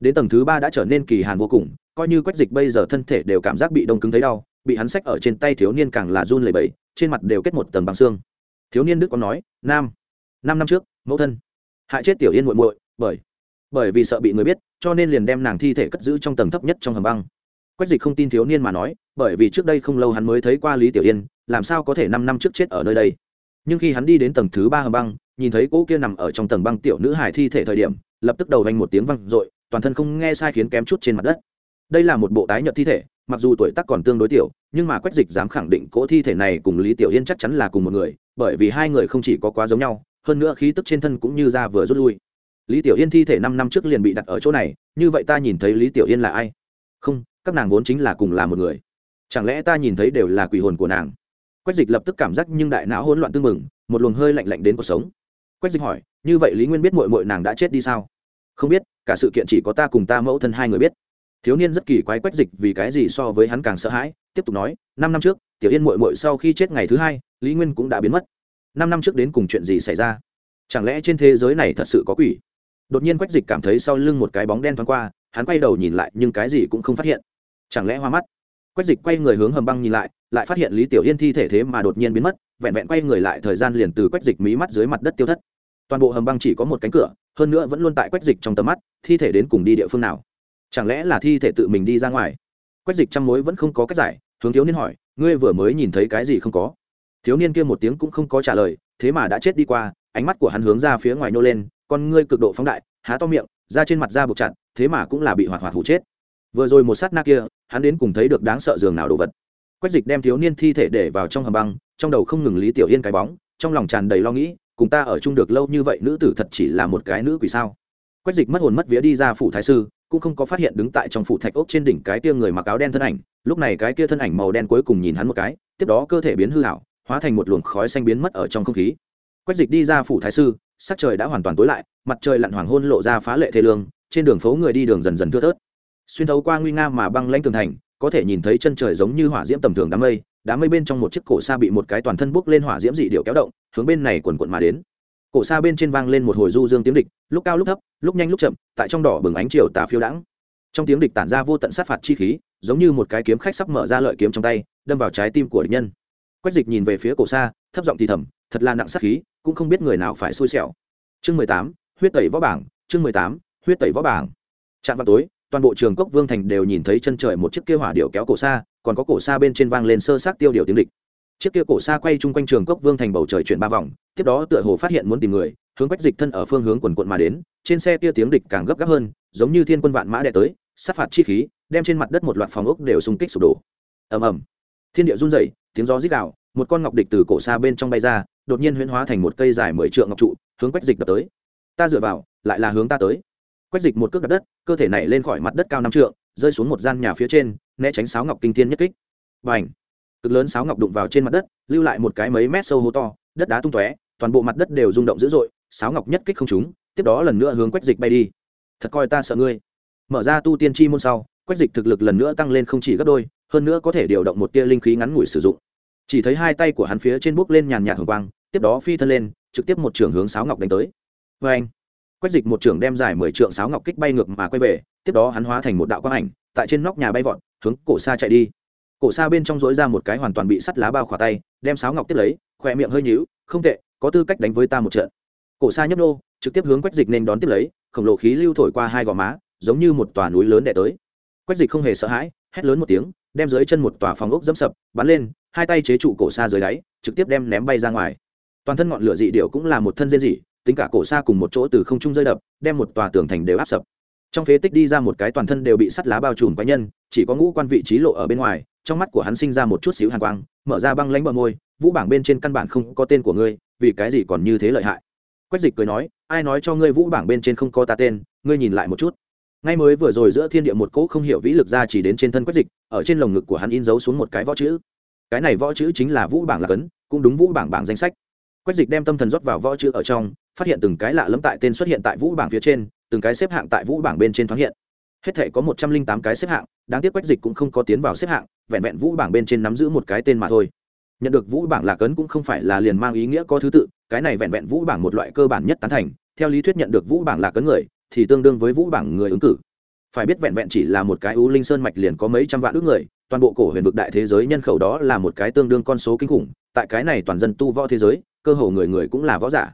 Đến tầng thứ ba đã trở nên kỳ hàn vô cùng, coi như quách dịch bây giờ thân thể đều cảm giác bị đông cứng thấy đau, bị hắn sách ở trên tay thiếu niên càng là run lẩy bẩy, trên mặt đều kết một tầng băng xương thiếu niên đức có nói, nam, năm năm trước, mẫu thân, hại chết tiểu yên muội muội, bởi bởi vì sợ bị người biết, cho nên liền đem nàng thi thể cất giữ trong tầng thấp nhất trong hầm băng. Quách dịch không tin thiếu niên mà nói, bởi vì trước đây không lâu hắn mới thấy qua lý tiểu yên, làm sao có thể năm năm trước chết ở nơi đây? Nhưng khi hắn đi đến tầng thứ ba hầm băng, nhìn thấy cỗ kia nằm ở trong tầng băng tiểu nữ hải thi thể thời điểm, lập tức đầu vanh một tiếng văng r toàn thân không nghe sai khiến kém chút trên mặt đất. Đây là một bộ tái nhợt thi thể, mặc dù tuổi tác còn tương đối tiểu, nhưng mà quách dịch dám khẳng định cỗ thi thể này cùng lý tiểu yên chắc chắn là cùng một người bởi vì hai người không chỉ có quá giống nhau, hơn nữa khí tức trên thân cũng như ra vừa rút lui. Lý tiểu yên thi thể năm năm trước liền bị đặt ở chỗ này, như vậy ta nhìn thấy lý tiểu yên là ai? Không, các nàng vốn chính là cùng là một người. Chẳng lẽ ta nhìn thấy đều là quỷ hồn của nàng? Quách dịch lập tức cảm giác nhưng đại não hỗn loạn tương mừng một luồng hơi lạnh lạnh đến cuộc sống. Quách dịch hỏi, như vậy lý nguyên biết mội mội nàng đã chết đi sao? Không biết, cả sự kiện chỉ có ta cùng ta mẫu thân hai người biết. Thiếu niên rất kỳ quái quách dịch vì cái gì so với hắn càng sợ hãi, tiếp tục nói, năm năm trước, tiểu yên mội mội sau khi chết ngày thứ hai lý nguyên cũng đã biến mất. Năm năm trước đến cùng chuyện gì xảy ra? Chẳng lẽ trên thế giới này thật sự có quỷ? Đột nhiên quách dịch cảm thấy sau lưng một cái bóng đen thoáng qua, hắn quay đầu nhìn lại nhưng cái gì cũng không phát hiện. Chẳng lẽ hoa mắt? Quách dịch quay người hướng hầm băng nhìn lại lại phát hiện lý tiểu yên thi thể thế mà đột nhiên biến mất, vẹn vẹn quay người lại thời gian liền từ quách dịch mí mắt dưới mặt đất tiêu thất. Toàn bộ hầm băng chỉ có một cánh cửa, hơn nữa vẫn luôn tại quách dịch trong tầm mắt, thi thể đến cùng đi địa phương nào? Chẳng lẽ là thi thể tự mình đi ra ngoài? Quách dịch chăm mối vẫn không có cách giải, hướng thiếu niên hỏi, ngươi vừa mới nhìn thấy cái gì không có? Thiếu niên kia một tiếng cũng không có trả lời, thế mà đã chết đi qua, ánh mắt của hắn hướng ra phía ngoài nô lên, con ngươi cực độ phóng đại, há to miệng ra trên mặt da buộc chặt, thế mà cũng là bị hoạt hoạt hủ chết. Vừa rồi một sát na kia, hắn đến cùng thấy được đáng sợ giường nào đồ vật. Quách dịch đem thiếu niên thi thể để vào trong hầm băng, trong đầu không ngừng lý tiểu yên cái bóng, trong lòng tràn đầy lo nghĩ, cùng ta ở chung được lâu như vậy nữ tử thật chỉ là một cái nữ quỷ sao? Quách dịch mất hồn mất vía đi ra phủ thái sư, cũng không có phát hiện đứng tại trong phủ thạch ốc trên đỉnh cái kia người mặc áo đen thân ảnh, lúc này cái kia thân ảnh màu đen cuối cùng nhìn hắn một cái, tiếp đó cơ thể biến hư hảo hóa thành một luồng khói xanh biến mất ở trong không khí. Quách dịch đi ra phủ thái sư, sắc trời đã hoàn toàn tối lại, mặt trời lặn hoàng hôn lộ ra phá lệ thê lương, trên đường phố người đi đường dần dần thưa thớt. Xuyên thấu qua nguy nga mà băng lãnh tường thành, có thể nhìn thấy chân trời giống như hỏa diễm tầm thường đám mây đám mây bên trong một chiếc cổ xa bị một cái toàn thân bốc lên hỏa diễm dị điệu kéo động, hướng bên này quần quận mà đến. Cổ xa bên trên vang lên một hồi du dương tiếng địch, lúc cao lúc thấp, lúc nhanh lúc chậm, tại trong đỏ bừng ánh chiều tà phiêu đãng. Trong tiếng địch tản ra vô tận sát phạt chi khí, giống như một cái kiếm khách sắp mở ra lợi kiếm trong tay, đâm vào trái tim của địch nhân quách dịch nhìn về phía cổ xa, thấp giọng thì thầm, thật là nặng sát khí, cũng không biết người nào phải xui xẻo. Chương mười tám, huyết tẩy võ bảng, chương mười tám, huyết tẩy võ bảng. Trạm vào tối, toàn bộ trường cốc vương thành đều nhìn thấy chân trời một chiếc kia hỏa điệu kéo cổ xa, còn có cổ xa bên trên vang lên sơ sát tiêu điều tiếng địch. Chiếc kia cổ xa quay chung quanh trường cốc vương thành bầu trời chuyển ba vòng, tiếp đó tựa hồ phát hiện muốn tìm người, hướng quách dịch thân ở phương hướng quần quận mà đến, trên xe kia tiếng địch càng gấp gáp hơn, giống như thiên quân vạn mã đệ tới, sát phạt chi khí, đem trên mặt đất một loạt phòng ốc đều xung kích sụp đổ. Ầm ầm. Thiên địa run rẩy tiếng gió rít đạo một con ngọc địch từ cổ xa bên trong bay ra, đột nhiên huyễn hóa thành một cây dài mười trượng ngọc trụ, hướng quách dịch đập tới. Ta dựa vào, lại là hướng ta tới. Quách dịch một cước đập đất, cơ thể này lên khỏi mặt đất cao năm trượng, rơi xuống một gian nhà phía trên, né tránh sáo ngọc kinh thiên nhất kích. Và ảnh cực lớn sáo ngọc đụng vào trên mặt đất, lưu lại một cái mấy mét sâu hố to, đất đá tung tóe, toàn bộ mặt đất đều rung động dữ dội, sáo ngọc nhất kích không trúng, tiếp đó lần nữa hướng quách dịch bay đi. Thật coi ta sợ ngươi. Mở ra tu tiên chi môn sau, quách dịch thực lực lần nữa tăng lên không chỉ gấp đôi hơn nữa có thể điều động một tia linh khí ngắn ngủi sử dụng. Chỉ thấy hai tay của hắn phía trên bốc lên nhàn nhạt hồng quang, tiếp đó phi thân lên, trực tiếp một trường hướng sáo ngọc đánh tới. Vê anh, quách dịch một trường đem dài mười trượng sáo ngọc kích bay ngược mà quay về, tiếp đó hắn hóa thành một đạo quang ảnh, tại trên nóc nhà bay vọt, hướng cổ xa chạy đi. Cổ xa bên trong dối ra một cái hoàn toàn bị sắt lá bao khỏa tay, đem sáo ngọc tiếp lấy khoe miệng hơi nhíu, không tệ, có tư cách đánh với ta một trận. Cổ xa nhấp nô, trực tiếp hướng quách dịch nên đón tiếp lấy, khổng lồ khí lưu thổi qua hai gò má, giống như một tòa núi lớn đẻ tới. Quách dịch không hề sợ hãi, hét lớn một tiếng đem dưới chân một tòa phòng ốc dẫm sập, bắn lên, hai tay chế trụ cổ xa dưới đáy, trực tiếp đem ném bay ra ngoài. Toàn thân ngọn lửa dị điệu cũng là một thân dên dị tính cả cổ xa cùng một chỗ từ không trung rơi đập, đem một tòa tường thành đều áp sập. Trong phế tích đi ra một cái toàn thân đều bị sắt lá bao trùm cá nhân, chỉ có ngũ quan vị trí lộ ở bên ngoài, trong mắt của hắn sinh ra một chút xíu hàn quang, mở ra băng lánh bờ môi, vũ bảng bên trên căn bản không có tên của ngươi, vì cái gì còn như thế lợi hại? Quách dịch cười nói, ai nói cho ngươi vũ bảng bên trên không có ta tên, ngươi nhìn lại một chút ngay mới vừa rồi giữa thiên địa một cỗ không hiểu vĩ lực ra chỉ đến trên thân quách dịch, ở trên lồng ngực của hắn in dấu xuống một cái võ chữ. Cái này võ chữ chính là vũ bảng là cấn cũng đúng vũ bảng bảng danh sách. Quách dịch đem tâm thần rót vào võ chữ ở trong, phát hiện từng cái lạ lẫm tại tên xuất hiện tại vũ bảng phía trên, từng cái xếp hạng tại vũ bảng bên trên thoáng hiện. Hết thể có một trăm linh tám cái xếp hạng, đáng tiếc quách dịch cũng không có tiến vào xếp hạng, vẹn vẹn vũ bảng bên trên nắm giữ một cái tên mà thôi. Nhận được vũ bảng lạc ấn cũng không phải là liền mang ý nghĩa có thứ tự, cái này vẹn vẹn vũ bảng một loại cơ bản nhất tán thành. Theo lý thuyết nhận được vũ bảng lạc ấn người thì tương đương với vũ bảng người ứng cử. Phải biết vẹn vẹn chỉ là một cái ưu linh sơn mạch liền có mấy trăm vạn ước người, toàn bộ cổ huyền vực đại thế giới nhân khẩu đó là một cái tương đương con số kinh khủng, tại cái này toàn dân tu võ thế giới, cơ hồ người người cũng là võ giả.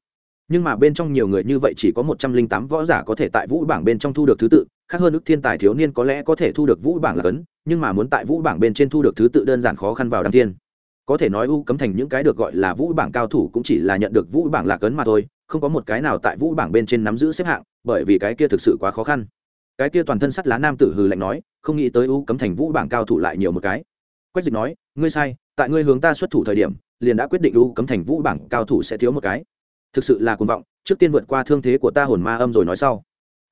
Nhưng mà bên trong nhiều người như vậy chỉ có một trăm linh tám võ giả có thể tại vũ bảng bên trong thu được thứ tự, khác hơn ước thiên tài thiếu niên có lẽ có thể thu được vũ bảng là cấn, nhưng mà muốn tại vũ bảng bên trên thu được thứ tự đơn giản khó khăn vào đăng thiên có thể nói u cấm thành những cái được gọi là vũ bảng cao thủ cũng chỉ là nhận được vũ bảng là cấn mà thôi không có một cái nào tại vũ bảng bên trên nắm giữ xếp hạng, bởi vì cái kia thực sự quá khó khăn. Cái kia toàn thân sắt lá nam tử hừ lạnh nói, không nghĩ tới u cấm thành vũ bảng cao thủ lại nhiều một cái. Quách dịch nói, ngươi sai, tại ngươi hướng ta xuất thủ thời điểm, liền đã quyết định u cấm thành vũ bảng cao thủ sẽ thiếu một cái. Thực sự là cuồng vọng, trước tiên vượt qua thương thế của ta hồn ma âm rồi nói sau.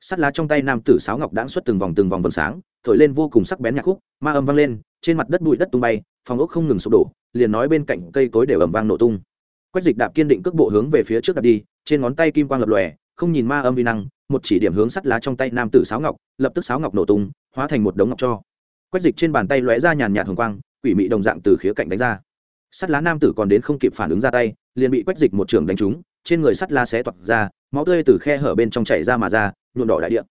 Sắt lá trong tay nam tử sáo ngọc đãng xuất từng vòng từng vòng vầng sáng, thổi lên vô cùng sắc bén nhạc khúc, ma âm vang lên, trên mặt đất bụi đất tung bay, phòng ốc không ngừng sụp đổ, liền nói bên cạnh cây cối đều ầm vang nổ tung quách dịch đạp kiên định cước bộ hướng về phía trước đạp đi, trên ngón tay kim quang lập lòe, không nhìn ma âm vi năng, một chỉ điểm hướng sắt lá trong tay nam tử sáo ngọc, lập tức sáo ngọc nổ tung, hóa thành một đống ngọc cho. Quách dịch trên bàn tay lóe ra nhàn nhạt hồng quang, quỷ mị đồng dạng từ khía cạnh đánh ra. Sắt lá nam tử còn đến không kịp phản ứng ra tay, liền bị quách dịch một trường đánh trúng, trên người sắt lá xé toạc ra, máu tươi từ khe hở bên trong chảy ra mà ra, nhuộm đỏ đại địa.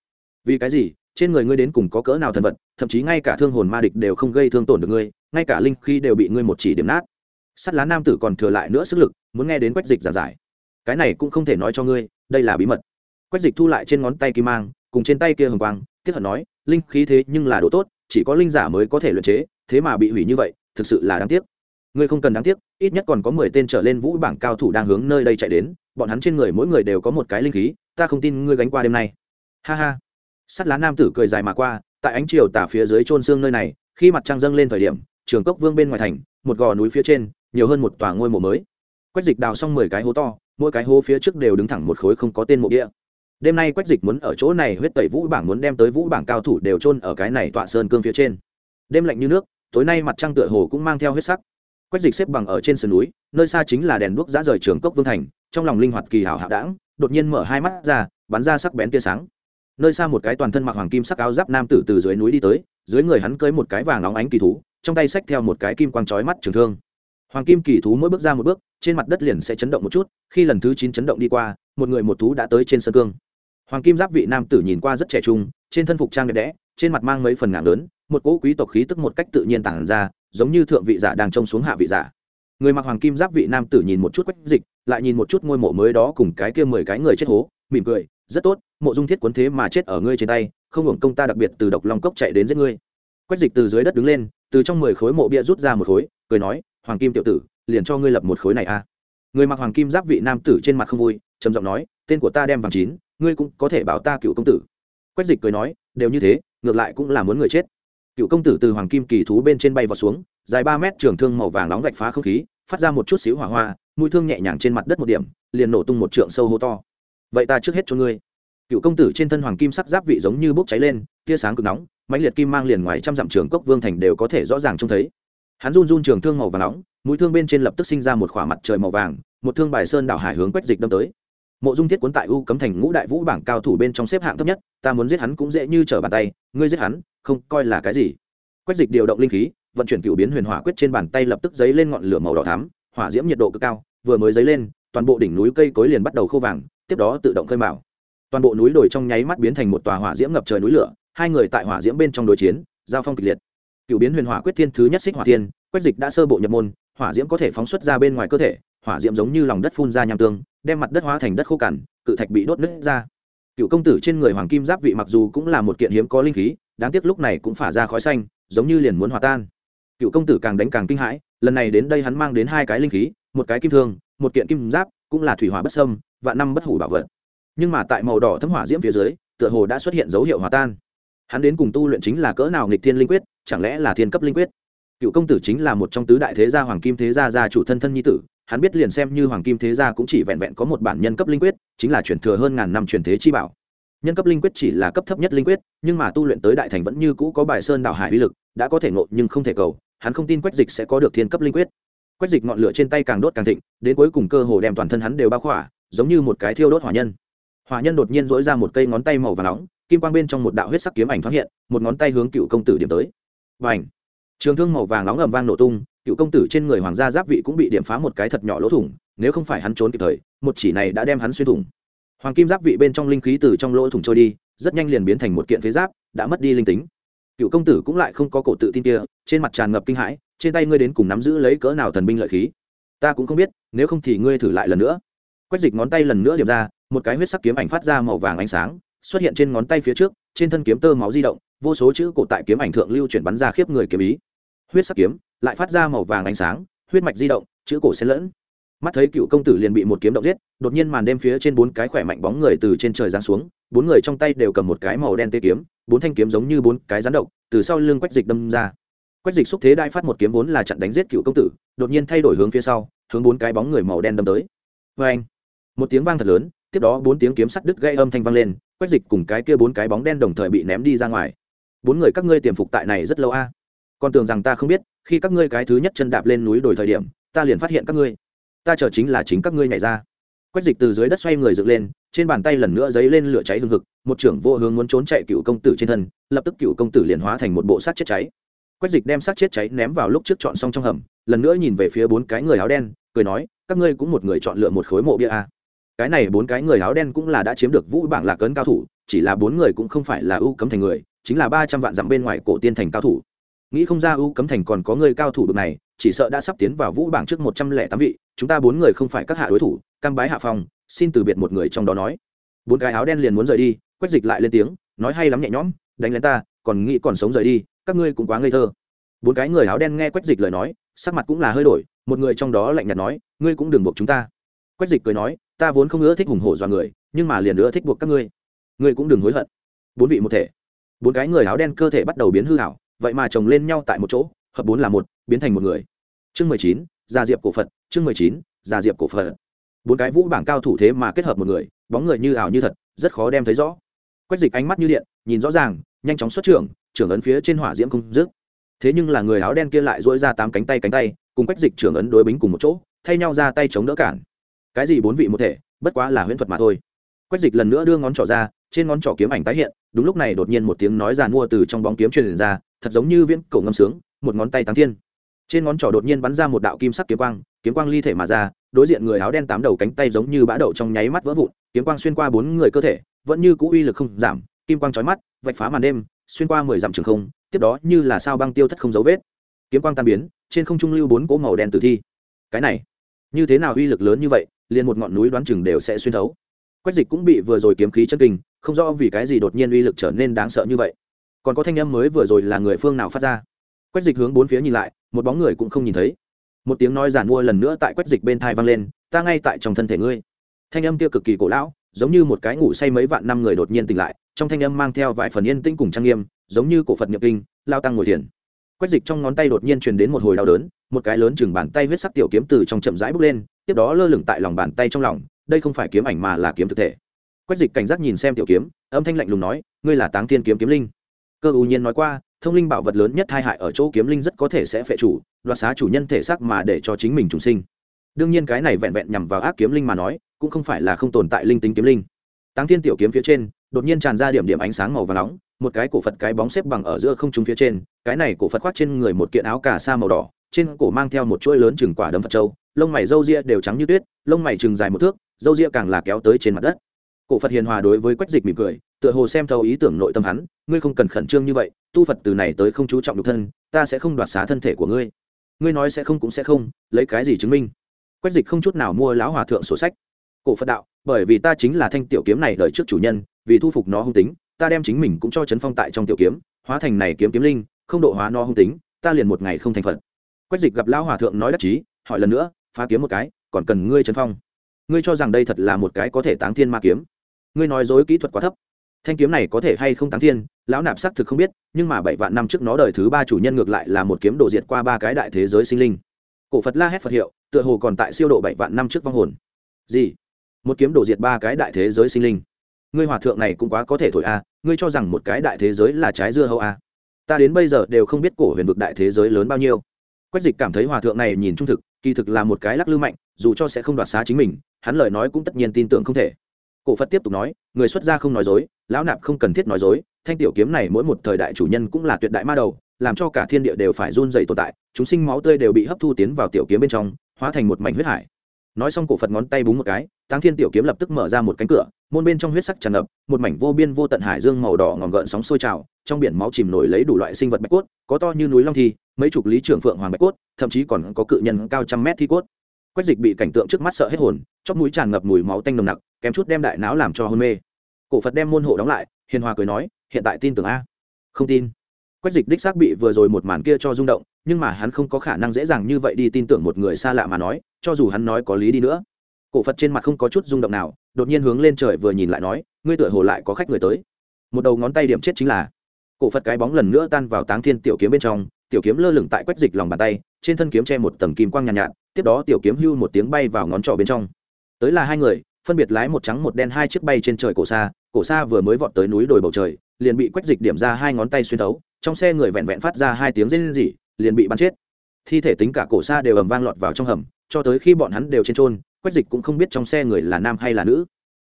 Vì cái gì? Trên người ngươi đến cùng có cỡ nào thần vật, thậm chí ngay cả thương hồn ma địch đều không gây thương tổn được ngươi, ngay cả linh khi đều bị ngươi một chỉ điểm nát sắt lá nam tử còn thừa lại nữa sức lực, muốn nghe đến quách dịch giả giải. Cái này cũng không thể nói cho ngươi, đây là bí mật. Quách dịch thu lại trên ngón tay kim mang, cùng trên tay kia hồng quang tiếp hận nói, linh khí thế nhưng là đồ tốt, chỉ có linh giả mới có thể luyện chế, thế mà bị hủy như vậy, thực sự là đáng tiếc. Ngươi không cần đáng tiếc, ít nhất còn có mười tên trở lên vũ bảng cao thủ đang hướng nơi đây chạy đến, bọn hắn trên người mỗi người đều có một cái linh khí, ta không tin ngươi gánh qua đêm nay. Ha ha. Sắt lá nam tử cười dài mà qua, tại ánh chiều tả phía dưới trôn xương nơi này, khi mặt trăng dâng lên thời điểm, trường cốc vương bên ngoài thành, một gò núi phía trên nhiều hơn một tòa ngôi mộ mới. Quách dịch đào xong mười cái hố to, mỗi cái hố phía trước đều đứng thẳng một khối không có tên mộ địa đêm nay quách dịch muốn ở chỗ này huyết tẩy vũ bảng, muốn đem tới vũ bảng cao thủ đều trôn ở cái này tọa sơn cương phía trên. Đêm lạnh như nước, tối nay mặt trăng tựa hồ cũng mang theo huyết sắc. Quách dịch xếp bằng ở trên sườn núi, nơi xa chính là đèn đuốc giã rời trường cốc vương thành, trong lòng linh hoạt kỳ hảo hạ đãng đột nhiên mở hai mắt ra, bắn ra sắc bén tia sáng. Nơi xa một cái toàn thân mặc hoàng kim sắc áo giáp nam tử từ dưới núi đi tới, dưới người hắn cưới một cái vàng óng ánh kỳ thú, trong tay xách theo một cái kim quang trói mắt trường thương hoàng kim kỳ thú mỗi bước ra một bước, trên mặt đất liền sẽ chấn động một chút, khi lần thứ chín chấn động đi qua, một người một thú đã tới trên sân cương. Hoàng kim giáp vị nam tử nhìn qua rất trẻ trung, trên thân phục trang đẹp đẽ, trên mặt mang mấy phần ngạn lớn, một cỗ quý tộc khí tức một cách tự nhiên tản ra, giống như thượng vị giả đang trông xuống hạ vị giả. Người mặc hoàng kim giáp vị nam tử nhìn một chút quách dịch, lại nhìn một chút ngôi mộ mới đó cùng cái kia mười cái người chết hố, mỉm cười, rất tốt, mộ dung thiết quấn thế mà chết ở ngươi trên tay, không hưởng công ta đặc biệt từ độc long cốc chạy đến giết ngươi. Quách dịch từ dưới đất đứng lên, từ trong mười khối mộ bia rút ra một khối, cười nói hoàng kim tiểu tử, liền cho ngươi lập một khối này a. Người mặc hoàng kim giáp vị nam tử trên mặt không vui, trầm giọng nói, tên của ta đem vàng chín, ngươi cũng có thể bảo ta cựu công tử. Quách dịch cười nói, đều như thế, ngược lại cũng là muốn người chết. Cựu công tử từ hoàng kim kỳ thú bên trên bay vào xuống, dài ba mét trường thương màu vàng nóng gạch phá không khí, phát ra một chút xíu hỏa hoa, mũi thương nhẹ nhàng trên mặt đất một điểm, liền nổ tung một trượng sâu hô to. Vậy ta trước hết cho ngươi. Cựu công tử trên thân hoàng kim sắc giáp vị giống như bốc cháy lên, tia sáng cực nóng, mãnh liệt kim mang liền ngoài trăm dặm trường cốc vương thành đều có thể rõ ràng trông thấy hắn run run trường thương màu vàng nóng, mũi thương bên trên lập tức sinh ra một khỏa mặt trời màu vàng, một thương bài sơn đảo hải hướng quách dịch đâm tới. Mộ dung thiết cuốn tại u cấm thành ngũ đại vũ bảng cao thủ bên trong xếp hạng thấp nhất, ta muốn giết hắn cũng dễ như trở bàn tay, ngươi giết hắn, không coi là cái gì. Quách dịch điều động linh khí, vận chuyển cựu biến huyền hỏa quyết trên bàn tay lập tức dấy lên ngọn lửa màu đỏ thắm, hỏa diễm nhiệt độ cực cao, vừa mới dấy lên, toàn bộ đỉnh núi cây cối liền bắt đầu khô vàng, tiếp đó tự động khơi mào. Toàn bộ núi đồi trong nháy mắt biến thành một tòa hỏa diễm ngập trời núi lửa, hai người tại hỏa diễm bên trong đối chiến, giao phong kịch liệt cựu biến huyền hỏa quyết thiên thứ nhất xích hỏa tiên quách dịch đã sơ bộ nhập môn, hỏa diễm có thể phóng xuất ra bên ngoài cơ thể, hỏa diễm giống như lòng đất phun ra nham tương, đem mặt đất hóa thành đất khô cằn, cự thạch bị đốt nứt ra. Cựu công tử trên người hoàng kim giáp vị mặc dù cũng là một kiện hiếm có linh khí, đáng tiếc lúc này cũng phả ra khói xanh, giống như liền muốn hòa tan. Cựu công tử càng đánh càng kinh hãi, lần này đến đây hắn mang đến hai cái linh khí, một cái kim thương, một kiện kim giáp, cũng là thủy hỏa bất sâm và năm bất hủ bảo vật. Nhưng mà tại màu đỏ thấm hỏa diễm phía dưới, tựa hồ đã xuất hiện dấu hiệu hòa tan hắn đến cùng tu luyện chính là cỡ nào nghịch thiên linh quyết, chẳng lẽ là thiên cấp linh quyết? Cựu công tử chính là một trong tứ đại thế gia hoàng kim thế gia gia chủ thân thân nhi tử, hắn biết liền xem như hoàng kim thế gia cũng chỉ vẹn vẹn có một bản nhân cấp linh quyết, chính là chuyển thừa hơn ngàn năm truyền thế chi bảo. Nhân cấp linh quyết chỉ là cấp thấp nhất linh quyết, nhưng mà tu luyện tới đại thành vẫn như cũ có bài sơn đảo hải uy lực, đã có thể ngộ nhưng không thể cầu, hắn không tin quách dịch sẽ có được thiên cấp linh quyết. Quách dịch ngọn lửa trên tay càng đốt càng thịnh, đến cuối cùng cơ hồ đem toàn thân hắn đều bao khỏa, giống như một cái thiêu đốt hỏa nhân. Hỏa nhân đột nhiên dỗi ra một cây ngón tay màu và nóng kim quang bên trong một đạo huyết sắc kiếm ảnh thoáng hiện, một ngón tay hướng cựu công tử điểm tới. Và ảnh trường thương màu vàng nóng ầm vang nổ tung, cựu công tử trên người hoàng gia giáp vị cũng bị điểm phá một cái thật nhỏ lỗ thủng, nếu không phải hắn trốn kịp thời, một chỉ này đã đem hắn xuyên thủng. Hoàng kim giáp vị bên trong linh khí từ trong lỗ thủng trôi đi, rất nhanh liền biến thành một kiện phế giáp, đã mất đi linh tính. Cựu công tử cũng lại không có cổ tự tin kia, trên mặt tràn ngập kinh hãi, trên tay ngươi đến cùng nắm giữ lấy cỡ nào thần binh lợi khí? Ta cũng không biết, nếu không thì ngươi thử lại lần nữa. Quách dịch ngón tay lần nữa điểm ra, một cái huyết sắc kiếm ảnh phát ra màu vàng ánh sáng xuất hiện trên ngón tay phía trước, trên thân kiếm tơ máu di động, vô số chữ cổ tại kiếm ảnh thượng lưu chuyển bắn ra khiếp người kiếm ý. Huyết sắc kiếm, lại phát ra màu vàng ánh sáng, huyết mạch di động, chữ cổ xen lẫn. Mắt thấy cựu công tử liền bị một kiếm động giết, đột nhiên màn đêm phía trên bốn cái khỏe mạnh bóng người từ trên trời giáng xuống, bốn người trong tay đều cầm một cái màu đen tê kiếm, bốn thanh kiếm giống như bốn cái rắn độc, từ sau lưng quách dịch đâm ra. Quách dịch xúc thế đại phát một kiếm vốn là chặn đánh giết cựu công tử, đột nhiên thay đổi hướng phía sau, hướng bốn cái bóng người màu đen đâm tới. Vê anh một tiếng vang thật lớn, tiếp đó bốn tiếng kiếm sắt đứt gây âm thanh vang lên quách dịch cùng cái kia bốn cái bóng đen đồng thời bị ném đi ra ngoài. Bốn người các ngươi tiềm phục tại này rất lâu a. À? còn tưởng rằng ta không biết, khi các ngươi cái thứ nhất chân đạp lên núi đổi thời điểm, ta liền phát hiện các ngươi. Ta chờ chính là chính các ngươi nhảy ra. Quách dịch từ dưới đất xoay người dựng lên, trên bàn tay lần nữa dấy lên lửa cháy hừng hực, một trưởng vô hướng muốn trốn chạy cựu công tử trên thân, lập tức cựu công tử liền hóa thành một bộ sát chết cháy. Quách dịch đem sát chết cháy ném vào lúc trước chọn xong trong hầm, lần nữa nhìn về phía bốn cái người áo đen, cười nói, các ngươi cũng một người chọn lựa một khối mộ bia a cái này bốn cái người áo đen cũng là đã chiếm được vũ bảng lạc cấn cao thủ, chỉ là bốn người cũng không phải là ưu cấm thành người, chính là ba trăm vạn dặm bên ngoài cổ tiên thành cao thủ. Nghĩ không ra ưu cấm thành còn có người cao thủ được này, chỉ sợ đã sắp tiến vào vũ bảng trước một trăm lẻ tám vị, chúng ta bốn người không phải các hạ đối thủ, cam bái hạ phòng xin từ biệt một người trong đó nói. Bốn cái áo đen liền muốn rời đi, quách dịch lại lên tiếng, nói hay lắm nhẹ nhõm, đánh lên ta, còn nghĩ còn sống rời đi, các ngươi cũng quá ngây thơ. Bốn cái người áo đen nghe quách dịch lời nói, sắc mặt cũng là hơi đổi, một người trong đó lạnh nhạt nói, ngươi cũng đừng buộc chúng ta. Quách dịch cười nói ta vốn không ưa thích hùng hổ do người, nhưng mà liền ưa thích buộc các ngươi. Ngươi cũng đừng hối hận. Bốn vị một thể. Bốn cái người áo đen cơ thể bắt đầu biến hư hảo vậy mà chồng lên nhau tại một chỗ, hợp bốn là một, biến thành một người. Chương mười chín, gia diệp cổ phật, chương mười chín, gia diệp cổ phật. Bốn cái vũ bảng cao thủ thế mà kết hợp một người, bóng người như ảo như thật, rất khó đem thấy rõ. Quách dịch ánh mắt như điện, nhìn rõ ràng, nhanh chóng xuất trưởng trưởng ấn phía trên hỏa diễm không dứt. Thế nhưng là người áo đen kia lại dỗi ra tám cánh tay cánh tay, cùng quách dịch trưởng ấn đối bính cùng một chỗ, thay nhau ra tay chống đỡ cản cái gì bốn vị một thể, bất quá là huyễn thuật mà thôi. Quách dịch lần nữa đưa ngón trỏ ra, trên ngón trỏ kiếm ảnh tái hiện, đúng lúc này đột nhiên một tiếng nói giàn mua từ trong bóng kiếm truyền ra, thật giống như viễn cổ ngâm sướng, một ngón tay táng thiên. Trên ngón trỏ đột nhiên bắn ra một đạo kim sắc kiếm quang kiếm quang ly thể mà ra, đối diện người áo đen tám đầu cánh tay giống như bã đậu trong nháy mắt vỡ vụn, kiếm quang xuyên qua bốn người cơ thể, vẫn như cũ uy lực không giảm, kim quang trói mắt, vạch phá màn đêm, xuyên qua mười dặm trường không, tiếp đó như là sao băng tiêu thất không dấu vết. Kiếm quang tan biến, trên không trung lưu bốn cỗ màu đen tử thi. Cái này, như thế nào uy lực lớn như vậy? Liền một ngọn núi đoán chừng đều sẽ xuyên thấu. Quách dịch cũng bị vừa rồi kiếm khí chân kinh, không rõ vì cái gì đột nhiên uy lực trở nên đáng sợ như vậy. Còn có thanh âm mới vừa rồi là người phương nào phát ra? Quách dịch hướng bốn phía nhìn lại, một bóng người cũng không nhìn thấy. Một tiếng nói giản mua lần nữa tại quách dịch bên thai vang lên, ta ngay tại trong thân thể ngươi. Thanh âm kia cực kỳ cổ lão, giống như một cái ngủ say mấy vạn năm người đột nhiên tỉnh lại, trong thanh âm mang theo vài phần yên tĩnh cùng trang nghiêm, giống như cổ phật nhập kinh, lao tăng ngồi thiền quách dịch trong ngón tay đột nhiên truyền đến một hồi đau đớn, một cái lớn chừng bàn tay huyết sắc tiểu kiếm từ trong chậm rãi bước lên, tiếp đó lơ lửng tại lòng bàn tay trong lòng, đây không phải kiếm ảnh mà là kiếm thực thể. Quách dịch cảnh giác nhìn xem tiểu kiếm, âm thanh lạnh lùng nói, ngươi là táng thiên kiếm kiếm linh. Cơ ưu nhiên nói qua, thông linh bảo vật lớn nhất hai hại ở chỗ kiếm linh rất có thể sẽ phệ chủ, đoạt xá chủ nhân thể xác mà để cho chính mình trùng sinh. Đương nhiên cái này vẹn vẹn nhằm vào ác kiếm linh mà nói, cũng không phải là không tồn tại linh tính kiếm linh. Táng thiên tiểu kiếm phía trên, đột nhiên tràn ra điểm điểm ánh sáng màu và nóng một cái cổ phật cái bóng xếp bằng ở giữa không trung phía trên, cái này cổ phật khoác trên người một kiện áo cà sa màu đỏ, trên cổ mang theo một chuỗi lớn chừng quả đấm phật trâu lông mày râu ria đều trắng như tuyết, lông mày chừng dài một thước, râu ria càng là kéo tới trên mặt đất. Cổ phật hiền hòa đối với quách dịch mỉm cười, tựa hồ xem thấu ý tưởng nội tâm hắn, ngươi không cần khẩn trương như vậy, tu phật từ này tới không chú trọng nhục thân, ta sẽ không đoạt xá thân thể của ngươi. Ngươi nói sẽ không cũng sẽ không, lấy cái gì chứng minh? Quách dịch không chút nào mua lão hòa thượng sổ sách. Cổ phật đạo, bởi vì ta chính là thanh tiểu kiếm này đợi trước chủ nhân, vì thu phục nó hung tính ta đem chính mình cũng cho chấn phong tại trong tiểu kiếm, hóa thành này kiếm kiếm linh, không độ hóa no hung tính, ta liền một ngày không thành phật. Quách dịch gặp lão hòa thượng nói đắc chí, hỏi lần nữa, phá kiếm một cái, còn cần ngươi chấn phong. Ngươi cho rằng đây thật là một cái có thể táng thiên ma kiếm. Ngươi nói dối kỹ thuật quá thấp. Thanh kiếm này có thể hay không táng thiên, lão nạp xác thực không biết, nhưng mà bảy vạn năm trước nó đời thứ ba chủ nhân ngược lại là một kiếm đồ diệt qua ba cái đại thế giới sinh linh. Cổ phật la hét phật hiệu, tựa hồ còn tại siêu độ bảy vạn năm trước vong hồn. Gì? Một kiếm đồ diệt ba cái đại thế giới sinh linh ngươi hòa thượng này cũng quá có thể thổi a, ngươi cho rằng một cái đại thế giới là trái dưa hấu a? Ta đến bây giờ đều không biết cổ huyền vực đại thế giới lớn bao nhiêu. Quách dịch cảm thấy hòa thượng này nhìn trung thực, kỳ thực là một cái lắc lư mạnh, dù cho sẽ không đoạt xá chính mình, hắn lời nói cũng tất nhiên tin tưởng không thể. Cổ phật tiếp tục nói, người xuất gia không nói dối, lão nạp không cần thiết nói dối, thanh tiểu kiếm này mỗi một thời đại chủ nhân cũng là tuyệt đại ma đầu, làm cho cả thiên địa đều phải run dày tồn tại, chúng sinh máu tươi đều bị hấp thu tiến vào tiểu kiếm bên trong, hóa thành một mảnh huyết hải. Nói xong cổ phật ngón tay búng một cái tăng thiên tiểu kiếm lập tức mở ra một cánh cửa môn bên trong huyết sắc tràn ngập, một mảnh vô biên vô tận hải dương màu đỏ ngòm gợn sóng sôi trào, trong biển máu chìm nổi lấy đủ loại sinh vật bạch cốt, có to như núi long thi, mấy chục lý trưởng phượng hoàng bạch cốt, thậm chí còn có cự nhân cao trăm mét thi cốt. Quách dịch bị cảnh tượng trước mắt sợ hết hồn, chóp mũi tràn ngập mùi máu tanh nồng nặc, kém chút đem đại não làm cho hôn mê. Cổ phật đem môn hộ đóng lại, hiền hòa cười nói, hiện tại tin tưởng a. Không tin. Quách dịch đích xác bị vừa rồi một màn kia cho rung động, nhưng mà hắn không có khả năng dễ dàng như vậy đi tin tưởng một người xa lạ mà nói, cho dù hắn nói có lý đi nữa. Cổ phật trên mặt không có chút rung động nào đột nhiên hướng lên trời vừa nhìn lại nói ngươi tựa hồ lại có khách người tới. Một đầu ngón tay điểm chết chính là cổ phật cái bóng lần nữa tan vào táng thiên tiểu kiếm bên trong tiểu kiếm lơ lửng tại quách dịch lòng bàn tay trên thân kiếm che một tầng kim quang nhàn nhạt, nhạt tiếp đó tiểu kiếm hưu một tiếng bay vào ngón trỏ bên trong. Tới là hai người phân biệt lái một trắng một đen hai chiếc bay trên trời cổ xa cổ xa vừa mới vọt tới núi đồi bầu trời liền bị quách dịch điểm ra hai ngón tay xuyên thấu trong xe người vẹn vẹn phát ra hai tiếng rên rỉ liền bị bắn chết. Thi thể tính cả cổ xa đều ầm vang lọt vào trong hầm cho tới khi bọn hắn đều trên trôn quách dịch cũng không biết trong xe người là nam hay là nữ.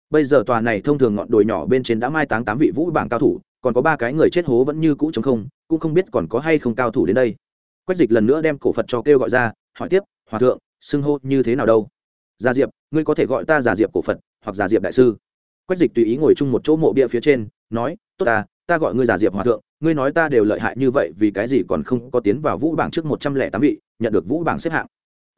Bây giờ tòa này thông thường ngọn đồi nhỏ bên trên đã mai táng tám vị vũ bảng cao thủ, còn có ba cái người chết hố vẫn như cũ chống không, cũng không biết còn có hay không cao thủ đến đây. Quách dịch lần nữa đem cổ phật cho kêu gọi ra, hỏi tiếp, hòa thượng, xưng hô như thế nào đâu? Gia diệp, ngươi có thể gọi ta giả diệp cổ phật, hoặc giả diệp đại sư. Quách dịch tùy ý ngồi chung một chỗ mộ bia phía trên, nói, tốt ta ta gọi ngươi giả diệp hòa thượng, ngươi nói ta đều lợi hại như vậy vì cái gì còn không có tiến vào vũ bảng trước một trăm lẻ tám vị, nhận được vũ bảng xếp hạng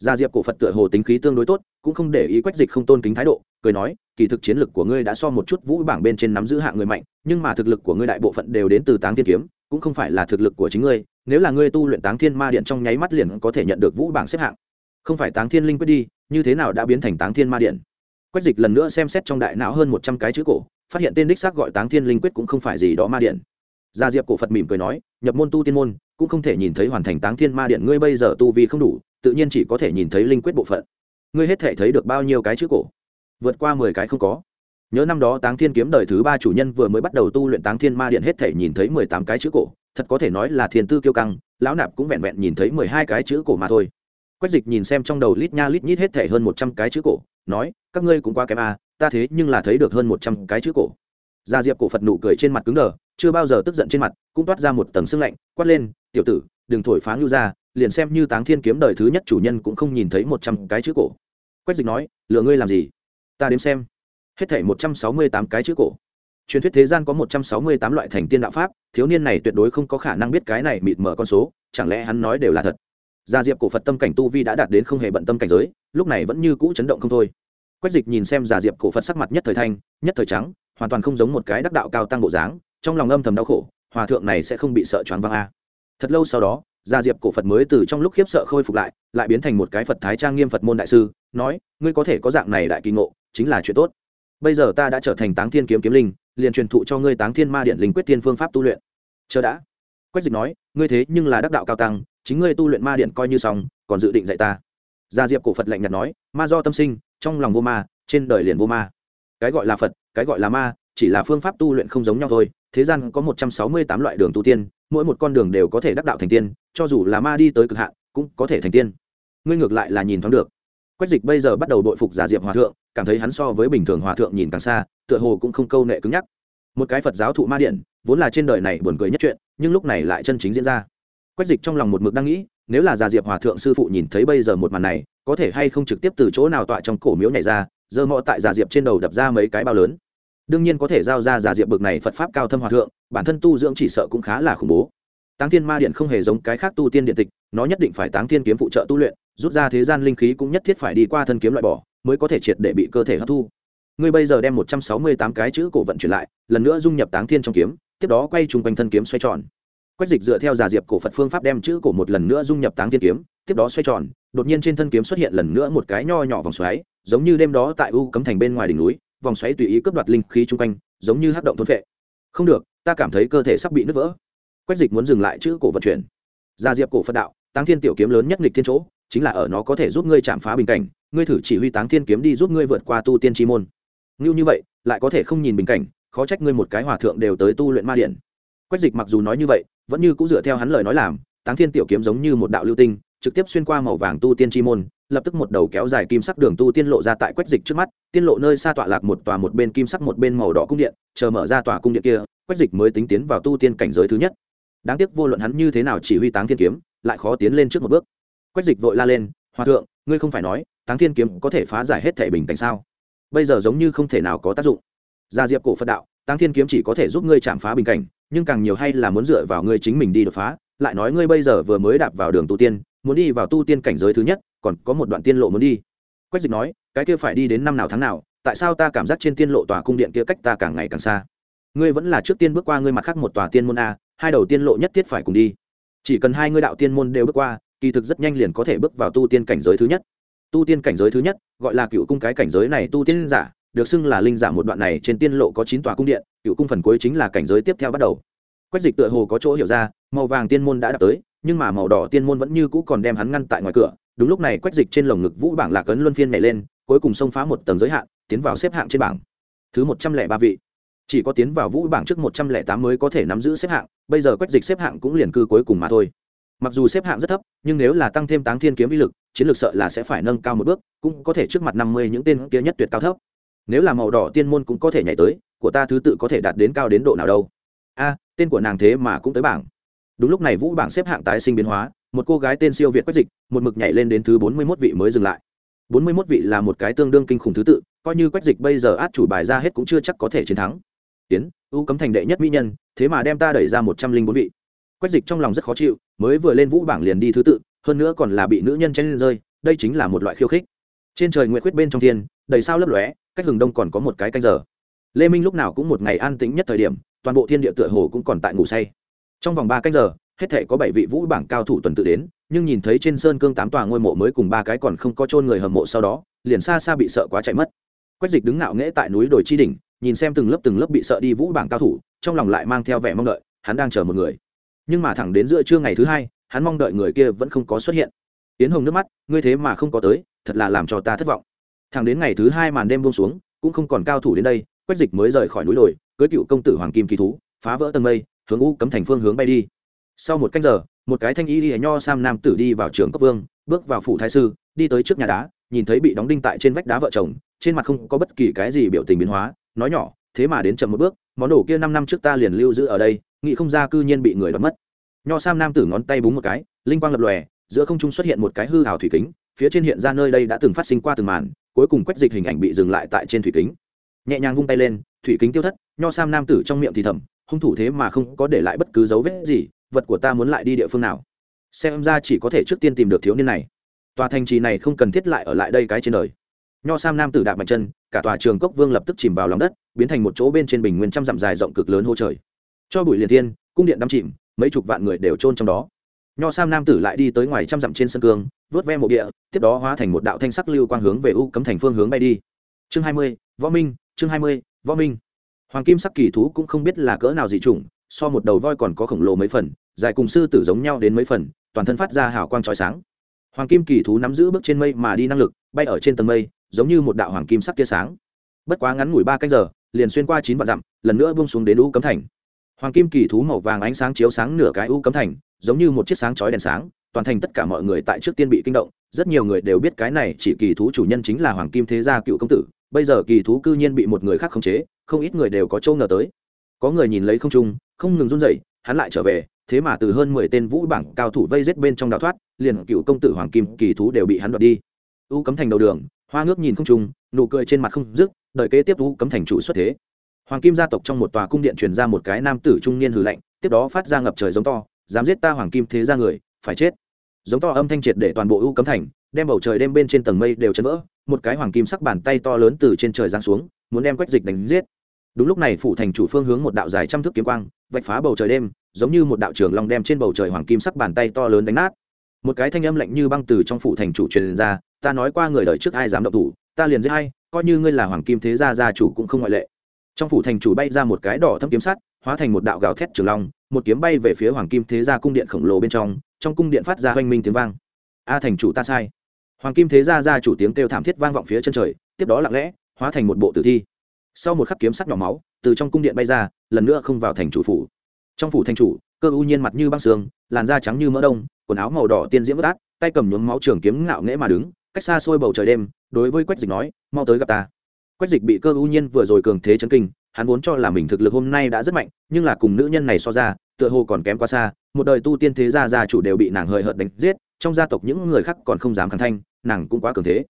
gia diệp cổ phật tựa hồ tính khí tương đối tốt, cũng không để ý quách dịch không tôn kính thái độ, cười nói, kỳ thực chiến lực của ngươi đã so một chút vũ bảng bên trên nắm giữ hạng người mạnh, nhưng mà thực lực của ngươi đại bộ phận đều đến từ táng thiên kiếm, cũng không phải là thực lực của chính ngươi, nếu là ngươi tu luyện táng thiên ma điện trong nháy mắt liền có thể nhận được vũ bảng xếp hạng. Không phải táng thiên linh quyết đi, như thế nào đã biến thành táng thiên ma điện? Quách dịch lần nữa xem xét trong đại não hơn một trăm cái chữ cổ, phát hiện tên đích xác gọi táng thiên linh quyết cũng không phải gì đó ma điện. Gia diệp cổ phật mỉm cười nói, nhập môn tu tiên môn, cũng không thể nhìn thấy hoàn thành táng thiên ma điện, ngươi bây giờ tu vi không đủ tự nhiên chỉ có thể nhìn thấy linh quyết bộ phận. Ngươi hết thể thấy được bao nhiêu cái chữ cổ? Vượt qua mười cái không có. Nhớ năm đó táng thiên kiếm đời thứ ba chủ nhân vừa mới bắt đầu tu luyện táng thiên ma điện hết thể nhìn thấy mười tám cái chữ cổ, thật có thể nói là thiên tư kiêu căng, lão nạp cũng vẹn vẹn nhìn thấy mười hai cái chữ cổ mà thôi. Quách dịch nhìn xem trong đầu lít nha lít nhít hết thể hơn một trăm cái chữ cổ, nói, các ngươi cũng quá kém à ta thế nhưng là thấy được hơn một trăm cái chữ cổ. Gia diệp cổ phật nụ cười trên mặt cứng đờ, chưa bao giờ tức giận trên mặt, cũng toát ra một tầng sưng lạnh, quát lên, tiểu tử, đừng thổi phá ngưu ra liền xem như táng thiên kiếm đời thứ nhất chủ nhân cũng không nhìn thấy một trăm cái chữ cổ. Quách dịch nói, lừa ngươi làm gì? Ta đếm xem. Hết thảy một trăm sáu mươi tám cái chữ cổ. Truyền thuyết thế gian có một trăm sáu mươi tám loại thành tiên đạo pháp, thiếu niên này tuyệt đối không có khả năng biết cái này mịt mở con số, chẳng lẽ hắn nói đều là thật? Gia diệp cổ phật tâm cảnh tu vi đã đạt đến không hề bận tâm cảnh giới, lúc này vẫn như cũ chấn động không thôi. Quách dịch nhìn xem giả diệp cổ phật sắc mặt nhất thời thanh, nhất thời trắng, hoàn toàn không giống một cái đắc đạo cao tăng bộ dáng, trong lòng âm thầm đau khổ, hòa thượng này sẽ không bị sợ choáng văng a. Thật lâu sau đó gia diệp cổ phật mới từ trong lúc khiếp sợ khôi phục lại lại biến thành một cái phật thái trang nghiêm phật môn đại sư, nói, ngươi có thể có dạng này đại kỳ ngộ, chính là chuyện tốt. Bây giờ ta đã trở thành táng thiên kiếm kiếm linh, liền truyền thụ cho ngươi táng thiên ma điện linh quyết tiên phương pháp tu luyện. Chờ đã. Quách dịch nói, ngươi thế nhưng là đắc đạo cao tăng, chính ngươi tu luyện ma điện coi như xong, còn dự định dạy ta. Gia diệp cổ phật lạnh nhạt nói, ma do tâm sinh, trong lòng vô ma, trên đời liền vô ma. Cái gọi là phật, cái gọi là ma, chỉ là phương pháp tu luyện không giống nhau thôi, thế gian có một trăm sáu mươi tám loại đường tu tiên mỗi một con đường đều có thể đắc đạo thành tiên, cho dù là ma đi tới cực hạn, cũng có thể thành tiên. Ngươi ngược lại là nhìn thoáng được. Quách dịch bây giờ bắt đầu đội phục giả diệp hòa thượng, cảm thấy hắn so với bình thường hòa thượng nhìn càng xa, tựa hồ cũng không câu nệ cứng nhắc. Một cái phật giáo thụ ma điện, vốn là trên đời này buồn cười nhất chuyện, nhưng lúc này lại chân chính diễn ra. Quách dịch trong lòng một mực đang nghĩ, nếu là giả diệp hòa thượng sư phụ nhìn thấy bây giờ một màn này, có thể hay không trực tiếp từ chỗ nào tọa trong cổ miếu nhảy ra giơ mọ tại giả diệp trên đầu đập ra mấy cái bao lớn đương nhiên có thể giao ra giả diệp bực này phật pháp cao thâm hòa thượng, bản thân tu dưỡng chỉ sợ cũng khá là khủng bố. Táng thiên ma điện không hề giống cái khác tu tiên điện tịch, nó nhất định phải táng thiên kiếm phụ trợ tu luyện, rút ra thế gian linh khí cũng nhất thiết phải đi qua thân kiếm loại bỏ, mới có thể triệt để bị cơ thể hấp thu. Ngươi bây giờ đem một trăm sáu mươi tám cái chữ cổ vận chuyển lại, lần nữa dung nhập táng thiên trong kiếm, tiếp đó quay chung quanh thân kiếm xoay tròn. Quách dịch dựa theo giả diệp cổ phật phương pháp đem chữ cổ một lần nữa dung nhập táng thiên kiếm, tiếp đó xoay tròn, đột nhiên trên thân kiếm xuất hiện lần nữa một cái nho nhỏ vòng xoáy, giống như đêm đó tại u cấm thành bên ngoài đỉnh núi vòng xoáy tùy ý cướp đoạt linh khí chung quanh, giống như hát động thôn vệ không được, ta cảm thấy cơ thể sắp bị nứt vỡ. Quách dịch muốn dừng lại chữ cổ vận chuyển. Gia diệp cổ phật đạo, táng thiên tiểu kiếm lớn nhất nghịch thiên chỗ, chính là ở nó có thể giúp ngươi chạm phá bình cảnh, ngươi thử chỉ huy táng thiên kiếm đi giúp ngươi vượt qua tu tiên chi môn. Ngưu như vậy, lại có thể không nhìn bình cảnh, khó trách ngươi một cái hòa thượng đều tới tu luyện ma điện. Quách dịch mặc dù nói như vậy, vẫn như cũng dựa theo hắn lời nói làm, táng thiên tiểu kiếm giống như một đạo lưu tinh, trực tiếp xuyên qua màu vàng tu tiên chi môn lập tức một đầu kéo dài kim sắc đường tu tiên lộ ra tại quách dịch trước mắt, tiên lộ nơi xa tọa lạc một tòa một bên kim sắc một bên màu đỏ cung điện, chờ mở ra tòa cung điện kia, quách dịch mới tính tiến vào tu tiên cảnh giới thứ nhất. Đáng tiếc vô luận hắn như thế nào chỉ huy táng thiên kiếm, lại khó tiến lên trước một bước. Quách dịch vội la lên, hòa thượng, ngươi không phải nói, táng thiên kiếm có thể phá giải hết thể bình cảnh sao? Bây giờ giống như không thể nào có tác dụng. Gia diệp cổ phật đạo, táng thiên kiếm chỉ có thể giúp ngươi chạm phá bình cảnh, nhưng càng nhiều hay là muốn dựa vào ngươi chính mình đi đột phá, lại nói ngươi bây giờ vừa mới đạp vào đường tu tiên, muốn đi vào tu tiên cảnh giới thứ nhất còn có một đoạn tiên lộ muốn đi. Quách dịch nói, cái kia phải đi đến năm nào tháng nào, tại sao ta cảm giác trên tiên lộ tòa cung điện kia cách ta càng ngày càng xa? Ngươi vẫn là trước tiên bước qua ngươi mặt khác một tòa tiên môn a, hai đầu tiên lộ nhất thiết phải cùng đi. Chỉ cần hai ngươi đạo tiên môn đều bước qua, kỳ thực rất nhanh liền có thể bước vào tu tiên cảnh giới thứ nhất. Tu tiên cảnh giới thứ nhất, gọi là cựu cung cái cảnh giới này tu tiên giả, được xưng là linh giả một đoạn này trên tiên lộ có chín tòa cung điện, cựu cung phần cuối chính là cảnh giới tiếp theo bắt đầu. Quách dịch tựa hồ có chỗ hiểu ra, màu vàng tiên môn đã đạt tới, nhưng mà màu đỏ tiên môn vẫn như cũ còn đem hắn ngăn tại ngoài cửa đúng lúc này quách dịch trên lồng ngực vũ bảng lạc ấn luân phiên nhảy lên, cuối cùng xông phá một tầng giới hạn, tiến vào xếp hạng trên bảng. Thứ một trăm lẻ ba vị. Chỉ có tiến vào vũ bảng trước một trăm lẻ tám mới có thể nắm giữ xếp hạng, bây giờ quách dịch xếp hạng cũng liền cư cuối cùng mà thôi. Mặc dù xếp hạng rất thấp, nhưng nếu là tăng thêm táng thiên kiếm uy lực, chiến lược sợ là sẽ phải nâng cao một bước, cũng có thể trước mặt năm mươi những tên kia nhất tuyệt cao thấp. Nếu là màu đỏ tiên môn cũng có thể nhảy tới, của ta thứ tự có thể đạt đến cao đến độ nào đâu. A, tên của nàng thế mà cũng tới bảng. Đúng lúc này vũ bảng xếp hạng tái sinh biến hóa một cô gái tên siêu việt quách dịch, một mực nhảy lên đến thứ bốn mươi mốt vị mới dừng lại. bốn mươi mốt vị là một cái tương đương kinh khủng thứ tự, coi như quách dịch bây giờ át chủ bài ra hết cũng chưa chắc có thể chiến thắng. Tiến u cấm thành đệ nhất mỹ nhân, thế mà đem ta đẩy ra một trăm linh bốn vị. Quách dịch trong lòng rất khó chịu, mới vừa lên vũ bảng liền đi thứ tự, hơn nữa còn là bị nữ nhân chen lên rơi, đây chính là một loại khiêu khích. Trên trời nguyện quyết bên trong thiên, đầy sao lấp lóe, cách hừng đông còn có một cái canh giờ. Lê minh lúc nào cũng một ngày an tĩnh nhất thời điểm, toàn bộ thiên địa tựa hồ cũng còn tại ngủ say. Trong vòng ba canh giờ hết thể có bảy vị vũ bảng cao thủ tuần tự đến, nhưng nhìn thấy trên sơn cương tám tòa ngôi mộ mới cùng ba cái còn không có chôn người hầm mộ sau đó, liền xa xa bị sợ quá chạy mất. Quách dịch đứng ngạo nghễ tại núi đồi chi đỉnh, nhìn xem từng lớp từng lớp bị sợ đi vũ bảng cao thủ, trong lòng lại mang theo vẻ mong đợi, hắn đang chờ một người. Nhưng mà thẳng đến giữa trưa ngày thứ hai, hắn mong đợi người kia vẫn không có xuất hiện. Tiến hồng nước mắt, ngươi thế mà không có tới, thật là làm cho ta thất vọng. Thẳng đến ngày thứ hai màn đêm buông xuống, cũng không còn cao thủ đến đây, quách dịch mới rời khỏi núi đồi cưới cựu công tử hoàng kim kỳ thú, phá vỡ tầng mây, hướng u cấm thành phương hướng bay đi sau một canh giờ, một cái thanh y lìa nho sam nam tử đi vào trường cấp vương, bước vào phủ thái sư, đi tới trước nhà đá, nhìn thấy bị đóng đinh tại trên vách đá vợ chồng, trên mặt không có bất kỳ cái gì biểu tình biến hóa, nói nhỏ, thế mà đến chậm một bước, món đồ kia năm năm trước ta liền lưu giữ ở đây, nghĩ không ra cư nhiên bị người đoạt mất. Nho sam nam tử ngón tay búng một cái, linh quang lập lòe, giữa không trung xuất hiện một cái hư hào thủy kính, phía trên hiện ra nơi đây đã từng phát sinh qua từng màn, cuối cùng quét dịch hình ảnh bị dừng lại tại trên thủy kính. Nhẹ nhàng vung tay lên, thủy kính tiêu thất, nho sam nam tử trong miệng thì thầm, hung thủ thế mà không có để lại bất cứ dấu vết gì vật của ta muốn lại đi địa phương nào? Xem ra chỉ có thể trước tiên tìm được thiếu niên này. Tòa thành trì này không cần thiết lại ở lại đây cái trên đời. Nho sam nam tử đạp mạnh chân, cả tòa trường cốc vương lập tức chìm vào lòng đất, biến thành một chỗ bên trên bình nguyên trăm dặm dài rộng cực lớn hô trời. Cho bụi liền thiên, cung điện đắm chìm, mấy chục vạn người đều trôn trong đó. Nho sam nam tử lại đi tới ngoài trăm dặm trên sân cương, vớt ve mộ địa, tiếp đó hóa thành một đạo thanh sắc lưu quang hướng về u cấm thành phương hướng bay đi. Chương hai mươi, võ minh, chương hai mươi, võ minh. Hoàng kim sắc kỳ thú cũng không biết là cỡ nào dị chủng, so một đầu voi còn có khổng lồ mấy phần dài cùng sư tử giống nhau đến mấy phần, toàn thân phát ra hào quang trói sáng. Hoàng kim kỳ thú nắm giữ bước trên mây mà đi năng lực, bay ở trên tầng mây, giống như một đạo hoàng kim sắc tia sáng. Bất quá ngắn ngủi ba canh giờ, liền xuyên qua chín vạn dặm, lần nữa bung xuống đến u cấm thành. Hoàng kim kỳ thú màu vàng ánh sáng chiếu sáng nửa cái u cấm thành, giống như một chiếc sáng chói đèn sáng, toàn thành tất cả mọi người tại trước tiên bị kinh động, rất nhiều người đều biết cái này chỉ kỳ thú chủ nhân chính là hoàng kim thế gia cựu công tử, bây giờ kỳ thú cư nhiên bị một người khác khống chế, không ít người đều có châu ngờ tới. Có người nhìn lấy không trung, không ngừng run rẩy, hắn lại trở về thế mà từ hơn mười tên vũ bảng cao thủ vây giết bên trong đào thoát, liền cựu công tử hoàng kim kỳ thú đều bị hắn đoạt đi. U cấm thành đầu đường, hoa ngước nhìn không trung, nụ cười trên mặt không dứt, đợi kế tiếp u cấm thành chủ xuất thế. Hoàng kim gia tộc trong một tòa cung điện truyền ra một cái nam tử trung niên hừ lạnh, tiếp đó phát ra ngập trời giống to, dám giết ta hoàng kim thế ra người, phải chết. Giống to âm thanh triệt để toàn bộ u cấm thành, đem bầu trời đêm bên trên tầng mây đều chấn vỡ, một cái hoàng kim sắc bàn tay to lớn từ trên trời giáng xuống, muốn đem quách dịch đánh giết. Đúng lúc này phủ thành chủ phương hướng một đạo dài trăm thước kiếm quang, vạch phá bầu trời đêm giống như một đạo trường long đem trên bầu trời hoàng kim sắc bàn tay to lớn đánh nát. Một cái thanh âm lạnh như băng từ trong phủ thành chủ truyền ra, ta nói qua người đời trước ai dám động thủ, ta liền giết hay coi như ngươi là hoàng kim thế gia gia chủ cũng không ngoại lệ. Trong phủ thành chủ bay ra một cái đỏ thâm kiếm sắt, hóa thành một đạo gào thét trường long, một kiếm bay về phía hoàng kim thế gia cung điện khổng lồ bên trong trong cung điện phát ra hoanh minh tiếng vang. A thành chủ ta sai. Hoàng kim thế gia gia chủ tiếng kêu thảm thiết vang vọng phía chân trời, tiếp đó lặng lẽ, hóa thành một bộ tử thi. Sau một khắc kiếm sắt nhỏ máu, từ trong cung điện bay ra, lần nữa không vào thành chủ phủ trong phủ thành chủ, cơ u nhiên mặt như băng sương, làn da trắng như mỡ đông, quần áo màu đỏ tiên diễm vớt át, tay cầm nhuốm máu trường kiếm ngạo nghễ mà đứng, cách xa xôi bầu trời đêm, đối với quách dịch nói, mau tới gặp ta. Quách dịch bị cơ u nhiên vừa rồi cường thế chấn kinh, hắn vốn cho là mình thực lực hôm nay đã rất mạnh, nhưng là cùng nữ nhân này so ra, tựa hồ còn kém quá xa, một đời tu tiên thế gia gia chủ đều bị nàng hời hợt đánh giết, trong gia tộc những người khác còn không dám khẳng thanh, nàng cũng quá cường thế.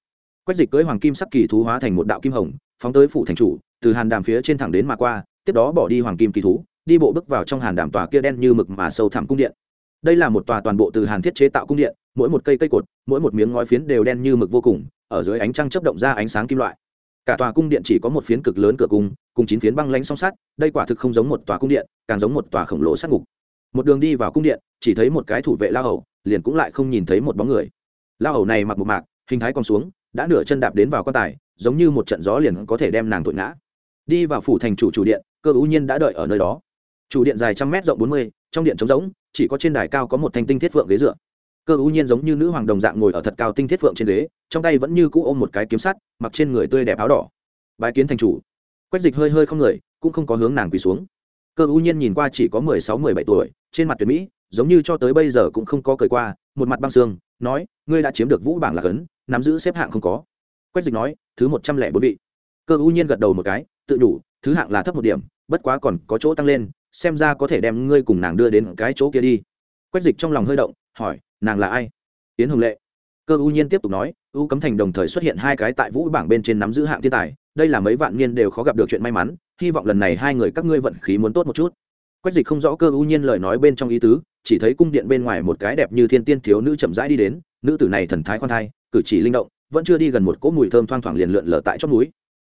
Quách dịch cưới hoàng kim sắc kỳ thú hóa thành một đạo kim hồng, phóng tới phủ thành chủ, từ hàn đàm phía trên thẳng đến mà qua, tiếp đó bỏ đi hoàng kim kỳ thú đi bộ bước vào trong hàn đảm tòa kia đen như mực mà sâu thẳm cung điện. Đây là một tòa toàn bộ từ hàn thiết chế tạo cung điện, mỗi một cây cây cột, mỗi một miếng ngói phiến đều đen như mực vô cùng, ở dưới ánh trăng chấp động ra ánh sáng kim loại. Cả tòa cung điện chỉ có một phiến cực lớn cửa cung, cùng chín phiến băng lánh song sắt, đây quả thực không giống một tòa cung điện, càng giống một tòa khổng lồ sát ngục. Một đường đi vào cung điện, chỉ thấy một cái thủ vệ lao hầu, liền cũng lại không nhìn thấy một bóng người. Lao hầu này mặc một mạc, hình thái còn xuống, đã nửa chân đạp đến vào quan tài, giống như một trận gió liền có thể đem nàng tội ngã. Đi vào phủ thành chủ chủ điện, cơ ưu nhiên đã đợi ở nơi đó chủ điện dài trăm mét rộng bốn mươi, trong điện trống rỗng, chỉ có trên đài cao có một thanh tinh thiết phượng ghế dựa. Cơ ưu nhiên giống như nữ hoàng đồng dạng ngồi ở thật cao tinh thiết phượng trên ghế, trong tay vẫn như cũ ôm một cái kiếm sắt, mặc trên người tươi đẹp áo đỏ. Bái kiến thành chủ. Quách dịch hơi hơi không người, cũng không có hướng nàng quỳ xuống. Cơ ưu nhiên nhìn qua chỉ có mười sáu, mười bảy tuổi, trên mặt tuyệt mỹ, giống như cho tới bây giờ cũng không có cười qua, một mặt băng xương nói, ngươi đã chiếm được vũ bảng lạc ấn, nắm giữ xếp hạng không có. Quách dịch nói, thứ một trăm lẻ bốn vị. Cơ ưu nhiên gật đầu một cái, tự đủ, thứ hạng là thấp một điểm, bất quá còn có chỗ tăng lên xem ra có thể đem ngươi cùng nàng đưa đến cái chỗ kia đi. Quách dịch trong lòng hơi động, hỏi, nàng là ai? Tiến hồng lệ. Cơ U nhiên tiếp tục nói, u cấm thành đồng thời xuất hiện hai cái tại vũ bảng bên trên nắm giữ hạng thiên tài, đây là mấy vạn niên đều khó gặp được chuyện may mắn, hy vọng lần này hai người các ngươi vận khí muốn tốt một chút. Quách dịch không rõ cơ U nhiên lời nói bên trong ý tứ, chỉ thấy cung điện bên ngoài một cái đẹp như thiên tiên thiếu nữ chậm rãi đi đến, nữ tử này thần thái khoan thai, cử chỉ linh động, vẫn chưa đi gần một cỗ mùi thơm thoang thoảng liền lượn lờ tại chót núi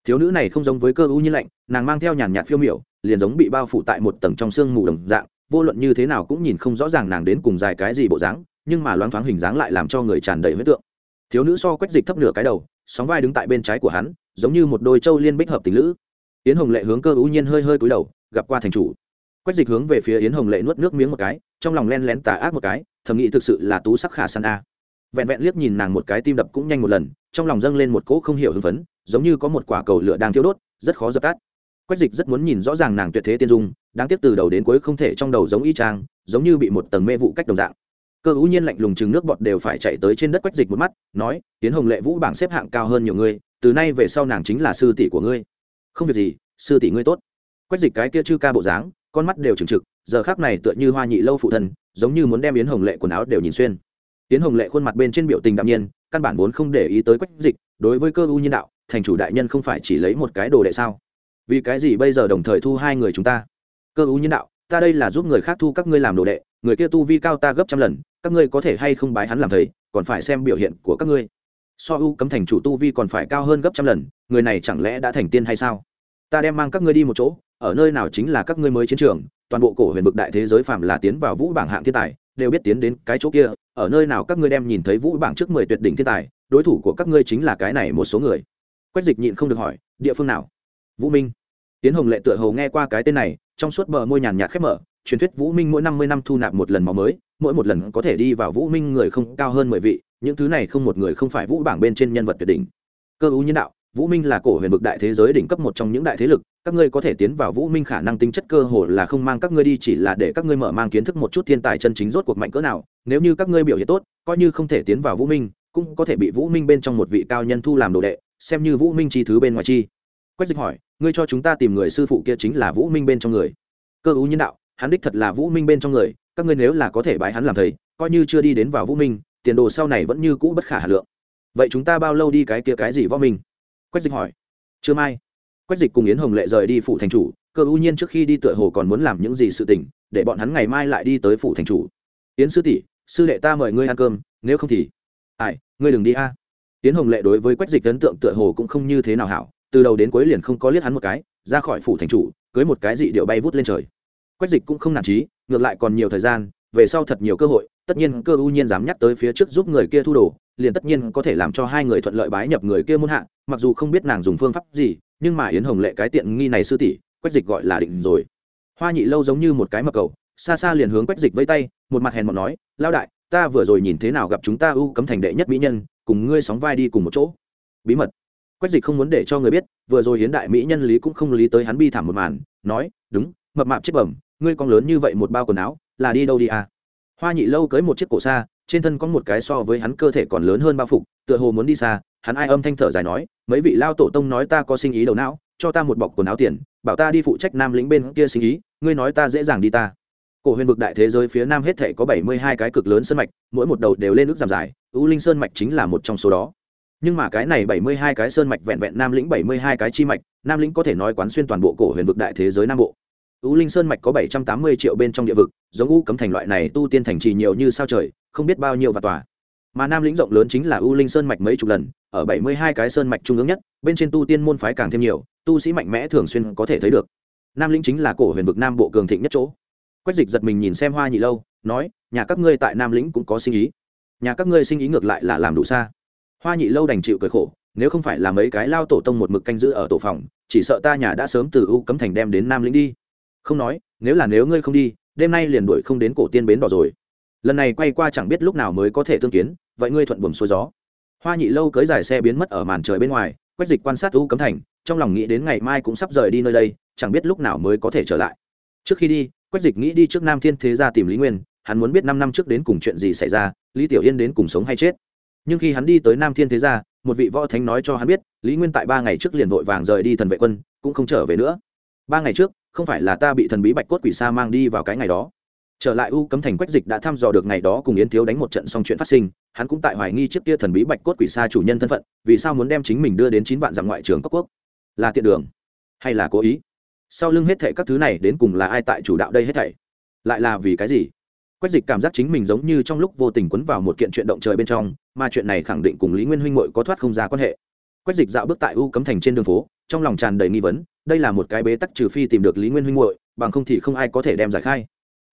thiếu nữ này không giống với cơ u như lạnh, nàng mang theo nhàn nhạt phiêu miểu, liền giống bị bao phủ tại một tầng trong sương mù đồng dạng, vô luận như thế nào cũng nhìn không rõ ràng nàng đến cùng dài cái gì bộ dáng, nhưng mà loáng thoáng hình dáng lại làm cho người tràn đầy huyết tượng. Thiếu nữ so quách dịch thấp nửa cái đầu, sóng vai đứng tại bên trái của hắn, giống như một đôi châu liên bích hợp tình lữ. Yến hồng lệ hướng cơ u nhiên hơi hơi cúi đầu, gặp qua thành chủ. Quách dịch hướng về phía yến hồng lệ nuốt nước miếng một cái, trong lòng len lén tà ác một cái, thầm nghĩ thực sự là tú sắc khả san a. Vẹn vẹn liếc nhìn nàng một cái tim đập cũng nhanh một lần, trong lòng dâng lên một cỗ không hiểu hưng phấn giống như có một quả cầu lửa đang thiêu đốt, rất khó dập tắt. Quách dịch rất muốn nhìn rõ ràng nàng tuyệt thế tiên dung, đáng tiếc từ đầu đến cuối không thể trong đầu giống y trang giống như bị một tầng mê vụ cách đồng dạng. Cơ ưu nhiên lạnh lùng chừng nước bọt đều phải chạy tới trên đất quách dịch một mắt, nói, tiến hồng lệ vũ bảng xếp hạng cao hơn nhiều ngươi từ nay về sau nàng chính là sư tỷ của ngươi. Không việc gì, sư tỷ ngươi tốt. Quách dịch cái kia chư ca bộ dáng, con mắt đều trừng trực, giờ khác này tựa như hoa nhị lâu phụ thân, giống như muốn đem yến hồng lệ quần áo đều nhìn xuyên. Yến hồng lệ khuôn mặt bên trên biểu tình đạm nhiên, căn bản vốn không để ý tới quách dịch, đối với cơ U nhiên đạo thành chủ đại nhân không phải chỉ lấy một cái đồ đệ sao? Vì cái gì bây giờ đồng thời thu hai người chúng ta? Cơ ưu nhân đạo, ta đây là giúp người khác thu các ngươi làm đồ đệ, người kia tu vi cao ta gấp trăm lần, các ngươi có thể hay không bái hắn làm thầy, còn phải xem biểu hiện của các ngươi. So ưu cấm thành chủ tu vi còn phải cao hơn gấp trăm lần, người này chẳng lẽ đã thành tiên hay sao? Ta đem mang các ngươi đi một chỗ, ở nơi nào chính là các ngươi mới chiến trường, toàn bộ cổ huyền vực đại thế giới phạm là tiến vào vũ bảng hạng thiên tài, đều biết tiến đến cái chỗ kia, ở nơi nào các ngươi đem nhìn thấy vũ bảng trước mười tuyệt đỉnh thiên tài, đối thủ của các ngươi chính là cái này một số người quách dịch nhịn không được hỏi, địa phương nào? Vũ minh. Tiến hồng lệ tựa hồ nghe qua cái tên này, trong suốt bờ môi nhàn nhạt khép mở, truyền thuyết vũ minh mỗi năm mươi năm thu nạp một lần máu mới, mỗi một lần có thể đi vào vũ minh người không cao hơn mười vị, những thứ này không một người không phải vũ bảng bên trên nhân vật tuyệt đỉnh. Cơ ưu nhân đạo, vũ minh là cổ huyền vực đại thế giới đỉnh cấp một trong những đại thế lực, các ngươi có thể tiến vào vũ minh khả năng tính chất cơ hồ là không mang các ngươi đi, chỉ là để các ngươi mở mang kiến thức một chút thiên tài chân chính rốt cuộc mạnh cỡ nào, nếu như các ngươi biểu hiện tốt, coi như không thể tiến vào vũ minh, cũng có thể bị vũ minh bên trong một vị cao nhân thu làm đồ đệ xem như vũ minh chi thứ bên ngoài chi. Quách dịch hỏi, ngươi cho chúng ta tìm người sư phụ kia chính là vũ minh bên trong người. Cơ ú nhân đạo, hắn đích thật là vũ minh bên trong người, các ngươi nếu là có thể bái hắn làm thầy, coi như chưa đi đến vào vũ minh, tiền đồ sau này vẫn như cũ bất khả hà lượng. Vậy chúng ta bao lâu đi cái kia cái gì võ minh? Quách dịch hỏi. Chưa mai. Quách dịch cùng yến hồng lệ rời đi phủ thành chủ, cơ ưu nhiên trước khi đi tựa hồ còn muốn làm những gì sự tình, để bọn hắn ngày mai lại đi tới phủ thành chủ. Yến sư tỷ, sư đệ ta mời ngươi ăn cơm, nếu không thì ai, ngươi đừng đi a. Tiến hồng lệ đối với quách dịch ấn tượng tựa hồ cũng không như thế nào hảo, từ đầu đến cuối liền không có liếc hắn một cái, ra khỏi phủ thành chủ, cưới một cái dị điệu bay vút lên trời. Quách dịch cũng không nản trí, ngược lại còn nhiều thời gian, về sau thật nhiều cơ hội, tất nhiên cơ ưu nhiên dám nhắc tới phía trước giúp người kia thu đồ, liền tất nhiên có thể làm cho hai người thuận lợi bái nhập người kia muôn hạ, mặc dù không biết nàng dùng phương pháp gì, nhưng mà yến hồng lệ cái tiện nghi này sư tỷ, quách dịch gọi là định rồi. Hoa nhị lâu giống như một cái mập cầu, xa xa liền hướng quách dịch vây tay, một mặt hèn mọn nói lao đại, ta vừa rồi nhìn thế nào gặp chúng ta ưu cấm thành đệ nhất mỹ nhân cùng ngươi sóng vai đi cùng một chỗ. Bí mật. Quách dịch không muốn để cho người biết, vừa rồi hiến đại mỹ nhân lý cũng không lý tới hắn bi thảm một màn, nói, đúng, mập mạp chết bẩm, ngươi con lớn như vậy một bao quần áo, là đi đâu đi à? Hoa nhị lâu cưới một chiếc cổ xa trên thân có một cái so với hắn cơ thể còn lớn hơn bao phục, tựa hồ muốn đi xa, hắn ai âm thanh thở dài nói, mấy vị lao tổ tông nói ta có sinh ý đầu não, cho ta một bọc quần áo tiền, bảo ta đi phụ trách nam lĩnh bên kia sinh ý, ngươi nói ta dễ dàng đi ta. Cổ huyền vực đại thế giới phía nam hết thể có bảy mươi hai cái cực lớn sơn mạch, mỗi một đầu đều lên nước giảm dài U linh sơn mạch chính là một trong số đó. Nhưng mà cái này bảy mươi hai cái sơn mạch vẹn vẹn nam lĩnh bảy mươi hai cái chi mạch, nam lĩnh có thể nói quán xuyên toàn bộ cổ huyền vực đại thế giới nam bộ. U linh sơn mạch có bảy trăm tám mươi triệu bên trong địa vực, giống u cấm thành loại này tu tiên thành trì nhiều như sao trời, không biết bao nhiêu và tòa. Mà nam lĩnh rộng lớn chính là u linh sơn mạch mấy chục lần, ở bảy mươi hai cái sơn mạch trung ương nhất, bên trên tu tiên môn phái càng thêm nhiều, tu sĩ mạnh mẽ thường xuyên có thể thấy được. Nam lĩnh chính là cổ huyền vực nam bộ cường thịnh nhất chỗ. Quách dịch giật mình nhìn xem hoa nhị lâu, nói, nhà các ngươi tại nam lĩnh cũng có suy ý nhà các ngươi sinh ý ngược lại là làm đủ xa. Hoa nhị lâu đành chịu cười khổ, nếu không phải là mấy cái lao tổ tông một mực canh giữ ở tổ phòng, chỉ sợ ta nhà đã sớm từ u cấm thành đem đến nam lĩnh đi. Không nói, nếu là nếu ngươi không đi, đêm nay liền đuổi không đến cổ tiên bến đỏ rồi. Lần này quay qua chẳng biết lúc nào mới có thể tương kiến, vậy ngươi thuận buồm xuôi gió. Hoa nhị lâu cưới dài xe biến mất ở màn trời bên ngoài quách dịch quan sát u cấm thành, trong lòng nghĩ đến ngày mai cũng sắp rời đi nơi đây, chẳng biết lúc nào mới có thể trở lại. Trước khi đi quách dịch nghĩ đi trước nam thiên thế gia tìm lý nguyên hắn muốn biết năm năm trước đến cùng chuyện gì xảy ra, lý tiểu yên đến cùng sống hay chết. Nhưng khi hắn đi tới nam thiên thế gia, một vị võ thánh nói cho hắn biết, lý nguyên tại ba ngày trước liền vội vàng rời đi thần vệ quân, cũng không trở về nữa. Ba ngày trước, không phải là ta bị thần bí bạch cốt quỷ sa mang đi vào cái ngày đó. Trở lại u cấm thành quách dịch đã thăm dò được ngày đó cùng yến thiếu đánh một trận xong chuyện phát sinh, hắn cũng tại hoài nghi trước kia thần bí bạch cốt quỷ sa chủ nhân thân phận, vì sao muốn đem chính mình đưa đến chín vạn dặm ngoại trường cấp quốc? Là tiện đường hay là cố ý? Sau lưng hết thệ các thứ này đến cùng là ai tại chủ đạo đây hết thảy? Lại là vì cái gì? Quách dịch cảm giác chính mình giống như trong lúc vô tình quấn vào một kiện chuyện động trời bên trong, mà chuyện này khẳng định cùng lý nguyên huynh mội có thoát không ra quan hệ. Quách dịch dạo bước tại u cấm thành trên đường phố, trong lòng tràn đầy nghi vấn, đây là một cái bế tắc trừ phi tìm được lý nguyên huynh muội, bằng không thì không ai có thể đem giải khai.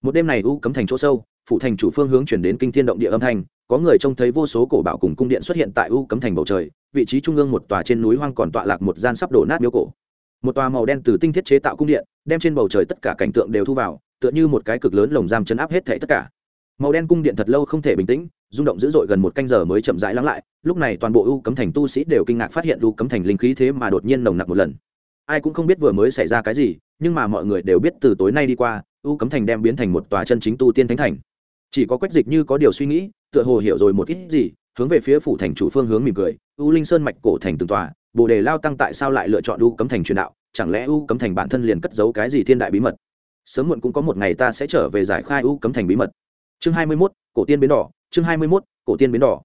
Một đêm này u cấm thành chỗ sâu phụ thành chủ phương hướng chuyển đến kinh thiên động địa âm thanh, có người trông thấy vô số cổ bảo cùng cung điện xuất hiện tại u cấm thành bầu trời, vị trí trung ương một tòa trên núi hoang còn tọa lạc một gian sắp đổ nát miếu cổ. Một tòa màu đen từ tinh thiết chế tạo cung điện, đem trên bầu trời tất cả cảnh tượng đều thu vào tựa như một cái cực lớn lồng giam chấn áp hết thể tất cả. Màu đen cung điện thật lâu không thể bình tĩnh, rung động dữ dội gần một canh giờ mới chậm rãi lắng lại, lúc này toàn bộ u cấm thành tu sĩ đều kinh ngạc phát hiện u cấm thành linh khí thế mà đột nhiên nồng nặc một lần. Ai cũng không biết vừa mới xảy ra cái gì, nhưng mà mọi người đều biết từ tối nay đi qua, u cấm thành đem biến thành một tòa chân chính tu tiên thánh thành. Chỉ có quách dịch như có điều suy nghĩ, tựa hồ hiểu rồi một ít gì, hướng về phía phủ thành chủ phương hướng mỉm cười, u linh sơn mạch cổ thành từng tòa, bồ đề lao tăng tại sao lại lựa chọn u cấm thành truyền đạo? Chẳng lẽ u cấm thành bản thân liền cất giấu cái gì thiên đại bí mật? Sớm muộn cũng có một ngày ta sẽ trở về giải khai u cấm thành bí mật. Chương hai mươi 21, cổ tiên bến đỏ chương hai mươi 21, cổ tiên bến đỏ.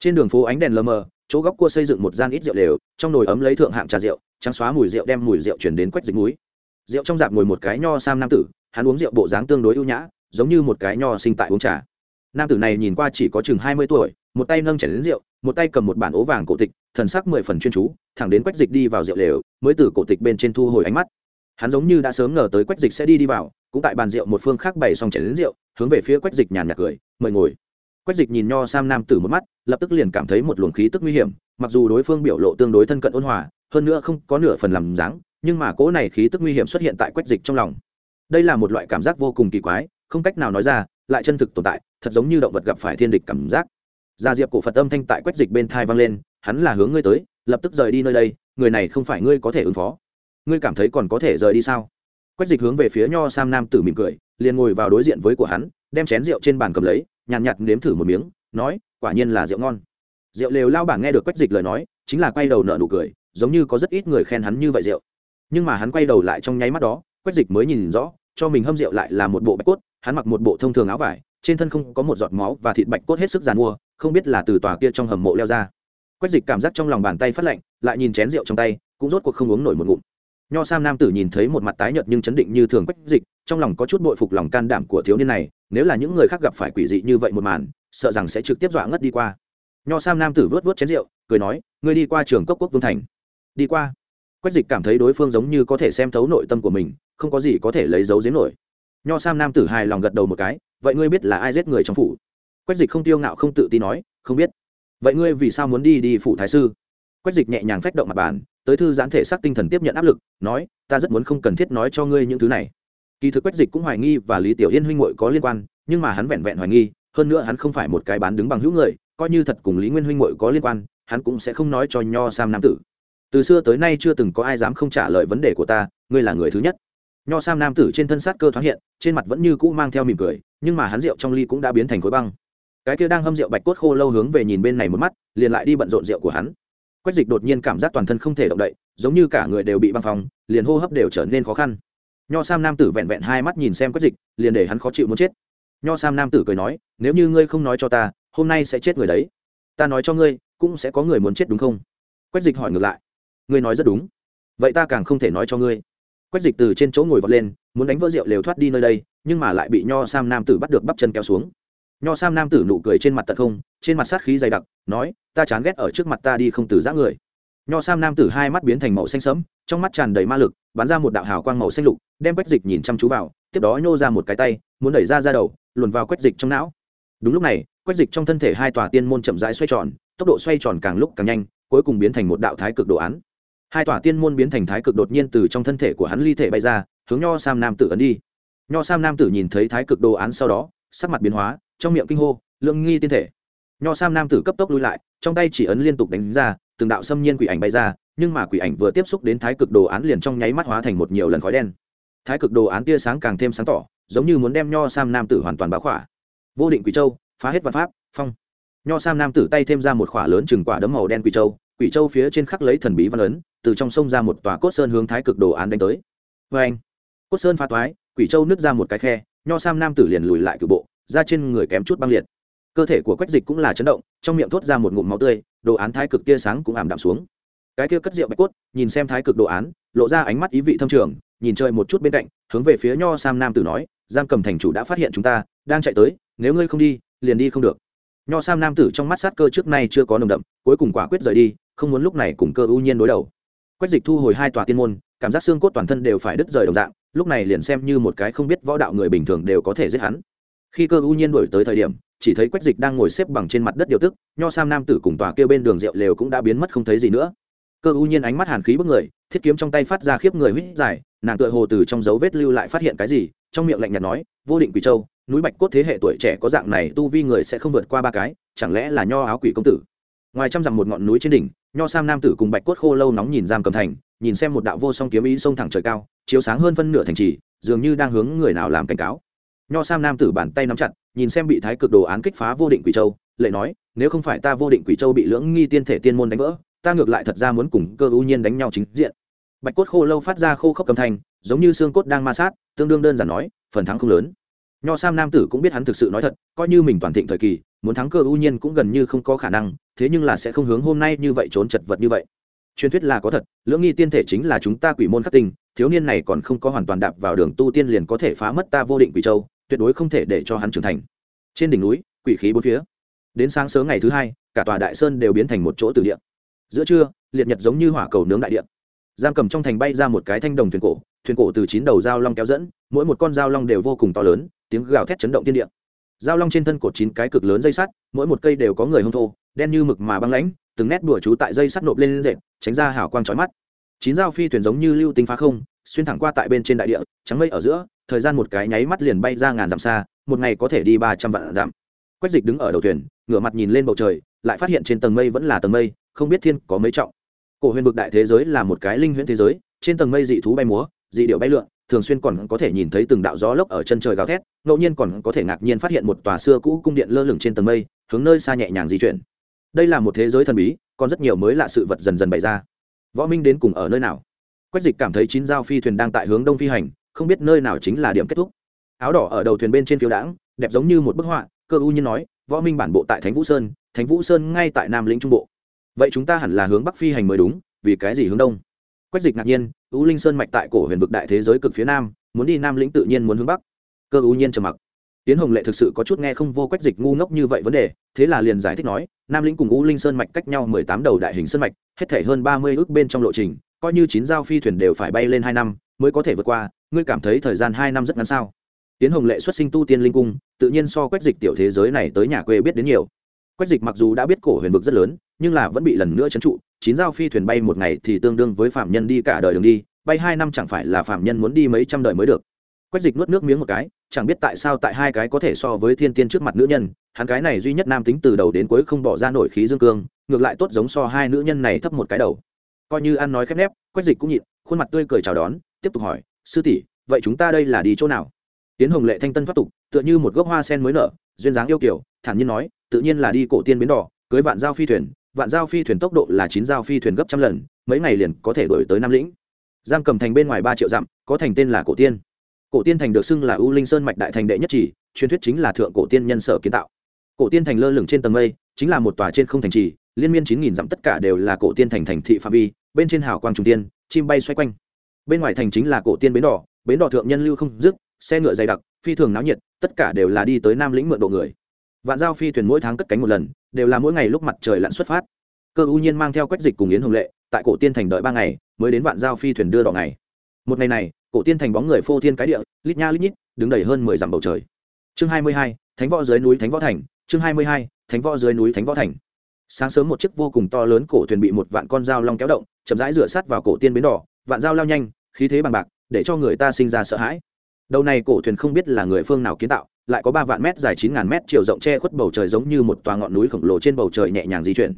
Trên đường phố ánh đèn lờ mờ chỗ góc cua xây dựng một gian ít rượu lều trong nồi ấm lấy thượng hạng trà rượu trắng xóa mùi rượu đem mùi rượu chuyển đến quách dịch núi rượu trong dạp ngồi một cái nho sam nam tử hắn uống rượu bộ dáng tương đối ưu nhã giống như một cái nho sinh tại uống trà. Nam tử này nhìn qua chỉ có chừng hai mươi tuổi một tay nâng chảy đến rượu một tay cầm một bản ố vàng cổ tịch thần sắc mười phần chuyên chú thẳng đến quách dịch đi vào rượu lều mới từ cổ tịch bên trên thu hồi ánh mắt hắn giống như đã sớm ngờ tới quách dịch sẽ đi đi vào, cũng tại bàn rượu một phương khác bày xong chảy đến rượu, hướng về phía quách dịch nhàn nhạt cười, mời ngồi. Quách dịch nhìn nho sam nam tử một mắt, lập tức liền cảm thấy một luồng khí tức nguy hiểm, mặc dù đối phương biểu lộ tương đối thân cận ôn hòa, hơn nữa không có nửa phần làm dáng, nhưng mà cỗ này khí tức nguy hiểm xuất hiện tại quách dịch trong lòng. Đây là một loại cảm giác vô cùng kỳ quái, không cách nào nói ra, lại chân thực tồn tại, thật giống như động vật gặp phải thiên địch cảm giác. Gia diệp cổ phật âm thanh tại quách dịch bên thai vang lên, hắn là hướng ngươi tới, lập tức rời đi nơi đây, người này không phải ngươi có thể ứng phó ngươi cảm thấy còn có thể rời đi sao? Quách dịch hướng về phía nho sam nam tử mỉm cười, liền ngồi vào đối diện với của hắn, đem chén rượu trên bàn cầm lấy, nhàn nhạt nếm thử một miếng, nói, quả nhiên là rượu ngon. Rượu lều lao bảng nghe được quách dịch lời nói, chính là quay đầu nợ nụ cười, giống như có rất ít người khen hắn như vậy rượu. Nhưng mà hắn quay đầu lại trong nháy mắt đó, quách dịch mới nhìn rõ, cho mình hâm rượu lại là một bộ bạch cốt, hắn mặc một bộ thông thường áo vải, trên thân không có một giọt máu và thịt bạch cốt hết sức giàn mua, không biết là từ tòa kia trong hầm mộ leo ra. Quách dịch cảm giác trong lòng bàn tay phát lạnh, lại nhìn chén rượu trong tay, cũng rốt cuộc không uống nổi một ngụm nho sam nam tử nhìn thấy một mặt tái nhợt nhưng chấn định như thường quách dịch, trong lòng có chút bội phục lòng can đảm của thiếu niên này, nếu là những người khác gặp phải quỷ dị như vậy một màn, sợ rằng sẽ trực tiếp dọa ngất đi qua. Nho sam nam tử vớt vớt chén rượu, cười nói, ngươi đi qua trường cốc quốc vương thành. Đi qua. Quách dịch cảm thấy đối phương giống như có thể xem thấu nội tâm của mình, không có gì có thể lấy dấu giếm nổi. Nho sam nam tử hài lòng gật đầu một cái, vậy ngươi biết là ai giết người trong phủ? Quách dịch không tiêu ngạo không tự tin nói, không biết. Vậy ngươi vì sao muốn đi đi phủ thái sư? Quách dịch nhẹ nhàng phách động mặt bàn tới thư giãn thể xác tinh thần tiếp nhận áp lực, nói, ta rất muốn không cần thiết nói cho ngươi những thứ này. Kỳ thực quách dịch cũng hoài nghi và lý tiểu yên huynh muội có liên quan, nhưng mà hắn vẹn vẹn hoài nghi, hơn nữa hắn không phải một cái bán đứng bằng hữu người, coi như thật cùng lý nguyên huynh muội có liên quan, hắn cũng sẽ không nói cho nho sam nam tử. Từ xưa tới nay chưa từng có ai dám không trả lời vấn đề của ta, ngươi là người thứ nhất. Nho sam nam tử trên thân sát cơ thoáng hiện, trên mặt vẫn như cũ mang theo mỉm cười, nhưng mà hắn rượu trong ly cũng đã biến thành khối băng. Cái kia đang hâm rượu bạch cốt khô lâu hướng về nhìn bên này một mắt, liền lại đi bận rộn rượu của hắn quách dịch đột nhiên cảm giác toàn thân không thể động đậy, giống như cả người đều bị băng phòng liền hô hấp đều trở nên khó khăn. Nho sam nam tử vẹn vẹn hai mắt nhìn xem quách dịch, liền để hắn khó chịu muốn chết. Nho sam nam tử cười nói, nếu như ngươi không nói cho ta, hôm nay sẽ chết người đấy. Ta nói cho ngươi, cũng sẽ có người muốn chết đúng không? Quách dịch hỏi ngược lại, ngươi nói rất đúng. Vậy ta càng không thể nói cho ngươi. Quách dịch từ trên chỗ ngồi vọt lên, muốn đánh vỡ rượu lều thoát đi nơi đây, nhưng mà lại bị nho sam nam tử bắt được bắp chân kéo xuống. Nho sam nam tử nụ cười trên mặt tật không trên mặt sát khí dày đặc, nói, ta chán ghét ở trước mặt ta đi không từ giã người. Nho sam nam tử hai mắt biến thành màu xanh sẫm, trong mắt tràn đầy ma lực, bắn ra một đạo hào quang màu xanh lục, đem quách dịch nhìn chăm chú vào, tiếp đó nhô ra một cái tay, muốn đẩy ra ra đầu, luồn vào quách dịch trong não. Đúng lúc này, quách dịch trong thân thể hai tòa tiên môn chậm rãi xoay tròn, tốc độ xoay tròn càng lúc càng nhanh, cuối cùng biến thành một đạo thái cực đồ án. Hai tòa tiên môn biến thành thái cực đột nhiên từ trong thân thể của hắn ly thể bay ra, hướng nho sam nam tử ấn đi. Nho sam nam tử nhìn thấy thái cực đồ án sau đó, sắc mặt biến hóa, trong miệng kinh hô, lương nghi tiên thể nho sam nam tử cấp tốc lui lại, trong tay chỉ ấn liên tục đánh ra, từng đạo xâm nhiên quỷ ảnh bay ra, nhưng mà quỷ ảnh vừa tiếp xúc đến thái cực đồ án liền trong nháy mắt hóa thành một nhiều lần khói đen. Thái cực đồ án tia sáng càng thêm sáng tỏ, giống như muốn đem nho sam nam tử hoàn toàn báo khỏa. Vô định quỷ châu, phá hết văn pháp, phong. Nho sam nam tử tay thêm ra một khỏa lớn chừng quả đấm màu đen quỷ châu quỷ châu phía trên khắc lấy thần bí văn ấn, từ trong sông ra một tòa cốt sơn hướng thái cực đồ án đánh tới. Vê anh cốt sơn phá toái, quỷ châu nứt ra một cái khe, nho sam nam tử liền lùi lại cử bộ ra trên người kém chút băng liệt cơ thể của quách dịch cũng là chấn động, trong miệng thốt ra một ngụm máu tươi, đồ án thái cực tia sáng cũng ảm đạm xuống. Cái kia cất rượu bạch cốt, nhìn xem thái cực đồ án, lộ ra ánh mắt ý vị thâm trường, nhìn chơi một chút bên cạnh, hướng về phía nho sam nam tử nói giam cầm thành chủ đã phát hiện chúng ta, đang chạy tới, nếu ngươi không đi, liền đi không được. Nho sam nam tử trong mắt sát cơ trước nay chưa có nồng đậm, cuối cùng quả quyết rời đi, không muốn lúc này cùng cơ ưu nhiên đối đầu. Quách dịch thu hồi hai tòa tiên môn, cảm giác xương cốt toàn thân đều phải đứt rời đồng dạng, lúc này liền xem như một cái không biết võ đạo người bình thường đều có thể giết hắn. Khi cơ ưu nhiên đổi tới thời điểm chỉ thấy quách dịch đang ngồi xếp bằng trên mặt đất điều tức, nho sam nam tử cùng tòa kêu bên đường rượu lều cũng đã biến mất không thấy gì nữa. Cơ u nhiên ánh mắt hàn khí bức người, thiết kiếm trong tay phát ra khiếp người huýt dài, nàng tựa hồ từ trong dấu vết lưu lại phát hiện cái gì, trong miệng lạnh nhạt nói, vô định quỷ châu, núi bạch cốt thế hệ tuổi trẻ có dạng này tu vi người sẽ không vượt qua ba cái, chẳng lẽ là nho áo quỷ công tử? Ngoài trăm dặm một ngọn núi trên đỉnh, nho sam nam tử cùng bạch cốt khô lâu nóng nhìn giam cầm thành, nhìn xem một đạo vô song kiếm ý sông thẳng trời cao, chiếu sáng hơn phân nửa thành trì, dường như đang hướng người nào làm cảnh cáo. Nho sam nam tử bàn tay nắm chặt nhìn xem bị thái cực đồ án kích phá vô định quỷ châu lệ nói nếu không phải ta vô định quỷ châu bị lưỡng nghi tiên thể tiên môn đánh vỡ ta ngược lại thật ra muốn cùng cơ ưu nhiên đánh nhau chính diện. Bạch cốt khô lâu phát ra khô khốc cầm thanh, giống như xương cốt đang ma sát tương đương đơn giản nói phần thắng không lớn. Nho sam nam tử cũng biết hắn thực sự nói thật coi như mình toàn thịnh thời kỳ muốn thắng cơ ưu nhiên cũng gần như không có khả năng thế nhưng là sẽ không hướng hôm nay như vậy trốn chật vật như vậy. Truyền thuyết là có thật lưỡng nghi tiên thể chính là chúng ta quỷ môn khắc tinh thiếu niên này còn không có hoàn toàn đạp vào đường tu tiên liền có thể phá mất ta vô định quỷ châu tuyệt đối không thể để cho hắn trưởng thành. Trên đỉnh núi, quỷ khí bốn phía. Đến sáng sớm ngày thứ hai, cả tòa đại sơn đều biến thành một chỗ từ địa. Giữa trưa, liệt nhật giống như hỏa cầu nướng đại địa. Giam cầm trong thành bay ra một cái thanh đồng thuyền cổ thuyền cổ từ chín đầu dao long kéo dẫn, mỗi một con dao long đều vô cùng to lớn, tiếng gào thét chấn động thiên địa. Dao long trên thân cột chín cái cực lớn dây sắt, mỗi một cây đều có người hông thô, đen như mực mà băng lãnh, từng nét đùa chú tại dây sắt nộp lên rệt, tránh ra hào quang trói mắt. Chín dao phi thuyền giống như lưu tinh phá không, xuyên thẳng qua tại bên trên đại địa, trắng mây ở giữa thời gian một cái nháy mắt liền bay ra ngàn dặm xa, một ngày có thể đi ba trăm vạn dặm. Quách dịch đứng ở đầu thuyền, ngửa mặt nhìn lên bầu trời, lại phát hiện trên tầng mây vẫn là tầng mây, không biết thiên có mấy trọng. Cổ huyền vực đại thế giới là một cái linh huyễn thế giới, trên tầng mây dị thú bay múa, dị điệu bay lượn, thường xuyên còn có thể nhìn thấy từng đạo gió lốc ở chân trời gào thét, ngẫu nhiên còn có thể ngạc nhiên phát hiện một tòa xưa cũ cung điện lơ lửng trên tầng mây, hướng nơi xa nhẹ nhàng di chuyển. Đây là một thế giới thần bí, còn rất nhiều mới lạ sự vật dần dần bày ra. Võ minh đến cùng ở nơi nào? Quách dịch cảm thấy chín dao phi thuyền đang tại hướng đông phi hành không biết nơi nào chính là điểm kết thúc. Áo đỏ ở đầu thuyền bên trên phiếu đãng, đẹp giống như một bức họa, cơ u nhiên nói, võ minh bản bộ tại thánh vũ sơn, thánh vũ sơn ngay tại nam lĩnh trung bộ. Vậy chúng ta hẳn là hướng bắc phi hành mới đúng, vì cái gì hướng đông? Quách dịch ngạc nhiên, u linh sơn mạch tại cổ huyền vực đại thế giới cực phía nam, muốn đi nam lĩnh tự nhiên muốn hướng bắc. Cơ u nhiên trầm mặc. Tiến hồng lệ thực sự có chút nghe không vô quách dịch ngu ngốc như vậy vấn đề, thế là liền giải thích nói, nam lĩnh cùng u linh sơn mạch cách nhau mười tám đầu đại hình sơn mạch, hết thể hơn ba mươi ước bên trong lộ trình, coi như chín giao phi thuyền đều phải bay lên hai năm mới có thể vượt qua ngươi cảm thấy thời gian hai năm rất ngắn sao? Tiến hồng lệ xuất sinh tu tiên linh cung, tự nhiên so quách dịch tiểu thế giới này tới nhà quê biết đến nhiều. Quách dịch mặc dù đã biết cổ huyền vực rất lớn, nhưng là vẫn bị lần nữa trấn trụ, chín giao phi thuyền bay một ngày thì tương đương với phạm nhân đi cả đời đường đi, bay hai năm chẳng phải là phạm nhân muốn đi mấy trăm đời mới được. Quách dịch nuốt nước miếng một cái, chẳng biết tại sao tại hai cái có thể so với thiên tiên trước mặt nữ nhân, hắn cái này duy nhất nam tính từ đầu đến cuối không bỏ ra nổi khí dương cương, ngược lại tốt giống so hai nữ nhân này thấp một cái đầu. Coi như ăn nói khép nép, quách dịch cũng nhịn, khuôn mặt tươi cười chào đón, tiếp tục hỏi sư tỷ, vậy chúng ta đây là đi chỗ nào? Tiến hồng lệ thanh tân thoát tục, tựa như một gốc hoa sen mới nở, duyên dáng yêu kiểu thản nhiên nói, tự nhiên là đi cổ tiên bến đỏ, cưới vạn giao phi thuyền, vạn giao phi thuyền tốc độ là chín giao phi thuyền gấp trăm lần, mấy ngày liền có thể đổi tới nam lĩnh. Giam cầm thành bên ngoài ba triệu dặm, có thành tên là cổ tiên. Cổ tiên thành được xưng là u linh sơn mạch đại thành đệ nhất chỉ, truyền thuyết chính là thượng cổ tiên nhân sở kiến tạo. Cổ tiên thành lơ lửng trên tầng mây, chính là một tòa trên không thành trì, liên miên chín nghìn dặm tất cả đều là cổ tiên thành thành thị phạm vi, bên trên hào quang trung tiên, chim bay xoay quanh bên ngoài thành chính là cổ tiên bến đỏ bến đỏ thượng nhân lưu không dứt, xe ngựa dày đặc, phi thường náo nhiệt, tất cả đều là đi tới nam lĩnh mượn độ người. Vạn giao phi thuyền mỗi tháng cất cánh một lần, đều là mỗi ngày lúc mặt trời lặn xuất phát. Cơ ưu nhiên mang theo quách dịch cùng yến hồng lệ, tại cổ tiên thành đợi ba ngày, mới đến vạn giao phi thuyền đưa đỏ ngày. Một ngày này, cổ tiên thành bóng người phô thiên cái địa, lít nha lít nhít, đứng đầy hơn mười dặm bầu trời. Chương hai mươi hai, thánh võ dưới núi thánh võ thành, chương hai mươi hai, thánh võ dưới núi thánh võ thành. Sáng sớm một chiếc vô cùng to lớn cổ thuyền bị một vạn con dao long kéo động, chậm rãi rửa sát vào cổ tiên bến đỏ vạn dao lao nhanh, khí thế bằng bạc, để cho người ta sinh ra sợ hãi. Đầu này cổ thuyền không biết là người phương nào kiến tạo, lại có ba vạn mét dài chín ngàn mét chiều rộng che khuất bầu trời giống như một tòa ngọn núi khổng lồ trên bầu trời nhẹ nhàng di chuyển.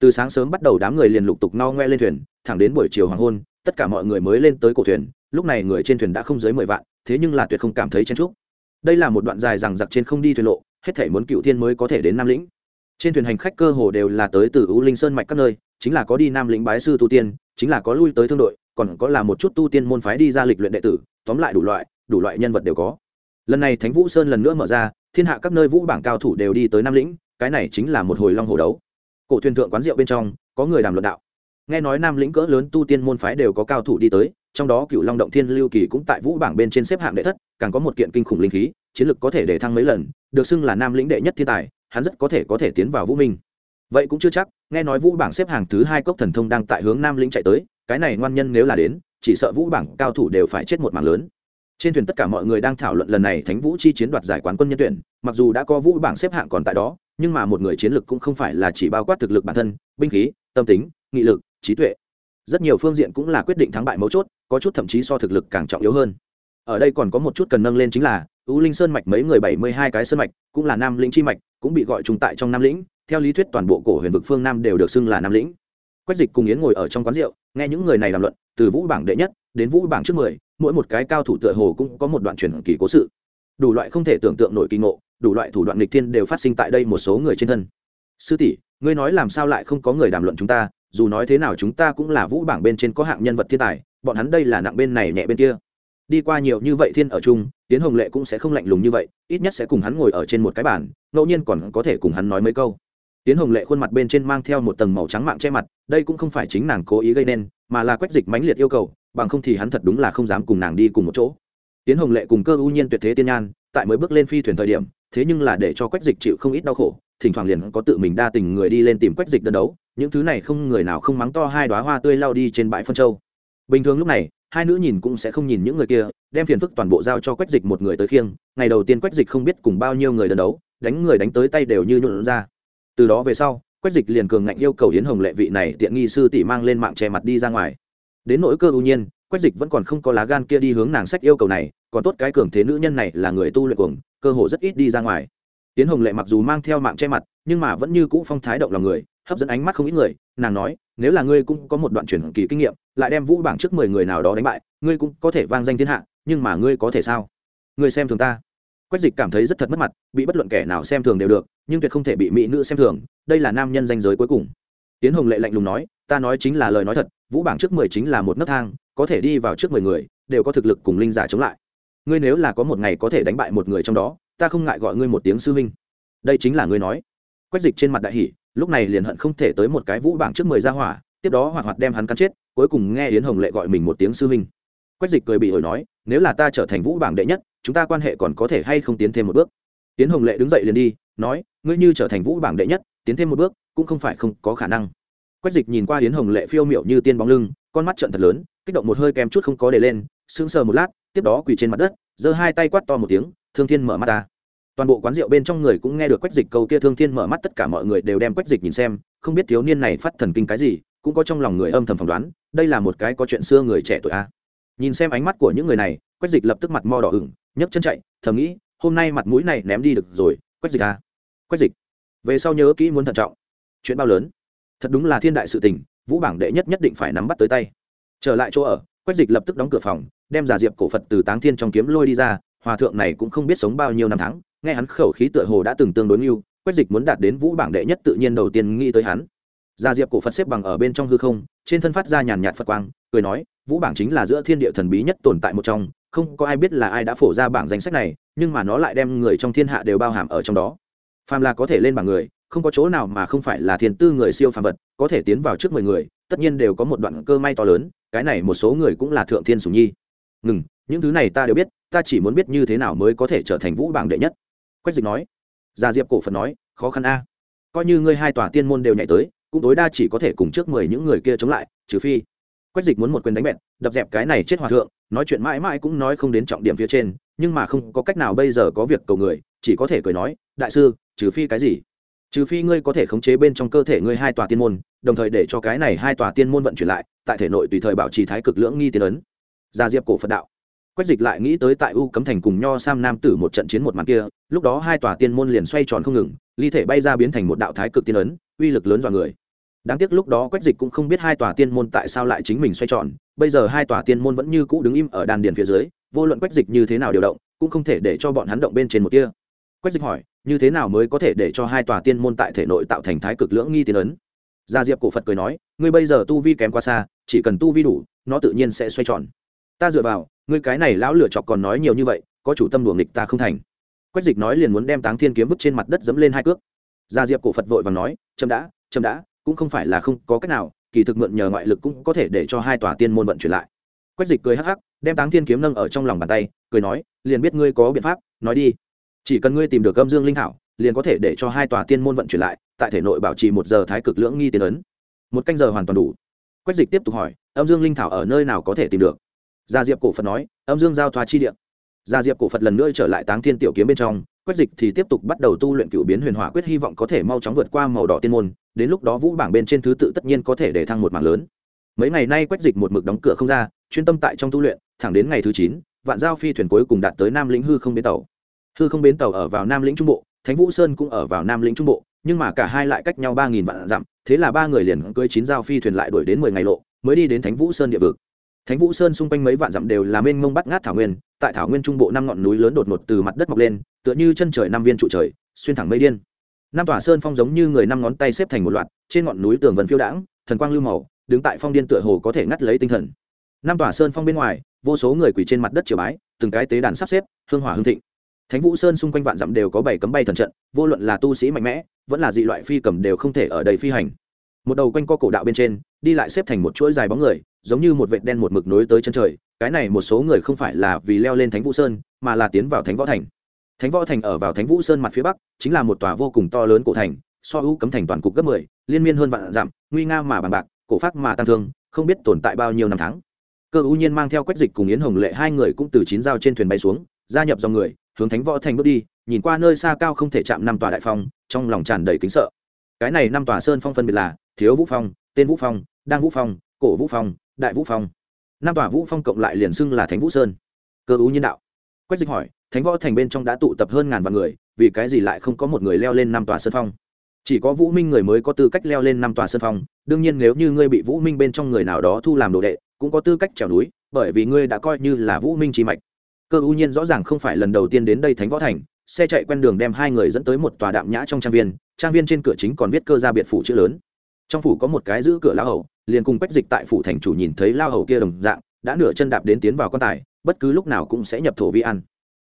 Từ sáng sớm bắt đầu đám người liền lục tục no ngoe lên thuyền, thẳng đến buổi chiều hoàng hôn, tất cả mọi người mới lên tới cổ thuyền, lúc này người trên thuyền đã không dưới mười vạn, thế nhưng là tuyệt không cảm thấy chen trúc đây là một đoạn dài rằng giặc trên không đi thuyền lộ, hết thể muốn cựu thiên mới có thể đến nam lĩnh. Trên thuyền hành khách cơ hồ đều là tới từ ưu linh sơn mạch các nơi, chính là có đi nam lĩnh bái sư tu tiên, chính là có lui tới thương đội còn có là một chút tu tiên môn phái đi ra lịch luyện đệ tử, tóm lại đủ loại đủ loại nhân vật đều có. Lần này thánh vũ sơn lần nữa mở ra, thiên hạ các nơi vũ bảng cao thủ đều đi tới nam lĩnh, cái này chính là một hồi long hồ đấu. Cổ thuyền thượng quán rượu bên trong, có người đàm luận đạo. Nghe nói nam lĩnh cỡ lớn tu tiên môn phái đều có cao thủ đi tới, trong đó cựu long động thiên lưu kỳ cũng tại vũ bảng bên trên xếp hạng đệ thất, càng có một kiện kinh khủng linh khí, chiến lực có thể để thăng mấy lần, được xưng là nam lĩnh đệ nhất thiên tài, hắn rất có thể có thể tiến vào vũ minh. Vậy cũng chưa chắc, nghe nói vũ bảng xếp hàng thứ hai cốc thần thông đang tại hướng nam lĩnh chạy tới cái này ngoan nhân nếu là đến, chỉ sợ vũ bảng cao thủ đều phải chết một mạng lớn. Trên thuyền tất cả mọi người đang thảo luận lần này thánh vũ chi chiến đoạt giải quán quân nhân tuyển, mặc dù đã có vũ bảng xếp hạng còn tại đó, nhưng mà một người chiến lực cũng không phải là chỉ bao quát thực lực bản thân, binh khí, tâm tính, nghị lực, trí tuệ. Rất nhiều phương diện cũng là quyết định thắng bại mấu chốt, có chút thậm chí so thực lực càng trọng yếu hơn. Ở đây còn có một chút cần nâng lên chính là ưu linh sơn mạch mấy người bảy mươi hai cái sơn mạch, cũng là nam lĩnh chi mạch, cũng bị gọi trùng tại trong nam lĩnh. Theo lý thuyết toàn bộ cổ huyền vực phương nam đều được xưng là nam lĩnh quách dịch cùng yến ngồi ở trong quán rượu, nghe những người này làm luận, từ vũ bảng đệ nhất đến vũ bảng trước mười, mỗi một cái cao thủ tựa hồ cũng có một đoạn truyền kỳ cố sự. Đủ loại không thể tưởng tượng nổi kỳ ngộ, đủ loại thủ đoạn nghịch thiên đều phát sinh tại đây một số người trên thân. Sư tỷ, ngươi nói làm sao lại không có người đàm luận chúng ta, dù nói thế nào chúng ta cũng là vũ bảng bên trên có hạng nhân vật thiên tài, bọn hắn đây là nặng bên này nhẹ bên kia. Đi qua nhiều như vậy thiên ở chung tiến hồng lệ cũng sẽ không lạnh lùng như vậy, ít nhất sẽ cùng hắn ngồi ở trên một cái bàn, ngẫu nhiên còn có thể cùng hắn nói mấy câu tiến hồng lệ khuôn mặt bên trên mang theo một tầng màu trắng mạng che mặt, đây cũng không phải chính nàng cố ý gây nên, mà là quách dịch mãnh liệt yêu cầu, bằng không thì hắn thật đúng là không dám cùng nàng đi cùng một chỗ. Tiến hồng lệ cùng cơ ưu nhiên tuyệt thế tiên nhan, tại mới bước lên phi thuyền thời điểm, thế nhưng là để cho quách dịch chịu không ít đau khổ, thỉnh thoảng liền có tự mình đa tình người đi lên tìm quách dịch đơn đấu, những thứ này không người nào không mắng to hai đoá hoa tươi lao đi trên bãi phân châu. Bình thường lúc này, hai nữ nhìn cũng sẽ không nhìn những người kia, đem phiền phức toàn bộ giao cho quách dịch một người tới khiêng, ngày đầu tiên quách dịch không biết cùng bao nhiêu người đơn đấu, đánh người đánh tới tay đều như nhuộn ra từ đó về sau, quách dịch liền cường ngạnh yêu cầu yến hồng lệ vị này tiện nghi sư tỷ mang lên mạng che mặt đi ra ngoài. Đến nỗi cơ ưu nhiên, quách dịch vẫn còn không có lá gan kia đi hướng nàng sách yêu cầu này, còn tốt cái cường thế nữ nhân này là người tu luyện cuồng, cơ hồ rất ít đi ra ngoài. Tiến hồng lệ mặc dù mang theo mạng che mặt, nhưng mà vẫn như cũ phong thái động lòng người, hấp dẫn ánh mắt không ít người. Nàng nói, nếu là ngươi cũng có một đoạn truyền kỳ kinh nghiệm, lại đem vũ bảng trước mười người nào đó đánh bại, ngươi cũng có thể vang danh thiên hạ, nhưng mà ngươi có thể sao? Ngươi xem thường ta. Quách dịch cảm thấy rất thật mất mặt, bị bất luận kẻ nào xem thường đều được nhưng tuyệt không thể bị mỹ nữ xem thường, đây là nam nhân danh giới cuối cùng. Tiến hồng lệ lạnh lùng nói, ta nói chính là lời nói thật, vũ bảng trước mười chính là một nấc thang, có thể đi vào trước mười người, đều có thực lực cùng linh giả chống lại. Ngươi nếu là có một ngày có thể đánh bại một người trong đó, ta không ngại gọi ngươi một tiếng sư huynh. Đây chính là ngươi nói. Quách dịch trên mặt đại hỷ lúc này liền hận không thể tới một cái vũ bảng trước mười ra hỏa, tiếp đó hoạt hoạt đem hắn cắn chết, cuối cùng nghe yến hồng lệ gọi mình một tiếng sư huynh. Quách dịch cười bị ổi nói, nếu là ta trở thành vũ bảng đệ nhất, chúng ta quan hệ còn có thể hay không tiến thêm một bước? Yến hồng lệ đứng dậy liền đi, nói ngươi như trở thành vũ bảng đệ nhất, tiến thêm một bước, cũng không phải không có khả năng. Quách dịch nhìn qua yến hồng lệ phiêu miệu như tiên bóng lưng, con mắt trận thật lớn, kích động một hơi kem chút không có để lên, sững sờ một lát, tiếp đó quỳ trên mặt đất, giơ hai tay quát to một tiếng, thương thiên mở mắt ta. Toàn bộ quán rượu bên trong người cũng nghe được quách dịch câu kia thương thiên mở mắt tất cả mọi người đều đem quách dịch nhìn xem, không biết thiếu niên này phát thần kinh cái gì, cũng có trong lòng người âm thầm phỏng đoán, đây là một cái có chuyện xưa người trẻ tuổi a. Nhìn xem ánh mắt của những người này, quách dịch lập tức mặt mo đỏ ửng, nhấc chân chạy, thầm nghĩ, hôm nay mặt mũi này ném đi được rồi, quách dịch a quách dịch. Về sau nhớ kỹ muốn thận trọng. Chuyện bao lớn? Thật đúng là thiên đại sự tình, vũ bảng đệ nhất nhất định phải nắm bắt tới tay. Trở lại chỗ ở quách dịch lập tức đóng cửa phòng, đem giả diệp cổ phật từ táng thiên trong kiếm lôi đi ra, hòa thượng này cũng không biết sống bao nhiêu năm tháng, nghe hắn khẩu khí tựa hồ đã từng tương đối yêu quách dịch muốn đạt đến vũ bảng đệ nhất tự nhiên đầu tiên nghĩ tới hắn. Giả diệp cổ phật xếp bằng ở bên trong hư không, trên thân phát ra nhàn nhạt phật quang, cười nói, vũ bảng chính là giữa thiên địa thần bí nhất tồn tại một trong, không có ai biết là ai đã phổ ra bảng danh sách này, nhưng mà nó lại đem người trong thiên hạ đều bao hàm ở trong đó phàm là có thể lên bảng người, không có chỗ nào mà không phải là thiên tư người siêu phàm vật, có thể tiến vào trước mười người, tất nhiên đều có một đoạn cơ may to lớn, cái này một số người cũng là thượng thiên sùng nhi. Ngừng, những thứ này ta đều biết, ta chỉ muốn biết như thế nào mới có thể trở thành vũ bảng đệ nhất. Quách dịch nói. Gia diệp cổ phần nói, khó khăn a. Coi như ngươi hai tòa tiên môn đều nhảy tới, cũng tối đa chỉ có thể cùng trước mười những người kia chống lại, trừ phi. Quách dịch muốn một quyền đánh bẹn, đập dẹp cái này chết hòa thượng, nói chuyện mãi mãi cũng nói không đến trọng điểm phía trên, nhưng mà không có cách nào bây giờ có việc cầu người, chỉ có thể cười nói, đại sư trừ phi cái gì? Trừ phi ngươi có thể khống chế bên trong cơ thể ngươi hai tòa tiên môn, đồng thời để cho cái này hai tòa tiên môn vận chuyển lại, tại thể nội tùy thời bảo trì thái cực lưỡng nghi tiến ấn. Gia diệp cổ phật đạo. Quách dịch lại nghĩ tới tại u cấm thành cùng nho sam nam tử một trận chiến một màn kia, lúc đó hai tòa tiên môn liền xoay tròn không ngừng, ly thể bay ra biến thành một đạo thái cực tiên ấn, uy lực lớn dọa người. Đáng tiếc lúc đó quách dịch cũng không biết hai tòa tiên môn tại sao lại chính mình xoay tròn, bây giờ hai tòa tiên môn vẫn như cũ đứng im ở đàn điền phía dưới, vô luận quách dịch như thế nào điều động, cũng không thể để cho bọn hắn động bên trên một kia quách dịch hỏi, như thế nào mới có thể để cho hai tòa tiên môn tại thể nội tạo thành thái cực lưỡng nghi tiên ấn? Gia diệp cổ phật cười nói, ngươi bây giờ tu vi kém quá xa, chỉ cần tu vi đủ, nó tự nhiên sẽ xoay tròn. Ta dựa vào, ngươi cái này lão lửa chọc còn nói nhiều như vậy, có chủ tâm đùa nghịch ta không thành. Quách dịch nói liền muốn đem táng thiên kiếm vứt trên mặt đất dẫm lên hai cước. Gia diệp cổ phật vội và nói chậm đã chậm đã, cũng không phải là không có cách nào, kỳ thực mượn nhờ ngoại lực cũng có thể để cho hai tòa tiên môn vận chuyển lại. Quách dịch cười hắc hắc, đem táng thiên kiếm nâng ở trong lòng bàn tay, cười nói, liền biết ngươi có biện pháp, nói đi chỉ cần ngươi tìm được âm dương linh hảo, liền có thể để cho hai tòa tiên môn vận chuyển lại, tại thể nội bảo trì một giờ thái cực lưỡng nghi tiến ấn. Một canh giờ hoàn toàn đủ. Quách dịch tiếp tục hỏi, âm dương linh thảo ở nơi nào có thể tìm được? Gia diệp cổ phật nói, âm dương giao thoa chi địa. Gia diệp cổ phật lần nữa trở lại táng thiên tiểu kiếm bên trong, quách dịch thì tiếp tục bắt đầu tu luyện cựu biến huyền hỏa quyết hy vọng có thể mau chóng vượt qua màu đỏ tiên môn, đến lúc đó vũ bảng bên trên thứ tự tất nhiên có thể để thăng một mảng lớn. Mấy ngày nay quách dịch một mực đóng cửa không ra, chuyên tâm tại trong tu luyện, thẳng đến ngày thứ chín, vạn giao phi thuyền cuối cùng đạt tới nam lĩnh hư không bến tàu hư không bến tàu ở vào nam lĩnh trung bộ, thánh vũ sơn cũng ở vào nam lĩnh trung bộ, nhưng mà cả hai lại cách nhau ba nghìn vạn dặm, thế là ba người liền cưỡi chín giao phi thuyền lại đuổi đến mười ngày lộ, mới đi đến thánh vũ sơn địa vực. Thánh vũ sơn xung quanh mấy vạn dặm đều là mênh mông bắt ngát thảo nguyên, tại thảo nguyên trung bộ năm ngọn núi lớn đột ngột từ mặt đất mọc lên, tựa như chân trời năm viên trụ trời, xuyên thẳng mây điên. Năm tòa sơn phong giống như người năm ngón tay xếp thành một loạt, trên ngọn núi tường vần phiêu đãng, thần quang lưu màu, đứng tại phong điên tựa hồ có thể ngắt lấy tinh thần. Năm tòa sơn phong bên ngoài, vô số người quỳ trên mặt đất triều bái, từng cái tế đàn sắp xếp, hương hỏa hương thịnh thánh vũ sơn xung quanh vạn dặm đều có bảy cấm bay thần trận, vô luận là tu sĩ mạnh mẽ, vẫn là dị loại phi cầm đều không thể ở đây phi hành. Một đầu quanh co cổ đạo bên trên, đi lại xếp thành một chuỗi dài bóng người, giống như một vệt đen một mực nối tới chân trời, cái này một số người không phải là vì leo lên thánh vũ sơn, mà là tiến vào thánh võ thành. Thánh võ thành ở vào thánh vũ sơn mặt phía bắc, chính là một tòa vô cùng to lớn cổ thành, so ưu cấm thành toàn cục gấp mười, liên miên hơn vạn dặm, nguy nga mà bằng bạc, cổ phát mà tăng thương, không biết tồn tại bao nhiêu năm tháng. Cơ ưu nhiên mang theo quách dịch cùng yến hồng lệ hai người cũng từ chín dao trên thuyền bay xuống, gia nhập dòng người hướng thánh võ thành bước đi, nhìn qua nơi xa cao không thể chạm năm tòa đại phong, trong lòng tràn đầy kính sợ. Cái này năm tòa sơn phong phân biệt là thiếu vũ phong, tên vũ phong đang vũ phong, cổ vũ phong, đại vũ phong. Năm tòa vũ phong cộng lại liền xưng là thánh vũ sơn. Cơ ưu nhân đạo. Quách dịch hỏi, thánh võ thành bên trong đã tụ tập hơn ngàn vạn người, vì cái gì lại không có một người leo lên năm tòa sơn phong? Chỉ có vũ minh người mới có tư cách leo lên năm tòa sơn phong, đương nhiên nếu như ngươi bị vũ minh bên trong người nào đó thu làm đồ đệ, cũng có tư cách trèo núi, bởi vì ngươi đã coi như là vũ minh chi mạch cơ ưu nhiên rõ ràng không phải lần đầu tiên đến đây thánh võ thành, xe chạy quen đường đem hai người dẫn tới một tòa đạm nhã trong trang viên trang viên trên cửa chính còn viết cơ gia biệt phủ chữ lớn. Trong phủ có một cái giữ cửa lao hầu, liền cùng quách dịch tại phủ thành chủ nhìn thấy lao hầu kia đồng dạng, đã nửa chân đạp đến tiến vào quan tài, bất cứ lúc nào cũng sẽ nhập thổ vi ăn.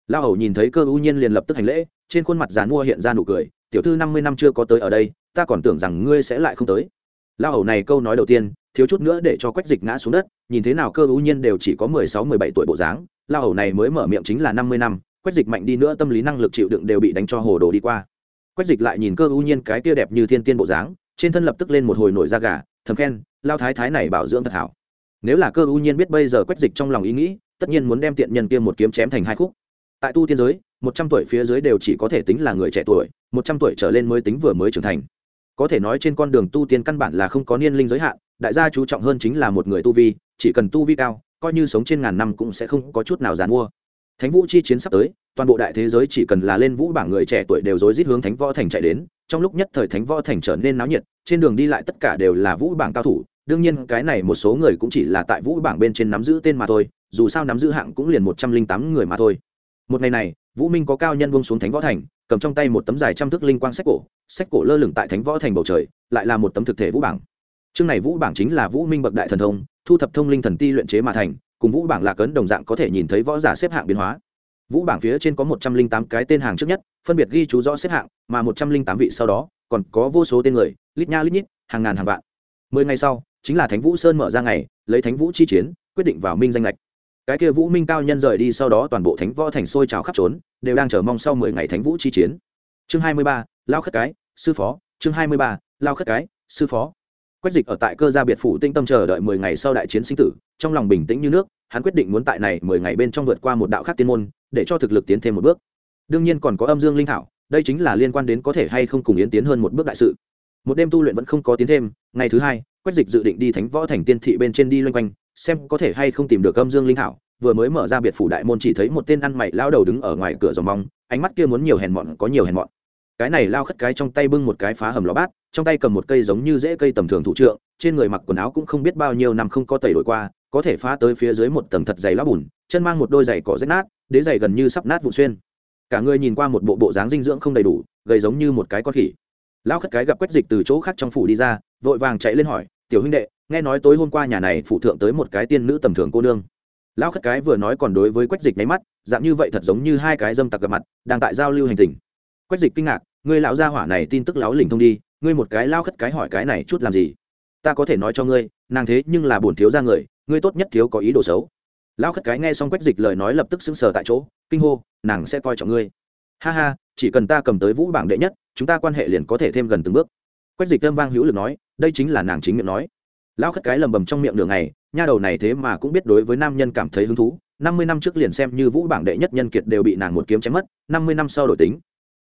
Lao hầu nhìn thấy cơ ưu nhiên liền lập tức hành lễ, trên khuôn mặt dàn mua hiện ra nụ cười, tiểu thư năm mươi năm chưa có tới ở đây, ta còn tưởng rằng ngươi sẽ lại không tới. Lao hầu này câu nói đầu tiên thiếu chút nữa để cho quách dịch ngã xuống đất, nhìn thế nào cơ ưu nhiên đều chỉ có mười sáu, mười bảy tuổi bộ dáng, lao hầu này mới mở miệng chính là năm mươi năm, quách dịch mạnh đi nữa tâm lý năng lực chịu đựng đều bị đánh cho hồ đồ đi qua. Quách dịch lại nhìn cơ ưu nhiên cái kia đẹp như thiên tiên bộ dáng, trên thân lập tức lên một hồi nổi da gà, thầm khen, lao thái thái này bảo dưỡng thật hảo. Nếu là cơ ưu nhiên biết bây giờ quách dịch trong lòng ý nghĩ, tất nhiên muốn đem tiện nhân kia một kiếm chém thành hai khúc. Tại tu tiên giới, một trăm tuổi phía dưới đều chỉ có thể tính là người trẻ tuổi, một trăm tuổi trở lên mới tính vừa mới trưởng thành có thể nói trên con đường tu tiên căn bản là không có niên linh giới hạn, đại gia chú trọng hơn chính là một người tu vi, chỉ cần tu vi cao, coi như sống trên ngàn năm cũng sẽ không có chút nào dàn mua. Thánh vũ chi chiến sắp tới, toàn bộ đại thế giới chỉ cần là lên vũ bảng người trẻ tuổi đều rối rít hướng thánh võ thành chạy đến, trong lúc nhất thời thánh võ thành trở nên náo nhiệt, trên đường đi lại tất cả đều là vũ bảng cao thủ, đương nhiên cái này một số người cũng chỉ là tại vũ bảng bên trên nắm giữ tên mà thôi, dù sao nắm giữ hạng cũng liền một trăm linh tám người mà thôi. Một ngày này, vũ minh có cao nhân buông xuống thánh võ thành cầm trong tay một tấm dài trăm thước linh quang sách cổ sách cổ lơ lửng tại thánh võ thành bầu trời, lại là một tấm thực thể vũ bảng. Chương này vũ bảng chính là vũ minh bậc đại thần thông, thu thập thông linh thần ti luyện chế mà thành, cùng vũ bảng là cấn đồng dạng có thể nhìn thấy võ giả xếp hạng biến hóa. Vũ bảng phía trên có một trăm linh tám cái tên hàng trước nhất, phân biệt ghi chú rõ xếp hạng, mà một trăm linh tám vị sau đó, còn có vô số tên người, lít nha lít nhít, hàng ngàn hàng vạn. Mười ngày sau, chính là thánh vũ sơn mở ra ngày, lấy thánh vũ chi chiến, quyết định vào minh danh lệch cái kia vũ minh cao nhân rời đi sau đó toàn bộ thánh võ thành sôi trào khắp trốn, đều đang chờ mong sau mười ngày thánh vũ chi chiến. Chương hai mươi ba, lao khất cái, sư phó. Chương hai mươi ba, lao khất cái, sư phó. Quách dịch ở tại cơ gia biệt phủ tinh tâm chờ đợi mười ngày sau đại chiến sinh tử, trong lòng bình tĩnh như nước, hắn quyết định muốn tại này mười ngày bên trong vượt qua một đạo khác tiên môn, để cho thực lực tiến thêm một bước. Đương nhiên còn có âm dương linh thảo, đây chính là liên quan đến có thể hay không cùng yến tiến hơn một bước đại sự. Một đêm tu luyện vẫn không có tiến thêm, ngày thứ hai, quách dịch dự định đi thánh võ thành tiên thị bên trên đi loanh quanh xem có thể hay không tìm được âm dương linh thảo, vừa mới mở ra biệt phủ đại môn chỉ thấy một tên ăn mày lao đầu đứng ở ngoài cửa dòng mong, ánh mắt kia muốn nhiều hèn mọn, có nhiều hèn mọn. Cái này lao khất cái trong tay bưng một cái phá hầm lò bát, trong tay cầm một cây giống như rễ cây tầm thường thủ trượng, trên người mặc quần áo cũng không biết bao nhiêu năm không có tẩy đổi qua, có thể phá tới phía dưới một tầng thật dày lá bùn, chân mang một đôi giày cỏ rách nát, đế giày gần như sắp nát vụ xuyên. Cả người nhìn qua một bộ bộ dáng dinh dưỡng không đầy đủ, gầy giống như một cái con khỉ. Lao khất cái gặp quách dịch từ chỗ khác trong phủ đi ra, vội vàng chạy lên hỏi, tiểu huynh đệ nghe nói tối hôm qua nhà này phụ thượng tới một cái tiên nữ tầm thường cô nương. Lao khất cái vừa nói còn đối với quách dịch nháy mắt, dạng như vậy thật giống như hai cái dâm tặc gặp mặt, đang tại giao lưu hành tình. Quách dịch kinh ngạc, ngươi lão gia hỏa này tin tức láo lỉnh thông đi, ngươi một cái lao khất cái hỏi cái này chút làm gì? Ta có thể nói cho ngươi, nàng thế nhưng là bổn thiếu ra người, ngươi tốt nhất thiếu có ý đồ xấu. Lao khất cái nghe xong quách dịch lời nói lập tức sững sờ tại chỗ, kinh hô, nàng sẽ coi trọng ngươi. Ha ha, chỉ cần ta cầm tới vũ bảng đệ nhất, chúng ta quan hệ liền có thể thêm gần từng bước. Quách dịch thơm vang hữu lực nói, đây chính là nàng chính miệng nói lao khất cái lầm bầm trong miệng đường này nha đầu này thế mà cũng biết đối với nam nhân cảm thấy hứng thú. Năm mươi năm trước liền xem như vũ bảng đệ nhất nhân kiệt đều bị nàng một kiếm chém mất, năm mươi năm sau đổi tính.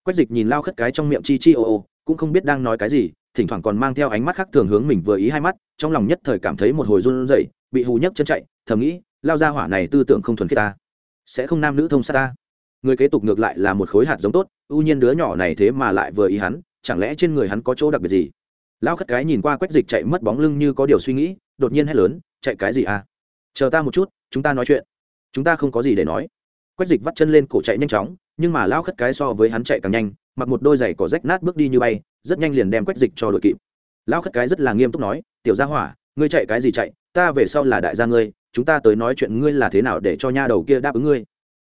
Quách dịch nhìn lao khất cái trong miệng chi chi ô ô, cũng không biết đang nói cái gì, thỉnh thoảng còn mang theo ánh mắt khác thường hướng mình vừa ý hai mắt, trong lòng nhất thời cảm thấy một hồi run rẩy, bị hù nhấc chân chạy, thầm nghĩ lao ra hỏa này tư tưởng không thuần khiết ta. Sẽ không nam nữ thông xa ta. Người kế tục ngược lại là một khối hạt giống tốt, ưu nhiên đứa nhỏ này thế mà lại vừa ý hắn, chẳng lẽ trên người hắn có chỗ đặc biệt gì? Lao khất cái nhìn qua quách dịch chạy mất bóng lưng như có điều suy nghĩ, đột nhiên hét lớn, chạy cái gì à? Chờ ta một chút, chúng ta nói chuyện. Chúng ta không có gì để nói. Quách dịch vắt chân lên cổ chạy nhanh chóng, nhưng mà lao khất cái so với hắn chạy càng nhanh, mặc một đôi giày cỏ rách nát bước đi như bay, rất nhanh liền đem quách dịch cho đội kịp. Lao khất cái rất là nghiêm túc nói, tiểu gia hỏa, ngươi chạy cái gì chạy? Ta về sau là đại gia ngươi, chúng ta tới nói chuyện ngươi là thế nào để cho nha đầu kia đáp ứng ngươi?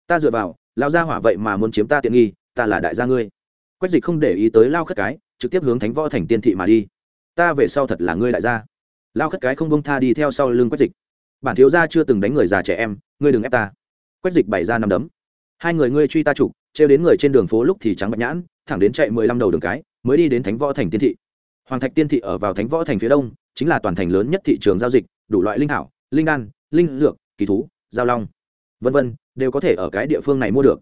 Ta dựa vào, lao gia hỏa vậy mà muốn chiếm ta tiện nghi, ta là đại gia ngươi. Quách dịch không để ý tới lao khất cái, trực tiếp hướng thánh võ thành tiên thị mà đi ta về sau thật là ngươi đại gia. Lao khất cái không bông tha đi theo sau lưng quách dịch. Bản thiếu gia chưa từng đánh người già trẻ em, ngươi đừng ép ta. Quách dịch bày ra năm đấm. Hai người ngươi truy ta trục trêu đến người trên đường phố lúc thì trắng bạch nhãn, thẳng đến chạy mười lăm đầu đường cái, mới đi đến thánh võ thành tiên thị. Hoàng thạch tiên thị ở vào thánh võ thành phía đông, chính là toàn thành lớn nhất thị trường giao dịch, đủ loại linh thảo, linh đan, linh dược, kỳ thú, giao long, vân vân, đều có thể ở cái địa phương này mua được.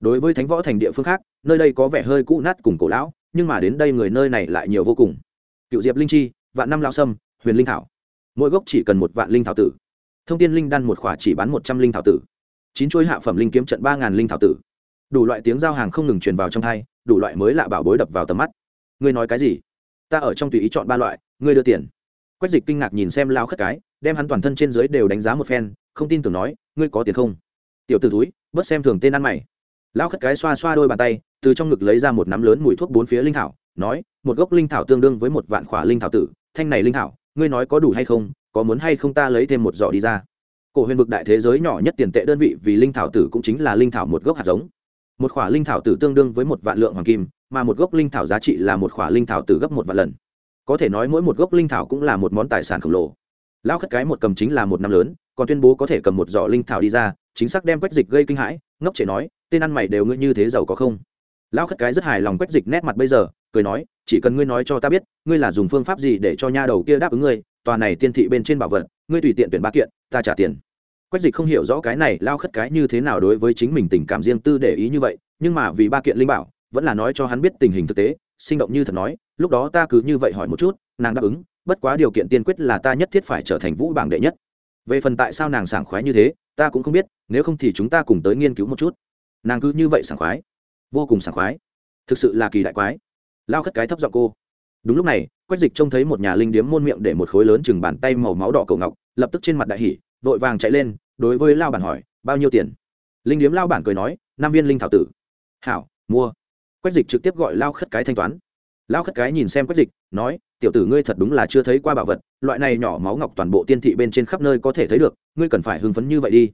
Đối với thánh võ thành địa phương khác, nơi đây có vẻ hơi cũ nát cùng cổ lão, nhưng mà đến đây người nơi này lại nhiều vô cùng cựu diệp linh chi, vạn năm lao sâm, huyền linh thảo. Mỗi gốc chỉ cần một vạn linh thảo tử. Thông tin linh đan một khỏa chỉ bán một trăm linh thảo tử. Chín chuỗi hạ phẩm linh kiếm trận ba ngàn linh thảo tử. Đủ loại tiếng giao hàng không ngừng truyền vào trong thai, đủ loại mới lạ bảo bối đập vào tầm mắt. Ngươi nói cái gì? Ta ở trong tùy ý chọn ba loại, ngươi đưa tiền. Quách dịch kinh ngạc nhìn xem lao khất cái, đem hắn toàn thân trên dưới đều đánh giá một phen, không tin tưởng nói, ngươi có tiền không? Tiểu t ử túi bớt xem thường tên ăn mày. Lao khất cái xoa xoa đôi bàn tay, từ trong ngực lấy ra một nắm lớn mùi thuốc bốn phía linh thảo, nói một gốc linh thảo tương đương với một vạn khỏa linh thảo tử, thanh này linh thảo, ngươi nói có đủ hay không, có muốn hay không ta lấy thêm một giỏ đi ra. Cổ huyền vực đại thế giới nhỏ nhất tiền tệ đơn vị vì linh thảo tử cũng chính là linh thảo một gốc hạt giống. Một khỏa linh thảo tử tương đương với một vạn lượng hoàng kim, mà một gốc linh thảo giá trị là một khỏa linh thảo tử gấp một vạn lần. Có thể nói mỗi một gốc linh thảo cũng là một món tài sản khổng lồ. Lão khất cái một cầm chính là một năm lớn, còn tuyên bố có thể cầm một giỏ linh thảo đi ra, chính xác đem quách dịch gây kinh hãi, ngốc trẻ nói, tên ăn mày đều ngươi như thế giàu có không? Lão khất cái rất hài lòng quách dịch nét mặt bây giờ cười nói, chỉ cần ngươi nói cho ta biết, ngươi là dùng phương pháp gì để cho nha đầu kia đáp ứng ngươi, tòa này tiên thị bên trên bảo vật, ngươi tùy tiện tuyển ba kiện, ta trả tiền. Quách dịch không hiểu rõ cái này lao khất cái như thế nào đối với chính mình tình cảm riêng tư để ý như vậy, nhưng mà vì ba kiện linh bảo, vẫn là nói cho hắn biết tình hình thực tế, sinh động như thật nói, lúc đó ta cứ như vậy hỏi một chút, nàng đáp ứng, bất quá điều kiện tiên quyết là ta nhất thiết phải trở thành vũ bảng đệ nhất. Về phần tại sao nàng sảng khoái như thế, ta cũng không biết, nếu không thì chúng ta cùng tới nghiên cứu một chút. Nàng cứ như vậy sảng khoái, vô cùng sảng khoái, thực sự là kỳ đại quái lao khất cái thấp giọng cô. Đúng lúc này, quách dịch trông thấy một nhà linh điếm môn miệng để một khối lớn chừng bàn tay màu máu đỏ cầu ngọc, lập tức trên mặt đại hỷ vội vàng chạy lên, đối với lao bản hỏi, bao nhiêu tiền? Linh điếm lao bản cười nói, năm viên linh thảo tử. Hảo, mua. Quách dịch trực tiếp gọi lao khất cái thanh toán. Lao khất cái nhìn xem quách dịch, nói, tiểu tử ngươi thật đúng là chưa thấy qua bảo vật, loại này nhỏ máu ngọc toàn bộ tiên thị bên trên khắp nơi có thể thấy được, ngươi cần phải hưng phấn như vậy đi.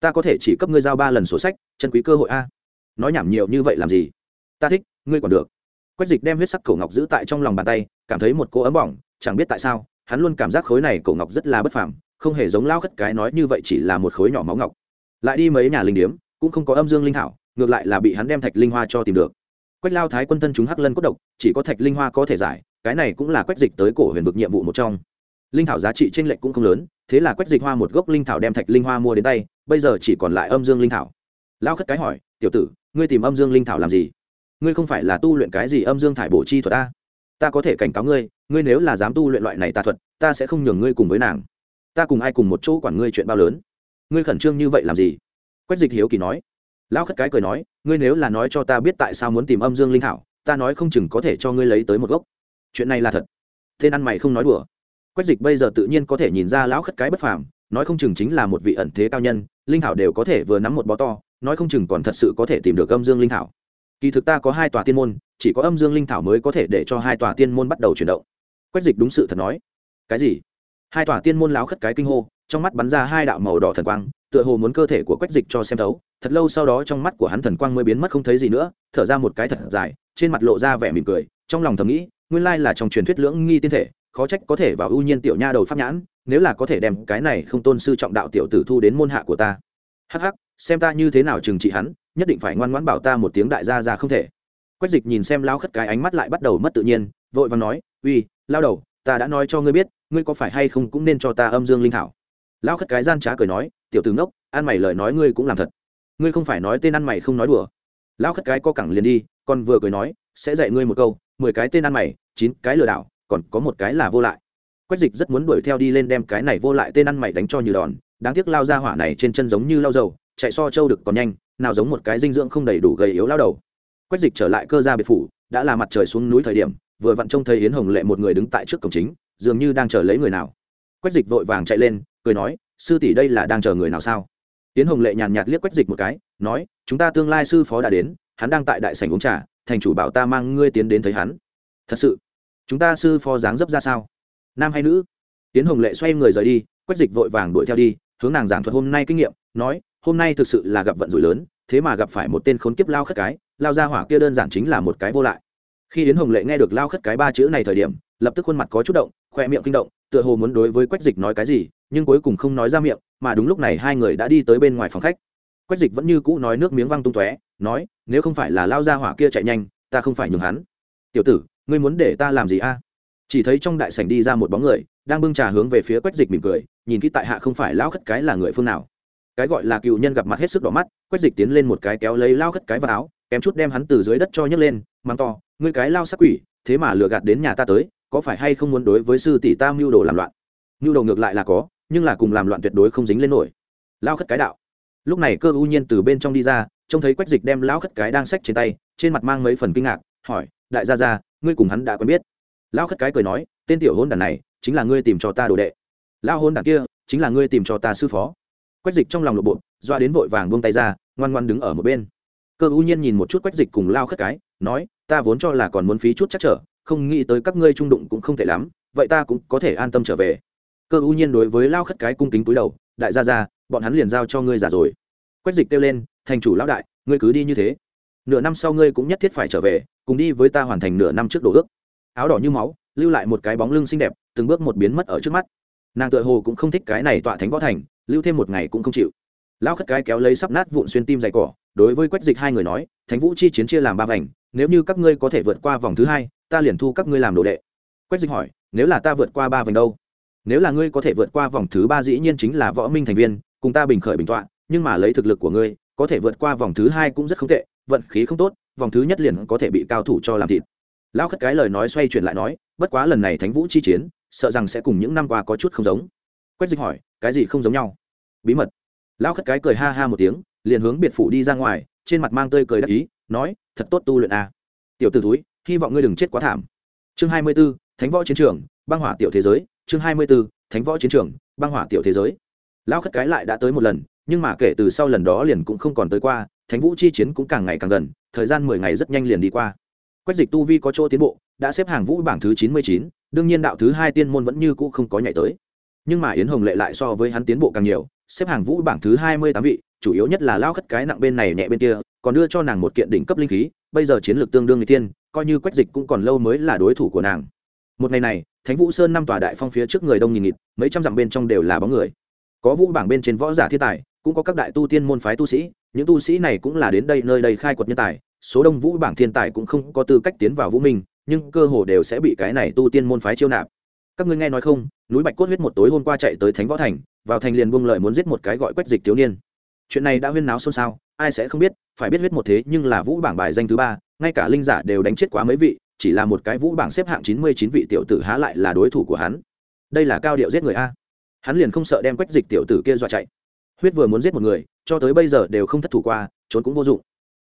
Ta có thể chỉ cấp ngươi giao ba lần sổ sách, chân quý cơ hội a. Nói nhảm nhiều như vậy làm gì? Ta thích, ngươi còn được quách dịch đem huyết sắc cổ ngọc giữ tại trong lòng bàn tay, cảm thấy một cô ấm bỏng, chẳng biết tại sao, hắn luôn cảm giác khối này cổ ngọc rất là bất phàm, không hề giống lao khất cái nói như vậy chỉ là một khối nhỏ máu ngọc. Lại đi mấy nhà linh điếm, cũng không có âm dương linh thảo, ngược lại là bị hắn đem thạch linh hoa cho tìm được. Quách lao thái quân thân chúng hắc lân cốt độc, chỉ có thạch linh hoa có thể giải, cái này cũng là quách dịch tới cổ huyền vực nhiệm vụ một trong. Linh thảo giá trị t r ê n lệch cũng không lớn, thế là quách dịch hoa một gốc linh thảo đem thạch linh hoa mua đến tay, bây giờ chỉ còn lại âm dương linh thảo. Lao khất cái hỏi, tiểu tử, ngươi tìm âm dương linh thảo làm gì? Ngươi không phải là tu luyện cái gì âm dương thải bổ chi thuật ta? Ta có thể cảnh cáo ngươi ngươi nếu là dám tu luyện loại này tà thuật, ta sẽ không nhường ngươi cùng với nàng. Ta cùng ai cùng một chỗ quản ngươi chuyện bao lớn? Ngươi khẩn trương như vậy làm gì? Quách dịch hiếu kỳ nói. Lão khất cái cười nói, ngươi nếu là nói cho ta biết tại sao muốn tìm âm dương linh thảo, ta nói không chừng có thể cho ngươi lấy tới một gốc. Chuyện này là thật. Tên ăn mày không nói đùa. Quách dịch bây giờ tự nhiên có thể nhìn ra lão khất cái bất phàm, nói không chừng chính là một vị ẩn thế cao nhân, linh thảo đều có thể vừa nắm một bó to, nói không chừng còn thật sự có thể tìm được âm dương linh thảo kỳ thực ta có hai tòa tiên môn, chỉ có âm dương linh thảo mới có thể để cho hai tòa tiên môn bắt đầu chuyển động. Quách dịch đúng sự thật nói. Cái gì? Hai tòa tiên môn láo khất cái kinh hô, trong mắt bắn ra hai đạo màu đỏ thần quang, tựa hồ muốn cơ thể của quách dịch cho xem thấu. Thật lâu sau đó trong mắt của hắn thần quang mới biến mất không thấy gì nữa, thở ra một cái thật dài, trên mặt lộ ra vẻ mỉm cười, trong lòng thầm nghĩ, nguyên lai là trong truyền thuyết lưỡng nghi tiên thể, khó trách có thể vào ưu nhiên tiểu nha đầu pháp nhãn, nếu là có thể đem cái này không tôn sư trọng đạo tiểu tử thu đến môn hạ của ta. Hắc hắc, xem ta như thế nào trừng trị hắn nhất định phải ngoan ngoãn bảo ta một tiếng đại gia ra không thể. Quách dịch nhìn xem lao khất cái ánh mắt lại bắt đầu mất tự nhiên, vội vàng nói, uy, lao đầu, ta đã nói cho ngươi biết, ngươi có phải hay không cũng nên cho ta âm dương linh thảo. Lao khất cái gian trá cười nói, tiểu tử ngốc, ăn mày lời nói ngươi cũng làm thật. Ngươi không phải nói tên ăn mày không nói đùa. Lao khất cái co cẳng liền đi, còn vừa cười nói, sẽ dạy ngươi một câu, mười cái tên ăn mày, chín cái lừa đảo, còn có một cái là vô lại. Quách dịch rất muốn đuổi theo đi lên đem cái này vô lại tên ăn mày đánh cho như đòn, đáng tiếc lao ra hỏa này trên chân giống như lao dầu, chạy so trâu được còn nhanh nào giống một cái dinh dưỡng không đầy đủ gầy yếu lao đầu. Quách dịch trở lại cơ gia biệt phủ, đã là mặt trời xuống núi thời điểm, vừa vặn trông thấy yến hồng lệ một người đứng tại trước cổng chính, dường như đang chờ lấy người nào. Quách dịch vội vàng chạy lên, cười nói, sư tỷ đây là đang chờ người nào sao? Yến hồng lệ nhàn nhạt liếc quách dịch một cái, nói, chúng ta tương lai sư phó đã đến, hắn đang tại đại sảnh uống trà, thành chủ bảo ta mang ngươi tiến đến thấy hắn. Thật sự? Chúng ta sư phó dáng dấp ra sao? Nam hay nữ? Yến hồng lệ xoay người rời đi, quách dịch vội vàng đuổi theo đi, hướng nàng giảng thuật hôm nay kinh nghiệm, nói hôm nay thực sự là gặp vận rủi lớn, thế mà gặp phải một tên khốn kiếp lao khất cái, lao ra hỏa kia đơn giản chính là một cái vô lại. Khi yến hồng lệ nghe được lao khất cái ba chữ này thời điểm, lập tức khuôn mặt có chút động, khoe miệng kinh động, tựa hồ muốn đối với quách dịch nói cái gì, nhưng cuối cùng không nói ra miệng, mà đúng lúc này hai người đã đi tới bên ngoài phòng khách. Quách dịch vẫn như cũ nói nước miếng văng tung tóe, nói, nếu không phải là lao ra hỏa kia chạy nhanh, ta không phải nhường hắn. Tiểu tử, ngươi muốn để ta làm gì a? Chỉ thấy trong đại sảnh đi ra một bóng người, đang bưng trà hướng về phía quách dịch mỉm cười, nhìn kỹ tại hạ không phải lao khất cái là người phương nào cái gọi là cựu nhân gặp mặt hết sức đỏ mắt, quách dịch tiến lên một cái kéo lấy lao khất cái vào áo, kém chút đem hắn từ dưới đất cho nhấc lên mang to, ngươi cái lao sắc quỷ, thế mà lừa gạt đến nhà ta tới, có phải hay không muốn đối với sư tỷ ta mưu đồ làm loạn? Mưu đồ ngược lại là có, nhưng là cùng làm loạn tuyệt đối không dính lên nổi. Lao khất cái đạo. Lúc này cơ u nhiên từ bên trong đi ra, trông thấy quách dịch đem lão khất cái đang xách trên tay, trên mặt mang mấy phần kinh ngạc, hỏi, đại gia gia, ngươi cùng hắn đã quen biết? Lão khất cái cười nói, tên tiểu hôn đàn này, chính là ngươi tìm cho ta đồ đệ. Lão hôn đàn kia, chính là ngươi tìm cho ta sư phó quách dịch trong lòng lộ bộ, doa đến vội vàng buông tay ra, ngoan ngoan đứng ở một bên. Cơ u nhiên nhìn một chút quách dịch cùng lao khất cái, nói, ta vốn cho là còn muốn phí chút chắc trở, không nghĩ tới các ngươi trung đụng cũng không thể lắm, vậy ta cũng có thể an tâm trở về. Cơ u nhiên đối với lao khất cái cung kính túi đầu, đại gia ra bọn hắn liền giao cho ngươi giả rồi. Quách dịch kêu lên, thành chủ lão đại, ngươi cứ đi như thế. Nửa năm sau ngươi cũng nhất thiết phải trở về, cùng đi với ta hoàn thành nửa năm trước đồ ước. Áo đỏ như máu, lưu lại một cái bóng lưng xinh đẹp, từng bước một biến mất ở trước mắt. Nàng tựa hồ cũng không thích cái này tọa thánh võ thành lưu thêm một ngày cũng không chịu. Lão khất cái kéo lấy sắp nát vụn xuyên tim dày cỏ, đối với quách dịch hai người nói, thánh vũ chi chiến chia làm ba vành, nếu như các ngươi có thể vượt qua vòng thứ hai, ta liền thu các ngươi làm đồ đệ. Quách dịch hỏi, nếu là ta vượt qua ba vành đâu? Nếu là ngươi có thể vượt qua vòng thứ ba dĩ nhiên chính là võ minh thành viên, cùng ta bình khởi bình tọa, nhưng mà lấy thực lực của ngươi, có thể vượt qua vòng thứ hai cũng rất không tệ, vận khí không tốt, vòng thứ nhất liền có thể bị cao thủ cho làm thịt. Lão khất cái lời nói xoay chuyển lại nói, bất quá lần này thánh vũ chi chiến, sợ rằng sẽ cùng những năm qua có chút không giống quách dịch hỏi, cái gì không giống nhau? Bí mật. Lão khất cái cười ha ha một tiếng, liền hướng biệt phủ đi ra ngoài, trên mặt mang tơi cười đắc ý, nói, thật tốt tu luyện a à. tiểu t ử túi hy vọng ngươi đừng chết quá thảm. Chương hai mươi b ố thánh võ chiến trường, băng hỏa tiểu thế giới. Chương hai mươi b ố thánh võ chiến trường, băng hỏa tiểu thế giới. Lão khất cái lại đã tới một lần, nhưng mà kể từ sau lần đó liền cũng không còn tới qua, thánh vũ chi chiến cũng càng ngày càng gần, thời gian mười ngày rất nhanh liền đi qua. Quách dịch tu vi có chỗ tiến bộ, đã xếp hàng vũ bảng thứ chín mươi chín, đương nhiên đạo thứ hai tiên môn vẫn như cũ không có nhảy tới nhưng mà yến hồng lệ lại so với hắn tiến bộ càng nhiều, xếp hàng vũ bảng thứ hai mươi tám vị, chủ yếu nhất là lao khất cái nặng bên này nhẹ bên kia, còn đưa cho nàng một kiện đỉnh cấp linh khí, bây giờ chiến lược tương đương người tiên coi như quách dịch cũng còn lâu mới là đối thủ của nàng. Một ngày này, thánh vũ sơn năm tòa đại phong phía trước người đông nghìn nghịt, mấy trăm dặm bên trong đều là bóng người. Có vũ bảng bên trên võ giả thiên tài, cũng có các đại tu tiên môn phái tu sĩ, những tu sĩ này cũng là đến đây nơi đây khai quật nhân tài, số đông vũ bảng thiên tài cũng không có tư cách tiến vào vũ minh, nhưng cơ hồ đều sẽ bị cái này tu tiên môn phái chiêu nạp các ngươi nghe nói không, núi bạch cốt huyết một tối hôm qua chạy tới thánh võ thành, vào thành liền buông lời muốn giết một cái gọi quách dịch thiếu niên. Chuyện này đã huyên náo xôn xao, ai sẽ không biết, phải biết huyết một thế nhưng là vũ bảng bài danh thứ ba, ngay cả linh giả đều đánh chết quá mấy vị, chỉ là một cái vũ bảng xếp hạng chín mươi chín vị tiểu tử há lại là đối thủ của hắn. Đây là cao điệu giết người a. Hắn liền không sợ đem quách dịch tiểu tử kia dọa chạy. Huyết vừa muốn giết một người, cho tới bây giờ đều không thất thủ qua, trốn cũng vô dụng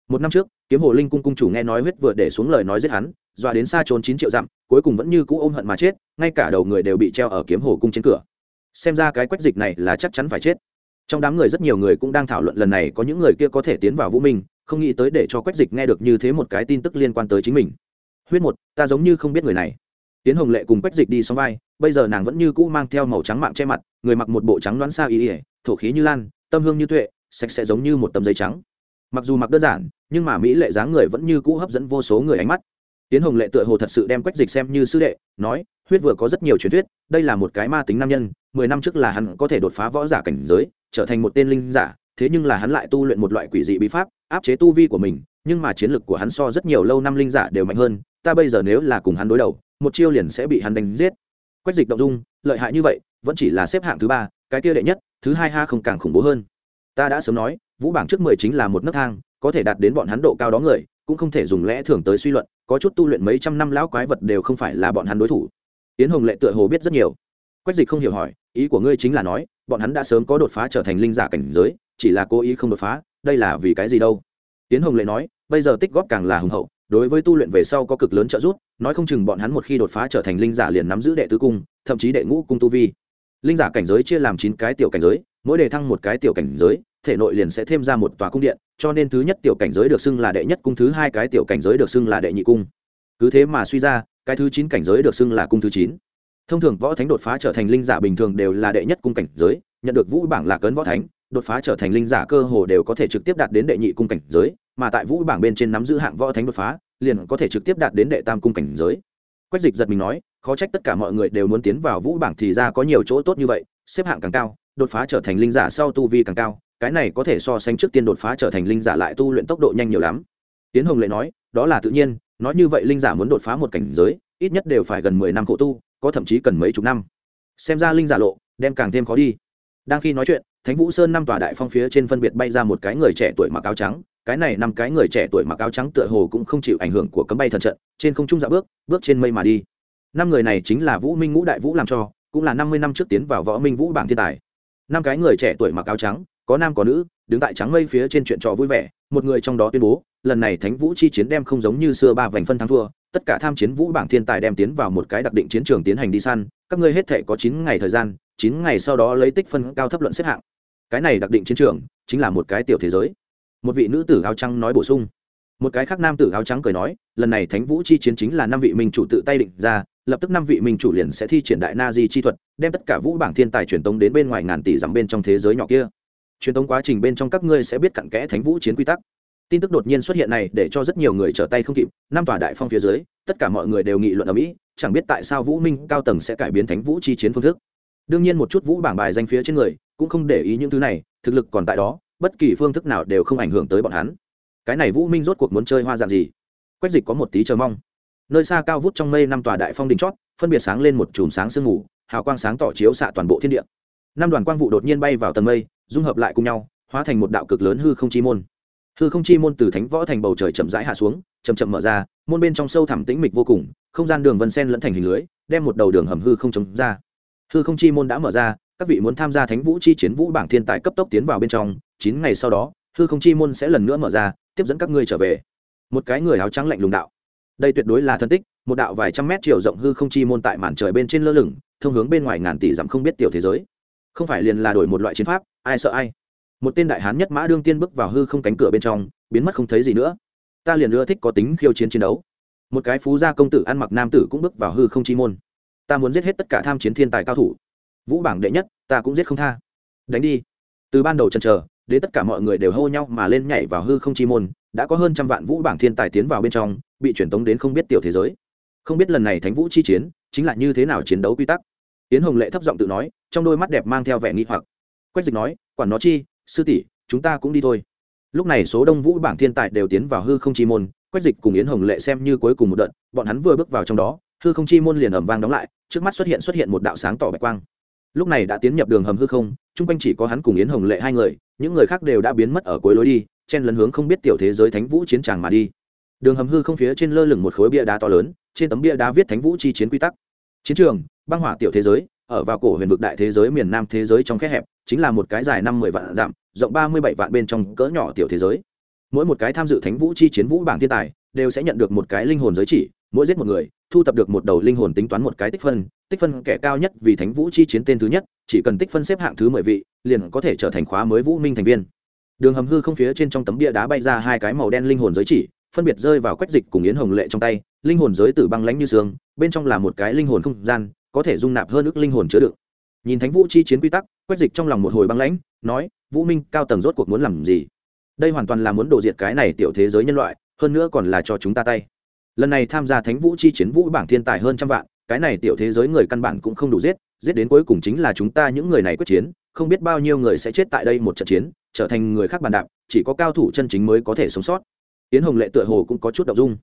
một năm trước, kiếm hồ linh cung cung chủ nghe nói huyết vừa để xuống lời nói giết hắn, dọa đến xa trốn chín triệu dặm, cuối cùng vẫn như cũ ôm hận mà chết, ngay cả đầu người đều bị treo ở kiếm hồ cung trên cửa. Xem ra cái quách dịch này là chắc chắn phải chết. Trong đám người rất nhiều người cũng đang thảo luận lần này có những người kia có thể tiến vào vũ minh, không nghĩ tới để cho quách dịch nghe được như thế một cái tin tức liên quan tới chính mình. Huyết một, ta giống như không biết người này. Tiến hồng lệ cùng quách dịch đi xong vai, bây giờ nàng vẫn như cũ mang theo màu trắng mạng che mặt, người mặc một bộ trắng đoán xa ý ỉa thổ khí như lan, tâm hương như tuệ, sạch sẽ giống như một tấm giấy trắng mặc dù mặc đơn giản, nhưng mà mỹ lệ dáng người vẫn như cũ hấp dẫn vô số người ánh mắt. Tiến hồng lệ tựa hồ thật sự đem quách dịch xem như sư đệ, nói, huyết vừa có rất nhiều truyền thuyết, đây là một cái ma tính nam nhân, mười năm trước là hắn có thể đột phá võ giả cảnh giới, trở thành một tên linh giả, thế nhưng là hắn lại tu luyện một loại quỷ dị bí pháp, áp chế tu vi của mình, nhưng mà chiến lược của hắn so rất nhiều lâu năm linh giả đều mạnh hơn, ta bây giờ nếu là cùng hắn đối đầu, một chiêu liền sẽ bị hắn đánh giết. Quách dịch động dung, lợi hại như vậy, vẫn chỉ là xếp hạng thứ ba, cái kia đệ nhất, thứ hai ha không càng khủng bố hơn ta đã sớm nói, vũ bảng trước mười chính là một nấc thang, có thể đạt đến bọn hắn độ cao đó người, cũng không thể dùng lẽ thường tới suy luận, có chút tu luyện mấy trăm năm lão quái vật đều không phải là bọn hắn đối thủ. Yến hồng lệ tựa hồ biết rất nhiều. Quách dịch không hiểu hỏi, ý của ngươi chính là nói, bọn hắn đã sớm có đột phá trở thành linh giả cảnh giới, chỉ là cố ý không đột phá, đây là vì cái gì đâu? Yến hồng lệ nói, bây giờ tích góp càng là hùng hậu, đối với tu luyện về sau có cực lớn trợ giúp, nói không chừng bọn hắn một khi đột phá trở thành linh giả liền nắm giữ đệ tứ cung, thậm chí đệ ngũ cung tu vi linh giả cảnh giới chia làm chín cái tiểu cảnh giới, mỗi đề thăng một cái tiểu cảnh giới, thể nội liền sẽ thêm ra một tòa cung điện, cho nên thứ nhất tiểu cảnh giới được xưng là đệ nhất cung, thứ hai cái tiểu cảnh giới được xưng là đệ nhị cung. Cứ thế mà suy ra, cái thứ chín cảnh giới được xưng là cung thứ chín. Thông thường võ thánh đột phá trở thành linh giả bình thường đều là đệ nhất cung cảnh giới, nhận được vũ bảng là cấn võ thánh, đột phá trở thành linh giả cơ hồ đều có thể trực tiếp đạt đến đệ nhị cung cảnh giới, mà tại vũ bảng bên trên nắm giữ hạng võ thánh đột phá, liền có thể trực tiếp đạt đến đệ tam cung cảnh giới quách dịch giật mình nói, khó trách tất cả mọi người đều muốn tiến vào vũ bảng thì ra có nhiều chỗ tốt như vậy, xếp hạng càng cao, đột phá trở thành linh giả sau tu vi càng cao, cái này có thể so sánh trước tiên đột phá trở thành linh giả lại tu luyện tốc độ nhanh nhiều lắm. Tiến hồng lệ nói, đó là tự nhiên, nói như vậy linh giả muốn đột phá một cảnh giới, ít nhất đều phải gần mười năm khổ tu, có thậm chí cần mấy chục năm. Xem ra linh giả lộ, đem càng thêm khó đi. Đang khi nói chuyện, thánh vũ sơn năm tòa đại phong phía trên phân biệt bay ra một cái người trẻ tuổi mặc áo trắng cái này năm cái người trẻ tuổi mặc áo trắng tựa hồ cũng không chịu ảnh hưởng của cấm bay thần trận, trên không trung dạ bước bước trên mây mà đi. Năm người này chính là vũ minh ngũ đại vũ làm cho, cũng là năm mươi năm trước tiến vào võ minh vũ bảng thiên tài. Năm cái người trẻ tuổi mặc áo trắng, có nam có nữ, đứng tại trắng mây phía trên chuyện trò vui vẻ, một người trong đó tuyên bố, lần này thánh vũ chi chiến đem không giống như xưa ba vành phân thắng thua, tất cả tham chiến vũ bảng thiên tài đem tiến vào một cái đặc định chiến trường tiến hành đi săn, các ngươi hết thể có chín ngày thời gian, chín ngày sau đó lấy tích phân cao thấp luận xếp hạng. Cái này đặc định chiến trường chính là một cái tiểu thế giới một vị nữ tử áo trắng nói bổ sung. Một cái khác nam tử áo trắng cười nói, lần này thánh vũ chi chiến chính là năm vị minh chủ tự tay định ra, lập tức năm vị minh chủ liền sẽ thi triển đại na di chi thuật, đem tất cả vũ bảng thiên tài truyền tống đến bên ngoài ngàn tỷ dặm bên trong thế giới nhỏ kia. Truyền tống quá trình bên trong các ngươi sẽ biết cặn kẽ thánh vũ chiến quy tắc. Tin tức đột nhiên xuất hiện này để cho rất nhiều người trở tay không kịp, năm tòa đại phong phía dưới, tất cả mọi người đều nghị luận ở mỹ, chẳng biết tại sao vũ minh cao tầng sẽ cải biến thánh vũ chi chiến phương thức. Đương nhiên một chút vũ bảng bài danh phía trên người cũng không để ý những thứ này, thực lực còn tại đó bất kỳ phương thức nào đều không ảnh hưởng tới bọn hắn. Cái này vũ minh rốt cuộc muốn chơi hoa dạng gì? Quách dịch có một tí chờ mong. Nơi xa cao vút trong mây năm tòa đại phong đình chót, phân biệt sáng lên một chùm sáng sương mù, hào quang sáng tỏ chiếu xạ toàn bộ thiên địa. Năm đoàn quang vụ đột nhiên bay vào tầng mây, dung hợp lại cùng nhau, hóa thành một đạo cực lớn hư không chi môn. Hư không chi môn từ thánh võ thành bầu trời chậm rãi hạ xuống, chậm chậm mở ra, môn bên trong sâu thẳm tĩnh mịch vô cùng, không gian đường vân sen lẫn thành hình lưới, đem một đầu đường hầm hư không chống ra. Hư không chi môn đã mở ra, các vị muốn tham gia thánh vũ chi chiến vũ bảng thiên tài cấp tốc tiến vào bên trong chín ngày sau đó, hư không chi môn sẽ lần nữa mở ra, tiếp dẫn các ngươi trở về. Một cái người áo trắng lạnh lùng đạo. Đây tuyệt đối là thân tích, một đạo vài trăm mét chiều rộng hư không chi môn tại màn trời bên trên lơ lửng, thông hướng bên ngoài ngàn tỷ dặm không biết tiểu thế giới. Không phải liền là đổi một loại chiến pháp, ai sợ ai. Một tên đại hán nhất mã đương tiên bước vào hư không cánh cửa bên trong, biến mất không thấy gì nữa. Ta liền ưa thích có tính khiêu chiến chiến đấu. Một cái phú gia công tử ăn mặc nam tử cũng bước vào hư không chi môn. Ta muốn giết hết tất cả tham chiến thiên tài cao thủ. Vũ bảng đệ nhất, ta cũng giết không tha. Đánh đi. Từ ban đầu chần chờ đến tất cả mọi người đều hô nhau mà lên nhảy vào hư không chi môn, đã có hơn trăm vạn vũ bảng thiên tài tiến vào bên trong, bị truyền tống đến không biết tiểu thế giới. Không biết lần này thánh vũ chi chiến chính là như thế nào chiến đấu quy tắc. Tiến hồng lệ thấp giọng tự nói, trong đôi mắt đẹp mang theo vẻ nghi hoặc. Quách dịch nói, quản nó chi, sư tỷ, chúng ta cũng đi thôi. Lúc này số đông vũ bảng thiên tài đều tiến vào hư không chi môn, quách dịch cùng yến hồng lệ xem như cuối cùng một đợt, bọn hắn vừa bước vào trong đó, hư không chi môn liền ẩm vang đóng lại, trước mắt xuất hiện xuất hiện một đạo sáng tỏ bạch quang. Lúc này đã tiến nhập đường hầm hư không, chung quanh chỉ có hắn cùng yến hồng lệ hai người những người khác đều đã biến mất ở cuối lối đi, chen lấn hướng không biết tiểu thế giới thánh vũ chiến tràng mà đi. Đường hầm hư không phía trên lơ lửng một khối bia đá to lớn, trên tấm bia đá viết thánh vũ chi chiến quy tắc. Chiến trường, băng hỏa tiểu thế giới, ở vào cổ huyền vực đại thế giới miền nam thế giới trong khe hẹp, chính là một cái dài năm mười vạn dặm, rộng ba mươi bảy vạn bên trong cỡ nhỏ tiểu thế giới. Mỗi một cái tham dự thánh vũ chi chiến vũ bảng thiên tài, đều sẽ nhận được một cái linh hồn giới chỉ, mỗi giết một người, thu tập được một đầu linh hồn tính toán một cái tích phân tích phân kẻ cao nhất vì thánh vũ chi chiến tên thứ nhất, chỉ cần tích phân xếp hạng thứ mười vị, liền có thể trở thành khóa mới vũ minh thành viên. Đường hầm hư không phía trên trong tấm bia đá bay ra hai cái màu đen linh hồn giới chỉ, phân biệt rơi vào quách dịch cùng yến hồng lệ trong tay, linh hồn giới tử băng lánh như sương, bên trong là một cái linh hồn không gian, có thể dung nạp hơn ước linh hồn chứa đựng. Nhìn thánh vũ chi chiến quy tắc, quách dịch trong lòng một hồi băng lãnh, nói, vũ minh, cao tầng rốt cuộc muốn làm gì? Đây hoàn toàn là muốn đổ diệt cái này tiểu thế giới nhân loại, hơn nữa còn là cho chúng ta tay. Lần này tham gia thánh vũ chi chiến vũ bảng thiên tài hơn trăm vạn cái này tiểu thế giới người căn bản cũng không đủ giết giết đến cuối cùng chính là chúng ta những người này quyết chiến, không biết bao nhiêu người sẽ chết tại đây một trận chiến, trở thành người khác bàn đạp, chỉ có cao thủ chân chính mới có thể sống sót. Tiến hồng lệ tựa hồ cũng có chút động dung.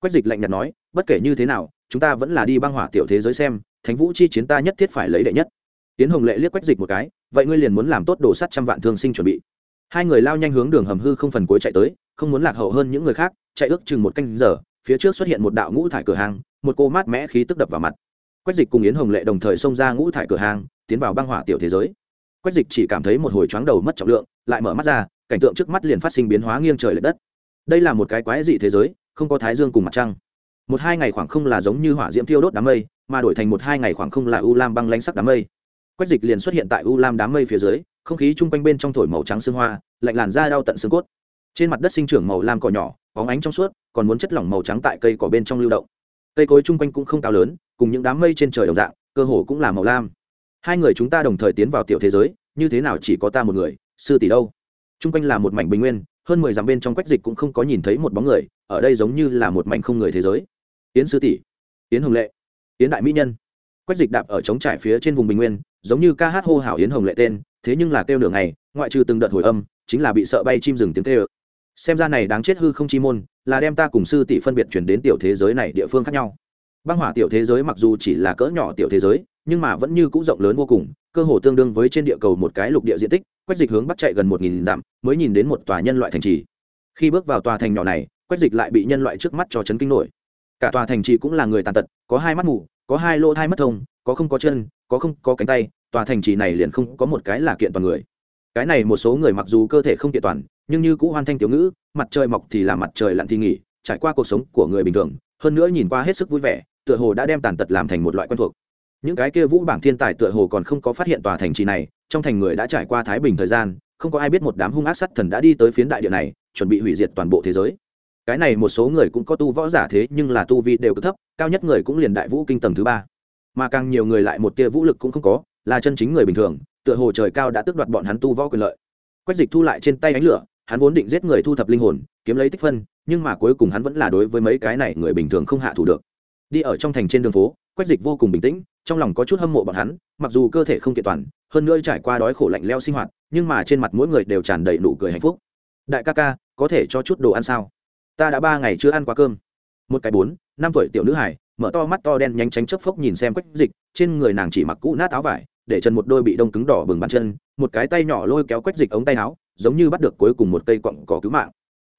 Quách dịch lạnh nhạt nói, bất kể như thế nào, chúng ta vẫn là đi băng hỏa tiểu thế giới xem, thánh vũ chi chiến ta nhất thiết phải lấy đệ nhất. Tiến hồng lệ liếc quách dịch một cái, vậy ngươi liền muốn làm tốt đồ sắt trăm vạn thương sinh chuẩn bị. Hai người lao nhanh hướng đường hầm hư không phần cuối chạy tới, không muốn lạc hậu hơn những người khác, chạy ước chừng một canh giờ, phía trước xuất hiện một đạo ngũ thải cửa hàng một cô mát mẽ khí tức đập vào mặt. Quách dịch cùng yến hồng lệ đồng thời xông ra ngũ thải cửa hàng, tiến vào băng hỏa tiểu thế giới. Quách dịch chỉ cảm thấy một hồi chóng đầu mất trọng lượng, lại mở mắt ra, cảnh tượng trước mắt liền phát sinh biến hóa nghiêng trời l ệ đất. Đây là một cái quái dị thế giới, không có thái dương cùng mặt trăng. Một hai ngày khoảng không là giống như hỏa diễm thiêu đốt đám mây, mà đổi thành một hai ngày khoảng không là u lam băng lánh sắc đám mây. Quách dịch liền xuất hiện tại u lam đám mây phía dưới, không khí chung quanh bên trong thổi màu trắng xương hoa, lạnh làn da đau tận xương cốt. Trên mặt đất sinh trưởng màu lam cỏ nhỏ, bóng ánh trong suốt, còn muốn chất lỏng màu trắng tại cây cỏ bên trong lưu động cây cối chung quanh cũng không cao lớn, cùng những đám mây trên trời đồng dạng, cơ hồ cũng là màu lam. Hai người chúng ta đồng thời tiến vào tiểu thế giới, như thế nào chỉ có ta một người, sư tỷ đâu? Chung quanh là một mảnh bình nguyên, hơn mười dặm bên trong quách dịch cũng không có nhìn thấy một bóng người, ở đây giống như là một mảnh không người thế giới. Yến sư tỷ, yến hồng lệ, yến đại mỹ nhân. Quách dịch đạp ở trống trải phía trên vùng bình nguyên, giống như ca hát hô hào yến hồng lệ tên, thế nhưng là kêu nửa ngày, ngoại trừ từng đợt hồi âm, chính là bị sợ bay chim rừng tiếng kêu xem ra này đáng chết hư không chi môn, là đem ta cùng sư tỷ phân biệt chuyển đến tiểu thế giới này địa phương khác nhau. Băng hỏa tiểu thế giới mặc dù chỉ là cỡ nhỏ tiểu thế giới, nhưng mà vẫn như c ũ rộng lớn vô cùng, cơ hồ tương đương với trên địa cầu một cái lục địa diện tích, quách dịch hướng bắt chạy gần một nghìn dặm, mới nhìn đến một tòa nhân loại thành trì. Khi bước vào tòa thành nhỏ này, quách dịch lại bị nhân loại trước mắt cho chấn kinh nổi. Cả tòa thành trì cũng là người tàn tật, có hai mắt mù, có hai lỗ thai mất thông, có không có chân, có không có cánh tay, tòa thành trì này liền không có một cái là kiện toàn người. Cái này một số người mặc dù cơ thể không kiện toàn nhưng như cũ hoan thanh tiểu ngữ, mặt trời mọc thì là mặt trời lặn thì nghỉ, trải qua cuộc sống của người bình thường, hơn nữa nhìn qua hết sức vui vẻ, tựa hồ đã đem tàn tật làm thành một loại quen thuộc. Những cái kia vũ bảng thiên tài tựa hồ còn không có phát hiện tòa thành trì này, trong thành người đã trải qua thái bình thời gian, không có ai biết một đám hung ác sắt thần đã đi tới phiến đại địa này, chuẩn bị hủy diệt toàn bộ thế giới. Cái này một số người cũng có tu võ giả thế, nhưng là tu vi đều cực thấp, cao nhất người cũng liền đại vũ kinh tầng thứ ba. Mà càng nhiều người lại một tia vũ lực cũng không có, là chân chính người bình thường, tựa hồ trời cao đã tước đoạt bọn hắn tu võ quyền lợi. Quách dịch thu lại trên tay ánh lửa hắn vốn định giết người thu thập linh hồn, kiếm lấy tích phân, nhưng mà cuối cùng hắn vẫn là đối với mấy cái này người bình thường không hạ thủ được. Đi ở trong thành trên đường phố, quách dịch vô cùng bình tĩnh, trong lòng có chút hâm mộ bọn hắn, mặc dù cơ thể không kiện toàn, hơn nữa trải qua đói khổ lạnh leo sinh hoạt, nhưng mà trên mặt mỗi người đều tràn đầy nụ cười hạnh phúc. Đại ca ca, có thể cho chút đồ ăn sao? Ta đã ba ngày chưa ăn qua cơm. Một cái bốn, năm tuổi tiểu nữ hải mở to mắt to đen nhanh tránh chớp phốc nhìn xem quách dịch, trên người nàng chỉ mặc cũ nát áo vải để chân một đôi bị đông cứng đỏ bừng bàn chân, một cái tay nhỏ lôi kéo quách dịch ống tay áo, giống như bắt được cuối cùng một cây quặng cỏ cứu mạng.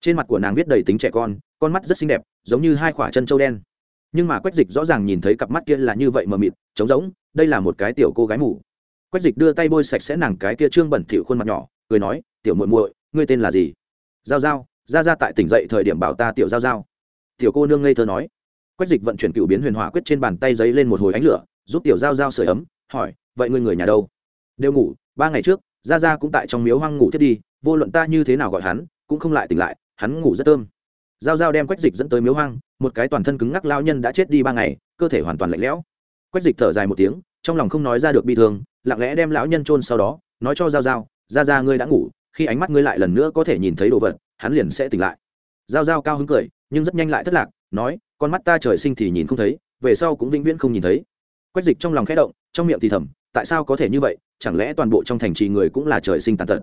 Trên mặt của nàng viết đầy tính trẻ con con mắt rất xinh đẹp, giống như hai khoả chân trâu đen. Nhưng mà quách dịch rõ ràng nhìn thấy cặp mắt kia là như vậy mờ mịt, trống rỗng, đây là một cái tiểu cô gái mù. Quách dịch đưa tay bôi sạch sẽ nàng cái kia trương bẩn thỉu khuôn mặt nhỏ, cười nói, tiểu muội muội, ngươi tên là gì? Giao giao ra ra tại tỉnh dậy thời điểm bảo ta tiểu giao giao. Tiểu cô nương ngây thơ nói. Quách dịch vận chuyển cựu biến huyền hỏa quyết trên bàn tay giấy lên một hồi ánh lửa, giúp tiểu giao giao sửa ấm, hỏi vậy ngươi người nhà đâu? Đều ngủ, ba ngày trước ra ra cũng tại trong miếu hoang ngủ thiết đi, vô luận ta như thế nào gọi hắn, cũng không lại tỉnh lại, hắn ngủ rất thơm. Giao giao đem quách dịch dẫn tới miếu hoang, một cái toàn thân cứng ngắc lao nhân đã chết đi ba ngày, cơ thể hoàn toàn lạnh lẽo. Quách dịch thở dài một tiếng, trong lòng không nói ra được bi thương, lặng lẽ đem lão nhân trôn sau đó, nói cho giao giao ra ra ngươi đã ngủ, khi ánh mắt ngươi lại lần nữa có thể nhìn thấy đồ vật, hắn liền sẽ tỉnh lại. Giao giao cao hứng cười, nhưng rất nhanh lại thất lạc, nói, con mắt ta trời sinh thì nhìn không thấy, về sau cũng vĩnh viễn không nhìn thấy. Quách dịch trong lòng khẽ động, trong miệng thì thầm tại sao có thể như vậy? Chẳng lẽ toàn bộ trong thành trì người cũng là trời sinh tàn tật?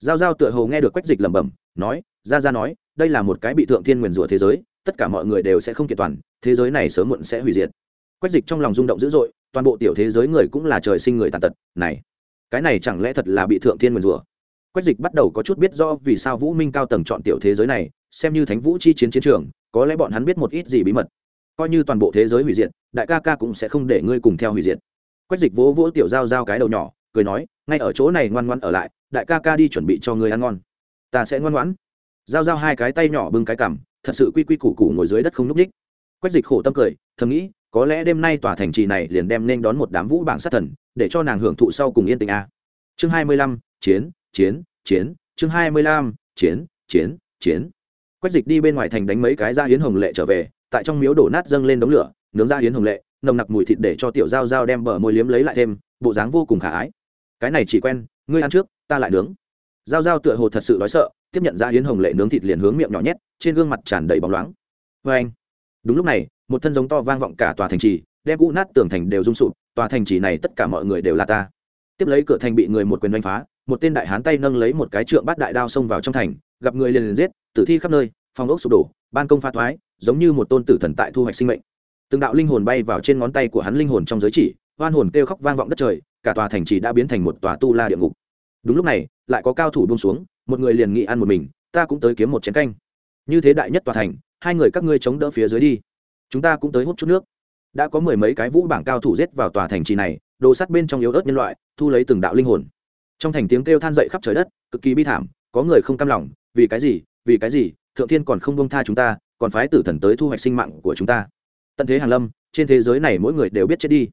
Giao giao tựa hồ nghe được quách dịch lẩm bẩm, nói ra ra nói, đây là một cái bị thượng thiên nguyền rủa thế giới, tất cả mọi người đều sẽ không kiện toàn, thế giới này sớm muộn sẽ hủy diệt. Quách dịch trong lòng rung động dữ dội, toàn bộ tiểu thế giới người cũng là trời sinh người tàn tật, này, cái này chẳng lẽ thật là bị thượng thiên nguyền rủa? Quách dịch bắt đầu có chút biết do vì sao vũ minh cao tầng chọn tiểu thế giới này, xem như thánh vũ chi chiến chiến trường, có lẽ bọn hắn biết một ít gì bí mật. Coi như toàn bộ thế giới hủy diệt, đại ca ca cũng sẽ không để ngươi cùng theo hủy diệt quách dịch vỗ vỗ tiểu giao giao cái đầu nhỏ, cười nói, ngay ở chỗ này ngoan ngoan ở lại, đại ca ca đi chuẩn bị cho ngươi ăn ngon. Ta sẽ ngoan ngoãn. Giao giao hai cái tay nhỏ bưng cái cằm, thật sự quy quy củ củ ngồi dưới đất không n ú c ních. Quách dịch khổ tâm cười, thầm nghĩ, có lẽ đêm nay tòa thành trì này liền đem nên đón một đám vũ bảng sát thần, để cho nàng hưởng thụ sau cùng yên tình a. Chương hai mươi lăm, chiến chiến chiến, chương hai mươi lăm, chiến chiến chiến. Quách dịch đi bên ngoài thành đánh mấy cái ra hiến hồng lệ trở về, tại trong miếu đổ nát dâng lên đống lửa nướng ra yến hồng lệ, nồng nặc mùi thịt để cho tiểu giao giao đem bờ môi liếm lấy lại thêm, bộ dáng vô cùng khả ái. Cái này chỉ quen, ngươi ăn trước, ta lại nướng. Giao giao tựa hồ thật sự đói sợ, tiếp nhận ra yến hồng lệ nướng thịt liền hướng miệng nhỏ nhét, trên gương mặt tràn đầy bóng loáng. Vê anh. Đúng lúc này, một thân giống to vang vọng cả tòa thành trì, đem cũ nát tường thành đều rung sụp, tòa thành trì này tất cả mọi người đều là ta. Tiếp lấy cửa thành bị người một quyền đánh phá, một tên đại hán tay nâng lấy một cái trượng bát đại đao xông vào trong thành, gặp người liền liền giết, tử thi khắp nơi, phòng ốc sụp đổ, ban công pha thoái, giống như một tôn tử thần tại thu hoạch sinh mệnh từng đạo linh hồn bay vào trên ngón tay của hắn linh hồn trong giới chỉ hoan hồn kêu khóc vang vọng đất trời, cả tòa thành trì đã biến thành một tòa tu la địa ngục. Đúng lúc này, lại có cao thủ buông xuống, một người liền nghị ăn một mình, ta cũng tới kiếm một chén canh. Như thế đại nhất tòa thành, hai người các ngươi chống đỡ phía dưới đi. Chúng ta cũng tới hút chút nước. Đã có mười mấy cái vũ bảng cao thủ giết vào tòa thành trì này, đồ sắt bên trong yếu ớt nhân loại, thu lấy từng đạo linh hồn. Trong thành tiếng kêu than dậy khắp trời đất, cực kỳ bi thảm, có người không cam lòng, vì cái gì, vì cái gì, thượng thiên còn không bông tha chúng ta, còn phái tử thần tới thu hoạch sinh mạng của chúng ta tận thế hàn lâm, trên thế giới này mỗi người đều biết chết đi.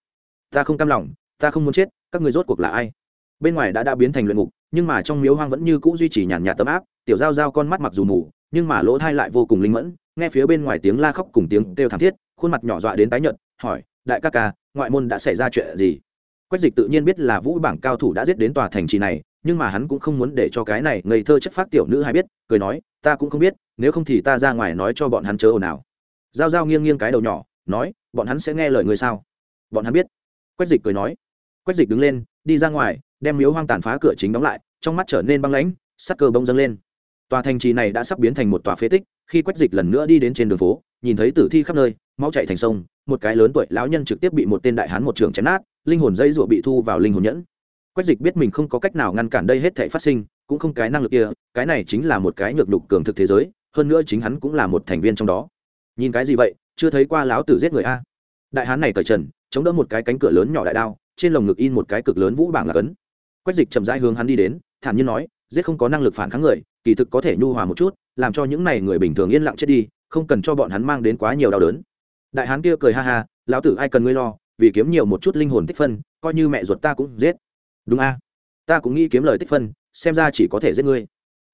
Ta không cam lòng, ta không muốn chết, các người rốt cuộc là ai? Bên ngoài đã đã biến thành luyện ngục, nhưng mà trong miếu hoang vẫn như cũ duy trì nhàn nhạt tấm áp, tiểu giao giao con mắt mặc dù mù, nhưng mà lỗ thai lại vô cùng linh mẫn, nghe phía bên ngoài tiếng la khóc cùng tiếng kêu thảm thiết, khuôn mặt nhỏ dọa đến tái nhợt, hỏi, đại ca ca, ngoại môn đã xảy ra chuyện gì? Quách dịch tự nhiên biết là vũ bảng cao thủ đã giết đến tòa thành trì này, nhưng mà hắn cũng không muốn để cho cái này ngây thơ chất phát tiểu nữ hay biết, cười nói, ta cũng không biết, nếu không thì ta ra ngoài nói cho bọn hắn chớ ồn ào. Giao giao nghiêng nghiêng cái đầu nhỏ nói, bọn hắn sẽ nghe lời người sao? Bọn hắn biết. Quách dịch cười nói. Quách dịch đứng lên, đi ra ngoài, đem miếu hoang tàn phá cửa chính đóng lại, trong mắt trở nên băng lãnh, sắc cơ bông dâng lên. Tòa thành trì này đã sắp biến thành một tòa phế tích, khi quách dịch lần nữa đi đến trên đường phố, nhìn thấy tử thi khắp nơi, máu chạy thành sông, một cái lớn tuổi lão nhân trực tiếp bị một tên đại hán một trường chém nát, linh hồn dây rụa bị thu vào linh hồn nhẫn. Quách dịch biết mình không có cách nào ngăn cản đây hết thể phát sinh, cũng không cái năng lực kia, cái này chính là một cái nhược đục cường thực thế giới, hơn nữa chính hắn cũng là một thành viên trong đó. Nhìn cái gì vậy chưa thấy qua lão tử giết người a. Đại hán này cởi trần, chống đỡ một cái cánh cửa lớn nhỏ đại đao, trên lồng ngực in một cái cực lớn vũ bảng là cấn. Quách dịch chậm rãi hướng hắn đi đến, thản nhiên nói, giết không có năng lực phản kháng người, kỳ thực có thể nhu hòa một chút, làm cho những này người bình thường yên lặng chết đi, không cần cho bọn hắn mang đến quá nhiều đau đớn. Đại hán kia cười ha ha, lão tử ai cần ngươi lo, vì kiếm nhiều một chút linh hồn tích phân, coi như mẹ ruột ta cũng giết. Đúng a, ta cũng nghĩ kiếm lời tích phân, xem ra chỉ có thể giết ngươi.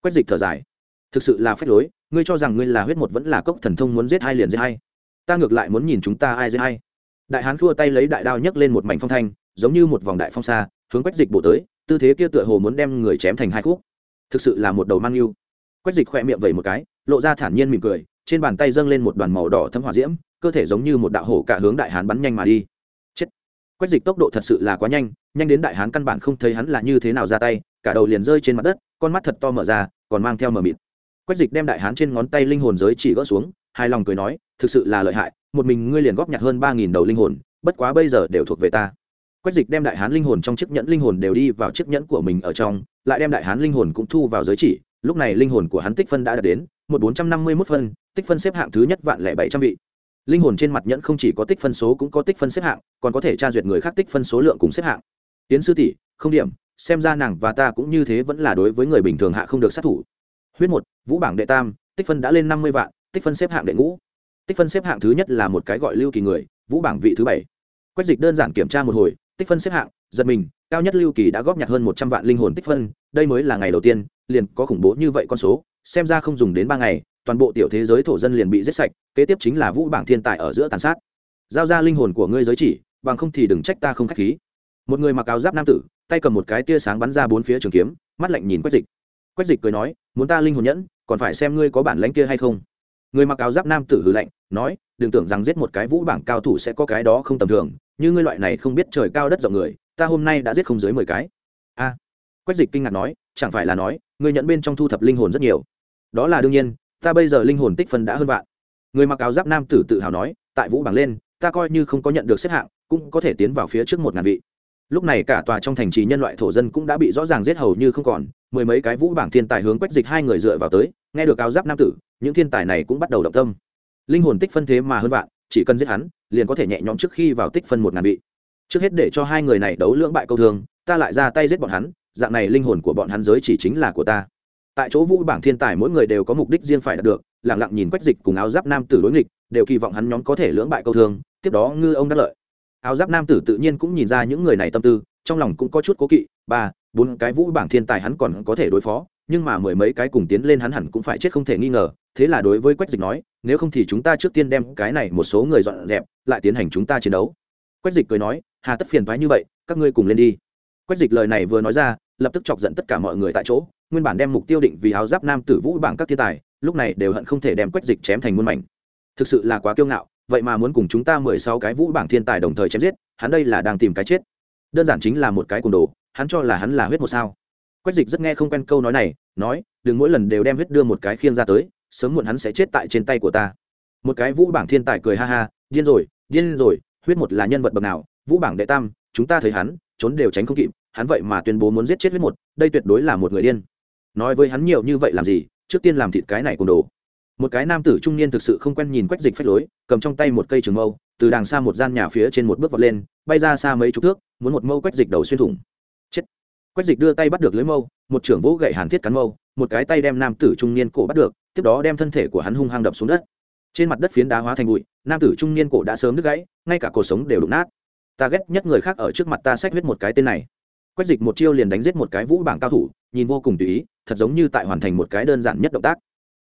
Quách dịch thở dài, thực sự là phép lối, ngươi cho rằng ngươi là huyết một vẫn là cốc thần thông muốn giết hai liền giết hai ta ngược lại muốn nhìn chúng ta ai giết hay đại hán khua tay lấy đại đao nhấc lên một mảnh phong thanh, giống như một vòng đại phong xa, hướng quách dịch bổ tới, tư thế kia tựa hồ muốn đem người chém thành hai khúc. Thực sự là một đầu mang yêu. Quách dịch khỏe miệng vẩy một cái, lộ ra thản nhiên mỉm cười, trên bàn tay dâng lên một đoàn màu đỏ thấm hỏa diễm, cơ thể giống như một đạo hổ cả hướng đại hán bắn nhanh mà đi. Chết. Quách dịch tốc độ thật sự là quá nhanh nhanh đến đại hán căn bản không thấy hắn là như thế nào ra tay, cả đầu liền rơi trên mặt đất, con mắt thật to mở ra, còn mang theo mờ mịt. Quách dịch đem đại hán trên ngón tay linh hồn giới chỉ gỡ xuống hài lòng cười nói, thực sự là lợi hại, một mình ngươi liền góp nhặt hơn ba nghìn đầu linh hồn, bất quá bây giờ đều thuộc về ta. Quách dịch đem đại hán linh hồn trong chiếc nhẫn linh hồn đều đi vào chiếc nhẫn của mình ở trong, lại đem đại hán linh hồn cũng thu vào giới chỉ, lúc này linh hồn của hắn tích phân đã đạt đến một bốn trăm năm mươi mốt phân, tích phân xếp hạng thứ nhất vạn lẻ bảy trăm vị. Linh hồn trên mặt nhẫn không chỉ có tích phân số cũng có tích phân xếp hạng, còn có thể tra duyệt người khác tích phân số lượng cùng xếp hạng. Tiến sư tỷ, không điểm, xem ra nàng và ta cũng như thế vẫn là đối với người bình thường hạ không được sát thủ. Huyết một, vũ bảng đệ tam, tích phân đã lên năm mươi vạn tích phân xếp hạng đệ ngũ. Tích phân xếp hạng thứ nhất là một cái gọi lưu kỳ người, vũ bảng vị thứ bảy. Quách dịch đơn giản kiểm tra một hồi, tích phân xếp hạng, giật mình, cao nhất lưu kỳ đã góp nhặt hơn một trăm vạn linh hồn tích phân, đây mới là ngày đầu tiên, liền có khủng bố như vậy con số, xem ra không dùng đến ba ngày, toàn bộ tiểu thế giới thổ dân liền bị giết sạch, kế tiếp chính là vũ bảng thiên tài ở giữa tàn sát. Giao ra linh hồn của ngươi giới chỉ, bằng không thì đừng trách ta không k h á c h khí. Một người mặc áo giáp nam tử, tay cầm một cái tia sáng bắn ra bốn phía trường kiếm, mắt lạnh nhìn quách dịch. Quách dịch cười nói, muốn ta linh hồn nhẫn, còn phải xem ngươi có bản lánh kia hay không người mặc áo giáp nam tử hư lạnh, nói, đừng tưởng rằng giết một cái vũ bảng cao thủ sẽ có cái đó không tầm thường, như ngươi loại này không biết trời cao đất rộng người, ta hôm nay đã giết không dưới mười cái. A. Quách dịch kinh ngạc nói, chẳng phải là nói, ngươi nhận bên trong thu thập linh hồn rất nhiều. Đó là đương nhiên, ta bây giờ linh hồn tích phân đã hơn vạn. Người mặc áo giáp nam tử tự hào nói, tại vũ bảng lên, ta coi như không có nhận được xếp hạng, cũng có thể tiến vào phía trước một ngàn vị lúc này cả tòa trong thành trì nhân loại thổ dân cũng đã bị rõ ràng giết hầu như không còn, mười mấy cái vũ bảng thiên tài hướng quách dịch hai người dựa vào tới, nghe được áo giáp nam tử, những thiên tài này cũng bắt đầu động tâm. Linh hồn tích phân thế mà hơn vạn, chỉ cần giết hắn, liền có thể nhẹ nhõm trước khi vào tích phân một ngàn vị. Trước hết để cho hai người này đấu lưỡng bại câu thương ta lại ra tay giết bọn hắn, dạng này linh hồn của bọn hắn giới chỉ chính là của ta. Tại chỗ vũ bảng thiên tài mỗi người đều có mục đích riêng phải đạt được lẳng lặng nhìn quách dịch cùng áo giáp nam tử đối nghịch, đều kỳ vọng hắn nhóm có thể lưỡng bại câu thương tiếp đó ngư ông đắc lợi áo giáp nam tử tự nhiên cũng nhìn ra những người này tâm tư, trong lòng cũng có chút cố kỵ, ba, bốn cái vũ bảng thiên tài hắn còn có thể đối phó, nhưng mà mười mấy cái cùng tiến lên hắn hẳn cũng phải chết không thể nghi ngờ, thế là đối với quách dịch nói, nếu không thì chúng ta trước tiên đem cái này một số người dọn dẹp, lại tiến hành chúng ta chiến đấu. Quách dịch cười nói, hà tất phiền thoái như vậy, các ngươi cùng lên đi. Quách dịch lời này vừa nói ra, lập tức chọc giận tất cả mọi người tại chỗ, nguyên bản đem mục tiêu định vì áo giáp nam tử vũ bảng các thiên tài, lúc này đều hận không thể đem quách dịch chém thành muôn mảnh. Thực sự là quá kiêu ngạo vậy mà muốn cùng chúng ta mười sáu cái vũ bảng thiên tài đồng thời chém giết, hắn đây là đang tìm cái chết. Đơn giản chính là một cái côn đồ, hắn cho là hắn là huyết một sao. Quách dịch rất nghe không quen câu nói này, nói, đừng mỗi lần đều đem huyết đưa một cái khiêng ra tới, sớm muộn hắn sẽ chết tại trên tay của ta. Một cái vũ bảng thiên tài cười ha ha, điên rồi điên rồi, huyết một là nhân vật bậc nào, vũ bảng đệ tam, chúng ta thấy hắn, trốn đều tránh không kịp, hắn vậy mà tuyên bố muốn giết chết huyết một, đây tuyệt đối là một người điên. Nói với hắn nhiều như vậy làm gì, trước tiên làm thịt cái này cùng đồ một cái nam tử trung niên thực sự không quen nhìn quách dịch phách lối, cầm trong tay một cây trường mâu, từ đàng xa một gian nhà phía trên một bước vọt lên, bay ra xa mấy chục thước, muốn một mâu quách dịch đầu xuyên thủng. Chết! Quách dịch đưa tay bắt được lưới mâu, một trưởng vũ gậy hàn thiết cắn mâu, một cái tay đem nam tử trung niên cổ bắt được, tiếp đó đem thân thể của hắn hung hăng đập xuống đất. Trên mặt đất phiến đá hóa thành bụi, nam tử trung niên cổ đã sớm đứt gãy, ngay cả cuộc sống đều đụng nát. Ta ghét nhất người khác ở trước mặt ta sách huyết một cái tên này. Quách dịch một chiêu liền đánh giết một cái vũ bảng cao thủ, nhìn vô cùng tùy ý, thật giống như tại hoàn thành một cái đơn giản nhất động tác.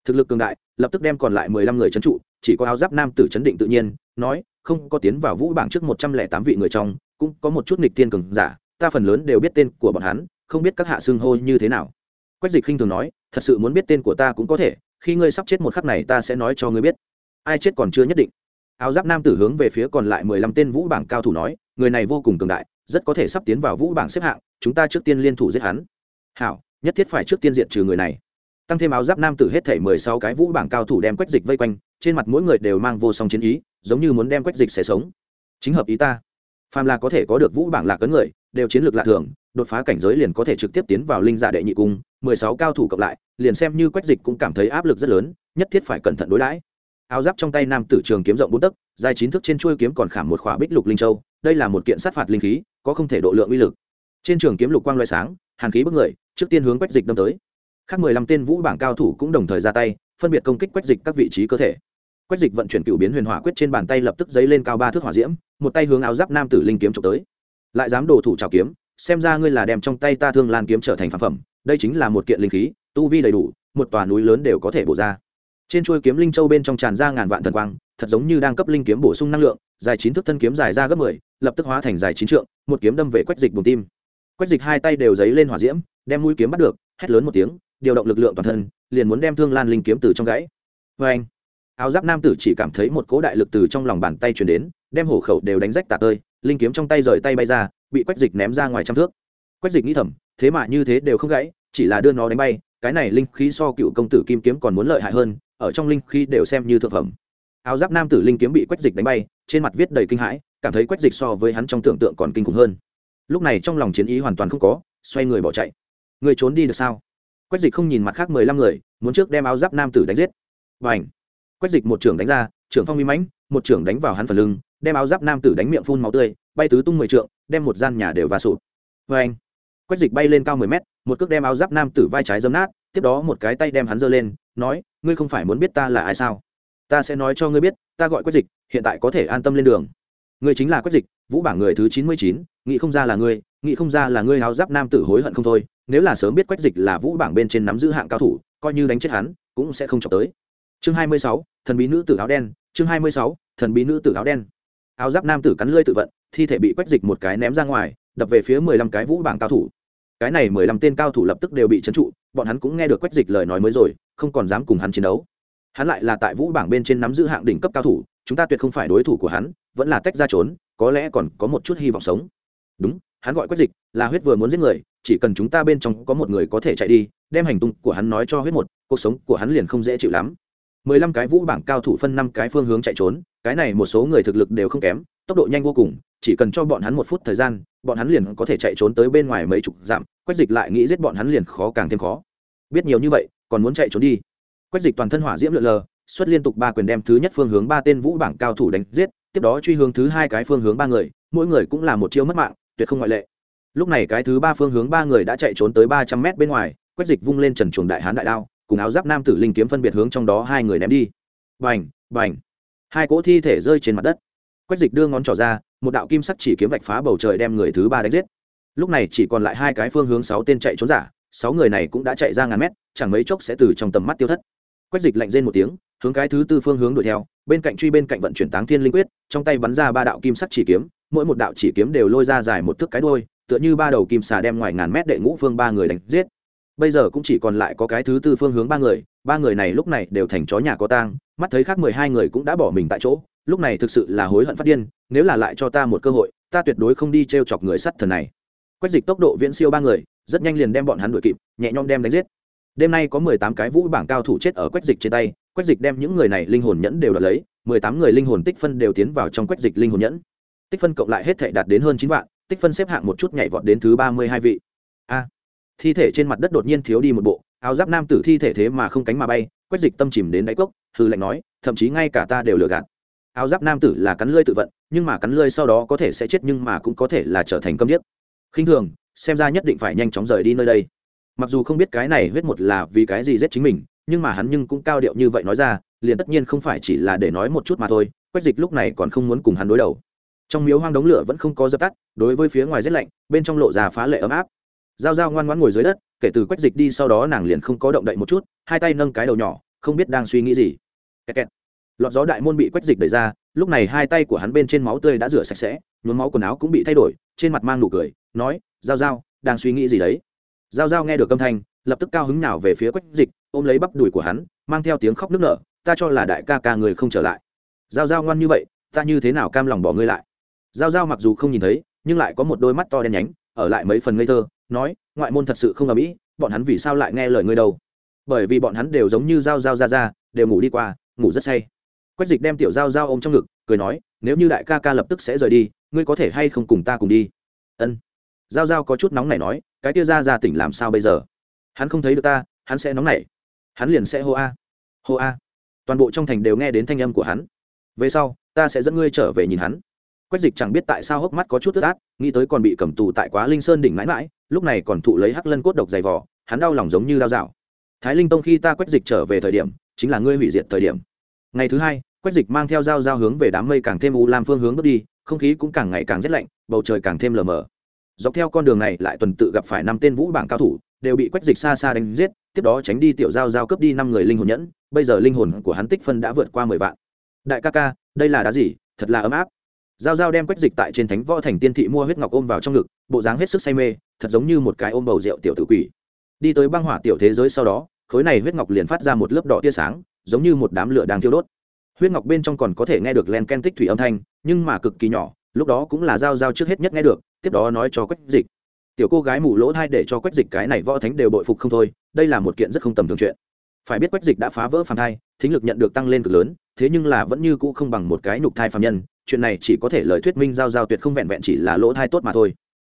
Thực lực cường đại lập tức đem còn lại mười lăm người trấn trụ, chỉ có áo giáp nam tử chấn định tự nhiên, nói, không, có tiến vào vũ bảng trước một trăm lẻ tám vị người trong, cũng có một chút nghịch tiên cường giả, ta phần lớn đều biết tên của bọn hắn, không biết các hạ xưng hô như thế nào. Quách dịch khinh thường nói, thật sự muốn biết tên của ta cũng có thể, khi ngươi sắp chết một khắc này ta sẽ nói cho ngươi biết. Ai chết còn chưa nhất định. Áo giáp nam tử hướng về phía còn lại mười lăm tên vũ bảng cao thủ nói, người này vô cùng cường đại, rất có thể sắp tiến vào vũ bảng xếp hạng, chúng ta trước tiên liên thủ giết hắn. Hảo, nhất thiết phải trước tiên diện trừ người này tăng thêm áo giáp nam tử hết thể mười sáu cái vũ bảng cao thủ đem quách dịch vây quanh, trên mặt mỗi người đều mang vô song chiến ý, giống như muốn đem quách dịch sẽ sống. Chính hợp ý ta. Phàm là có thể có được vũ bảng lạc cấn người, đều chiến lược lạ thường, đột phá cảnh giới liền có thể trực tiếp tiến vào linh giả đệ nhị cung, mười sáu cao thủ cộng lại, liền xem như quách dịch cũng cảm thấy áp lực rất lớn, nhất thiết phải cẩn thận đối đãi. Áo giáp trong tay nam tử trường kiếm rộng bốn tấc, dài chín thước trên chuôi kiếm còn khảm một khỏa bích lục linh châu, đây là một kiện sát phạt linh khí, có không thể độ lượng uy lực. Trên trường kiếm lục quang loại sáng, hàn khí bức người, trước tiên hướng quách dịch đâm tới khác mười lăm tên vũ bảng cao thủ cũng đồng thời ra tay, phân biệt công kích quách dịch các vị trí cơ thể. Quách dịch vận chuyển cựu biến huyền hỏa quyết trên bàn tay lập tức dấy lên cao ba thước hỏa diễm, một tay hướng áo giáp nam tử linh kiếm trộm tới. Lại dám đồ thủ trào kiếm, xem ra ngươi là đem trong tay ta thương lan kiếm trở thành phản phẩm, đây chính là một kiện linh khí, tu vi đầy đủ, một tòa núi lớn đều có thể bổ ra. Trên chuôi kiếm linh châu bên trong tràn ra ngàn vạn thần quang, thật giống như đang cấp linh kiếm bổ sung năng lượng, dài chín thước thân kiếm dài ra gấp mười, lập tức hóa thành dài chín trượng, một kiếm đâm về quách dịch bùng tim. Quách dịch hai tay đều dấy lên hỏa diễm, đem mũi kiếm bắt được, hét lớn một tiếng điều động lực lượng toàn thân, liền muốn đem thương lan linh kiếm từ trong gãy. Vê anh, áo giáp nam tử chỉ cảm thấy một cỗ đại lực từ trong lòng bàn tay truyền đến, đem hổ khẩu đều đánh rách tả tơi, linh kiếm trong tay rời tay bay ra, bị quách dịch ném ra ngoài trăm thước. Quách dịch nghĩ thầm, thế mà như thế đều không gãy, chỉ là đưa nó đánh bay, cái này linh khí so cựu công tử kim kiếm còn muốn lợi hại hơn, ở trong linh khí đều xem như thượng phẩm. Áo giáp nam tử linh kiếm bị quách dịch đánh bay, trên mặt viết đầy kinh hãi, cảm thấy quách dịch so với hắn trong tưởng tượng còn kinh khủng hơn. Lúc này trong lòng chiến ý hoàn toàn không có, xoay người bỏ chạy. Người trốn đi được sao? Quách dịch không nhìn mặt khác mười lăm người, muốn trước đem áo giáp nam tử đánh giết. Và ảnh quách dịch một trưởng đánh ra, trưởng phong uy mãnh, một trưởng đánh vào hắn phần lưng, đem áo giáp nam tử đánh miệng phun máu tươi, bay tứ tung mười trượng, đem một gian nhà đều va sụp. Vê anh quách dịch bay lên cao mười mét, một cước đem áo giáp nam tử vai trái dấm nát, tiếp đó một cái tay đem hắn giơ lên, nói, ngươi không phải muốn biết ta là ai sao? Ta sẽ nói cho ngươi biết, ta gọi quách dịch, hiện tại có thể an tâm lên đường. Ngươi chính là quách dịch, vũ bảng người thứ chín mươi chín, nghĩ không ra là ngươi, nghĩ không ra là ngươi áo giáp nam tử hối hận không thôi nếu là sớm biết quách dịch là vũ bảng bên trên nắm giữ hạng cao thủ, coi như đánh chết hắn, cũng sẽ không chọc tới. Chương hai mươi sáu, thần bí nữ tử áo đen, chương hai mươi sáu, thần bí nữ tử áo đen. Áo giáp nam tử cắn lơi tự vận, thi thể bị quách dịch một cái ném ra ngoài, đập về phía mười lăm cái vũ bảng cao thủ. Cái này mười lăm tên cao thủ lập tức đều bị trấn trụ, bọn hắn cũng nghe được quách dịch lời nói mới rồi, không còn dám cùng hắn chiến đấu. Hắn lại là tại vũ bảng bên trên nắm giữ hạng đỉnh cấp cao thủ, chúng ta tuyệt không phải đối thủ của hắn, vẫn là tách ra trốn, có lẽ còn có một chút hy vọng sống. Đúng hắn gọi quách dịch, là huyết vừa muốn giết người, chỉ cần chúng ta bên trong có một người có thể chạy đi, đem hành tung của hắn nói cho huyết một, cuộc sống của hắn liền không dễ chịu lắm. Mười lăm cái vũ bảng cao thủ phân năm cái phương hướng chạy trốn, cái này một số người thực lực đều không kém, tốc độ nhanh vô cùng, chỉ cần cho bọn hắn một phút thời gian, bọn hắn liền có thể chạy trốn tới bên ngoài mấy chục dặm, quách dịch lại nghĩ giết bọn hắn liền khó càng thêm khó. Biết nhiều như vậy, còn muốn chạy trốn đi. Quách dịch toàn thân hỏa diễm lượn lờ, xuất liên tục ba quyền đem thứ nhất phương hướng ba tên vũ bảng cao thủ đánh giết, tiếp đó truy hướng thứ hai cái phương hướng ba người, mỗi người cũng là một chiêu mất mạng tuyệt không ngoại lệ. Lúc này cái thứ ba phương hướng ba người đã chạy trốn tới ba trăm mét bên ngoài quách dịch vung lên trần chuồng đại hán đại đao, cùng áo giáp nam tử linh kiếm phân biệt hướng trong đó hai người ném đi. Bành bành. Hai cỗ thi thể rơi trên mặt đất. Quách dịch đưa ngón trỏ ra, một đạo kim sắc chỉ kiếm vạch phá bầu trời đem người thứ ba đánh giết. Lúc này chỉ còn lại hai cái phương hướng sáu tên chạy trốn giả, sáu người này cũng đã chạy ra ngàn mét, chẳng mấy chốc sẽ từ trong tầm mắt tiêu thất. Quách dịch lạnh rên một tiếng, hướng cái thứ tư phương hướng đuổi theo, bên cạnh truy bên cạnh vận chuyển táng thiên linh quyết, trong tay bắn ra ba đạo kim sắc chỉ kiếm mỗi một đạo chỉ kiếm đều lôi ra dài một thước cái đôi tựa như ba đầu kim xà đem ngoài ngàn mét đệ ngũ phương ba người đánh giết. Bây giờ cũng chỉ còn lại có cái thứ tư phương hướng ba người ba người này lúc này đều thành chó nhà có tang, mắt thấy khác mười hai người cũng đã bỏ mình tại chỗ, lúc này thực sự là hối hận phát điên, nếu là lại cho ta một cơ hội, ta tuyệt đối không đi t r e o chọc người sắt thần này. Quách dịch tốc độ viễn siêu ba người, rất nhanh liền đem bọn hắn đuổi kịp, nhẹ nhõm đem đánh giết. Đêm nay có mười tám cái vũ bảng cao thủ chết ở quách dịch trên tay, quách dịch đem những người này linh hồn nhẫn đều đ lấy, mười tám người linh hồn tích phân đều tiến vào trong quách dịch linh hồn nhẫn tích phân cộng lại hết thể đạt đến hơn chín vạn, tích phân xếp hạng một chút nhảy vọt đến thứ ba mươi hai vị. A. Thi thể trên mặt đất đột nhiên thiếu đi một bộ, áo giáp nam tử thi thể thế mà không cánh mà bay, quách dịch tâm chìm đến đáy cốc hư lạnh nói, thậm chí ngay cả ta đều lừa gạt. Áo giáp nam tử là cắn lơi tự vận, nhưng mà cắn lơi sau đó có thể sẽ chết nhưng mà cũng có thể là trở thành câm điếc. Khinh thường, xem ra nhất định phải nhanh chóng rời đi nơi đây. Mặc dù không biết cái này huyết một là vì cái gì giết chính mình, nhưng mà hắn nhưng cũng cao điệu như vậy nói ra, liền tất nhiên không phải chỉ là để nói một chút mà thôi, quách dịch lúc này còn không muốn cùng hắn đối đầu trong miếu hoang đống lửa vẫn không có dập tắt, đối với phía ngoài rét lạnh, bên trong lộ già phá lệ ấm áp. G i a o g i a o ngoan ngoan ngồi dưới đất, kể từ quách dịch đi sau đó nàng liền không có động đậy một chút, hai tay nâng cái đầu nhỏ, không biết đang suy nghĩ gì. Kẹt kẹt. lọt gió đại môn bị quách dịch đẩy ra, lúc này hai tay của hắn bên trên máu tươi đã rửa sạch sẽ, nhuốm máu quần áo cũng bị thay đổi, trên mặt mang nụ cười, nói g i a o g i a o đang suy nghĩ gì đấy? G i a o g i a o nghe được âm thanh, lập tức cao hứng nào về phía quách dịch, ôm lấy bắp đùi của hắn, mang theo tiếng khóc nức nở, ta cho là đại ca ca người không trở lại. Dao dao ngoan như vậy, ta như thế nào cam lòng bỏ ngươi lại? Giao Giao mặc dù không nhìn thấy, nhưng lại có một đôi mắt to đen nhánh, ở lại mấy phần ngây thơ, nói, ngoại môn thật sự không ở mỹ bọn hắn vì sao lại nghe lời ngươi đâu? Bởi vì bọn hắn đều giống như Giao Giao ra ra, đều ngủ đi qua, ngủ rất say. Quách dịch đem tiểu Giao Giao ôm trong ngực, cười nói, nếu như đại ca ca lập tức sẽ rời đi, ngươi có thể hay không cùng ta cùng đi? Ân. Giao Giao có chút nóng này nói, cái tia ra ra tỉnh làm sao bây giờ? Hắn không thấy được ta, hắn sẽ nóng nảy. Hắn liền sẽ hô a hô a. Toàn bộ trong thành đều nghe đến thanh âm của hắn. Về sau, ta sẽ dẫn ngươi trở về nhìn hắn quách dịch chẳng biết tại sao hốc mắt có chút tức át, nghĩ tới còn bị cầm tù tại quá linh sơn đỉnh mãi mãi, lúc này còn thụ lấy hắc lân cốt độc dày vỏ hắn đau lòng giống như đau dạo. Thái linh tông khi ta quách dịch trở về thời điểm, chính là ngươi hủy diệt thời điểm. Ngày thứ hai, quách dịch mang theo dao dao hướng về đám mây càng thêm u lam phương hướng bước đi, không khí cũng càng ngày càng rét lạnh, bầu trời càng thêm lờ mờ. Dọc theo con đường này lại tuần tự gặp phải năm tên vũ bảng cao thủ, đều bị quách dịch xa xa đánh giết, tiếp đó tránh đi tiểu giao giao cướp đi năm người linh hồn nhẫn, bây giờ linh hồn của hắn tích phân đã vượt qua mười vạn. Đại ca ca, đây là đá gì? Thật là ấm áp giao giao đem quách dịch tại trên thánh võ thành tiên thị mua huyết ngọc ôm vào trong ngực, bộ dáng hết sức say mê, thật giống như một cái ôm bầu rượu tiểu tử quỷ. Đi tới băng hỏa tiểu thế giới sau đó, khối này huyết ngọc liền phát ra một lớp đỏ tia sáng, giống như một đám lửa đang thiêu đốt. Huyết ngọc bên trong còn có thể nghe được len ken tích thủy âm thanh, nhưng mà cực kỳ nhỏ, lúc đó cũng là giao giao trước hết nhất nghe được, tiếp đó nói cho quách dịch. Tiểu cô gái mù lỗ thai để cho quách dịch cái này võ thánh đều bội phục không thôi, đây là một kiện rất không tầm thường chuyện. Phải biết quách dịch đã phá vỡ phàm thai, thính lực nhận được tăng lên cực lớn, thế nhưng là vẫn như cũ không bằng một cái nhục thai phàm nhân chuyện này chỉ có thể lời thuyết minh giao giao tuyệt không vẹn vẹn chỉ là lỗ thai tốt mà thôi.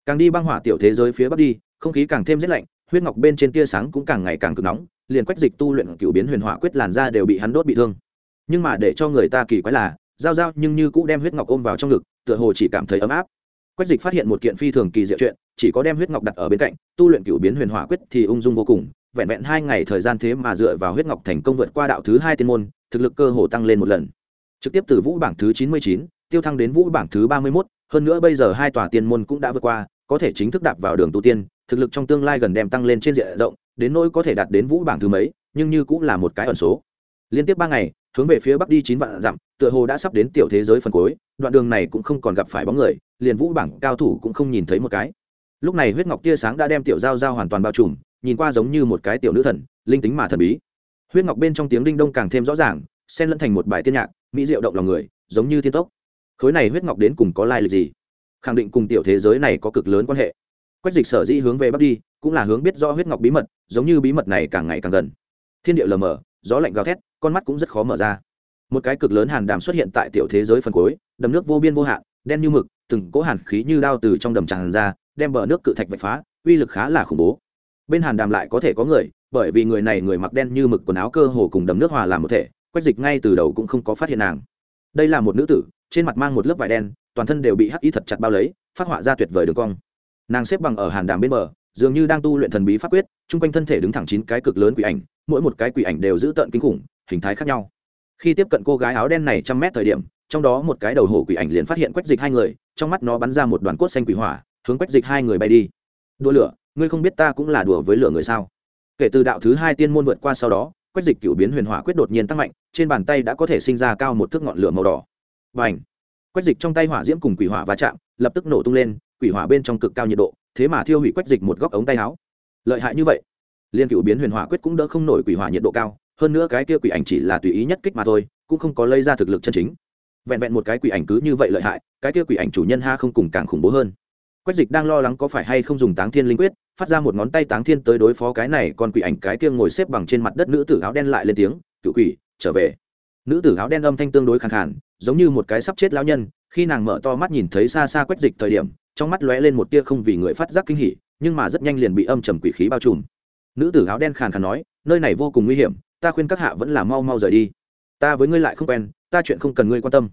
Càng đi băng hỏa tiểu thế giới phía bắc đi, không khí càng thêm rét lạnh, huyết ngọc bên trên tia sáng cũng càng ngày càng cực nóng, liền quách dịch tu luyện cựu biến huyền hỏa quyết làn ra đều bị hắn đốt bị thương. Nhưng mà để cho người ta kỳ quái là, giao giao nhưng như cũ đem huyết ngọc ôm vào trong ngực, tựa hồ chỉ cảm thấy ấm áp. Quách dịch phát hiện một kiện phi thường kỳ diệu chuyện, chỉ có đem huyết ngọc đặt ở bên cạnh, tu luyện cựu biến huyền hỏa quyết thì ung dung vô cùng, vẹn vẹn hai ngày thời gian thế mà dựa vào huyết ngọc thành công vượt qua đạo thứ hai tiên môn, thực lực cơ hồ tăng lên một lần trực tiếp từ vũ bảng thứ chín mươi chín, tiêu thăng đến vũ bảng thứ ba mươi mốt, hơn nữa bây giờ hai tòa tiên môn cũng đã vượt qua, có thể chính thức đạp vào đường tu tiên, thực lực trong tương lai gần đem tăng lên trên diện rộng, đến nỗi có thể đạt đến vũ bảng thứ mấy, nhưng như cũng là một cái ẩn số. Liên tiếp ba ngày, hướng về phía bắc đi chín vạn dặm, tựa hồ đã sắp đến tiểu thế giới phần cuối, đoạn đường này cũng không còn gặp phải bóng người, liền vũ bảng cao thủ cũng không nhìn thấy một cái. Lúc này huyết ngọc tia sáng đã đem tiểu giao giao hoàn toàn bao trùm, nhìn qua giống như một cái tiểu nữ thần, linh tính mà thần bí. Huyết ngọc bên trong tiếng đinh đông càng thêm rõ ràng, xen lẫn thành một bài tiên nhạc mỹ diệu động lòng người, giống như thiên tốc. Khối này huyết ngọc đến cùng có lai lịch gì? Khẳng định cùng tiểu thế giới này có cực lớn quan hệ. Quách dịch sở dĩ hướng về bắc đi, cũng là hướng biết do huyết ngọc bí mật, giống như bí mật này càng ngày càng gần. Thiên địa lờ mờ, gió lạnh gào thét, con mắt cũng rất khó mở ra. Một cái cực lớn hàn đàm xuất hiện tại tiểu thế giới phần cuối, đầm nước vô biên vô hạn, đen như mực, từng cỗ hàn khí như đao từ trong đầm tràn ra, đem bờ nước cự thạch vạch phá, uy lực khá là khủng bố. Bên hàn đàm lại có thể có người, bởi vì người này người mặc đen như mực quần áo cơ hồ cùng đầm nước hòa làm một thể quách dịch ngay từ đầu cũng không có phát hiện nàng. Đây là một nữ tử, trên mặt mang một lớp vải đen, toàn thân đều bị hắc y thật chặt bao lấy, phát họa ra tuyệt vời đường cong. Nàng xếp bằng ở hàn đàm bên bờ, dường như đang tu luyện thần bí pháp quyết, chung quanh thân thể đứng thẳng chín cái cực lớn quỷ ảnh, mỗi một cái quỷ ảnh đều giữ tợn kinh khủng, hình thái khác nhau. Khi tiếp cận cô gái áo đen này trăm mét thời điểm, trong đó một cái đầu hổ quỷ ảnh liền phát hiện quách dịch hai người, trong mắt nó bắn ra một đoàn cốt xanh quỷ hỏa, hướng quách dịch hai người bay đi. Đua lửa, ngươi không biết ta cũng là đùa với lửa người sao? Kể từ đạo thứ hai tiên môn vượt qua sau đó quách dịch cựu biến huyền hỏa quyết đột nhiên tăng mạnh, trên bàn tay đã có thể sinh ra cao một thước ngọn lửa màu đỏ. Và h quách dịch trong tay hỏa diễm cùng quỷ hỏa va chạm, lập tức nổ tung lên, quỷ hỏa bên trong cực cao nhiệt độ, thế mà thiêu hủy quách dịch một góc ống tay áo. Lợi hại như vậy, liên cựu biến huyền hỏa quyết cũng đỡ không nổi quỷ hỏa nhiệt độ cao, hơn nữa cái kia quỷ ảnh chỉ là tùy ý nhất kích mà thôi, cũng không có lây ra thực lực chân chính. Vẹn vẹn một cái quỷ ảnh cứ như vậy lợi hại, cái kia quỷ ảnh chủ nhân ha không cùng càng khủng bố hơn. Quách dịch đang lo lắng có phải hay không dùng táng thiên linh quyết phát ra một ngón tay táng thiên tới đối phó cái này, còn quỷ ảnh cái kia ngồi xếp bằng trên mặt đất nữ tử áo đen lại lên tiếng cựu quỷ, trở về. Nữ tử áo đen âm thanh tương đối khẳng khản giống như một cái sắp chết lao nhân, khi nàng mở to mắt nhìn thấy xa xa quách dịch thời điểm, trong mắt lóe lên một tia không vì người phát giác kinh hỉ, nhưng mà rất nhanh liền bị âm trầm quỷ khí bao trùm. Nữ tử áo đen khàn khàn nói, nơi này vô cùng nguy hiểm, ta khuyên các hạ vẫn là mau mau rời đi. Ta với ngươi lại không quen, ta chuyện không cần ngươi quan tâm.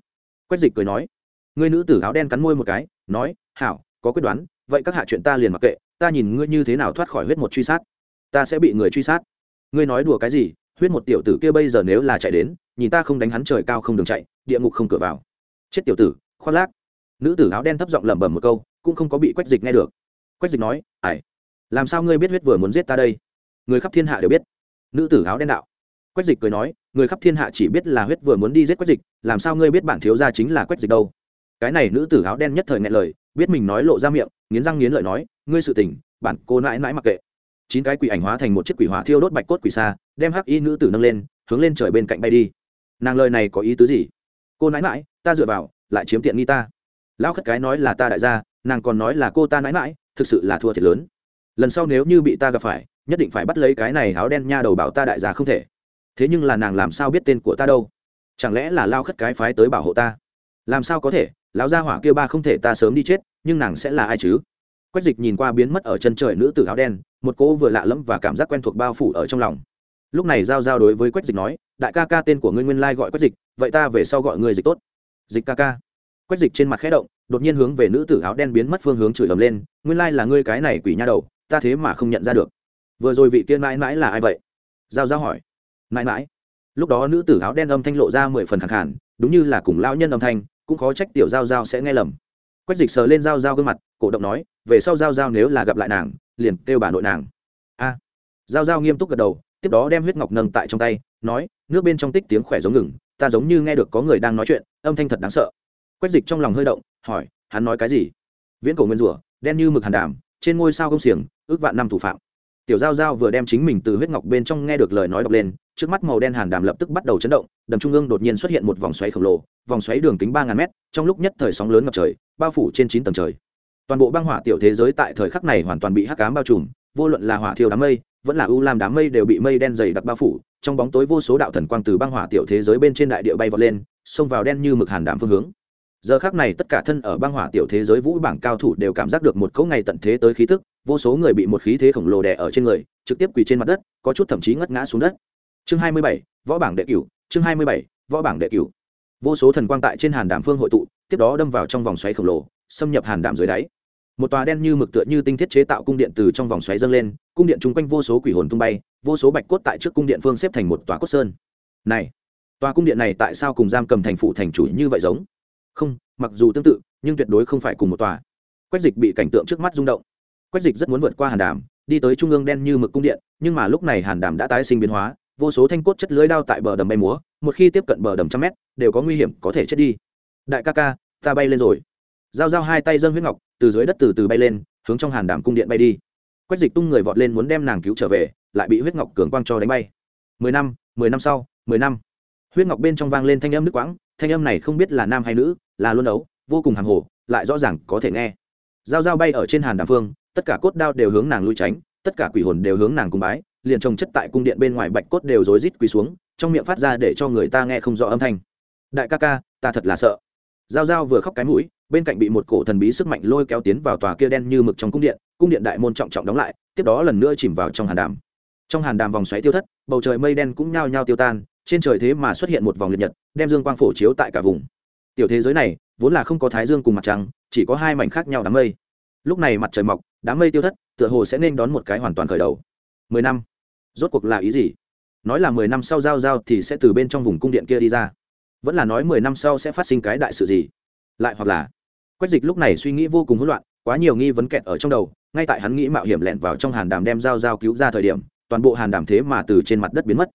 Quách dịch cười nói. Ngươi nữ tử áo đen cắn môi một cái, nói, hảo, có quyết đoán, vậy các hạ chuyện ta liền mặc kệ ta nhìn ngươi như thế nào thoát khỏi huyết một truy sát. Ta sẽ bị người truy sát. Ngươi nói đùa cái gì? Huyết một tiểu tử kia bây giờ nếu là chạy đến, nhìn ta không đánh hắn trời cao không đường chạy, địa ngục không cửa vào. Chết tiểu tử, khoác lác. Nữ tử áo đen thấp giọng lẩm bẩm một câu, cũng không có bị quách dịch nghe được. Quách dịch nói ải làm sao ngươi biết huyết vừa muốn giết ta đây? Người khắp thiên hạ đều biết. Nữ tử áo đen đạo. Quách dịch cười nói, người khắp thiên hạ chỉ biết là huyết vừa muốn đi giết quách dịch, làm sao ngươi biết bản thiếu gia chính là quách dịch đâu? Cái này nữ tử áo đen nhất thời nghe lời, biết mình nói lộ ra miệng, nghiến răng nghiến lợi nói ngươi sự tình, bản cô nãi nãi mặc kệ. Chín cái quỷ ảnh hóa thành một chiếc quỷ hỏa thiêu đốt bạch cốt quỷ xa, đem hắc y nữ tử nâng lên, hướng lên trời bên cạnh bay đi. Nàng lời này có ý tứ gì? Cô nãi nãi, ta dựa vào, lại chiếm tiện nghi ta. Lão khất cái nói là ta đại gia, nàng còn nói là cô ta nãi nãi, thực sự là thua thiệt lớn. Lần sau nếu như bị ta gặp phải, nhất định phải bắt lấy cái này áo đen nha đầu bảo ta đại gia không thể. Thế nhưng là nàng làm sao biết tên của ta đâu? Chẳng lẽ là lao khất cái phái tới bảo hộ ta? Làm sao có thể? Lão gia hỏa kia ba không thể ta sớm đi chết, nhưng nàng sẽ là ai chứ? Quách dịch nhìn qua biến mất ở chân trời nữ tử áo đen, một cỗ vừa lạ lẫm và cảm giác quen thuộc bao phủ ở trong lòng. Lúc này giao giao đối với quách dịch nói, đại ca ca tên của ngươi nguyên lai gọi quách dịch, vậy ta về sau gọi ngươi dịch tốt. Dịch ca ca. Quách dịch trên mặt khẽ động, đột nhiên hướng về nữ tử áo đen biến mất phương hướng chửi ầm lên, nguyên lai là ngươi cái này quỷ nha đầu, ta thế mà không nhận ra được. Vừa rồi vị tiên mãi mãi là ai vậy? Giao giao hỏi. Mãi mãi. Lúc đó nữ tử áo đen âm thanh lộ ra mười phần khẳng hẳn đúng như là cùng lao nhân âm thanh, cũng khó trách tiểu giao giao sẽ nghe lầm. Quách dịch sờ lên giao giao gương mặt cổ động nói, về sau giao giao nếu là gặp lại nàng, liền kêu bà nội nàng. A. Giao giao nghiêm túc gật đầu, tiếp đó đem huyết ngọc nâng tại trong tay, nói, nước bên trong tích tiếng khỏe giống ngừng, ta giống như nghe được có người đang nói chuyện, âm thanh thật đáng sợ. Quách dịch trong lòng hơi động, hỏi, hắn nói cái gì? Viễn cổ nguyên rủa, đen như mực hàn đàm, trên ngôi sao công xiềng, ước vạn năm thủ phạm. Tiểu giao giao vừa đem chính mình từ huyết ngọc bên trong nghe được lời nói đọc lên, trước mắt màu đen hàn đàm lập tức bắt đầu chấn động, đầm trung ương đột nhiên xuất hiện một vòng xoáy khổng lồ, vòng xoáy đường kính ba ngàn mét, trong lúc nhất thời sóng lớn ngập trời, bao phủ trên chín tầng trời toàn bộ băng hỏa tiểu thế giới tại thời khắc này hoàn toàn bị hắc cám bao trùm, vô luận là hỏa thiêu đám mây, vẫn là u lam đám mây đều bị mây đen dày đặc bao phủ, trong bóng tối vô số đạo thần quang từ băng hỏa tiểu thế giới bên trên đại địa bay vọt lên, xông vào đen như mực hàn đạm phương hướng. Giờ khác này tất cả thân ở băng hỏa tiểu thế giới vũ bảng cao thủ đều cảm giác được một cỗ ngày tận thế tới khí tức, vô số người bị một khí thế khổng lồ đè ở trên người, trực tiếp quỳ trên mặt đất, có chút thậm chí ngất ngã xuống đất. Chương hai mươi bảy, võ bảng đệ cửu, chương hai mươi bảy, võ bảng đệ cửu. Vô số thần quang tại trên hàn đàm phương hội tụ, tiếp đó đâm vào trong vòng xoáy khổng lồ, xâm nhập hàn đàm dưới đáy một tòa đen như mực tựa như tinh thiết chế tạo cung điện từ trong vòng xoáy dâng lên, cung điện chung quanh vô số quỷ hồn tung bay, vô số bạch cốt tại trước cung điện phương xếp thành một tòa cốt sơn. Này, tòa cung điện này tại sao cùng giam cầm thành phụ thành chủ như vậy giống? Không, mặc dù tương tự, nhưng tuyệt đối không phải cùng một tòa. Quách dịch bị cảnh tượng trước mắt rung động. Quách dịch rất muốn vượt qua hàn đàm, đi tới trung ương đen như mực cung điện, nhưng mà lúc này hàn đàm đã tái sinh biến hóa, vô số thanh cốt chất lưới đao tại bờ đầm bay múa, một khi tiếp cận bờ đầm trăm mét, đều có nguy hiểm có thể chết đi. Đại ca ca, ta bay lên rồi. Giao giao hai tay dâng huyết ngọc từ dưới đất từ từ bay lên, hướng trong hàn đàm cung điện bay đi. Quách dịch tung người vọt lên muốn đem nàng cứu trở về, lại bị huyết ngọc cường quang cho đánh bay. Mười năm mười năm sau, mười năm. Huyết ngọc bên trong vang lên thanh âm nước quãng, thanh âm này không biết là nam hay nữ, là luôn ấu, vô cùng hàng hồ, lại rõ ràng có thể nghe. Dao dao bay ở trên hàn đàm phương, tất cả cốt đao đều hướng nàng lui tránh, tất cả quỷ hồn đều hướng nàng cung bái, liền trồng chất tại cung điện bên ngoài bạch cốt đều rối rít quỳ xuống, trong miệng phát ra để cho người ta nghe không rõ âm thanh. Đại ca ca, ta thật là sợ. Dao dao vừa khóc cái mũi bên cạnh bị một cổ thần bí sức mạnh lôi kéo tiến vào tòa kia đen như mực trong cung điện cung điện đại môn trọng trọng đóng lại, tiếp đó lần nữa chìm vào trong hàn đàm. Trong hàn đàm vòng xoáy tiêu thất, bầu trời mây đen cũng nhao nhao tiêu tan, trên trời thế mà xuất hiện một vòng liệt nhật, đem dương quang phổ chiếu tại cả vùng. Tiểu thế giới này, vốn là không có thái dương cùng mặt trăng, chỉ có hai mảnh khác nhau đám mây. Lúc này mặt trời mọc, đám mây tiêu thất, tựa hồ sẽ nên đón một cái hoàn toàn khởi đầu. Mười năm? Rốt cuộc là ý gì? Nói là mười năm sau giao giao thì sẽ từ bên trong vùng cung điện kia đi ra. Vẫn là nói mười năm sau sẽ phát sinh cái đại sự gì? Lại hoặc là quách dịch lúc này suy nghĩ vô cùng hỗn loạn, quá nhiều nghi vấn kẹt ở trong đầu, ngay tại hắn nghĩ mạo hiểm lẻn vào trong hàn đàm đem giao giao cứu ra thời điểm, toàn bộ hàn đàm thế mà từ trên mặt đất biến mất.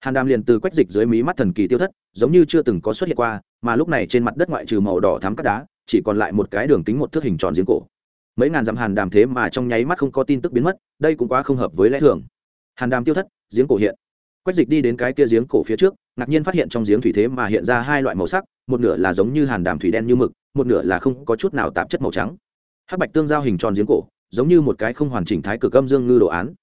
Hàn đàm liền từ quách dịch dưới mí mắt thần kỳ tiêu thất, giống như chưa từng có xuất hiện qua, mà lúc này trên mặt đất ngoại trừ màu đỏ thắm cắt đá, chỉ còn lại một cái đường kính một thước hình tròn giếng cổ. Mấy ngàn dặm hàn đàm thế mà trong nháy mắt không có tin tức biến mất, đây cũng quá không hợp với lẽ thường. Hàn đàm tiêu thất, giếng cổ hiện. Quách dịch đi đến cái kia giếng cổ phía trước ngạc nhiên phát hiện trong giếng thủy thế mà hiện ra hai loại màu sắc, một nửa là giống như hàn đàm thủy đen như mực, một nửa là không có chút nào tạp chất màu trắng. Hắc bạch tương giao hình tròn giếng cổ, giống như một cái không hoàn chỉnh thái cực âm dương ngư đồ án.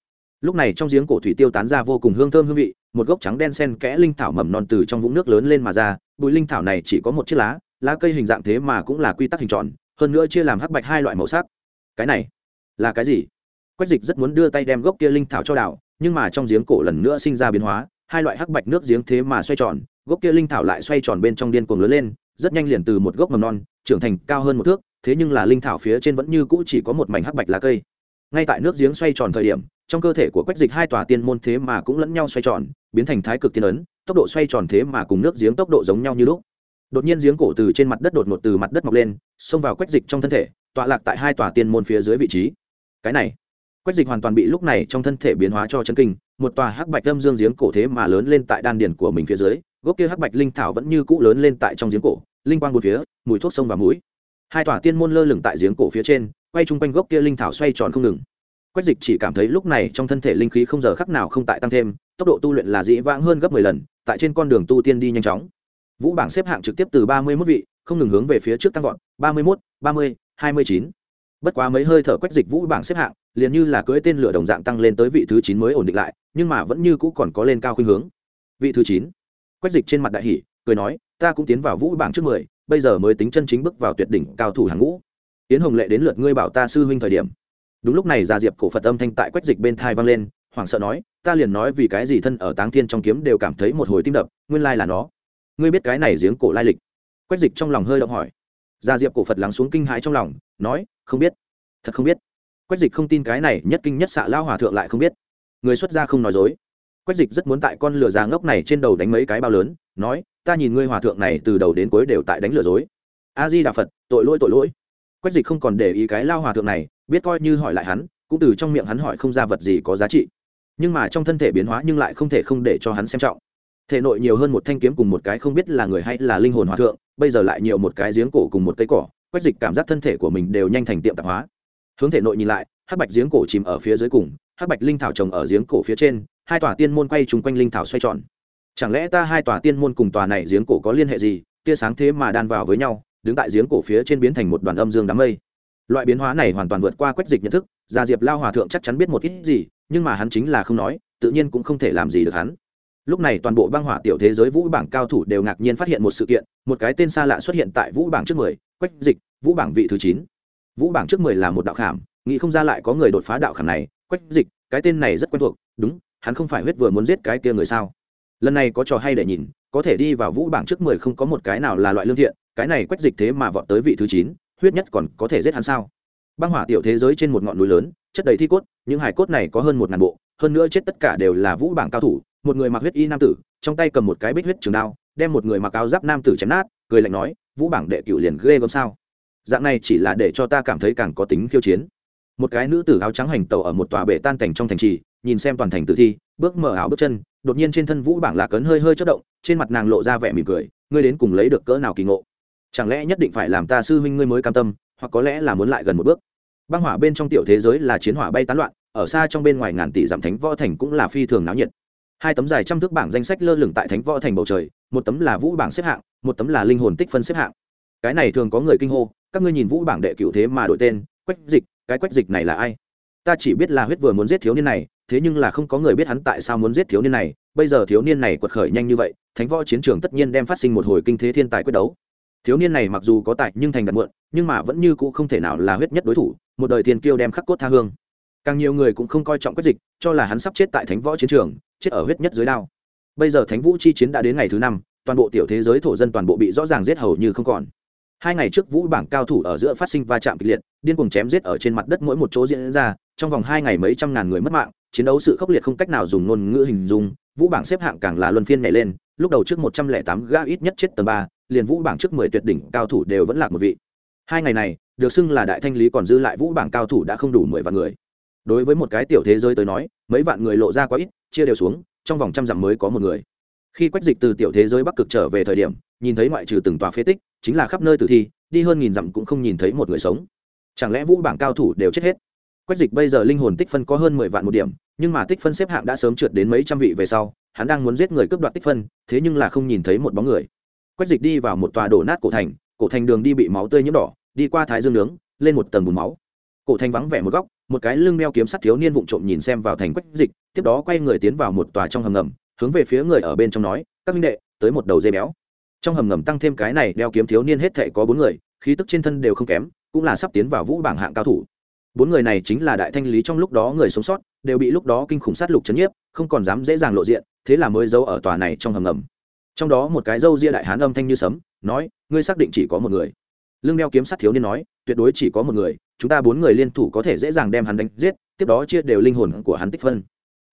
Lúc này trong giếng cổ thủy tiêu tán ra vô cùng hương thơm hương vị, một gốc trắng đen sen kẽ linh thảo mầm non từ trong vũng nước lớn lên mà ra, bụi linh thảo này chỉ có một chiếc lá lá cây hình dạng thế mà cũng là quy tắc hình tròn, hơn nữa chia làm hắc bạch hai loại màu sắc. Cái này là cái gì? Quách dịch rất muốn đưa tay đem gốc kia linh thảo cho đảo nhưng mà trong giếng cổ lần nữa sinh ra biến hóa hai loại hắc bạch nước giếng thế mà xoay tròn, gốc kia linh thảo lại xoay tròn bên trong điên cuồng lớn lên, rất nhanh liền từ một gốc mầm non, trưởng thành cao hơn một thước, thế nhưng là linh thảo phía trên vẫn như cũ chỉ có một mảnh hắc bạch lá cây. Ngay tại nước giếng xoay tròn thời điểm, trong cơ thể của quách dịch hai tòa tiên môn thế mà cũng lẫn nhau xoay tròn, biến thành thái cực tiên ấn, tốc độ xoay tròn thế mà cùng nước giếng tốc độ giống nhau như lúc. Đột nhiên giếng cổ từ trên mặt đất đột ngột từ mặt đất mọc lên, xông vào quách dịch trong thân thể, tọa lạc tại hai tòa tiên môn phía dưới vị trí. Cái này quách dịch hoàn toàn bị lúc này trong thân thể biến hóa cho chân kinh, một tòa hắc bạch âm dương giếng cổ thế mà lớn lên tại đan điển của mình phía dưới, gốc kia hắc bạch linh thảo vẫn như cũ lớn lên tại trong giếng cổ, linh quang bốn phía, mùi thuốc sông và mũi. Hai tòa tiên môn lơ lửng tại giếng cổ phía trên, quay chung quanh gốc kia linh thảo xoay tròn không ngừng. Quách dịch chỉ cảm thấy lúc này trong thân thể linh khí không giờ khắc nào không tại tăng thêm, tốc độ tu luyện là dĩ vãng hơn gấp mười lần, tại trên con đường tu tiên đi nhanh chóng. Vũ bảng xếp hạng trực tiếp từ ba mươi mốt vị, không ngừng hướng về phía trước tăng vọt, ba mươi mốt, ba mươi, hai mươi chín. Bất quá mấy hơi thở quách dịch vũ bảng xếp hạng liền như là cưỡi tên lửa đồng dạng tăng lên tới vị thứ chín mới ổn định lại, nhưng mà vẫn như cũ còn có lên cao khuynh hướng. Vị thứ chín. Quách dịch trên mặt đại hỷ cười nói, ta cũng tiến vào vũ bảng trước mười, bây giờ mới tính chân chính bước vào tuyệt đỉnh cao thủ hàng ngũ. Tiến hồng lệ đến lượt ngươi bảo ta sư huynh thời điểm. Đúng lúc này già diệp cổ phật âm thanh tại quách dịch bên thai vang lên, hoảng sợ nói, ta liền nói vì cái gì thân ở táng thiên trong kiếm đều cảm thấy một hồi tim đập, nguyên lai là nó. Ngươi biết cái này giếng cổ lai lịch? Quách dịch trong lòng hơi động hỏi. Gia diệp cổ phật lắng xuống kinh hãi trong lòng, nói, không biết. Thật không biết quách dịch không tin cái này nhất kinh nhất xạ lao hòa thượng lại không biết. Người xuất gia không nói dối. Quách dịch rất muốn tại con lửa già ngốc này trên đầu đánh mấy cái bao lớn, nói, ta nhìn ngươi hòa thượng này từ đầu đến cuối đều tại đánh lừa dối. A di đà phật, tội lỗi tội lỗi. Quách dịch không còn để ý cái lao hòa thượng này, biết coi như hỏi lại hắn, cũng từ trong miệng hắn hỏi không ra vật gì có giá trị. Nhưng mà trong thân thể biến hóa nhưng lại không thể không để cho hắn xem trọng. Thể nội nhiều hơn một thanh kiếm cùng một cái không biết là người hay là linh hồn hòa thượng, bây giờ lại nhiều một cái giếng cổ cùng một cây cỏ. Quách dịch cảm giác thân thể của mình đều nhanh thành tiệm tạp hóa hướng thể nội nhìn lại, hắc bạch giếng cổ chìm ở phía dưới cùng, hắc bạch linh thảo trồng ở giếng cổ phía trên, hai tòa tiên môn quay chung quanh linh thảo xoay tròn. Chẳng lẽ ta hai tòa tiên môn cùng tòa này giếng cổ có liên hệ gì? Tia sáng thế mà đan vào với nhau, đứng tại giếng cổ phía trên biến thành một đoàn âm dương đám mây. Loại biến hóa này hoàn toàn vượt qua quách dịch nhận thức, gia diệp lao hòa thượng chắc chắn biết một ít gì, nhưng mà hắn chính là không nói, tự nhiên cũng không thể làm gì được hắn. Lúc này toàn bộ băng hỏa tiểu thế giới vũ bảng cao thủ đều ngạc nhiên phát hiện một sự kiện, một cái tên xa lạ xuất hiện tại vũ bảng trước mười, quách dịch, vũ bảng vị thứ chín vũ bảng trước mười là một đạo khảm, nghĩ không ra lại có người đột phá đạo khảm này. Quách dịch, cái tên này rất quen thuộc. Đúng, hắn không phải huyết vừa muốn giết cái kia người sao? Lần này có trò hay để nhìn, có thể đi vào vũ bảng trước mười không có một cái nào là loại lương thiện. Cái này quách dịch thế mà vọt tới vị thứ chín, huyết nhất còn có thể giết hắn sao? Băng hỏa tiểu thế giới trên một ngọn núi lớn, chất đầy thi cốt, những hải cốt này có hơn một ngàn bộ, hơn nữa chết tất cả đều là vũ bảng cao thủ. Một người mặc huyết y nam tử, trong tay cầm một cái bích huyết trường đao, đem một người mặc áo giáp nam tử chém nát, cười lạnh nói, vũ bảng đệ cựu liền ghê gớm sao? Dạng này chỉ là để cho ta cảm thấy càng có tính khiêu chiến. Một cái nữ tử áo trắng hành tàu ở một tòa bể tan cảnh trong thành trì, nhìn xem toàn thành tử thi, bước mở áo bước chân, đột nhiên trên thân vũ bảng lạc cấn hơi hơi chất động, trên mặt nàng lộ ra vẻ mỉm cười, ngươi đến cùng lấy được cỡ nào kỳ ngộ? Chẳng lẽ nhất định phải làm ta sư huynh ngươi mới cam tâm, hoặc có lẽ là muốn lại gần một bước? Băng hỏa bên trong tiểu thế giới là chiến hỏa bay tán loạn, ở xa trong bên ngoài ngàn tỷ dặm thánh võ thành cũng là phi thường náo nhiệt. Hai tấm dài trăm thước bảng danh sách lơ lửng tại thánh võ thành bầu trời, một tấm là vũ bảng xếp hạng, một tấm là linh hồn tích phân xếp hạng. Cái này thường có người kinh hô các ngươi nhìn vũ bảng đệ cựu thế mà đổi tên, quách dịch, cái quách dịch này là ai? Ta chỉ biết là huyết vừa muốn giết thiếu niên này, thế nhưng là không có người biết hắn tại sao muốn giết thiếu niên này, bây giờ thiếu niên này quật khởi nhanh như vậy, thánh võ chiến trường tất nhiên đem phát sinh một hồi kinh thế thiên tài quyết đấu. Thiếu niên này mặc dù có tài nhưng thành đặt muộn, nhưng mà vẫn như cũ không thể nào là huyết nhất đối thủ, một đời thiên kiêu đem khắc cốt tha hương. Càng nhiều người cũng không coi trọng quyết dịch, cho là hắn sắp chết tại thánh võ chiến trường, chết ở huyết nhất dưới đao. Bây giờ thánh vũ chi chiến đã đến ngày thứ năm, toàn bộ tiểu thế giới thổ dân toàn bộ bị rõ ràng giết hầu như không còn hai ngày trước vũ bảng cao thủ ở giữa phát sinh va chạm kịch liệt, điên cuồng chém giết ở trên mặt đất mỗi một chỗ diễn ra, trong vòng hai ngày mấy trăm ngàn người mất mạng, chiến đấu sự khốc liệt không cách nào dùng ngôn ngữ hình dung, vũ bảng xếp hạng càng là luân phiên nhảy lên, lúc đầu trước một trăm lẻ tám gã ít nhất chết tầng ba, liền vũ bảng trước mười tuyệt đỉnh cao thủ đều vẫn lạc một vị. Hai ngày này, được xưng là đại thanh lý còn dư lại vũ bảng cao thủ đã không đủ mười vạn người. Đối với một cái tiểu thế giới tới nói, mấy vạn người lộ ra quá ít, chia đều xuống, trong vòng trăm dặm mới có một người khi quách dịch từ tiểu thế giới bắc cực trở về thời điểm, nhìn thấy ngoại trừ từng tòa phế tích, chính là khắp nơi tử thi, đi hơn nghìn dặm cũng không nhìn thấy một người sống. Chẳng lẽ vũ bảng cao thủ đều chết hết? Quách dịch bây giờ linh hồn tích phân có hơn mười vạn một điểm, nhưng mà tích phân xếp hạng đã sớm trượt đến mấy trăm vị về sau, hắn đang muốn giết người cướp đoạt tích phân, thế nhưng là không nhìn thấy một bóng người. Quách dịch đi vào một tòa đổ nát cổ thành cổ thành đường đi bị máu tươi nhiễm đỏ, đi qua thái dương nướng, lên một tầng bùn máu. Cổ thành vắng vẻ một góc, một cái lưng đeo kiếm sắt thiếu niên vụng trộm nhìn xem vào thành quách dịch, tiếp đó quay người tiến vào một tòa trong hầm ngầm hướng về phía người ở bên trong nói, các minh đệ, tới một đầu dây béo. Trong hầm ngầm tăng thêm cái này, đeo kiếm thiếu niên hết thệ có bốn người, khí tức trên thân đều không kém, cũng là sắp tiến vào vũ bảng hạng cao thủ. Bốn người này chính là đại thanh lý trong lúc đó người sống sót, đều bị lúc đó kinh khủng sát lục chấn nhiếp, không còn dám dễ dàng lộ diện, thế là mới giấu ở tòa này trong hầm ngầm. Trong đó một cái dâu ria đại hán âm thanh như sấm, nói, ngươi xác định chỉ có một người. Lương đeo kiếm sát thiếu niên nói, tuyệt đối chỉ có một người, chúng ta bốn người liên thủ có thể dễ dàng đem hắn đánh giết, tiếp đó chia đều linh hồn của hắn tích phân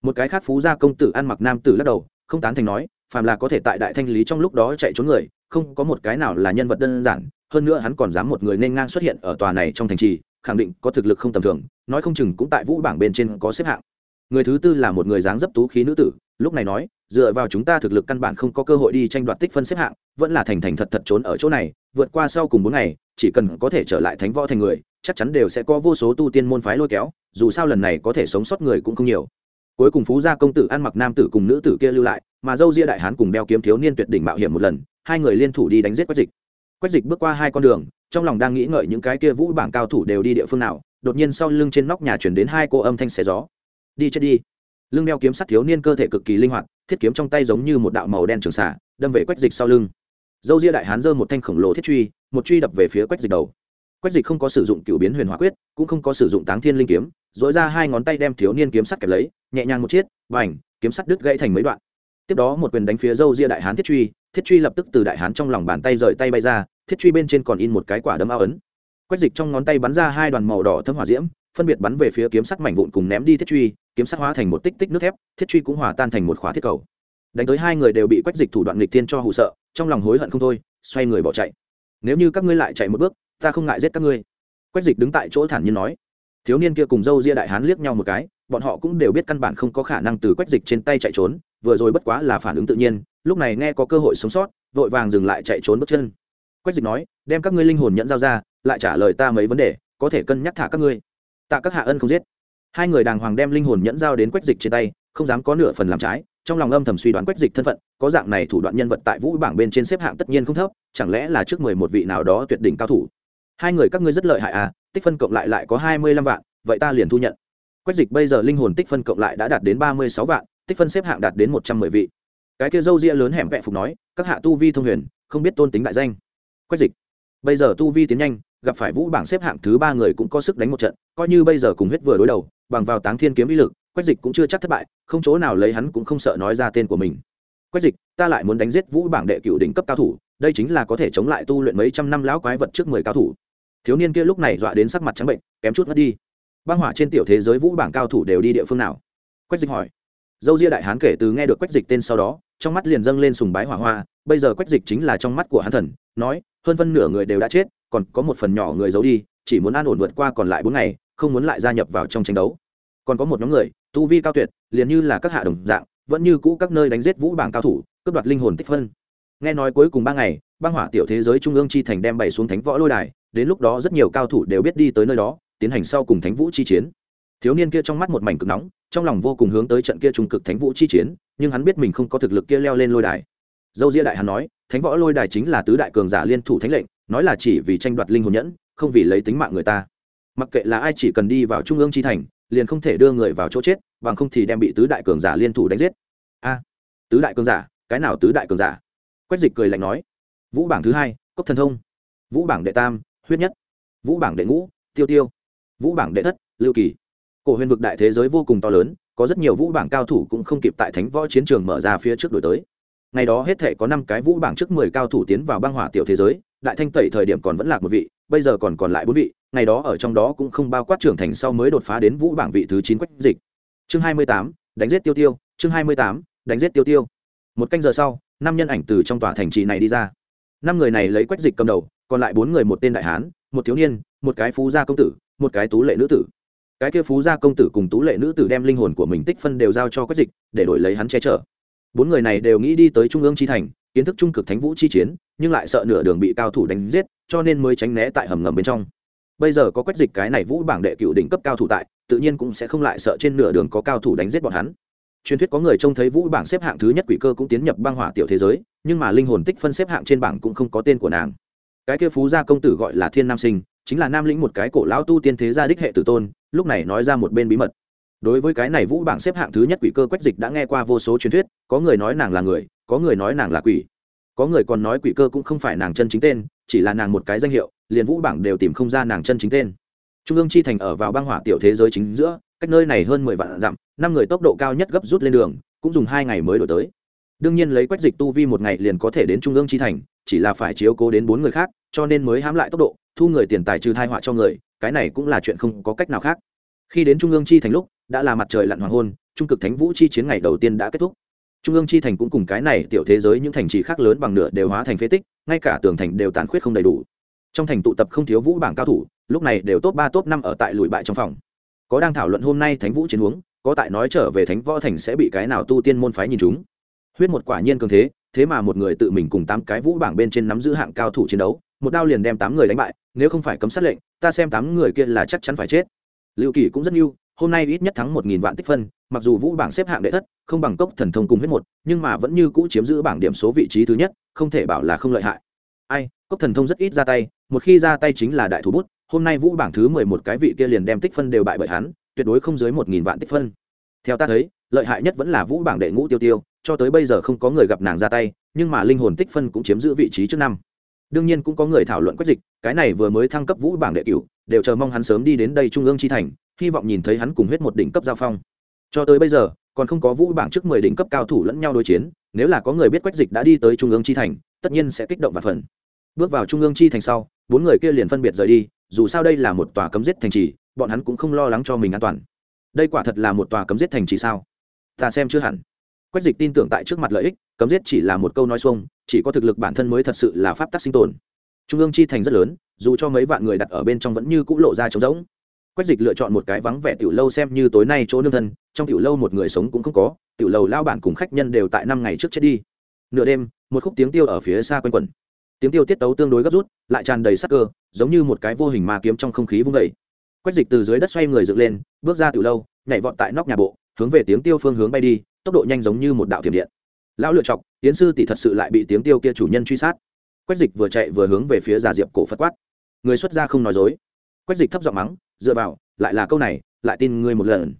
một cái khác phú gia công tử ăn mặc nam tử lắc đầu, không tán thành nói, phàm là có thể tại đại thanh lý trong lúc đó chạy trốn người, không có một cái nào là nhân vật đơn giản, hơn nữa hắn còn dám một người nên ngang xuất hiện ở tòa này trong thành trì, khẳng định có thực lực không tầm thường, nói không chừng cũng tại vũ bảng bên trên có xếp hạng. Người thứ tư là một người dáng dấp tú khí nữ tử, lúc này nói, dựa vào chúng ta thực lực căn bản không có cơ hội đi tranh đoạt tích phân xếp hạng, vẫn là thành thành thật thật trốn ở chỗ này, vượt qua sau cùng bốn ngày, chỉ cần có thể trở lại thánh võ thành người, chắc chắn đều sẽ có vô số tu tiên môn phái lôi kéo, dù sao lần này có thể sống sót người cũng không nhiều cuối cùng phú gia công tử ăn mặc nam tử cùng nữ tử kia lưu lại, mà dâu ria đại hán cùng đeo kiếm thiếu niên tuyệt đỉnh mạo hiểm một lần, hai người liên thủ đi đánh giết quách dịch. Quách dịch bước qua hai con đường, trong lòng đang nghĩ ngợi những cái kia vũ bảng cao thủ đều đi địa phương nào, đột nhiên sau lưng trên nóc nhà chuyển đến hai cô âm thanh xé gió. Đi chết đi. Lưng đeo kiếm sắt thiếu niên cơ thể cực kỳ linh hoạt, thiết kiếm trong tay giống như một đạo màu đen trường xả đâm về quách dịch sau lưng. Dâu ria đại hán giơ một thanh khổng lồ thiết truy, một truy đập về phía quách dịch đầu quách dịch không có sử dụng cựu biến huyền hóa quyết, cũng không có sử dụng táng thiên linh kiếm dội ra hai ngón tay đem thiếu niên kiếm sắt kẹp lấy, nhẹ nhàng một chiết và ảnh kiếm sắt đứt gãy thành mấy đoạn. Tiếp đó một quyền đánh phía dâu ria đại hán thiết truy thiết truy lập tức từ đại hán trong lòng bàn tay rời tay bay ra, thiết truy bên trên còn in một cái quả đấm ao ấn. Quách dịch trong ngón tay bắn ra hai đoàn màu đỏ thâm hỏa diễm, phân biệt bắn về phía kiếm sắt mảnh vụn cùng ném đi thiết truy, kiếm sắt hóa thành một tích tích nước thép, thiết truy cũng hòa tan thành một khóa thiết cầu. Đánh tới hai người đều bị quách dịch thủ đoạn nghịch tiên cho hụ sợ, trong lòng hối hận không thôi, xoay người bỏ chạy. Nếu như các ngươi lại chạy một bước ta không ngại giết các ngươi. Quách dịch đứng tại chỗ thản nhiên nói. Thiếu niên kia cùng dâu ria đại hán liếc nhau một cái, bọn họ cũng đều biết căn bản không có khả năng từ quách dịch trên tay chạy trốn, vừa rồi bất quá là phản ứng tự nhiên, lúc này nghe có cơ hội sống sót, vội vàng dừng lại chạy trốn bước chân. Quách dịch nói, đem các ngươi linh hồn nhận giao ra, lại trả lời ta mấy vấn đề, có thể cân nhắc thả các ngươi. Tạ các hạ ân không giết. Hai người đàng hoàng đem linh hồn nhẫn giao đến quách dịch trên tay, không dám có nửa phần làm trái, trong lòng âm thầm suy đoán quách dịch thân phận, có dạng này thủ đoạn nhân vật tại vũ bảng bên trên xếp hạng tất nhiên không thấp, chẳng lẽ là trước mười một vị nào đó tuyệt đỉnh cao thủ? Hai người các ngươi rất lợi hại à tích phân cộng lại lại có hai mươi lăm vạn, vậy ta liền thu nhận. Quách dịch bây giờ linh hồn tích phân cộng lại đã đạt đến ba mươi sáu vạn, tích phân xếp hạng đạt đến một trăm mười vị. Cái kia dâu ria lớn hẻm vẹ phục nói, các hạ tu vi thông huyền, không biết tôn tính đại danh. Quách dịch, bây giờ tu vi tiến nhanh, gặp phải vũ bảng xếp hạng thứ ba người cũng có sức đánh một trận, coi như bây giờ cùng huyết vừa đối đầu, bằng vào táng thiên kiếm uy lực, quách dịch cũng chưa chắc thất bại, không chỗ nào lấy hắn cũng không sợ nói ra tên của mình. Quách dịch, ta lại muốn đánh giết vũ bảng đệ cựu đỉnh cấp cao thủ, đây chính là có thể chống lại tu luyện mấy trăm năm lão quái vật trước mười cao thủ thiếu niên kia lúc này dọa đến sắc mặt trắng bệnh, kém chút mất đi. Băng hỏa trên tiểu thế giới vũ bảng cao thủ đều đi địa phương nào? Quách dịch hỏi. Dâu ria đại hán kể từ nghe được quách dịch tên sau đó, trong mắt liền dâng lên sùng bái hỏa hoa. Bây giờ quách dịch chính là trong mắt của hán thần, nói, hơn phân nửa người đều đã chết, còn có một phần nhỏ người giấu đi, chỉ muốn an ổn vượt qua còn lại bốn ngày, không muốn lại gia nhập vào trong tranh đấu. Còn có một nhóm người, tu vi cao tuyệt, liền như là các hạ đồng dạng, vẫn như cũ các nơi đánh giết vũ bảng cao thủ, cướp đoạt linh hồn tích phân. Nghe nói cuối cùng ba ngày, băng hỏa tiểu thế giới trung ương chi thành đem bày xuống thánh võ lôi đài đến lúc đó rất nhiều cao thủ đều biết đi tới nơi đó, tiến hành sau cùng thánh vũ chi chiến. Thiếu niên kia trong mắt một mảnh cực nóng, trong lòng vô cùng hướng tới trận kia trung cực thánh vũ chi chiến, nhưng hắn biết mình không có thực lực kia leo lên lôi đài. Dâu ria đại hắn nói, thánh võ lôi đài chính là tứ đại cường giả liên thủ thánh lệnh, nói là chỉ vì tranh đoạt linh hồn nhẫn, không vì lấy tính mạng người ta. Mặc kệ là ai chỉ cần đi vào trung ương chi thành, liền không thể đưa người vào chỗ chết, bằng không thì đem bị tứ đại cường giả liên thủ đánh giết. A, tứ đại cường giả? Cái nào tứ đại cường giả? Quách dịch cười lạnh nói, vũ bảng thứ hai, cốc thần thông. Vũ bảng đệ tam huyết nhất. Vũ bảng đệ ngũ, tiêu tiêu. Vũ bảng đệ thất, lưu kỳ. Cổ huyền vực đại thế giới vô cùng to lớn, có rất nhiều vũ bảng cao thủ cũng không kịp tại thánh võ chiến trường mở ra phía trước đổi tới. Ngày đó hết thể có năm cái vũ bảng trước mười cao thủ tiến vào băng hỏa tiểu thế giới, đại thanh tẩy thời điểm còn vẫn lạc một vị, bây giờ còn còn lại bốn vị, ngày đó ở trong đó cũng không bao quát trưởng thành sau mới đột phá đến vũ bảng vị thứ chín quách dịch. Chương hai mươi tám, đánh giết tiêu tiêu, chương hai mươi tám, đánh giết tiêu tiêu. Một canh giờ sau, năm nhân ảnh từ trong tòa thành trì này đi ra. Năm người này lấy quách dịch cầm đầu còn lại bốn người một tên đại hán, một thiếu niên, một cái phú gia công tử, một cái tú lệ nữ tử. Cái kia phú gia công tử cùng tú lệ nữ tử đem linh hồn của mình tích phân đều giao cho quách dịch để đổi lấy hắn che chở. Bốn người này đều nghĩ đi tới trung ương chi thành, kiến thức trung cực thánh vũ chi chiến, nhưng lại sợ nửa đường bị cao thủ đánh giết, cho nên mới tránh né tại hầm ngầm bên trong. Bây giờ có quách dịch cái này vũ bảng đệ cựu đỉnh cấp cao thủ tại, tự nhiên cũng sẽ không lại sợ trên nửa đường có cao thủ đánh giết bọn hắn. Truyền thuyết có người trông thấy vũ bảng xếp hạng thứ nhất quỷ cơ cũng tiến nhập băng hỏa tiểu thế giới, nhưng mà linh hồn tích phân xếp hạng trên bảng cũng không có tên của nàng cái kia phú gia công tử gọi là thiên nam sinh, chính là nam lĩnh một cái cổ lão tu tiên thế gia đích hệ tử tôn, lúc này nói ra một bên bí mật. Đối với cái này vũ bảng xếp hạng thứ nhất quỷ cơ quách dịch đã nghe qua vô số truyền thuyết, có người nói nàng là người, có người nói nàng là quỷ. Có người còn nói quỷ cơ cũng không phải nàng chân chính tên, chỉ là nàng một cái danh hiệu, liền vũ bảng đều tìm không ra nàng chân chính tên. Trung ương chi thành ở vào băng hỏa tiểu thế giới chính giữa, cách nơi này hơn mười vạn dặm, năm người tốc độ cao nhất gấp rút lên đường, cũng dùng hai ngày mới đổi tới đương nhiên lấy quách dịch tu vi một ngày liền có thể đến trung ương chi thành, chỉ là phải chiếu cố đến bốn người khác, cho nên mới hãm lại tốc độ, thu người tiền tài trừ thai họa cho người, cái này cũng là chuyện không có cách nào khác. Khi đến trung ương chi thành lúc, đã là mặt trời lặn hoàng hôn, trung cực thánh vũ chi chiến ngày đầu tiên đã kết thúc. Trung ương chi thành cũng cùng cái này tiểu thế giới những thành trì khác lớn bằng nửa đều hóa thành phế tích, ngay cả tường thành đều tàn khuyết không đầy đủ. Trong thành tụ tập không thiếu vũ bảng cao thủ, lúc này đều top ba, top năm ở tại lùi bại trong phòng. Có đang thảo luận hôm nay thánh vũ chiến huống, có tại nói trở về thánh võ thành sẽ bị cái nào tu tiên môn phái nhìn chúng huyết một quả nhiên cường thế thế mà một người tự mình cùng tám cái vũ bảng bên trên nắm giữ hạng cao thủ chiến đấu, một đao liền đem tám người đánh bại, nếu không phải cấm sát lệnh, ta xem tám người kia là chắc chắn phải chết. Lưu kỳ cũng rất yêu hôm nay ít nhất thắng một nghìn vạn tích phân, mặc dù vũ bảng xếp hạng đệ thất, không bằng cốc thần thông cùng huyết một, nhưng mà vẫn như cũ chiếm giữ bảng điểm số vị trí thứ nhất, không thể bảo là không lợi hại. Ai, cốc thần thông rất ít ra tay, một khi ra tay chính là đại thủ bút, hôm nay vũ bảng thứ mười một cái vị kia liền đem tích phân đều bại bởi hắn, tuyệt đối không dưới một nghìn vạn tích phân. Theo ta thấy, lợi hại nhất vẫn là vũ bảng đệ ngũ tiêu tiêu cho tới bây giờ không có người gặp nàng ra tay, nhưng mà linh hồn tích phân cũng chiếm giữ vị trí trước năm. Đương nhiên cũng có người thảo luận quách dịch, cái này vừa mới thăng cấp vũ bảng đệ cửu, đều chờ mong hắn sớm đi đến đây trung ương chi thành, hy vọng nhìn thấy hắn cùng huyết một đỉnh cấp giao phong. Cho tới bây giờ, còn không có vũ bảng trước mười đỉnh cấp cao thủ lẫn nhau đối chiến, nếu là có người biết quách dịch đã đi tới trung ương chi thành, tất nhiên sẽ kích động và phần bước vào trung ương chi thành sau, bốn người kia liền phân biệt rời đi, dù sao đây là một tòa cấm giết thành trì, bọn hắn cũng không lo lắng cho mình an toàn. Đây quả thật là một tòa cấm giết thành trì sao? Ta xem chưa hẳn quách dịch tin tưởng tại trước mặt lợi ích, cấm giết chỉ là một câu nói xuông, chỉ có thực lực bản thân mới thật sự là pháp tắc sinh tồn. Trung ương chi thành rất lớn, dù cho mấy vạn người đặt ở bên trong vẫn như cũng lộ ra trống rỗng. Quách dịch lựa chọn một cái vắng vẻ tiểu lâu xem như tối nay chỗ nương thân, trong tiểu lâu một người sống cũng không có, tiểu lầu lao bản cùng khách nhân đều tại năm ngày trước chết đi. Nửa đêm, một khúc tiếng tiêu ở phía xa quanh quẩn. Tiếng tiêu tiết tấu tương đối gấp rút, lại tràn đầy sắc cơ, giống như một cái vô hình ma kiếm trong không khí vung vẩy quách dịch từ dưới đất xoay người dựng lên, bước ra tiểu lâu, nhảy vọt tại nóc nhà bộ, hướng về tiếng tiêu phương hướng bay đi tốc độ nhanh giống như một đạo thiểm điện. Lão lựa chọc, tiến sư tỷ thật sự lại bị tiếng tiêu kia chủ nhân truy sát. Quách dịch vừa chạy vừa hướng về phía già diệp cổ phật quát. Người xuất gia không nói dối. Quách dịch thấp giọng mắng, dựa vào, lại là câu này, lại tin ngươi một lần.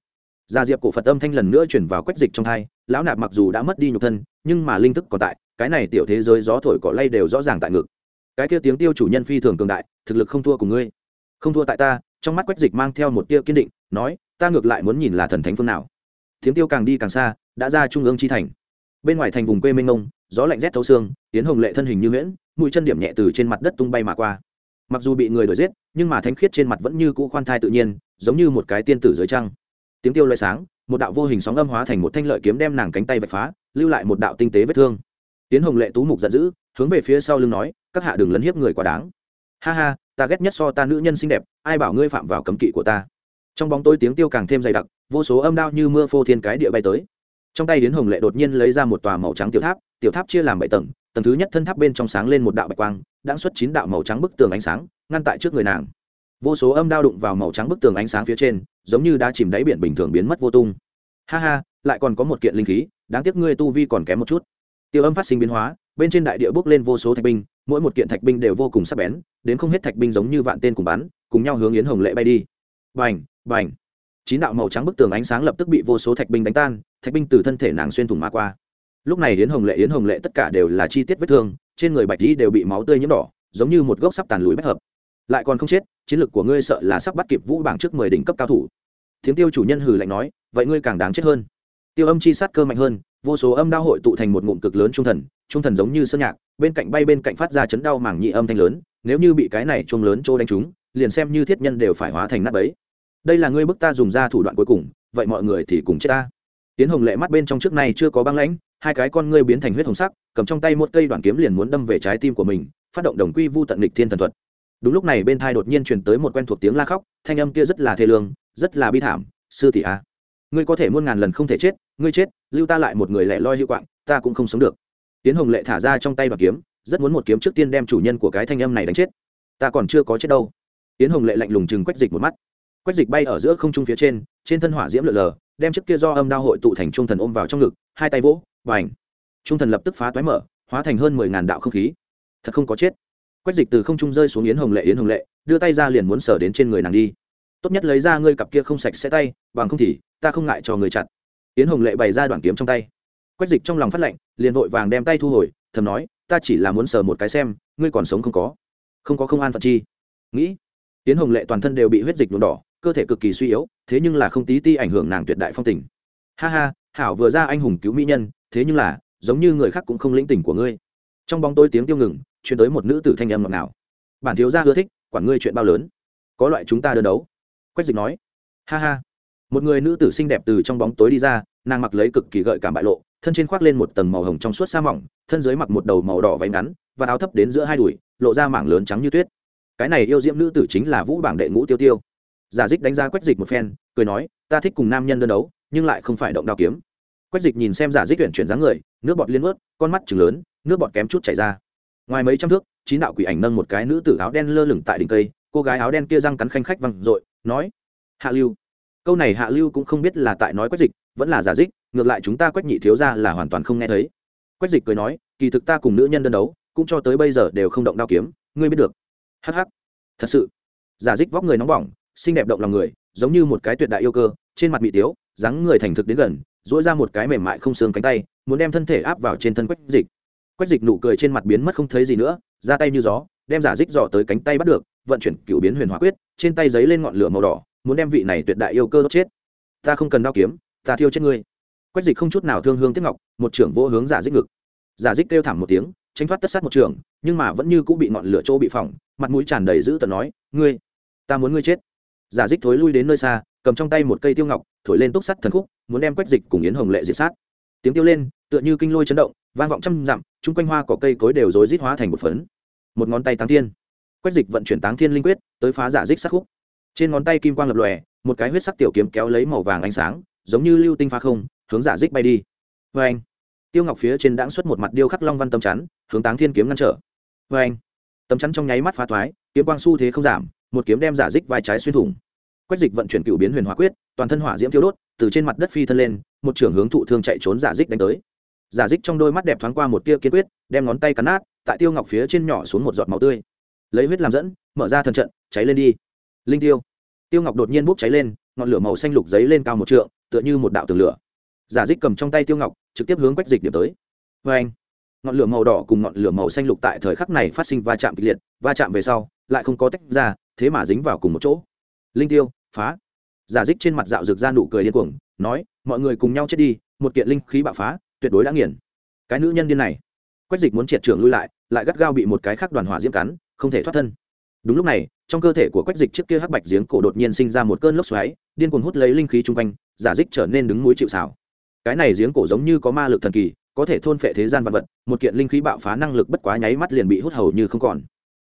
Gia diệp cổ phật âm thanh lần nữa chuyển vào quách dịch trong hai lão nạp mặc dù đã mất đi nhục thân, nhưng mà linh thức còn tại, cái này tiểu thế giới gió thổi cỏ lay đều rõ ràng tại ngực. Cái kia tiếng tiêu chủ nhân phi thường cường đại, thực lực không thua cùng ngươi. Không thua tại ta, trong mắt quách dịch mang theo một tia kiên định, nói, ta ngược lại muốn nhìn là thần thánh phương nào. Tiếng tiêu càng đi càng xa đã ra trung ương chi thành. Bên ngoài thành vùng quê mênh mông, gió lạnh rét thấu xương, tiến hồng lệ thân hình như nguyễn mũi chân điểm nhẹ từ trên mặt đất tung bay mà qua. Mặc dù bị người đuổi giết, nhưng mà thánh khiết trên mặt vẫn như cũ khoan thai tự nhiên, giống như một cái tiên tử dưới trăng. Tiếng tiêu loại sáng, một đạo vô hình sóng âm hóa thành một thanh lợi kiếm đem nàng cánh tay vạch phá, lưu lại một đạo tinh tế vết thương. Tiến hồng lệ tú mục giận dữ, hướng về phía sau lưng nói, các hạ đừng lấn hiếp người quá đáng. Ha ha, ta ghét nhất so ta nữ nhân xinh đẹp, ai bảo ngươi phạm vào cấm kỵ của ta. Trong bóng tối tiếng tiêu càng thêm dày đặc, vô số âm đao như mưa phô thiên cái địa bay tới trong tay hiến hồng lệ đột nhiên lấy ra một tòa màu trắng tiểu tháp tiểu tháp chia làm bảy tầng tầng thứ nhất thân tháp bên trong sáng lên một đạo bạch quang, đã xuất chín đạo màu trắng bức tường ánh sáng, ngăn tại trước người nàng. Vô số âm đao đụng vào màu trắng bức tường ánh sáng phía trên, giống như đã chìm đáy biển bình thường biến mất vô tung. Ha ha, lại còn có một kiện linh khí, đáng tiếc ngươi tu vi còn kém một chút. Tiêu âm phát sinh biến hóa, bên trên đại địa bước lên vô số thạch binh, mỗi một kiện thạch binh đều vô cùng sắc bén, đến không hết thạch binh giống như vạn tên cùng bắn, cùng nhau hướng yến hồng lệ bay đi. Bành bành. Chín đạo màu trắng bức tường ánh sáng lập tức bị vô số thạch binh đánh tan thạch binh từ thân thể nàng xuyên thủng mà qua. Lúc này yến hồng lệ, yến hồng lệ tất cả đều là chi tiết vết thương, trên người bạch dĩ đều bị máu tươi nhiễm đỏ, giống như một gốc sắp tàn lùi bách hợp. Lại còn không chết, chiến lược của ngươi sợ là sắp bắt kịp vũ bảng trước mười đỉnh cấp cao thủ. Tiếng tiêu chủ nhân hừ lạnh nói, vậy ngươi càng đáng chết hơn. Tiêu âm chi sát cơ mạnh hơn, vô số âm đao hội tụ thành một ngụm cực lớn trung thần trung thần giống như sơn nhạc, bên cạnh bay bên cạnh phát ra chấn đau mảng nhị âm thanh lớn, nếu như bị cái này chuông lớn trô đánh trúng, liền xem như thiết nhân đều phải hóa thành nát bấy. Đây là ngươi bức ta dùng ra thủ đoạn cuối cùng, vậy mọi người thì cùng chết ta tiến hồng lệ mắt bên trong trước này chưa có băng lãnh, hai cái con ngươi biến thành huyết hồng sắc, cầm trong tay một cây đoạn kiếm liền muốn đâm về trái tim của mình, phát động đồng quy vu tận địch thiên thần thuật. Đúng lúc này bên thai đột nhiên truyền tới một quen thuộc tiếng la khóc, thanh âm kia rất là thê lương, rất là bi thảm, sư tỷ a, ngươi có thể muôn ngàn lần không thể chết, ngươi chết, lưu ta lại một người lẻ loi hữu quạng, ta cũng không sống được. Tiến hồng lệ thả ra trong tay và kiếm, rất muốn một kiếm trước tiên đem chủ nhân của cái thanh âm này đánh chết. Ta còn chưa có chết đâu. Tiến hồng lệ lạnh lùng chừng quách dịch một mắt. Quách dịch bay ở giữa không trung phía trên trên thân hỏa diễm lượn lờ đem chiếc kia do âm đao hội tụ thành trung thần ôm vào trong ngực, hai tay vỗ và ảnh trung thần lập tức phá toái mở, hóa thành hơn mười ngàn đạo không khí. Thật không có chết. Quách dịch từ không trung rơi xuống yến hồng lệ, yến hồng lệ, đưa tay ra liền muốn sở đến trên người nàng đi. Tốt nhất lấy ra ngươi cặp kia không sạch sẽ tay, bằng không thì ta không ngại cho người chặt. Yến hồng lệ bày ra đoạn kiếm trong tay. Quách dịch trong lòng phát lệnh, liền vội vàng đem tay thu hồi, thầm nói, ta chỉ là muốn sờ một cái xem, ngươi còn sống không có. Không có không an phận chi. Nghĩ, yến hồng lệ toàn thân đều bị huyết dịch nhuộm đỏ cơ thể cực kỳ suy yếu, thế nhưng là không tí ti ảnh hưởng nàng tuyệt đại phong tình. Ha ha, hảo vừa ra anh hùng cứu mỹ nhân, thế nhưng là, giống như người khác cũng không lĩnh tình của ngươi. Trong bóng tôi tiếng tiêu ngừng chuyển tới một nữ tử thanh âm ngọt nào bản thiếu gia ưa thích, quản ngươi chuyện bao lớn. Có loại chúng ta đơn đấu. Quách dịch nói. Ha ha. Một người nữ tử xinh đẹp từ trong bóng tối đi ra, nàng mặc lấy cực kỳ gợi cảm bại lộ, thân trên khoác lên một tầng màu hồng trong suốt sa mỏng, thân dưới mặc một đầu màu đỏ váy ngắn, và áo thấp đến giữa hai đùi, lộ ra mảng lớn trắng như tuyết. Cái này yêu diễm nữ tử chính là vũ bảng đệ ngũ tiêu tiêu giả dích đánh giá quách dịch một phen, cười nói, ta thích cùng nam nhân đơn đấu, nhưng lại không phải động đao kiếm. Quách dịch nhìn xem giả dích tuyển chuyển dáng người, nước bọt liên ướt con mắt chừng lớn, nước bọt kém chút chảy ra. Ngoài mấy trăm thước, chín đạo quỷ ảnh nâng một cái nữ tử áo đen lơ lửng tại đỉnh cây, cô gái áo đen kia răng cắn khanh khách văng r nói, hạ lưu. Câu này hạ lưu cũng không biết là tại nói quách dịch, vẫn là giả dích, ngược lại chúng ta quách nhị thiếu ra là hoàn toàn không nghe thấy. Quách dịch cười nói, kỳ thực ta cùng nữ nhân đơn đấu, cũng cho tới bây giờ đều không động đao kiếm, ngươi biết được. Hh thật sự. Giả dích vóc người nóng bỏng xinh đẹp động lòng người, giống như một cái tuyệt đại yêu cơ, trên mặt bị tiếu, dáng người thành thực đến gần dỗi ra một cái mềm mại không xương cánh tay, muốn đem thân thể áp vào trên thân quách dịch. Quách dịch nụ cười trên mặt biến mất không thấy gì nữa, ra tay như gió, đem giả dích dò tới cánh tay bắt được, vận chuyển cựu biến huyền hóa quyết, trên tay giấy lên ngọn lửa màu đỏ, muốn đem vị này tuyệt đại yêu cơ đốt chết. Ta không cần đao kiếm, ta thiêu chết ngươi. Quách dịch không chút nào thương hương tiếc ngọc, một trưởng vô hướng giả dích ngực. Giả dích kêu thảm một tiếng, tránh thoát tất sát một trường nhưng mà vẫn như cũng bị ngọn lửa chỗ bị phỏng, mặt mũi tràn đầy dữ tợn nói, ngươi, ta muốn ngươi chết giả dích thối lui đến nơi xa, cầm trong tay một cây tiêu ngọc, thổi lên túc sắt thần khúc, muốn đem quách dịch cùng yến hồng lệ diệt sát. Tiếng tiêu lên, tựa như kinh lôi chấn động, vang vọng trăm dặm, chung quanh hoa cỏ cây cối đều rối rít hóa thành một phấn. Một ngón tay táng thiên. Quách dịch vận chuyển táng thiên linh quyết, tới phá giả dích sắc khúc. Trên ngón tay kim quang lập lòe, một cái huyết sắc tiểu kiếm kéo lấy màu vàng ánh sáng, giống như lưu tinh pha không, hướng giả dích bay đi. Vê anh tiêu ngọc phía trên đãng xuất một mặt điêu khắc long văn tâm chắn, hướng táng thiên kiếm ngăn trở. Vâng. Vê anh tấm chắn trong nháy mắt phá thoái, kiếm quang su thế không giảm, một kiếm đem giả dích vai trái xuyên thủng quách dịch vận chuyển cựu biến huyền hóa quyết, toàn thân hỏa diễm thiêu đốt, từ trên mặt đất phi thân lên, một trưởng hướng thụ thương chạy trốn giả dích đánh tới. Giả dích trong đôi mắt đẹp thoáng qua một tia kiên quyết, đem ngón tay cắn nát, tại tiêu ngọc phía trên nhỏ xuống một giọt máu tươi. Lấy huyết làm dẫn, mở ra thần trận, cháy lên đi. Linh tiêu. Tiêu ngọc đột nhiên bốc cháy lên, ngọn lửa màu xanh lục giấy lên cao một trượng, tựa như một đạo tường lửa. Giả dích cầm trong tay tiêu ngọc, trực tiếp hướng quách dịch điểm tới. Vê anh ngọn lửa màu đỏ cùng ngọn lửa màu xanh lục tại thời khắc này phát sinh va chạm kịch liệt, va chạm về sau, lại không có tách ra, thế mà dính vào cùng một chỗ linh tiêu, phá. Giả dích trên mặt dạo rực ra nụ cười điên cuồng, nói, mọi người cùng nhau chết đi, một kiện linh khí bạo phá, tuyệt đối đã nghiền. Cái nữ nhân điên này. Quách dịch muốn triệt trưởng lui lại lại gắt gao bị một cái khác đoàn hỏa diễm cắn, không thể thoát thân. Đúng lúc này, trong cơ thể của quách dịch trước kia hắc bạch giếng cổ đột nhiên sinh ra một cơn lốc xoáy, điên cuồng hút lấy linh khí chung quanh, giả dích trở nên đứng núi chịu xảo cái này giếng cổ giống như có ma lực thần kỳ, có thể thôn phệ thế gian vật vật, một kiện linh khí bạo phá năng lực bất quá nháy mắt liền bị hút hầu như không còn.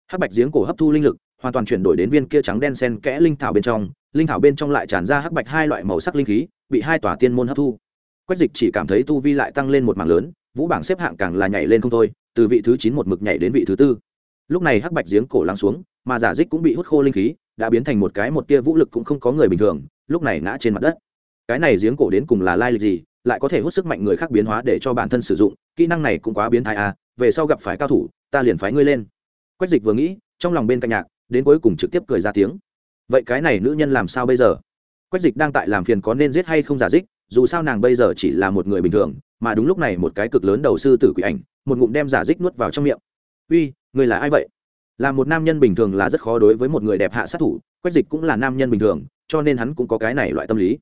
Hắc bạch giếng cổ hấp thu linh lực hoàn toàn chuyển đổi đến viên kia trắng đen sen kẽ linh thảo bên trong, linh thảo bên trong lại tràn ra hắc bạch hai loại màu sắc linh khí, bị hai tòa tiên môn hấp thu. Quách dịch chỉ cảm thấy tu vi lại tăng lên một mảng lớn, vũ bảng xếp hạng càng là nhảy lên không thôi, từ vị thứ chín một mực nhảy đến vị thứ tư. Lúc này hắc bạch giếng cổ lắng xuống, mà giả dích cũng bị hút khô linh khí, đã biến thành một cái một tia vũ lực cũng không có người bình thường, lúc này ngã trên mặt đất. Cái này giếng cổ đến cùng là lai lịch gì, lại có thể hút sức mạnh người khác biến hóa để cho bản thân sử dụng, kỹ năng này cũng quá biến thái à về sau gặp phải cao thủ, ta liền phái ngươi lên. Quách dịch vừa nghĩ, trong lòng bên cạnh nhạc đến cuối cùng trực tiếp cười ra tiếng. Vậy cái này nữ nhân làm sao bây giờ? Quách dịch đang tại làm phiền có nên giết hay không giả dích, dù sao nàng bây giờ chỉ là một người bình thường, mà đúng lúc này một cái cực lớn đầu sư tử quỷ ảnh, một ngụm đem giả dích nuốt vào trong miệng. Uy, người là ai vậy? Là một nam nhân bình thường là rất khó đối với một người đẹp hạ sát thủ, quách dịch cũng là nam nhân bình thường, cho nên hắn cũng có cái này loại tâm lý.